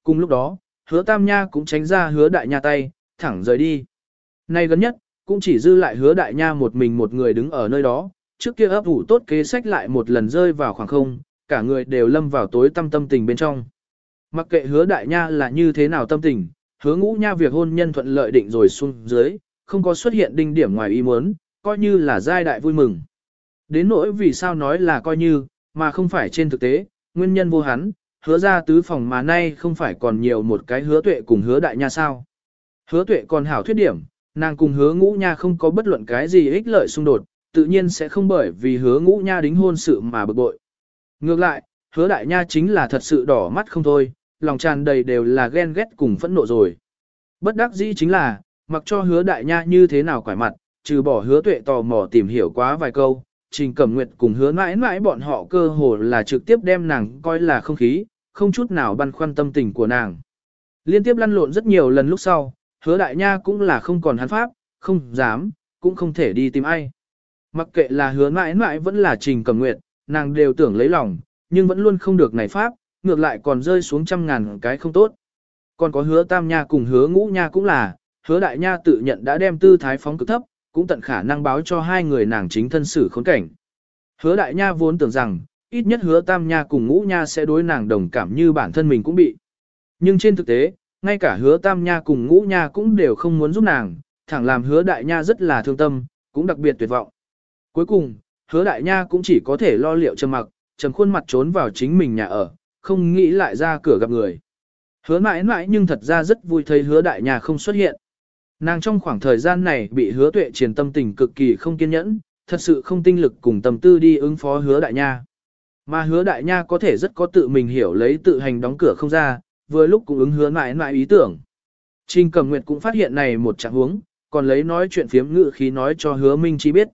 Cùng lúc đó, hứa tam nha cũng tránh ra hứa đại nha tay, thẳng rời đi. Nay gần nhất, cũng chỉ dư lại hứa đại nha một mình một người đứng ở nơi đó, trước kia ấp ủ tốt kế sách lại một lần rơi vào khoảng không, cả người đều lâm vào tối tâm tâm tình bên trong. Mặc kệ hứa đại nha là như thế nào tâm tình, hứa ngũ nha việc hôn nhân thuận lợi định rồi xuống dưới, không có xuất hiện đinh điểm ngoài ý muốn, coi như là giai đại vui mừng. Đến nỗi vì sao nói là coi như, mà không phải trên thực tế, nguyên nhân vô hắn, hứa ra tứ phòng mà nay không phải còn nhiều một cái hứa tuệ cùng hứa đại nha sao. Hứa tuệ còn hảo thuyết điểm, nàng cùng hứa ngũ nha không có bất luận cái gì ích lợi xung đột, tự nhiên sẽ không bởi vì hứa ngũ nha đính hôn sự mà bực bội. Ngược lại, hứa đại nha chính là thật sự đỏ mắt không thôi, lòng tràn đầy đều là ghen ghét cùng phẫn nộ rồi. Bất đắc dĩ chính là, mặc cho hứa đại nha như thế nào quải mặt, trừ bỏ hứa tuệ tò mò tìm hiểu quá vài câu, trình cẩm nguyệt cùng hứa mãi mãi bọn họ cơ hồ là trực tiếp đem nàng coi là không khí, không chút nào băn khoăn tâm tình của nàng. Liên tiếp lăn lộn rất nhiều lần lúc sau, hứa đại nha cũng là không còn hắn pháp, không dám, cũng không thể đi tìm ai. Mặc kệ là hứa mãi mãi vẫn là trình cẩm nguyệt, nàng đều tưởng lấy lòng, nhưng vẫn luôn không được này pháp, ngược lại còn rơi xuống trăm ngàn cái không tốt. Còn có hứa tam nha cùng hứa ngũ nha cũng là, hứa đại nha tự nhận đã đem tư thái phóng cực thấp, cũng tận khả năng báo cho hai người nàng chính thân xử khốn cảnh. Hứa đại nha vốn tưởng rằng, ít nhất hứa tam nha cùng ngũ nha sẽ đối nàng đồng cảm như bản thân mình cũng bị. Nhưng trên thực tế, ngay cả hứa tam nha cùng ngũ nha cũng đều không muốn giúp nàng, thẳng làm hứa đại nha rất là thương tâm, cũng đặc biệt tuyệt vọng. Cuối cùng, hứa đại nha cũng chỉ có thể lo liệu trầm mặc, trầm khuôn mặt trốn vào chính mình nhà ở, không nghĩ lại ra cửa gặp người. Hứa mãi mãi nhưng thật ra rất vui thấy hứa đại nha không xuất hiện. Nàng trong khoảng thời gian này bị hứa tuệ triển tâm tình cực kỳ không kiên nhẫn, thật sự không tinh lực cùng tâm tư đi ứng phó hứa đại nha. Mà hứa đại nha có thể rất có tự mình hiểu lấy tự hành đóng cửa không ra, vừa lúc cũng ứng hứa mãi mãi ý tưởng. Trình cầm nguyệt cũng phát hiện này một trạng huống, còn lấy nói chuyện phiếm ngự khí nói cho hứa Minh Chi biết.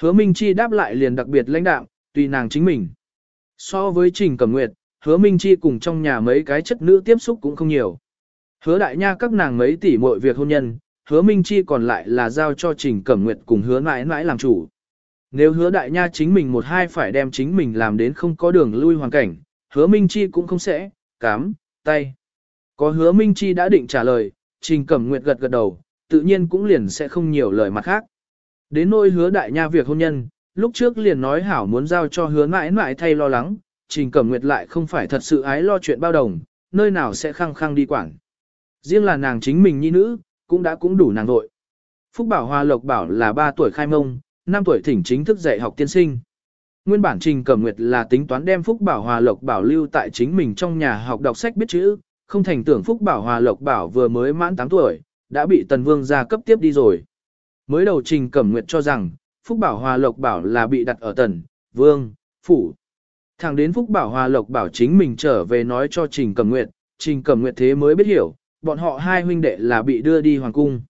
Hứa Minh Chi đáp lại liền đặc biệt lãnh đạm, tùy nàng chính mình. So với Trình Cẩm Nguyệt, Hứa Minh Chi cùng trong nhà mấy cái chất nữ tiếp xúc cũng không nhiều. Hứa đại nha các nàng mấy tỷ mọi việc hôn nhân, Hứa Minh Chi còn lại là giao cho Trình Cẩm Nguyệt cùng Hứa mãi mãi làm chủ. Nếu Hứa đại nha chính mình một hai phải đem chính mình làm đến không có đường lui hoàn cảnh, Hứa Minh Chi cũng không sẽ, cám, tay. Có Hứa Minh Chi đã định trả lời, Trình Cẩm Nguyệt gật gật đầu, tự nhiên cũng liền sẽ không nhiều lời mặt khác. Đến nỗi hứa đại nha việc hôn nhân, lúc trước liền nói hảo muốn giao cho hứa mãi mãi thay lo lắng, trình cẩm nguyệt lại không phải thật sự ái lo chuyện bao đồng, nơi nào sẽ khăng khăng đi quản. Riêng là nàng chính mình nhi nữ, cũng đã cũng đủ nàng vội. Phúc Bảo Hoa Lộc Bảo là 3 tuổi khai mông, 5 tuổi thỉnh chính thức dạy học tiên sinh. Nguyên bản Trình Cẩm Nguyệt là tính toán đem Phúc Bảo Hòa Lộc Bảo lưu tại chính mình trong nhà học đọc sách biết chữ, không thành tưởng Phúc Bảo Hòa Lộc Bảo vừa mới mãn 8 tuổi, đã bị Tần Vương gia cấp tiếp đi rồi. Mới đầu Trình Cẩm Nguyệt cho rằng, Phúc Bảo Hòa Lộc Bảo là bị đặt ở tần, vương, phủ. Thẳng đến Phúc Bảo Hòa Lộc Bảo chính mình trở về nói cho Trình Cẩm Nguyệt, Trình Cẩm Nguyệt thế mới biết hiểu, bọn họ hai huynh đệ là bị đưa đi hoàng cung.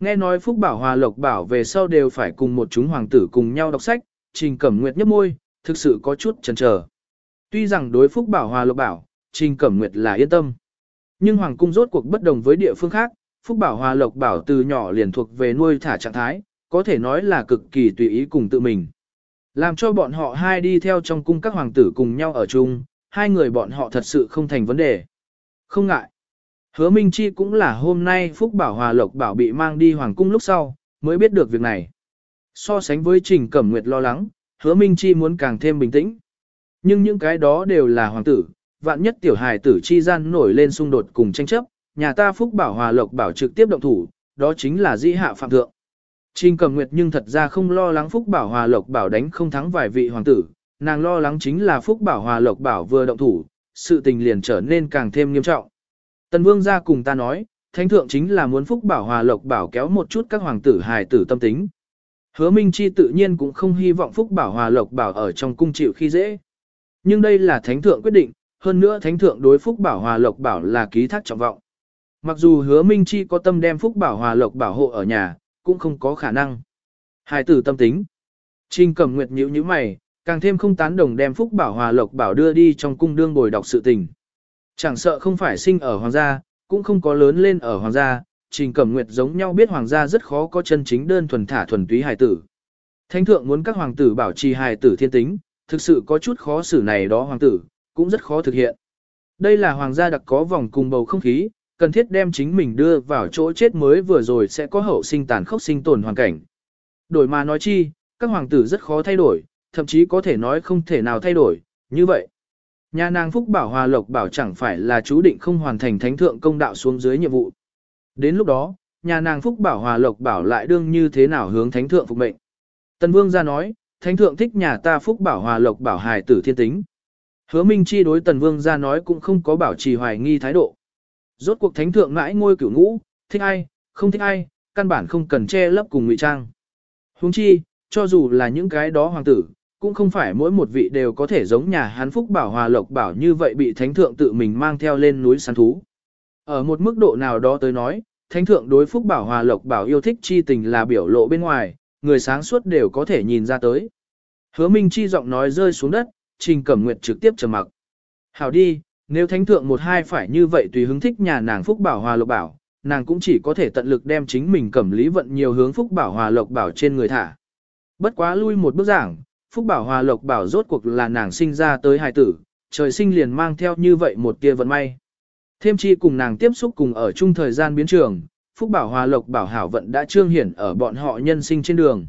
Nghe nói Phúc Bảo Hòa Lộc Bảo về sau đều phải cùng một chúng hoàng tử cùng nhau đọc sách, Trình Cẩm Nguyệt nhấp môi, thực sự có chút chần chờ. Tuy rằng đối Phúc Bảo Hòa Lộc Bảo, Trình Cẩm Nguyệt là yên tâm. Nhưng hoàng cung rốt cuộc bất đồng với địa phương khác, Phúc Bảo Hòa Lộc Bảo từ nhỏ liền thuộc về nuôi thả trạng thái, có thể nói là cực kỳ tùy ý cùng tự mình. Làm cho bọn họ hai đi theo trong cung các hoàng tử cùng nhau ở chung, hai người bọn họ thật sự không thành vấn đề. Không ngại. Hứa Minh Chi cũng là hôm nay Phúc Bảo Hòa Lộc Bảo bị mang đi hoàng cung lúc sau, mới biết được việc này. So sánh với Trình Cẩm Nguyệt lo lắng, Hứa Minh Chi muốn càng thêm bình tĩnh. Nhưng những cái đó đều là hoàng tử, vạn nhất tiểu hài tử chi gian nổi lên xung đột cùng tranh chấp, nhà ta Phúc Bảo Hòa Lộc Bảo trực tiếp động thủ, đó chính là dĩ hạ phạm thượng. Trình Cẩm Nguyệt nhưng thật ra không lo lắng Phúc Bảo Hòa Lộc Bảo đánh không thắng vài vị hoàng tử, nàng lo lắng chính là Phúc Bảo Hòa Lộc Bảo vừa động thủ, sự tình liền trở nên càng thêm nghiêm trọng. Tần Vương ra cùng ta nói, thánh thượng chính là muốn Phúc Bảo Hòa Lộc Bảo kéo một chút các hoàng tử hài tử tâm tính. Hứa Minh Chi tự nhiên cũng không hy vọng Phúc Bảo Hòa Lộc Bảo ở trong cung chịu khi dễ. Nhưng đây là thánh thượng quyết định, hơn nữa thánh thượng đối Phúc Bảo Hòa Lộc Bảo là ký thác trọng vọng. Mặc dù hứa Minh Chi có tâm đem Phúc Bảo Hòa Lộc bảo hộ ở nhà, cũng không có khả năng. Hài tử tâm tính. Trình Cẩm Nguyệt nhíu nhíu mày, càng thêm không tán đồng đem Phúc Bảo Hòa Lộc bảo đưa đi trong cung đương bồi đọc sự tình. Chẳng sợ không phải sinh ở hoàng gia, cũng không có lớn lên ở hoàng gia, Trình Cẩm Nguyệt giống nhau biết hoàng gia rất khó có chân chính đơn thuần thả thuần túy hài tử. Thánh thượng muốn các hoàng tử bảo trì hài tử thiên tính, thực sự có chút khó xử này đó hoàng tử, cũng rất khó thực hiện. Đây là hoàng gia đặc có vòng cùng bầu không khí, cần thiết đem chính mình đưa vào chỗ chết mới vừa rồi sẽ có hậu sinh tàn khốc sinh tồn hoàn cảnh. Đổi mà nói chi, các hoàng tử rất khó thay đổi, thậm chí có thể nói không thể nào thay đổi, như vậy. Nhà nàng Phúc Bảo Hòa Lộc bảo chẳng phải là chú định không hoàn thành thánh thượng công đạo xuống dưới nhiệm vụ. Đến lúc đó, nhà nàng Phúc Bảo Hòa Lộc Bảo lại đương như thế nào hướng thánh thượng phục mệnh. Tần Vương ra nói, thánh thượng thích nhà ta Phúc Bảo Hòa Lộc Bảo hài tử thiên tính. Hứa Minh Chi đối Tần Vương ra nói cũng không có bảo trì hoài nghi thái độ. Rốt cuộc thánh thượng mãi ngôi cửu ngũ, thích ai, không thích ai, căn bản không cần che lấp cùng ngụy trang. Huống chi, cho dù là những cái đó hoàng tử, cũng không phải mỗi một vị đều có thể giống nhà hán phúc bảo hòa lộc bảo như vậy bị thánh thượng tự mình mang theo lên núi săn thú. Ở một mức độ nào đó tới nói, thánh thượng đối phúc bảo hòa lộc bảo yêu thích chi tình là biểu lộ bên ngoài, người sáng suốt đều có thể nhìn ra tới. Hứa Minh chi giọng nói rơi xuống đất, Trình Cẩm Nguyệt trực tiếp trầm mặc. Hảo đi, nếu thánh thượng một hai phải như vậy tùy hứng thích nhà nàng phúc bảo hòa lộc bảo, nàng cũng chỉ có thể tận lực đem chính mình cẩm lý vận nhiều hướng phúc bảo hòa lộc bảo trên người thả. Bất quá lui một bước giảng, phúc bảo hòa lộc bảo rốt cuộc là nàng sinh ra tới hài tử, trời sinh liền mang theo như vậy một tia vận may. Thêm chi cùng nàng tiếp xúc cùng ở chung thời gian biến trường, phúc bảo hòa lộc bảo hảo vận đã trương hiển ở bọn họ nhân sinh trên đường.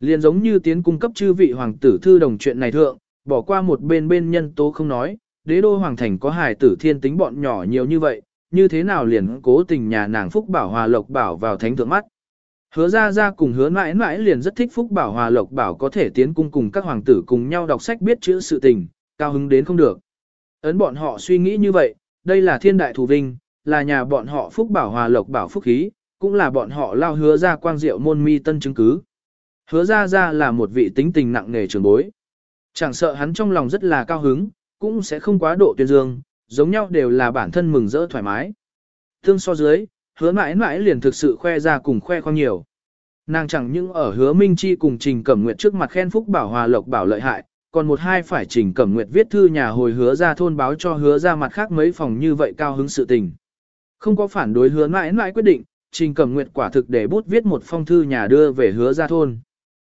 Liền giống như tiến cung cấp chư vị hoàng tử thư đồng chuyện này thượng, bỏ qua một bên bên nhân tố không nói, đế đô hoàng thành có hài tử thiên tính bọn nhỏ nhiều như vậy, như thế nào liền cố tình nhà nàng Phúc Bảo Hòa Lộc Bảo vào thánh thượng mắt. Hứa ra ra cùng hứa mãi mãi liền rất thích Phúc Bảo Hòa Lộc Bảo có thể tiến cung cùng các hoàng tử cùng nhau đọc sách biết chữ sự tình, cao hứng đến không được. Ấn bọn họ suy nghĩ như vậy, đây là thiên đại thù vinh, là nhà bọn họ Phúc Bảo Hòa Lộc Bảo Phúc Khí, cũng là bọn họ lao hứa ra quang diệu môn mi tân chứng cứ. Hứa ra ra là một vị tính tình nặng nề trường bối. Chẳng sợ hắn trong lòng rất là cao hứng, cũng sẽ không quá độ tuyên dương, giống nhau đều là bản thân mừng rỡ thoải mái. Thương so dưới, hứa mãi mãi liền thực sự khoe ra cùng khoe khoang nhiều. Nàng chẳng những ở hứa Minh Chi cùng Trình Cẩm Nguyệt trước mặt khen phúc bảo hòa lộc bảo lợi hại, còn một hai phải Trình Cẩm Nguyệt viết thư nhà hồi hứa ra thôn báo cho hứa ra mặt khác mấy phòng như vậy cao hứng sự tình. Không có phản đối hứa mãi mãi quyết định, Trình Cẩm Nguyệt quả thực để bút viết một phong thư nhà đưa về hứa ra thôn.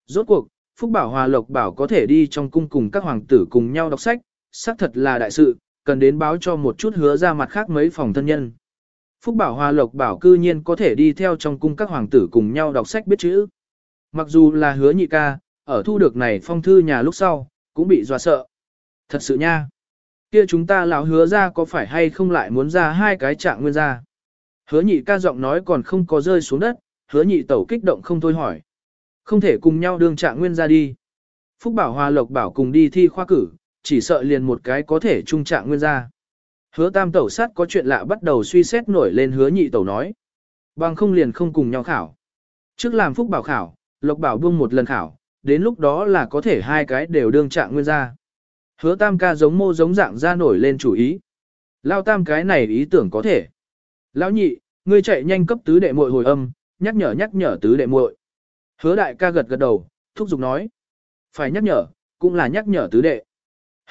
Rốt cuộc, Phúc Bảo Hòa Lộc Bảo có thể đi trong cung cùng các hoàng tử cùng nhau đọc sách, xác thật là đại sự, cần đến báo cho một chút hứa ra mặt khác mấy phòng thân nhân. Phúc Bảo Hòa Lộc Bảo cư nhiên có thể đi theo trong cung các hoàng tử cùng nhau đọc sách biết chữ. Mặc dù là hứa nhị ca, ở thu được này phong thư nhà lúc sau, cũng bị dọa sợ. Thật sự nha. Kia chúng ta lão hứa ra có phải hay không lại muốn ra hai cái trạng nguyên ra. Hứa nhị ca giọng nói còn không có rơi xuống đất, hứa nhị tẩu kích động không thôi hỏi. Không thể cùng nhau đương trạng nguyên ra đi. Phúc Bảo Hòa Lộc Bảo cùng đi thi khoa cử, chỉ sợ liền một cái có thể trung trạng nguyên ra. Hứa tam tẩu sát có chuyện lạ bắt đầu suy xét nổi lên hứa nhị tẩu nói. Bằng không liền không cùng nhau khảo. Trước làm phúc bảo khảo, lộc bảo buông một lần khảo, đến lúc đó là có thể hai cái đều đương trạng nguyên ra. Hứa tam ca giống mô giống dạng ra nổi lên chủ ý. Lao tam cái này ý tưởng có thể. Lão nhị, ngươi chạy nhanh cấp tứ đệ muội hồi âm, nhắc nhở nhắc nhở tứ đệ muội. Hứa đại ca gật gật đầu, thúc giục nói. Phải nhắc nhở, cũng là nhắc nhở tứ đệ.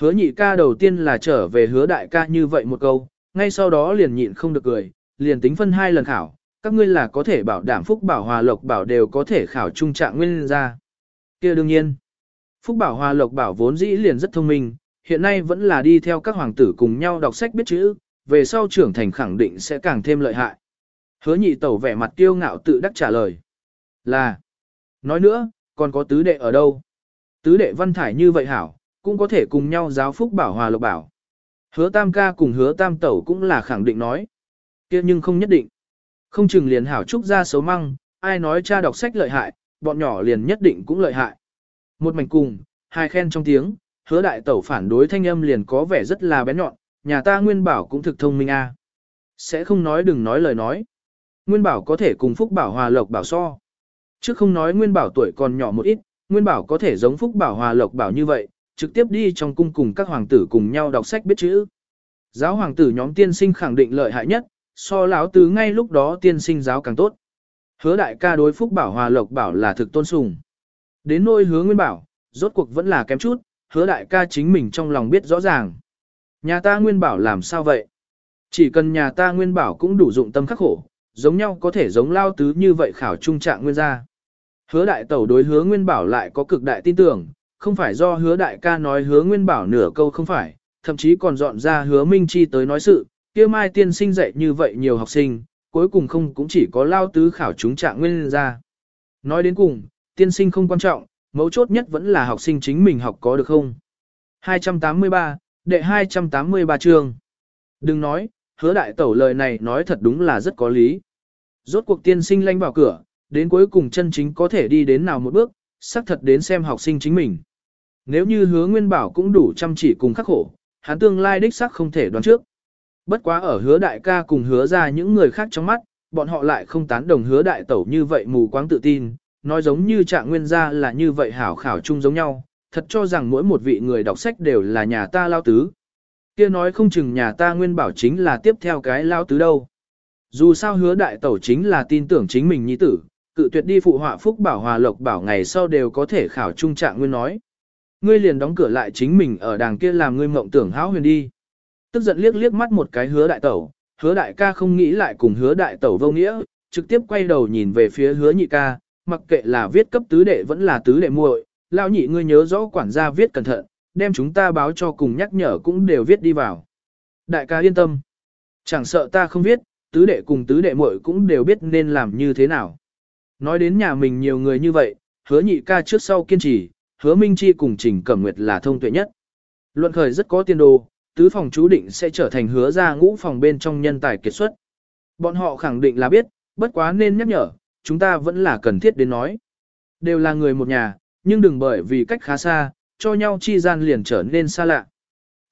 Hứa nhị ca đầu tiên là trở về hứa đại ca như vậy một câu, ngay sau đó liền nhịn không được cười, liền tính phân hai lần khảo, các ngươi là có thể bảo đảm Phúc Bảo Hòa Lộc Bảo đều có thể khảo trung trạng nguyên ra. kia đương nhiên, Phúc Bảo Hòa Lộc Bảo vốn dĩ liền rất thông minh, hiện nay vẫn là đi theo các hoàng tử cùng nhau đọc sách biết chữ, về sau trưởng thành khẳng định sẽ càng thêm lợi hại. Hứa nhị tẩu vẻ mặt kiêu ngạo tự đắc trả lời. Là, nói nữa, còn có tứ đệ ở đâu? Tứ đệ văn thải như vậy hảo, cũng có thể cùng nhau giáo phúc bảo hòa lộc bảo. Hứa tam ca cùng hứa tam tẩu cũng là khẳng định nói. kia nhưng không nhất định. Không chừng liền hảo trúc ra xấu măng, ai nói cha đọc sách lợi hại, bọn nhỏ liền nhất định cũng lợi hại. Một mảnh cùng, hai khen trong tiếng, hứa đại tẩu phản đối thanh âm liền có vẻ rất là bén nhọn, nhà ta nguyên bảo cũng thực thông minh a Sẽ không nói đừng nói lời nói. Nguyên bảo có thể cùng phúc bảo hòa lộc bảo so. Chứ không nói nguyên bảo tuổi còn nhỏ một ít, nguyên bảo có thể giống phúc bảo hòa lộc bảo như vậy, trực tiếp đi trong cung cùng các hoàng tử cùng nhau đọc sách biết chữ. Giáo hoàng tử nhóm tiên sinh khẳng định lợi hại nhất, so lão tứ ngay lúc đó tiên sinh giáo càng tốt. Hứa đại ca đối phúc bảo hòa lộc bảo là thực tôn sùng. Đến nôi hứa nguyên bảo, rốt cuộc vẫn là kém chút, hứa đại ca chính mình trong lòng biết rõ ràng. Nhà ta nguyên bảo làm sao vậy? Chỉ cần nhà ta nguyên bảo cũng đủ dụng tâm khắc khổ, giống nhau có thể giống lao tứ như vậy khảo trung trạng nguyên gia. Hứa đại tẩu đối hứa nguyên bảo lại có cực đại tin tưởng, không phải do hứa đại ca nói hứa nguyên bảo nửa câu không phải, thậm chí còn dọn ra hứa minh chi tới nói sự, kia mai tiên sinh dạy như vậy nhiều học sinh, cuối cùng không cũng chỉ có lao tứ khảo chúng trạng nguyên ra. Nói đến cùng, tiên sinh không quan trọng, mấu chốt nhất vẫn là học sinh chính mình học có được không. 283, đệ 283 chương. Đừng nói, hứa đại tẩu lời này nói thật đúng là rất có lý. Rốt cuộc tiên sinh lanh vào cửa, đến cuối cùng chân chính có thể đi đến nào một bước, xác thật đến xem học sinh chính mình. Nếu như hứa nguyên bảo cũng đủ chăm chỉ cùng khắc khổ, hắn tương lai đích xác không thể đoán trước. Bất quá ở hứa đại ca cùng hứa ra những người khác trong mắt, bọn họ lại không tán đồng hứa đại tẩu như vậy mù quáng tự tin, nói giống như trạng nguyên gia là như vậy hảo khảo chung giống nhau, thật cho rằng mỗi một vị người đọc sách đều là nhà ta lao tứ. kia nói không chừng nhà ta nguyên bảo chính là tiếp theo cái lao tứ đâu. Dù sao hứa đại tẩu chính là tin tưởng chính mình nhi tử, cự tuyệt đi phụ họa phúc bảo hòa lộc bảo ngày sau đều có thể khảo trung trạng nguyên nói. Ngươi liền đóng cửa lại chính mình ở đàng kia làm ngươi mộng tưởng háo huyền đi. Tức giận liếc liếc mắt một cái hứa đại tẩu, hứa đại ca không nghĩ lại cùng hứa đại tẩu vô nghĩa, trực tiếp quay đầu nhìn về phía hứa nhị ca, mặc kệ là viết cấp tứ đệ vẫn là tứ đệ muội, lão nhị ngươi nhớ rõ quản gia viết cẩn thận, đem chúng ta báo cho cùng nhắc nhở cũng đều viết đi vào. Đại ca yên tâm, chẳng sợ ta không viết, tứ đệ cùng tứ đệ muội cũng đều biết nên làm như thế nào. Nói đến nhà mình nhiều người như vậy, hứa nhị ca trước sau kiên trì, hứa minh chi cùng trình cẩm nguyệt là thông tuệ nhất. Luận khởi rất có tiền đồ, tứ phòng chú định sẽ trở thành hứa ra ngũ phòng bên trong nhân tài kiệt xuất. Bọn họ khẳng định là biết, bất quá nên nhắc nhở, chúng ta vẫn là cần thiết đến nói. Đều là người một nhà, nhưng đừng bởi vì cách khá xa, cho nhau chi gian liền trở nên xa lạ.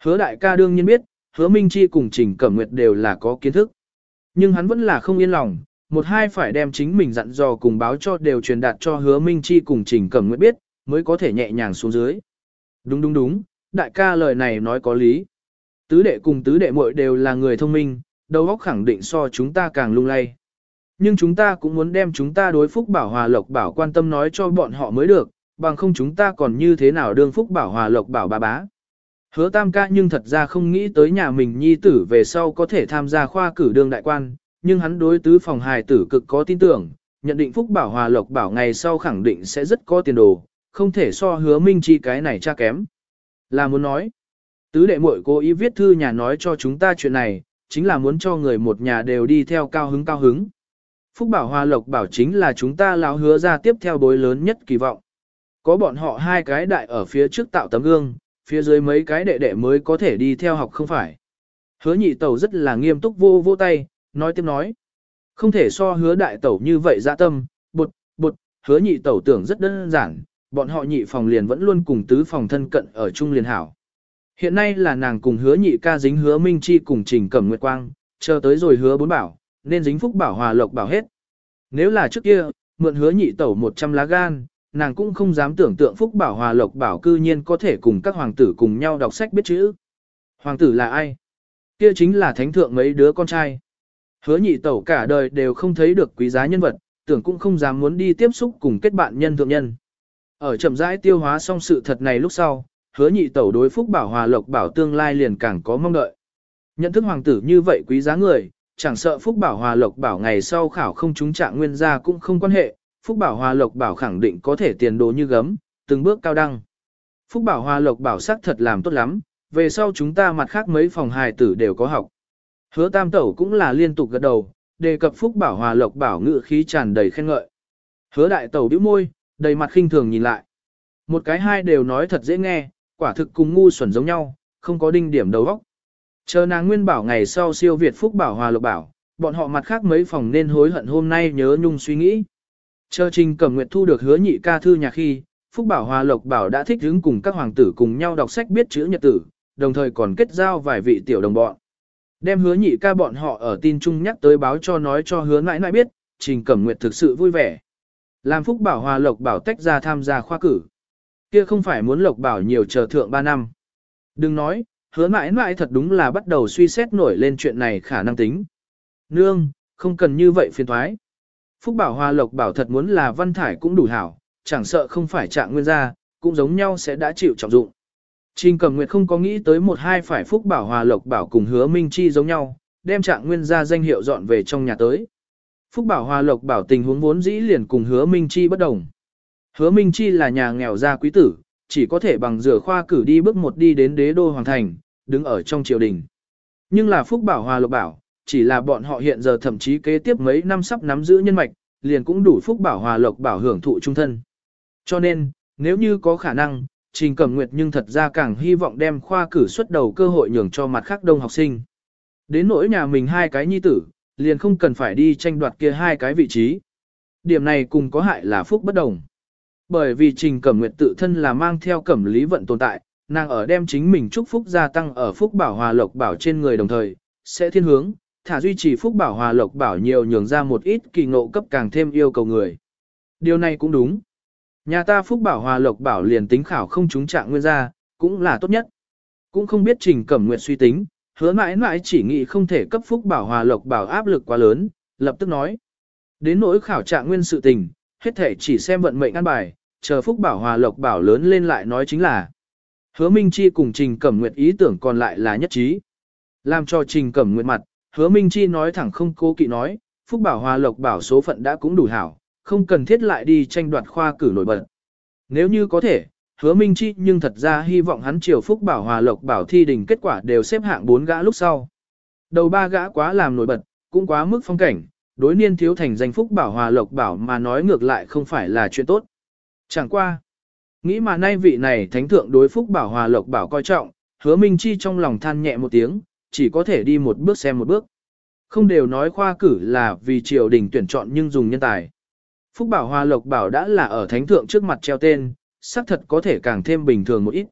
Hứa đại ca đương nhiên biết, hứa Minh Chi cùng Trình Cẩm Nguyệt đều là có kiến thức. Nhưng hắn vẫn là không yên lòng, một hai phải đem chính mình dặn dò cùng báo cho đều truyền đạt cho hứa Minh Chi cùng Trình Cẩm Nguyệt biết, mới có thể nhẹ nhàng xuống dưới. Đúng đúng đúng, đại ca lời này nói có lý. Tứ đệ cùng tứ đệ muội đều là người thông minh, đầu óc khẳng định so chúng ta càng lung lay. Nhưng chúng ta cũng muốn đem chúng ta đối phúc bảo hòa lộc bảo quan tâm nói cho bọn họ mới được, bằng không chúng ta còn như thế nào đương phúc bảo hòa lộc bảo bà bá. Hứa tam ca nhưng thật ra không nghĩ tới nhà mình nhi tử về sau có thể tham gia khoa cử đương đại quan, nhưng hắn đối tứ phòng hài tử cực có tin tưởng, nhận định phúc bảo hòa lộc bảo ngày sau khẳng định sẽ rất có tiền đồ, không thể so hứa minh chi cái này cha kém. Là muốn nói, tứ đệ muội cố ý viết thư nhà nói cho chúng ta chuyện này, chính là muốn cho người một nhà đều đi theo cao hứng cao hứng. Phúc Bảo Hoa Lộc Bảo chính là chúng ta lão hứa ra tiếp theo bối lớn nhất kỳ vọng. Có bọn họ hai cái đại ở phía trước tạo tấm gương, phía dưới mấy cái đệ đệ mới có thể đi theo học không phải. Hứa nhị tẩu rất là nghiêm túc vô vô tay, nói tiếp nói. Không thể so hứa đại tẩu như vậy dạ tâm, bột, bột, hứa nhị tẩu tưởng rất đơn giản, bọn họ nhị phòng liền vẫn luôn cùng tứ phòng thân cận ở chung liền hảo. Hiện nay là nàng cùng hứa nhị ca dính hứa minh chi cùng trình cẩm nguyệt quang, chờ tới rồi hứa bốn bảo, nên dính phúc bảo hòa lộc bảo hết. Nếu là trước kia, mượn hứa nhị tẩu 100 lá gan, nàng cũng không dám tưởng tượng phúc bảo hòa lộc bảo cư nhiên có thể cùng các hoàng tử cùng nhau đọc sách biết chữ. Hoàng tử là ai? Kia chính là thánh thượng mấy đứa con trai. Hứa nhị tẩu cả đời đều không thấy được quý giá nhân vật, tưởng cũng không dám muốn đi tiếp xúc cùng kết bạn nhân thượng nhân. Ở chậm rãi tiêu hóa xong sự thật này lúc sau, hứa nhị tẩu đối phúc bảo hòa lộc bảo tương lai liền càng có mong đợi. Nhận thức hoàng tử như vậy quý giá người, chẳng sợ Phúc Bảo Hòa Lộc Bảo ngày sau khảo không trúng trạng nguyên gia cũng không quan hệ, Phúc Bảo Hòa Lộc Bảo khẳng định có thể tiền đồ như gấm, từng bước cao đăng. Phúc Bảo Hòa Lộc Bảo sắc thật làm tốt lắm, về sau chúng ta mặt khác mấy phòng hài tử đều có học. Hứa Tam Tẩu cũng là liên tục gật đầu, đề cập Phúc Bảo Hòa Lộc Bảo ngự khí tràn đầy khen ngợi. Hứa Đại Tẩu bĩu môi, đầy mặt khinh thường nhìn lại. Một cái hai đều nói thật dễ nghe, quả thực cùng ngu xuẩn giống nhau, không có đinh điểm đầu óc. Chờ nàng nguyên bảo ngày sau siêu Việt Phúc Bảo Hòa Lộc Bảo, bọn họ mặt khác mấy phòng nên hối hận hôm nay nhớ nhung suy nghĩ. Chờ Trình Cẩm Nguyệt thu được hứa nhị ca thư nhà khi, Phúc Bảo Hòa Lộc Bảo đã thích hứng cùng các hoàng tử cùng nhau đọc sách biết chữ nhật tử, đồng thời còn kết giao vài vị tiểu đồng bọn. Đem hứa nhị ca bọn họ ở tin chung nhắc tới báo cho nói cho hứa nãi nãi biết, Trình Cẩm Nguyệt thực sự vui vẻ. Làm Phúc Bảo Hòa Lộc Bảo tách ra tham gia khoa cử. Kia không phải muốn Lộc Bảo nhiều chờ thượng 3 năm. Đừng nói, hứa mãi mãi thật đúng là bắt đầu suy xét nổi lên chuyện này khả năng tính. Nương, không cần như vậy phiền thoái. Phúc Bảo Hòa Lộc bảo thật muốn là văn thải cũng đủ hảo, chẳng sợ không phải trạng nguyên gia, cũng giống nhau sẽ đã chịu trọng dụng. Trình Cẩm Nguyệt không có nghĩ tới một hai phải Phúc Bảo Hòa Lộc bảo cùng hứa Minh Chi giống nhau, đem trạng nguyên gia danh hiệu dọn về trong nhà tới. Phúc Bảo Hòa Lộc bảo tình huống vốn dĩ liền cùng hứa Minh Chi bất đồng. Hứa Minh Chi là nhà nghèo gia quý tử, chỉ có thể bằng rửa khoa cử đi bước một đi đến đế đô hoàng thành, đứng ở trong triều đình. Nhưng là Phúc Bảo Hòa Lộc Bảo, chỉ là bọn họ hiện giờ thậm chí kế tiếp mấy năm sắp nắm giữ nhân mạch, liền cũng đủ Phúc Bảo Hòa Lộc Bảo hưởng thụ trung thân. Cho nên, nếu như có khả năng, Trình Cẩm Nguyệt nhưng thật ra càng hy vọng đem khoa cử xuất đầu cơ hội nhường cho mặt khác đông học sinh. Đến nỗi nhà mình hai cái nhi tử, liền không cần phải đi tranh đoạt kia hai cái vị trí. Điểm này cùng có hại là phúc bất đồng. Bởi vì Trình Cẩm Nguyệt tự thân là mang theo cẩm lý vận tồn tại, nàng ở đem chính mình chúc phúc gia tăng ở phúc bảo hòa lộc bảo trên người đồng thời, sẽ thiên hướng, thả duy trì phúc bảo hòa lộc bảo nhiều nhường ra một ít kỳ ngộ cấp càng thêm yêu cầu người. Điều này cũng đúng. Nhà ta phúc bảo hòa lộc bảo liền tính khảo không trúng trạng nguyên gia, cũng là tốt nhất. Cũng không biết Trình Cẩm Nguyệt suy tính, hứa mãi mãi chỉ nghĩ không thể cấp phúc bảo hòa lộc bảo áp lực quá lớn, lập tức nói. Đến nỗi khảo trạng nguyên sự tình, hết thể chỉ xem vận mệnh ăn bài, chờ phúc bảo hòa lộc bảo lớn lên lại nói chính là. Hứa Minh Chi cùng Trình Cẩm Nguyệt ý tưởng còn lại là nhất trí. Làm cho Trình Cẩm Nguyệt mặt, Hứa Minh Chi nói thẳng không cố kỵ nói, Phúc Bảo Hòa Lộc Bảo số phận đã cũng đủ hảo, không cần thiết lại đi tranh đoạt khoa cử nổi bật. Nếu như có thể, Hứa Minh Chi nhưng thật ra hy vọng hắn triều Phúc Bảo Hòa Lộc Bảo thi đình kết quả đều xếp hạng 4 gã lúc sau. Đầu ba gã quá làm nổi bật, cũng quá mức phong cảnh, đối niên thiếu thành danh Phúc Bảo Hòa Lộc Bảo mà nói ngược lại không phải là chuyện tốt. Chẳng qua. Nghĩ mà nay vị này thánh thượng đối phúc bảo hòa lộc bảo coi trọng, hứa minh chi trong lòng than nhẹ một tiếng, chỉ có thể đi một bước xem một bước. Không đều nói khoa cử là vì triều đình tuyển chọn nhưng dùng nhân tài. Phúc bảo hòa lộc bảo đã là ở thánh thượng trước mặt treo tên, xác thật có thể càng thêm bình thường một ít.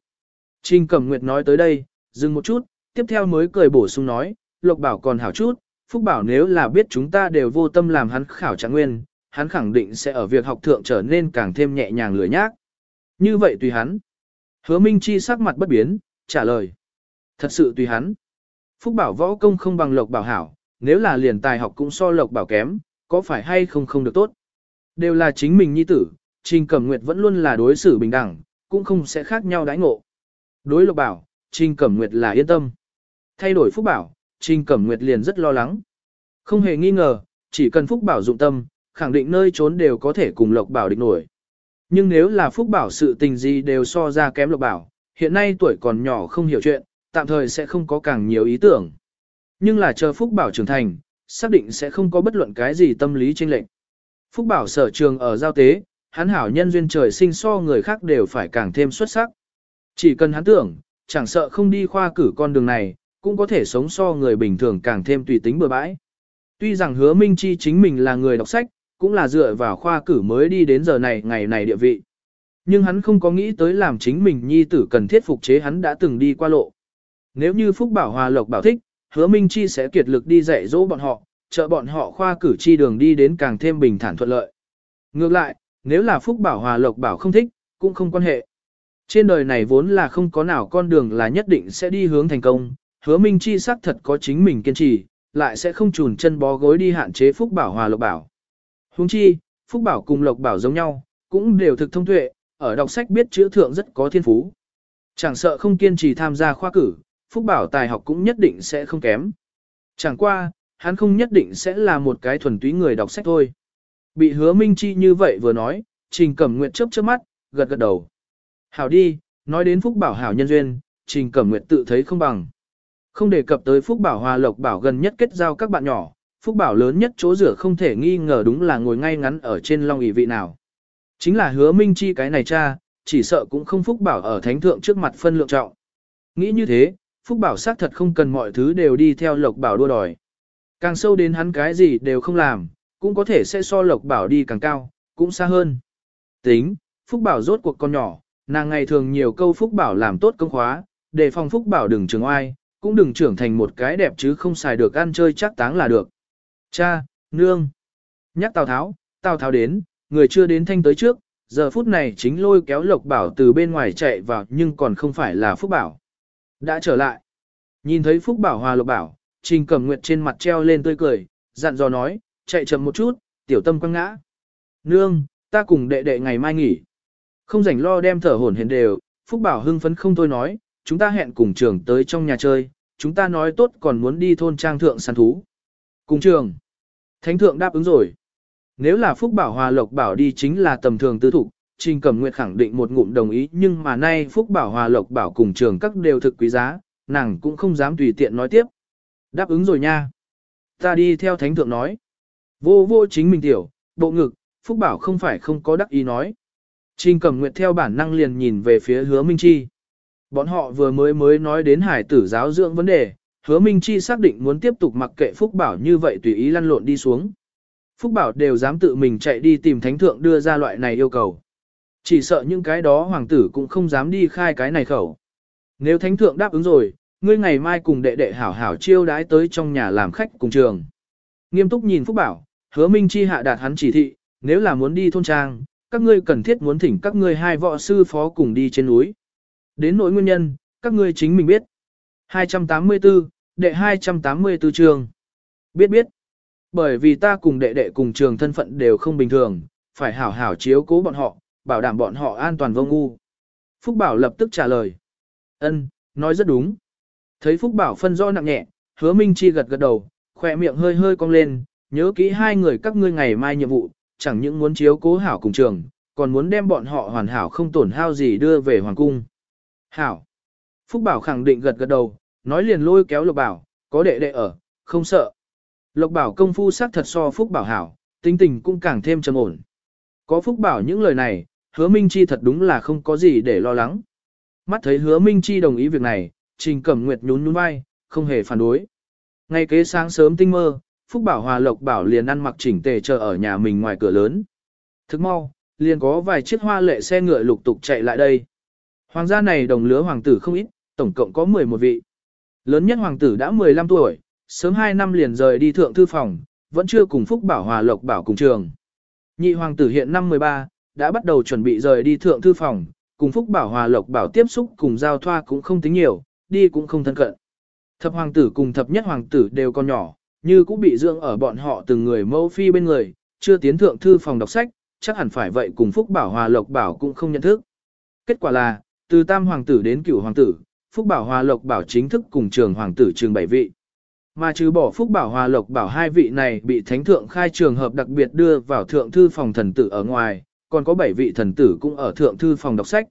Trình Cẩm Nguyệt nói tới đây, dừng một chút, tiếp theo mới cười bổ sung nói, lộc bảo còn hảo chút, Phúc bảo nếu là biết chúng ta đều vô tâm làm hắn khảo trạng nguyên, hắn khẳng định sẽ ở việc học thượng trở nên càng thêm nhẹ nhàng lười nhác. Như vậy tùy hắn. Hứa Minh Chi sắc mặt bất biến, trả lời. Thật sự tùy hắn. Phúc bảo võ công không bằng lộc bảo hảo, nếu là liền tài học cũng so lộc bảo kém, có phải hay không không được tốt. Đều là chính mình nhi tử, Trình Cẩm Nguyệt vẫn luôn là đối xử bình đẳng, cũng không sẽ khác nhau đãi ngộ. Đối lộc bảo, Trình Cẩm Nguyệt là yên tâm. Thay đổi Phúc bảo, Trình Cẩm Nguyệt liền rất lo lắng. Không hề nghi ngờ, chỉ cần Phúc bảo dụng tâm, khẳng định nơi trốn đều có thể cùng lộc bảo địch nổi. Nhưng nếu là phúc bảo sự tình gì đều so ra kém lộc bảo, hiện nay tuổi còn nhỏ không hiểu chuyện, tạm thời sẽ không có càng nhiều ý tưởng. Nhưng là chờ phúc bảo trưởng thành, xác định sẽ không có bất luận cái gì tâm lý chênh lệch. Phúc bảo sở trường ở giao tế, hắn hảo nhân duyên trời sinh so người khác đều phải càng thêm xuất sắc. Chỉ cần hắn tưởng, chẳng sợ không đi khoa cử con đường này, cũng có thể sống so người bình thường càng thêm tùy tính bừa bãi. Tuy rằng hứa Minh Chi chính mình là người đọc sách, cũng là dựa vào khoa cử mới đi đến giờ này ngày này địa vị. Nhưng hắn không có nghĩ tới làm chính mình nhi tử cần thiết phục chế hắn đã từng đi qua lộ. Nếu như Phúc Bảo Hòa Lộc bảo thích, hứa Minh Chi sẽ kiệt lực đi dạy dỗ bọn họ, trợ bọn họ khoa cử chi đường đi đến càng thêm bình thản thuận lợi. Ngược lại, nếu là Phúc Bảo Hòa Lộc bảo không thích, cũng không quan hệ. Trên đời này vốn là không có nào con đường là nhất định sẽ đi hướng thành công, hứa Minh Chi sắc thật có chính mình kiên trì, lại sẽ không chùn chân bó gối đi hạn chế Phúc Bảo Hòa Lộc bảo. Huống chi, Phúc Bảo cùng Lộc Bảo giống nhau, cũng đều thực thông tuệ, ở đọc sách biết chữ thượng rất có thiên phú. Chẳng sợ không kiên trì tham gia khoa cử, Phúc Bảo tài học cũng nhất định sẽ không kém. Chẳng qua, hắn không nhất định sẽ là một cái thuần túy người đọc sách thôi. Bị hứa Minh Chi như vậy vừa nói, Trình Cẩm Nguyệt chớp chớp mắt, gật gật đầu. Hảo đi, nói đến Phúc Bảo hảo nhân duyên, Trình Cẩm Nguyệt tự thấy không bằng. Không đề cập tới Phúc Bảo Hòa Lộc Bảo gần nhất kết giao các bạn nhỏ, Phúc Bảo lớn nhất chỗ rửa không thể nghi ngờ đúng là ngồi ngay ngắn ở trên long ỷ vị nào. Chính là hứa minh chi cái này cha, chỉ sợ cũng không Phúc Bảo ở thánh thượng trước mặt phân lượng trọng. Nghĩ như thế, Phúc Bảo xác thật không cần mọi thứ đều đi theo Lộc Bảo đua đòi. Càng sâu đến hắn cái gì đều không làm, cũng có thể sẽ so Lộc Bảo đi càng cao, cũng xa hơn. Tính, Phúc Bảo rốt cuộc con nhỏ, nàng ngày thường nhiều câu Phúc Bảo làm tốt công khóa, để phòng Phúc Bảo đừng trường oai, cũng đừng trưởng thành một cái đẹp chứ không xài được ăn chơi chắc táng là được. Cha, nương. Nhắc Tào Tháo, Tào Tháo đến, người chưa đến thanh tới trước, giờ phút này chính lôi kéo Lộc Bảo từ bên ngoài chạy vào nhưng còn không phải là Phúc Bảo. Đã trở lại. Nhìn thấy Phúc Bảo hòa Lộc Bảo, Trình Cẩm Nguyệt trên mặt treo lên tươi cười, dặn dò nói, chạy chậm một chút, tiểu tâm quăng ngã. Nương, ta cùng đệ đệ ngày mai nghỉ. Không rảnh lo đem thở hổn hển đều, Phúc Bảo hưng phấn không thôi nói, chúng ta hẹn cùng trường tới trong nhà chơi, chúng ta nói tốt còn muốn đi thôn trang thượng săn thú. Cùng trường. Thánh thượng đáp ứng rồi. Nếu là Phúc Bảo Hòa Lộc Bảo đi chính là tầm thường tư thủ, Trình Cẩm Nguyệt khẳng định một ngụm đồng ý nhưng mà nay Phúc Bảo Hòa Lộc Bảo cùng trường các đều thực quý giá, nàng cũng không dám tùy tiện nói tiếp. Đáp ứng rồi nha. Ta đi theo Thánh Thượng nói. Vô vô chính mình tiểu, bộ ngực, Phúc Bảo không phải không có đắc ý nói. Trình Cẩm Nguyệt theo bản năng liền nhìn về phía hứa Minh Chi. Bọn họ vừa mới mới nói đến hải tử giáo dưỡng vấn đề, hứa Minh Chi xác định muốn tiếp tục mặc kệ Phúc Bảo như vậy tùy ý lăn lộn đi xuống. Phúc Bảo đều dám tự mình chạy đi tìm thánh thượng đưa ra loại này yêu cầu. Chỉ sợ những cái đó hoàng tử cũng không dám đi khai cái này khẩu. Nếu thánh thượng đáp ứng rồi, ngươi ngày mai cùng đệ đệ hảo hảo chiêu đái tới trong nhà làm khách cùng trường. Nghiêm túc nhìn Phúc Bảo, hứa Minh Chi hạ đạt hắn chỉ thị, nếu là muốn đi thôn trang, các ngươi cần thiết muốn thỉnh các ngươi hai võ sư phó cùng đi trên núi. Đến nỗi nguyên nhân, các ngươi chính mình biết. 284, đệ 284 trường. Biết biết. Bởi vì ta cùng đệ đệ cùng trường thân phận đều không bình thường, phải hảo hảo chiếu cố bọn họ, bảo đảm bọn họ an toàn vô ngu. Phúc Bảo lập tức trả lời. Ân, nói rất đúng. Thấy Phúc Bảo phân rõ nặng nhẹ, hứa Minh Chi gật gật đầu, khỏe miệng hơi hơi cong lên, nhớ kỹ hai người các ngươi ngày mai nhiệm vụ, chẳng những muốn chiếu cố hảo cùng trường, còn muốn đem bọn họ hoàn hảo không tổn hao gì đưa về hoàng cung. Hảo. Phúc Bảo khẳng định gật gật đầu, nói liền lôi kéo Lộc Bảo, có đệ đệ ở, không sợ. Lộc Bảo công phu sắc thật so Phúc Bảo hảo, tính tình cũng càng thêm trầm ổn. Có Phúc Bảo những lời này, hứa Minh Chi thật đúng là không có gì để lo lắng. Mắt thấy hứa Minh Chi đồng ý việc này, Trình Cẩm Nguyệt nhún nhún vai, không hề phản đối. Ngay kế sáng sớm tinh mơ, Phúc Bảo Hòa Lộc Bảo liền ăn mặc chỉnh tề chờ ở nhà mình ngoài cửa lớn. Thức mau, liền có vài chiếc hoa lệ xe ngựa lục tục chạy lại đây. Hoàng gia này đồng lứa hoàng tử không ít, tổng cộng có 11 vị. Lớn nhất hoàng tử đã 15 tuổi, sớm 2 năm liền rời đi thượng thư phòng, vẫn chưa cùng Phúc Bảo Hòa Lộc Bảo cùng trường. Nhị hoàng tử hiện năm 13, đã bắt đầu chuẩn bị rời đi thượng thư phòng, cùng Phúc Bảo Hòa Lộc Bảo tiếp xúc cùng giao thoa cũng không tính nhiều, đi cũng không thân cận. Thập hoàng tử cùng thập nhất hoàng tử đều còn nhỏ, như cũng bị dưỡng ở bọn họ từng người mẫu phi bên người, chưa tiến thượng thư phòng đọc sách, chắc hẳn phải vậy cùng Phúc Bảo Hòa Lộc Bảo cũng không nhận thức. Kết quả là, từ tam hoàng tử đến cửu hoàng tử, Phúc Bảo Hòa Lộc Bảo chính thức cùng trường hoàng tử trường bảy vị. Mà trừ bỏ Phúc Bảo Hòa Lộc Bảo hai vị này bị thánh thượng khai trường hợp đặc biệt đưa vào thượng thư phòng thần tử ở ngoài, còn có bảy vị thần tử cũng ở thượng thư phòng đọc sách.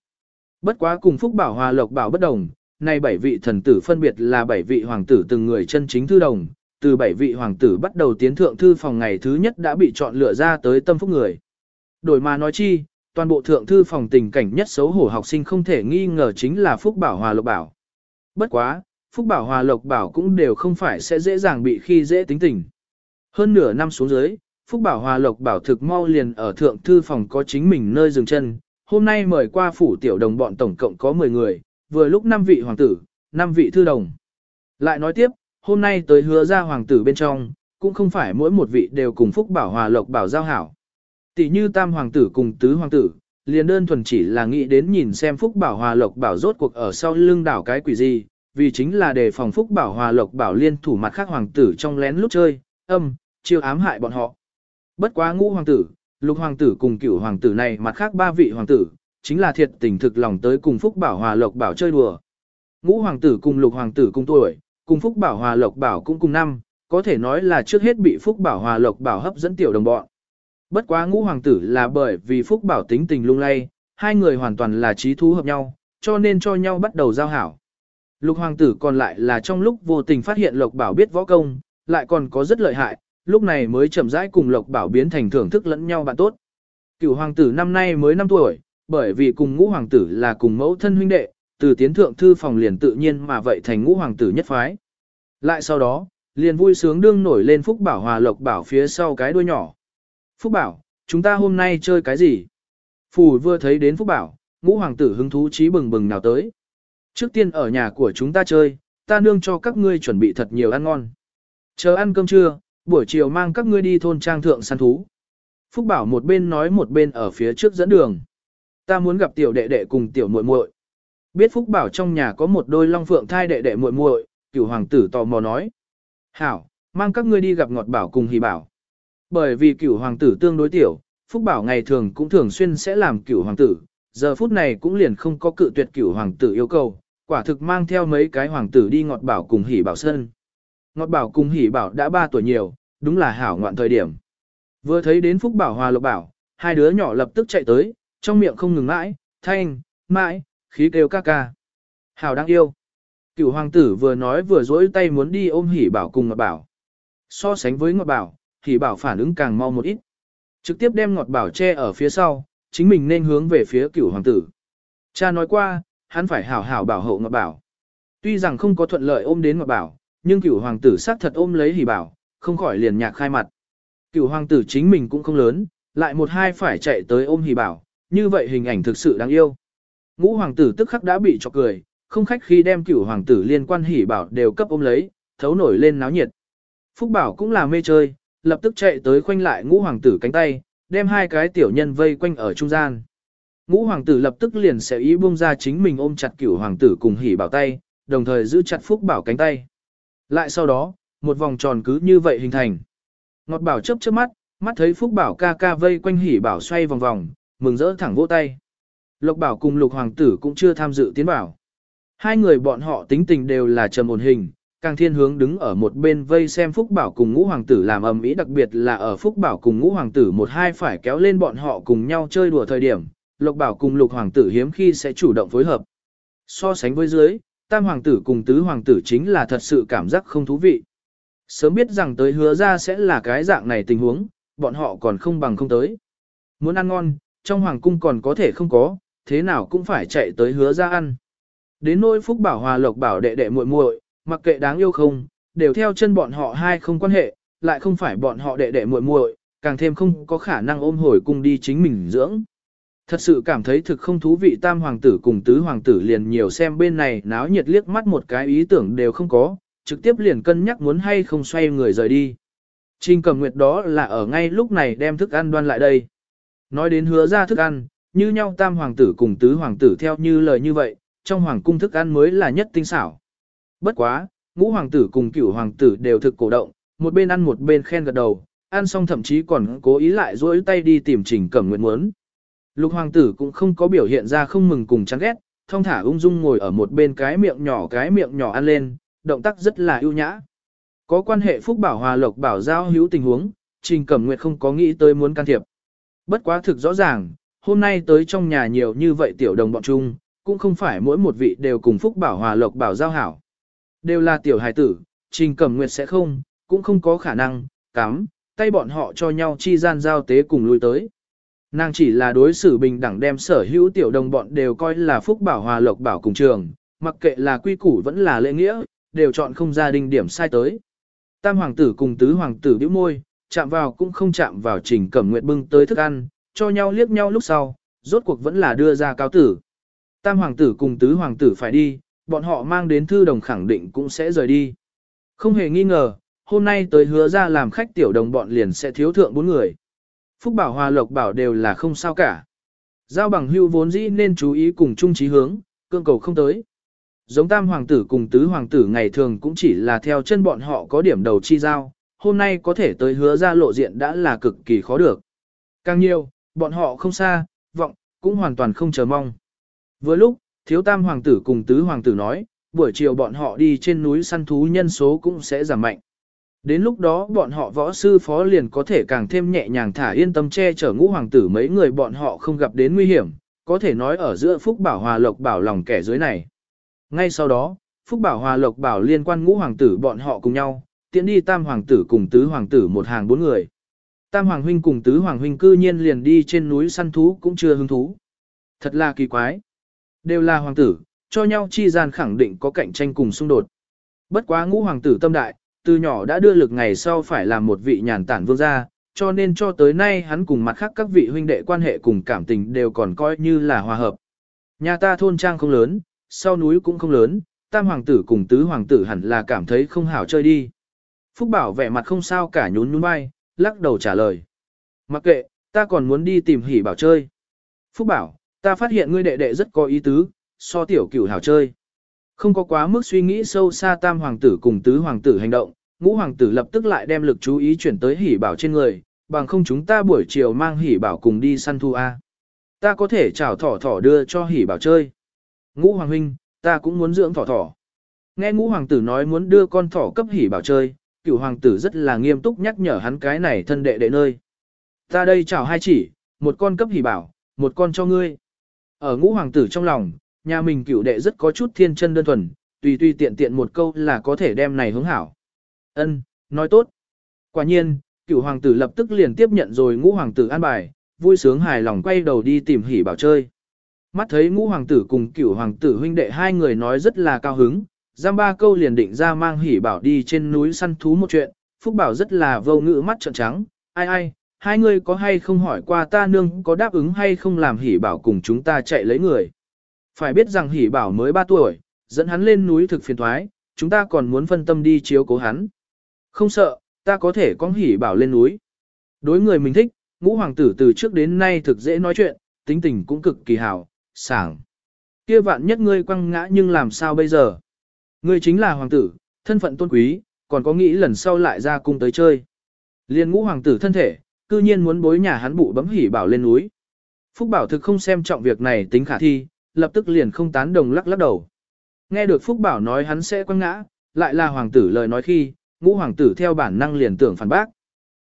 Bất quá cùng Phúc Bảo Hòa Lộc Bảo bất đồng, nay bảy vị thần tử phân biệt là bảy vị hoàng tử từng người chân chính thư đồng, từ bảy vị hoàng tử bắt đầu tiến thượng thư phòng ngày thứ nhất đã bị chọn lựa ra tới tâm phúc người. Đổi mà nói chi, toàn bộ thượng thư phòng tình cảnh nhất xấu hổ học sinh không thể nghi ngờ chính là Phúc Bảo Hòa Lộc Bảo. Bất quá, Phúc Bảo Hòa Lộc Bảo cũng đều không phải sẽ dễ dàng bị khi dễ tính tình. Hơn nửa năm xuống dưới, Phúc Bảo Hòa Lộc Bảo thực mau liền ở thượng thư phòng có chính mình nơi dừng chân. Hôm nay mời qua phủ tiểu đồng bọn tổng cộng có 10 người, vừa lúc 5 vị hoàng tử, 5 vị thư đồng. Lại nói tiếp, hôm nay tới hứa ra hoàng tử bên trong, cũng không phải mỗi một vị đều cùng Phúc Bảo Hòa Lộc Bảo giao hảo. Tỷ như tam hoàng tử cùng tứ hoàng tử, liền đơn thuần chỉ là nghĩ đến nhìn xem Phúc Bảo Hòa Lộc Bảo rốt cuộc ở sau lưng đảo cái quỷ gì, vì chính là để phòng Phúc Bảo Hòa Lộc Bảo liên thủ mặt khác hoàng tử trong lén lúc chơi, âm, chiêu ám hại bọn họ. Bất quá ngũ hoàng tử, lục hoàng tử cùng cửu hoàng tử này mặt khác ba vị hoàng tử, chính là thiệt tình thực lòng tới cùng Phúc Bảo Hòa Lộc Bảo chơi đùa. Ngũ hoàng tử cùng lục hoàng tử cùng tuổi, cùng Phúc Bảo Hòa Lộc Bảo cũng cùng năm, có thể nói là trước hết bị Phúc Bảo Hòa Lộc Bảo hấp dẫn tiểu đồng bọn. Bất quá ngũ hoàng tử là bởi vì Phúc Bảo tính tình lung lay, hai người hoàn toàn là trí thú hợp nhau, cho nên cho nhau bắt đầu giao hảo. Lục hoàng tử còn lại là trong lúc vô tình phát hiện Lộc Bảo biết võ công, lại còn có rất lợi hại, lúc này mới chậm rãi cùng Lộc Bảo biến thành thưởng thức lẫn nhau bạn tốt. Cửu hoàng tử năm nay mới 5 tuổi, bởi vì cùng ngũ hoàng tử là cùng mẫu thân huynh đệ, từ tiến thượng thư phòng liền tự nhiên mà vậy thành ngũ hoàng tử nhất phái. Lại sau đó, liền vui sướng đương nổi lên Phúc Bảo Hòa Lộc Bảo phía sau cái đuôi nhỏ. Phúc Bảo, chúng ta hôm nay chơi cái gì? Phù vừa thấy đến Phúc Bảo, ngũ hoàng tử hứng thú trí bừng bừng nào tới. Trước tiên ở nhà của chúng ta chơi, ta nương cho các ngươi chuẩn bị thật nhiều ăn ngon. Chờ ăn cơm trưa, buổi chiều mang các ngươi đi thôn trang thượng săn thú. Phúc Bảo một bên nói một bên ở phía trước dẫn đường. Ta muốn gặp tiểu đệ đệ cùng tiểu muội muội. Biết Phúc Bảo trong nhà có một đôi long phượng thai đệ đệ muội muội, cửu hoàng tử tò mò nói. Hảo, mang các ngươi đi gặp ngọt bảo cùng hỷ bảo. Bởi vì cửu hoàng tử tương đối tiểu, Phúc Bảo ngày thường cũng thường xuyên sẽ làm cửu hoàng tử, giờ phút này cũng liền không có cự tuyệt cửu hoàng tử yêu cầu, quả thực mang theo mấy cái hoàng tử đi ngọt bảo cùng hỷ bảo sơn. Ngọt bảo cùng hỷ bảo đã 3 tuổi nhiều, đúng là hảo ngoạn thời điểm. Vừa thấy đến Phúc Bảo Hòa Lộc Bảo, hai đứa nhỏ lập tức chạy tới, trong miệng không ngừng mãi, thanh, mãi, khí kêu ca ca. Hảo đang yêu. Cửu hoàng tử vừa nói vừa dỗi tay muốn đi ôm hỉ bảo cùng ngọt bảo. So sánh với ngọt bảo, hỉ bảo phản ứng càng mau một ít. Trực tiếp đem ngọt bảo che ở phía sau, chính mình nên hướng về phía cửu hoàng tử. Cha nói qua, hắn phải hảo hảo bảo hộ ngọt bảo. Tuy rằng không có thuận lợi ôm đến ngọt bảo, nhưng cửu hoàng tử xác thật ôm lấy hỉ bảo, không khỏi liền nhạc khai mặt. Cửu hoàng tử chính mình cũng không lớn, lại một hai phải chạy tới ôm hỉ bảo, như vậy hình ảnh thực sự đáng yêu. Ngũ hoàng tử tức khắc đã bị chọc cười, không khách khi đem cửu hoàng tử liên quan hỉ bảo đều cấp ôm lấy, thấu nổi lên náo nhiệt. Phúc bảo cũng là mê chơi, lập tức chạy tới khoanh lại ngũ hoàng tử cánh tay, đem hai cái tiểu nhân vây quanh ở trung gian. Ngũ hoàng tử lập tức liền sẽ ý buông ra chính mình ôm chặt cửu hoàng tử cùng hỉ bảo tay, đồng thời giữ chặt phúc bảo cánh tay. Lại sau đó, một vòng tròn cứ như vậy hình thành. Ngọt bảo chớp chớp mắt, mắt thấy phúc bảo ca ca vây quanh hỉ bảo xoay vòng vòng, mừng rỡ thẳng vỗ tay. Lộc bảo cùng lục hoàng tử cũng chưa tham dự tiến bảo. Hai người bọn họ tính tình đều là trầm ổn hình, càng thiên hướng đứng ở một bên vây xem Phúc Bảo cùng ngũ hoàng tử làm ầm ĩ đặc biệt là ở Phúc Bảo cùng ngũ hoàng tử một hai phải kéo lên bọn họ cùng nhau chơi đùa thời điểm, Lộc Bảo cùng lục hoàng tử hiếm khi sẽ chủ động phối hợp. So sánh với dưới, tam hoàng tử cùng tứ hoàng tử chính là thật sự cảm giác không thú vị. Sớm biết rằng tới hứa ra sẽ là cái dạng này tình huống, bọn họ còn không bằng không tới. Muốn ăn ngon, trong hoàng cung còn có thể không có, thế nào cũng phải chạy tới hứa ra ăn. Đến nỗi phúc bảo hòa lộc bảo đệ đệ muội muội, mặc kệ đáng yêu không, đều theo chân bọn họ hai không quan hệ, lại không phải bọn họ đệ đệ muội muội, càng thêm không có khả năng ôm hồi cung đi chính mình dưỡng. Thật sự cảm thấy thực không thú vị tam hoàng tử cùng tứ hoàng tử liền nhiều xem bên này náo nhiệt liếc mắt một cái ý tưởng đều không có, trực tiếp liền cân nhắc muốn hay không xoay người rời đi. Trình cầm nguyệt đó là ở ngay lúc này đem thức ăn đoan lại đây. Nói đến hứa ra thức ăn, như nhau tam hoàng tử cùng tứ hoàng tử theo như lời như vậy, trong hoàng cung thức ăn mới là nhất tinh xảo. Bất quá, ngũ hoàng tử cùng cửu hoàng tử đều thực cổ động, một bên ăn một bên khen gật đầu, ăn xong thậm chí còn cố ý lại duỗi tay đi tìm trình cẩm nguyện muốn. Lục hoàng tử cũng không có biểu hiện ra không mừng cùng chán ghét, thông thả ung dung ngồi ở một bên cái miệng nhỏ cái miệng nhỏ ăn lên, động tác rất là ưu nhã. Có quan hệ phúc bảo hòa lộc bảo giao hữu tình huống, trình cẩm nguyệt không có nghĩ tới muốn can thiệp. Bất quá thực rõ ràng, hôm nay tới trong nhà nhiều như vậy tiểu đồng bọn chung, cũng không phải mỗi một vị đều cùng phúc bảo hòa lộc bảo giao hảo. Đều là tiểu hài tử, trình cẩm nguyệt sẽ không, cũng không có khả năng, cắm, tay bọn họ cho nhau chi gian giao tế cùng lui tới. Nàng chỉ là đối xử bình đẳng đem sở hữu tiểu đồng bọn đều coi là phúc bảo hòa lộc bảo cùng trường, mặc kệ là quy củ vẫn là lễ nghĩa, đều chọn không gia đình điểm sai tới. Tam hoàng tử cùng tứ hoàng tử bĩu môi, chạm vào cũng không chạm vào trình cẩm nguyệt bưng tới thức ăn, cho nhau liếc nhau lúc sau, rốt cuộc vẫn là đưa ra cao tử. Tam hoàng tử cùng tứ hoàng tử phải đi, bọn họ mang đến thư đồng khẳng định cũng sẽ rời đi. Không hề nghi ngờ, hôm nay tới hứa ra làm khách tiểu đồng bọn liền sẽ thiếu thượng bốn người. Phúc Bảo Hòa Lộc Bảo đều là không sao cả. Giao bằng hưu vốn dĩ nên chú ý cùng chung trí hướng, cương cầu không tới. Giống tam hoàng tử cùng tứ hoàng tử ngày thường cũng chỉ là theo chân bọn họ có điểm đầu chi giao, hôm nay có thể tới hứa ra lộ diện đã là cực kỳ khó được. Càng nhiều, bọn họ không xa, vọng, cũng hoàn toàn không chờ mong. Vừa lúc, thiếu tam hoàng tử cùng tứ hoàng tử nói, buổi chiều bọn họ đi trên núi săn thú nhân số cũng sẽ giảm mạnh. Đến lúc đó bọn họ võ sư phó liền có thể càng thêm nhẹ nhàng thả yên tâm che chở ngũ hoàng tử mấy người bọn họ không gặp đến nguy hiểm, có thể nói ở giữa Phúc Bảo Hòa Lộc Bảo lòng kẻ dưới này. Ngay sau đó, Phúc Bảo Hòa Lộc Bảo liên quan ngũ hoàng tử bọn họ cùng nhau, tiến đi tam hoàng tử cùng tứ hoàng tử một hàng bốn người. Tam hoàng huynh cùng tứ hoàng huynh cư nhiên liền đi trên núi săn thú cũng chưa hứng thú. Thật là kỳ quái. Đều là hoàng tử, cho nhau chi gian khẳng định có cạnh tranh cùng xung đột. Bất quá ngũ hoàng tử tâm đại, từ nhỏ đã đưa lực ngày sau phải làm một vị nhàn tản vương gia, cho nên cho tới nay hắn cùng mặt khác các vị huynh đệ quan hệ cùng cảm tình đều còn coi như là hòa hợp. Nhà ta thôn trang không lớn, sau núi cũng không lớn, tam hoàng tử cùng tứ hoàng tử hẳn là cảm thấy không hảo chơi đi. Phúc Bảo vẻ mặt không sao cả nhún nhún vai, lắc đầu trả lời. Mặc kệ, ta còn muốn đi tìm hỉ bảo chơi. Phúc Bảo, ta phát hiện ngươi đệ đệ rất có ý tứ, so tiểu cửu hảo chơi. Không có quá mức suy nghĩ sâu xa tam hoàng tử cùng tứ hoàng tử hành động, ngũ hoàng tử lập tức lại đem lực chú ý chuyển tới hỉ bảo trên người, bằng không chúng ta buổi chiều mang hỉ bảo cùng đi săn thu A. Ta có thể chào thỏ thỏ đưa cho hỉ bảo chơi. Ngũ hoàng huynh, ta cũng muốn dưỡng thỏ thỏ. Nghe ngũ hoàng tử nói muốn đưa con thỏ cấp hỉ bảo chơi, cửu hoàng tử rất là nghiêm túc nhắc nhở hắn cái này thân đệ đệ nơi. Ta đây chào hai chỉ, một con cấp hỉ bảo, một con cho ngươi. Ở ngũ hoàng tử trong lòng, nhà mình cựu đệ rất có chút thiên chân đơn thuần, tùy tùy tiện tiện một câu là có thể đem này hướng hảo. Ân, nói tốt. Quả nhiên, cựu hoàng tử lập tức liền tiếp nhận rồi ngũ hoàng tử an bài, vui sướng hài lòng quay đầu đi tìm hỉ bảo chơi. Mắt thấy ngũ hoàng tử cùng cựu hoàng tử huynh đệ hai người nói rất là cao hứng, giam ba câu liền định ra mang hỉ bảo đi trên núi săn thú một chuyện, Phúc Bảo rất là vô ngữ mắt trợn trắng, ai ai, hai người có hay không hỏi qua ta nương có đáp ứng hay không làm hỉ bảo cùng chúng ta chạy lấy người. Phải biết rằng hỉ bảo mới 3 tuổi, dẫn hắn lên núi thực phiền thoái, chúng ta còn muốn phân tâm đi chiếu cố hắn. Không sợ, ta có thể con hỉ bảo lên núi. Đối người mình thích, ngũ hoàng tử từ trước đến nay thực dễ nói chuyện, tính tình cũng cực kỳ hảo, sảng. Kia vạn nhất ngươi quăng ngã nhưng làm sao bây giờ? Ngươi chính là hoàng tử, thân phận tôn quý, còn có nghĩ lần sau lại ra cung tới chơi. Liên ngũ hoàng tử thân thể, cư nhiên muốn bối nhà hắn bụ bấm hỉ bảo lên núi. Phúc Bảo thực không xem trọng việc này tính khả thi, lập tức liền không tán đồng lắc lắc đầu. Nghe được Phúc Bảo nói hắn sẽ quăng ngã, lại là hoàng tử lời nói khi, ngũ hoàng tử theo bản năng liền tưởng phản bác.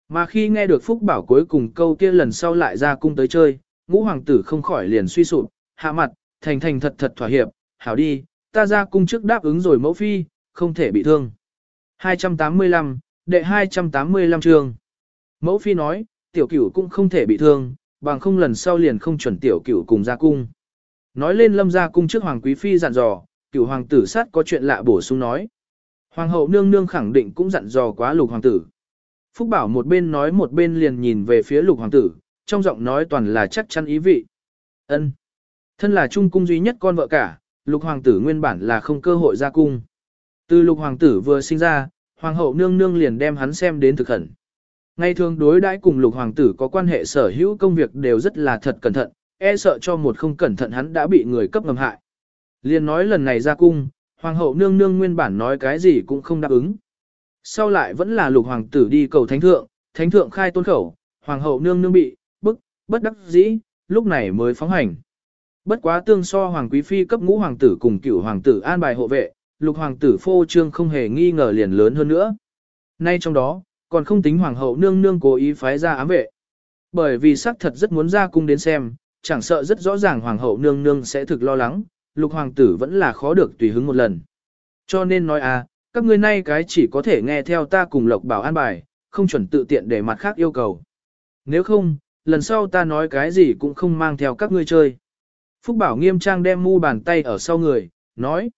Mà khi nghe được Phúc Bảo cuối cùng câu kia lần sau lại ra cung tới chơi, ngũ hoàng tử không khỏi liền suy sụp, hạ mặt, thành thành thật thật thỏa hiệp, hảo đi, ta ra cung trước đáp ứng rồi mẫu phi, không thể bị thương. 285, đệ 285 chương. Mẫu phi nói, tiểu cửu cũng không thể bị thương, bằng không lần sau liền không chuẩn tiểu cửu cùng ra cung. Nói lên lâm ra cung trước hoàng quý phi dặn dò, cửu hoàng tử sát có chuyện lạ bổ sung nói. Hoàng hậu nương nương khẳng định cũng dặn dò quá lục hoàng tử. Phúc bảo một bên nói một bên liền nhìn về phía lục hoàng tử, trong giọng nói toàn là chắc chắn ý vị. ân Thân là trung cung duy nhất con vợ cả, lục hoàng tử nguyên bản là không cơ hội ra cung. Từ lục hoàng tử vừa sinh ra, hoàng hậu nương nương liền đem hắn xem đến thực khẩn. Ngày thường đối đãi cùng lục hoàng tử có quan hệ sở hữu công việc đều rất là thật cẩn thận, e sợ cho một không cẩn thận hắn đã bị người cấp ngầm hại. Liên nói lần này ra cung, hoàng hậu nương nương nguyên bản nói cái gì cũng không đáp ứng. Sau lại vẫn là lục hoàng tử đi cầu thánh thượng, thánh thượng khai tôn khẩu, hoàng hậu nương nương bị, bức, bất đắc dĩ, lúc này mới phóng hành. Bất quá tương so hoàng quý phi cấp ngũ hoàng tử cùng cửu hoàng tử an bài hộ vệ, lục hoàng tử phô trương không hề nghi ngờ liền lớn hơn nữa. Nay trong đó, còn không tính hoàng hậu nương nương cố ý phái ra ám vệ. Bởi vì xác thật rất muốn ra cung đến xem, chẳng sợ rất rõ ràng hoàng hậu nương nương sẽ thực lo lắng, lục hoàng tử vẫn là khó được tùy hứng một lần. Cho nên nói à, các ngươi nay cái chỉ có thể nghe theo ta cùng lộc bảo an bài, không chuẩn tự tiện để mặt khác yêu cầu. Nếu không, lần sau ta nói cái gì cũng không mang theo các ngươi chơi. Phúc bảo nghiêm trang đem mu bàn tay ở sau người, nói.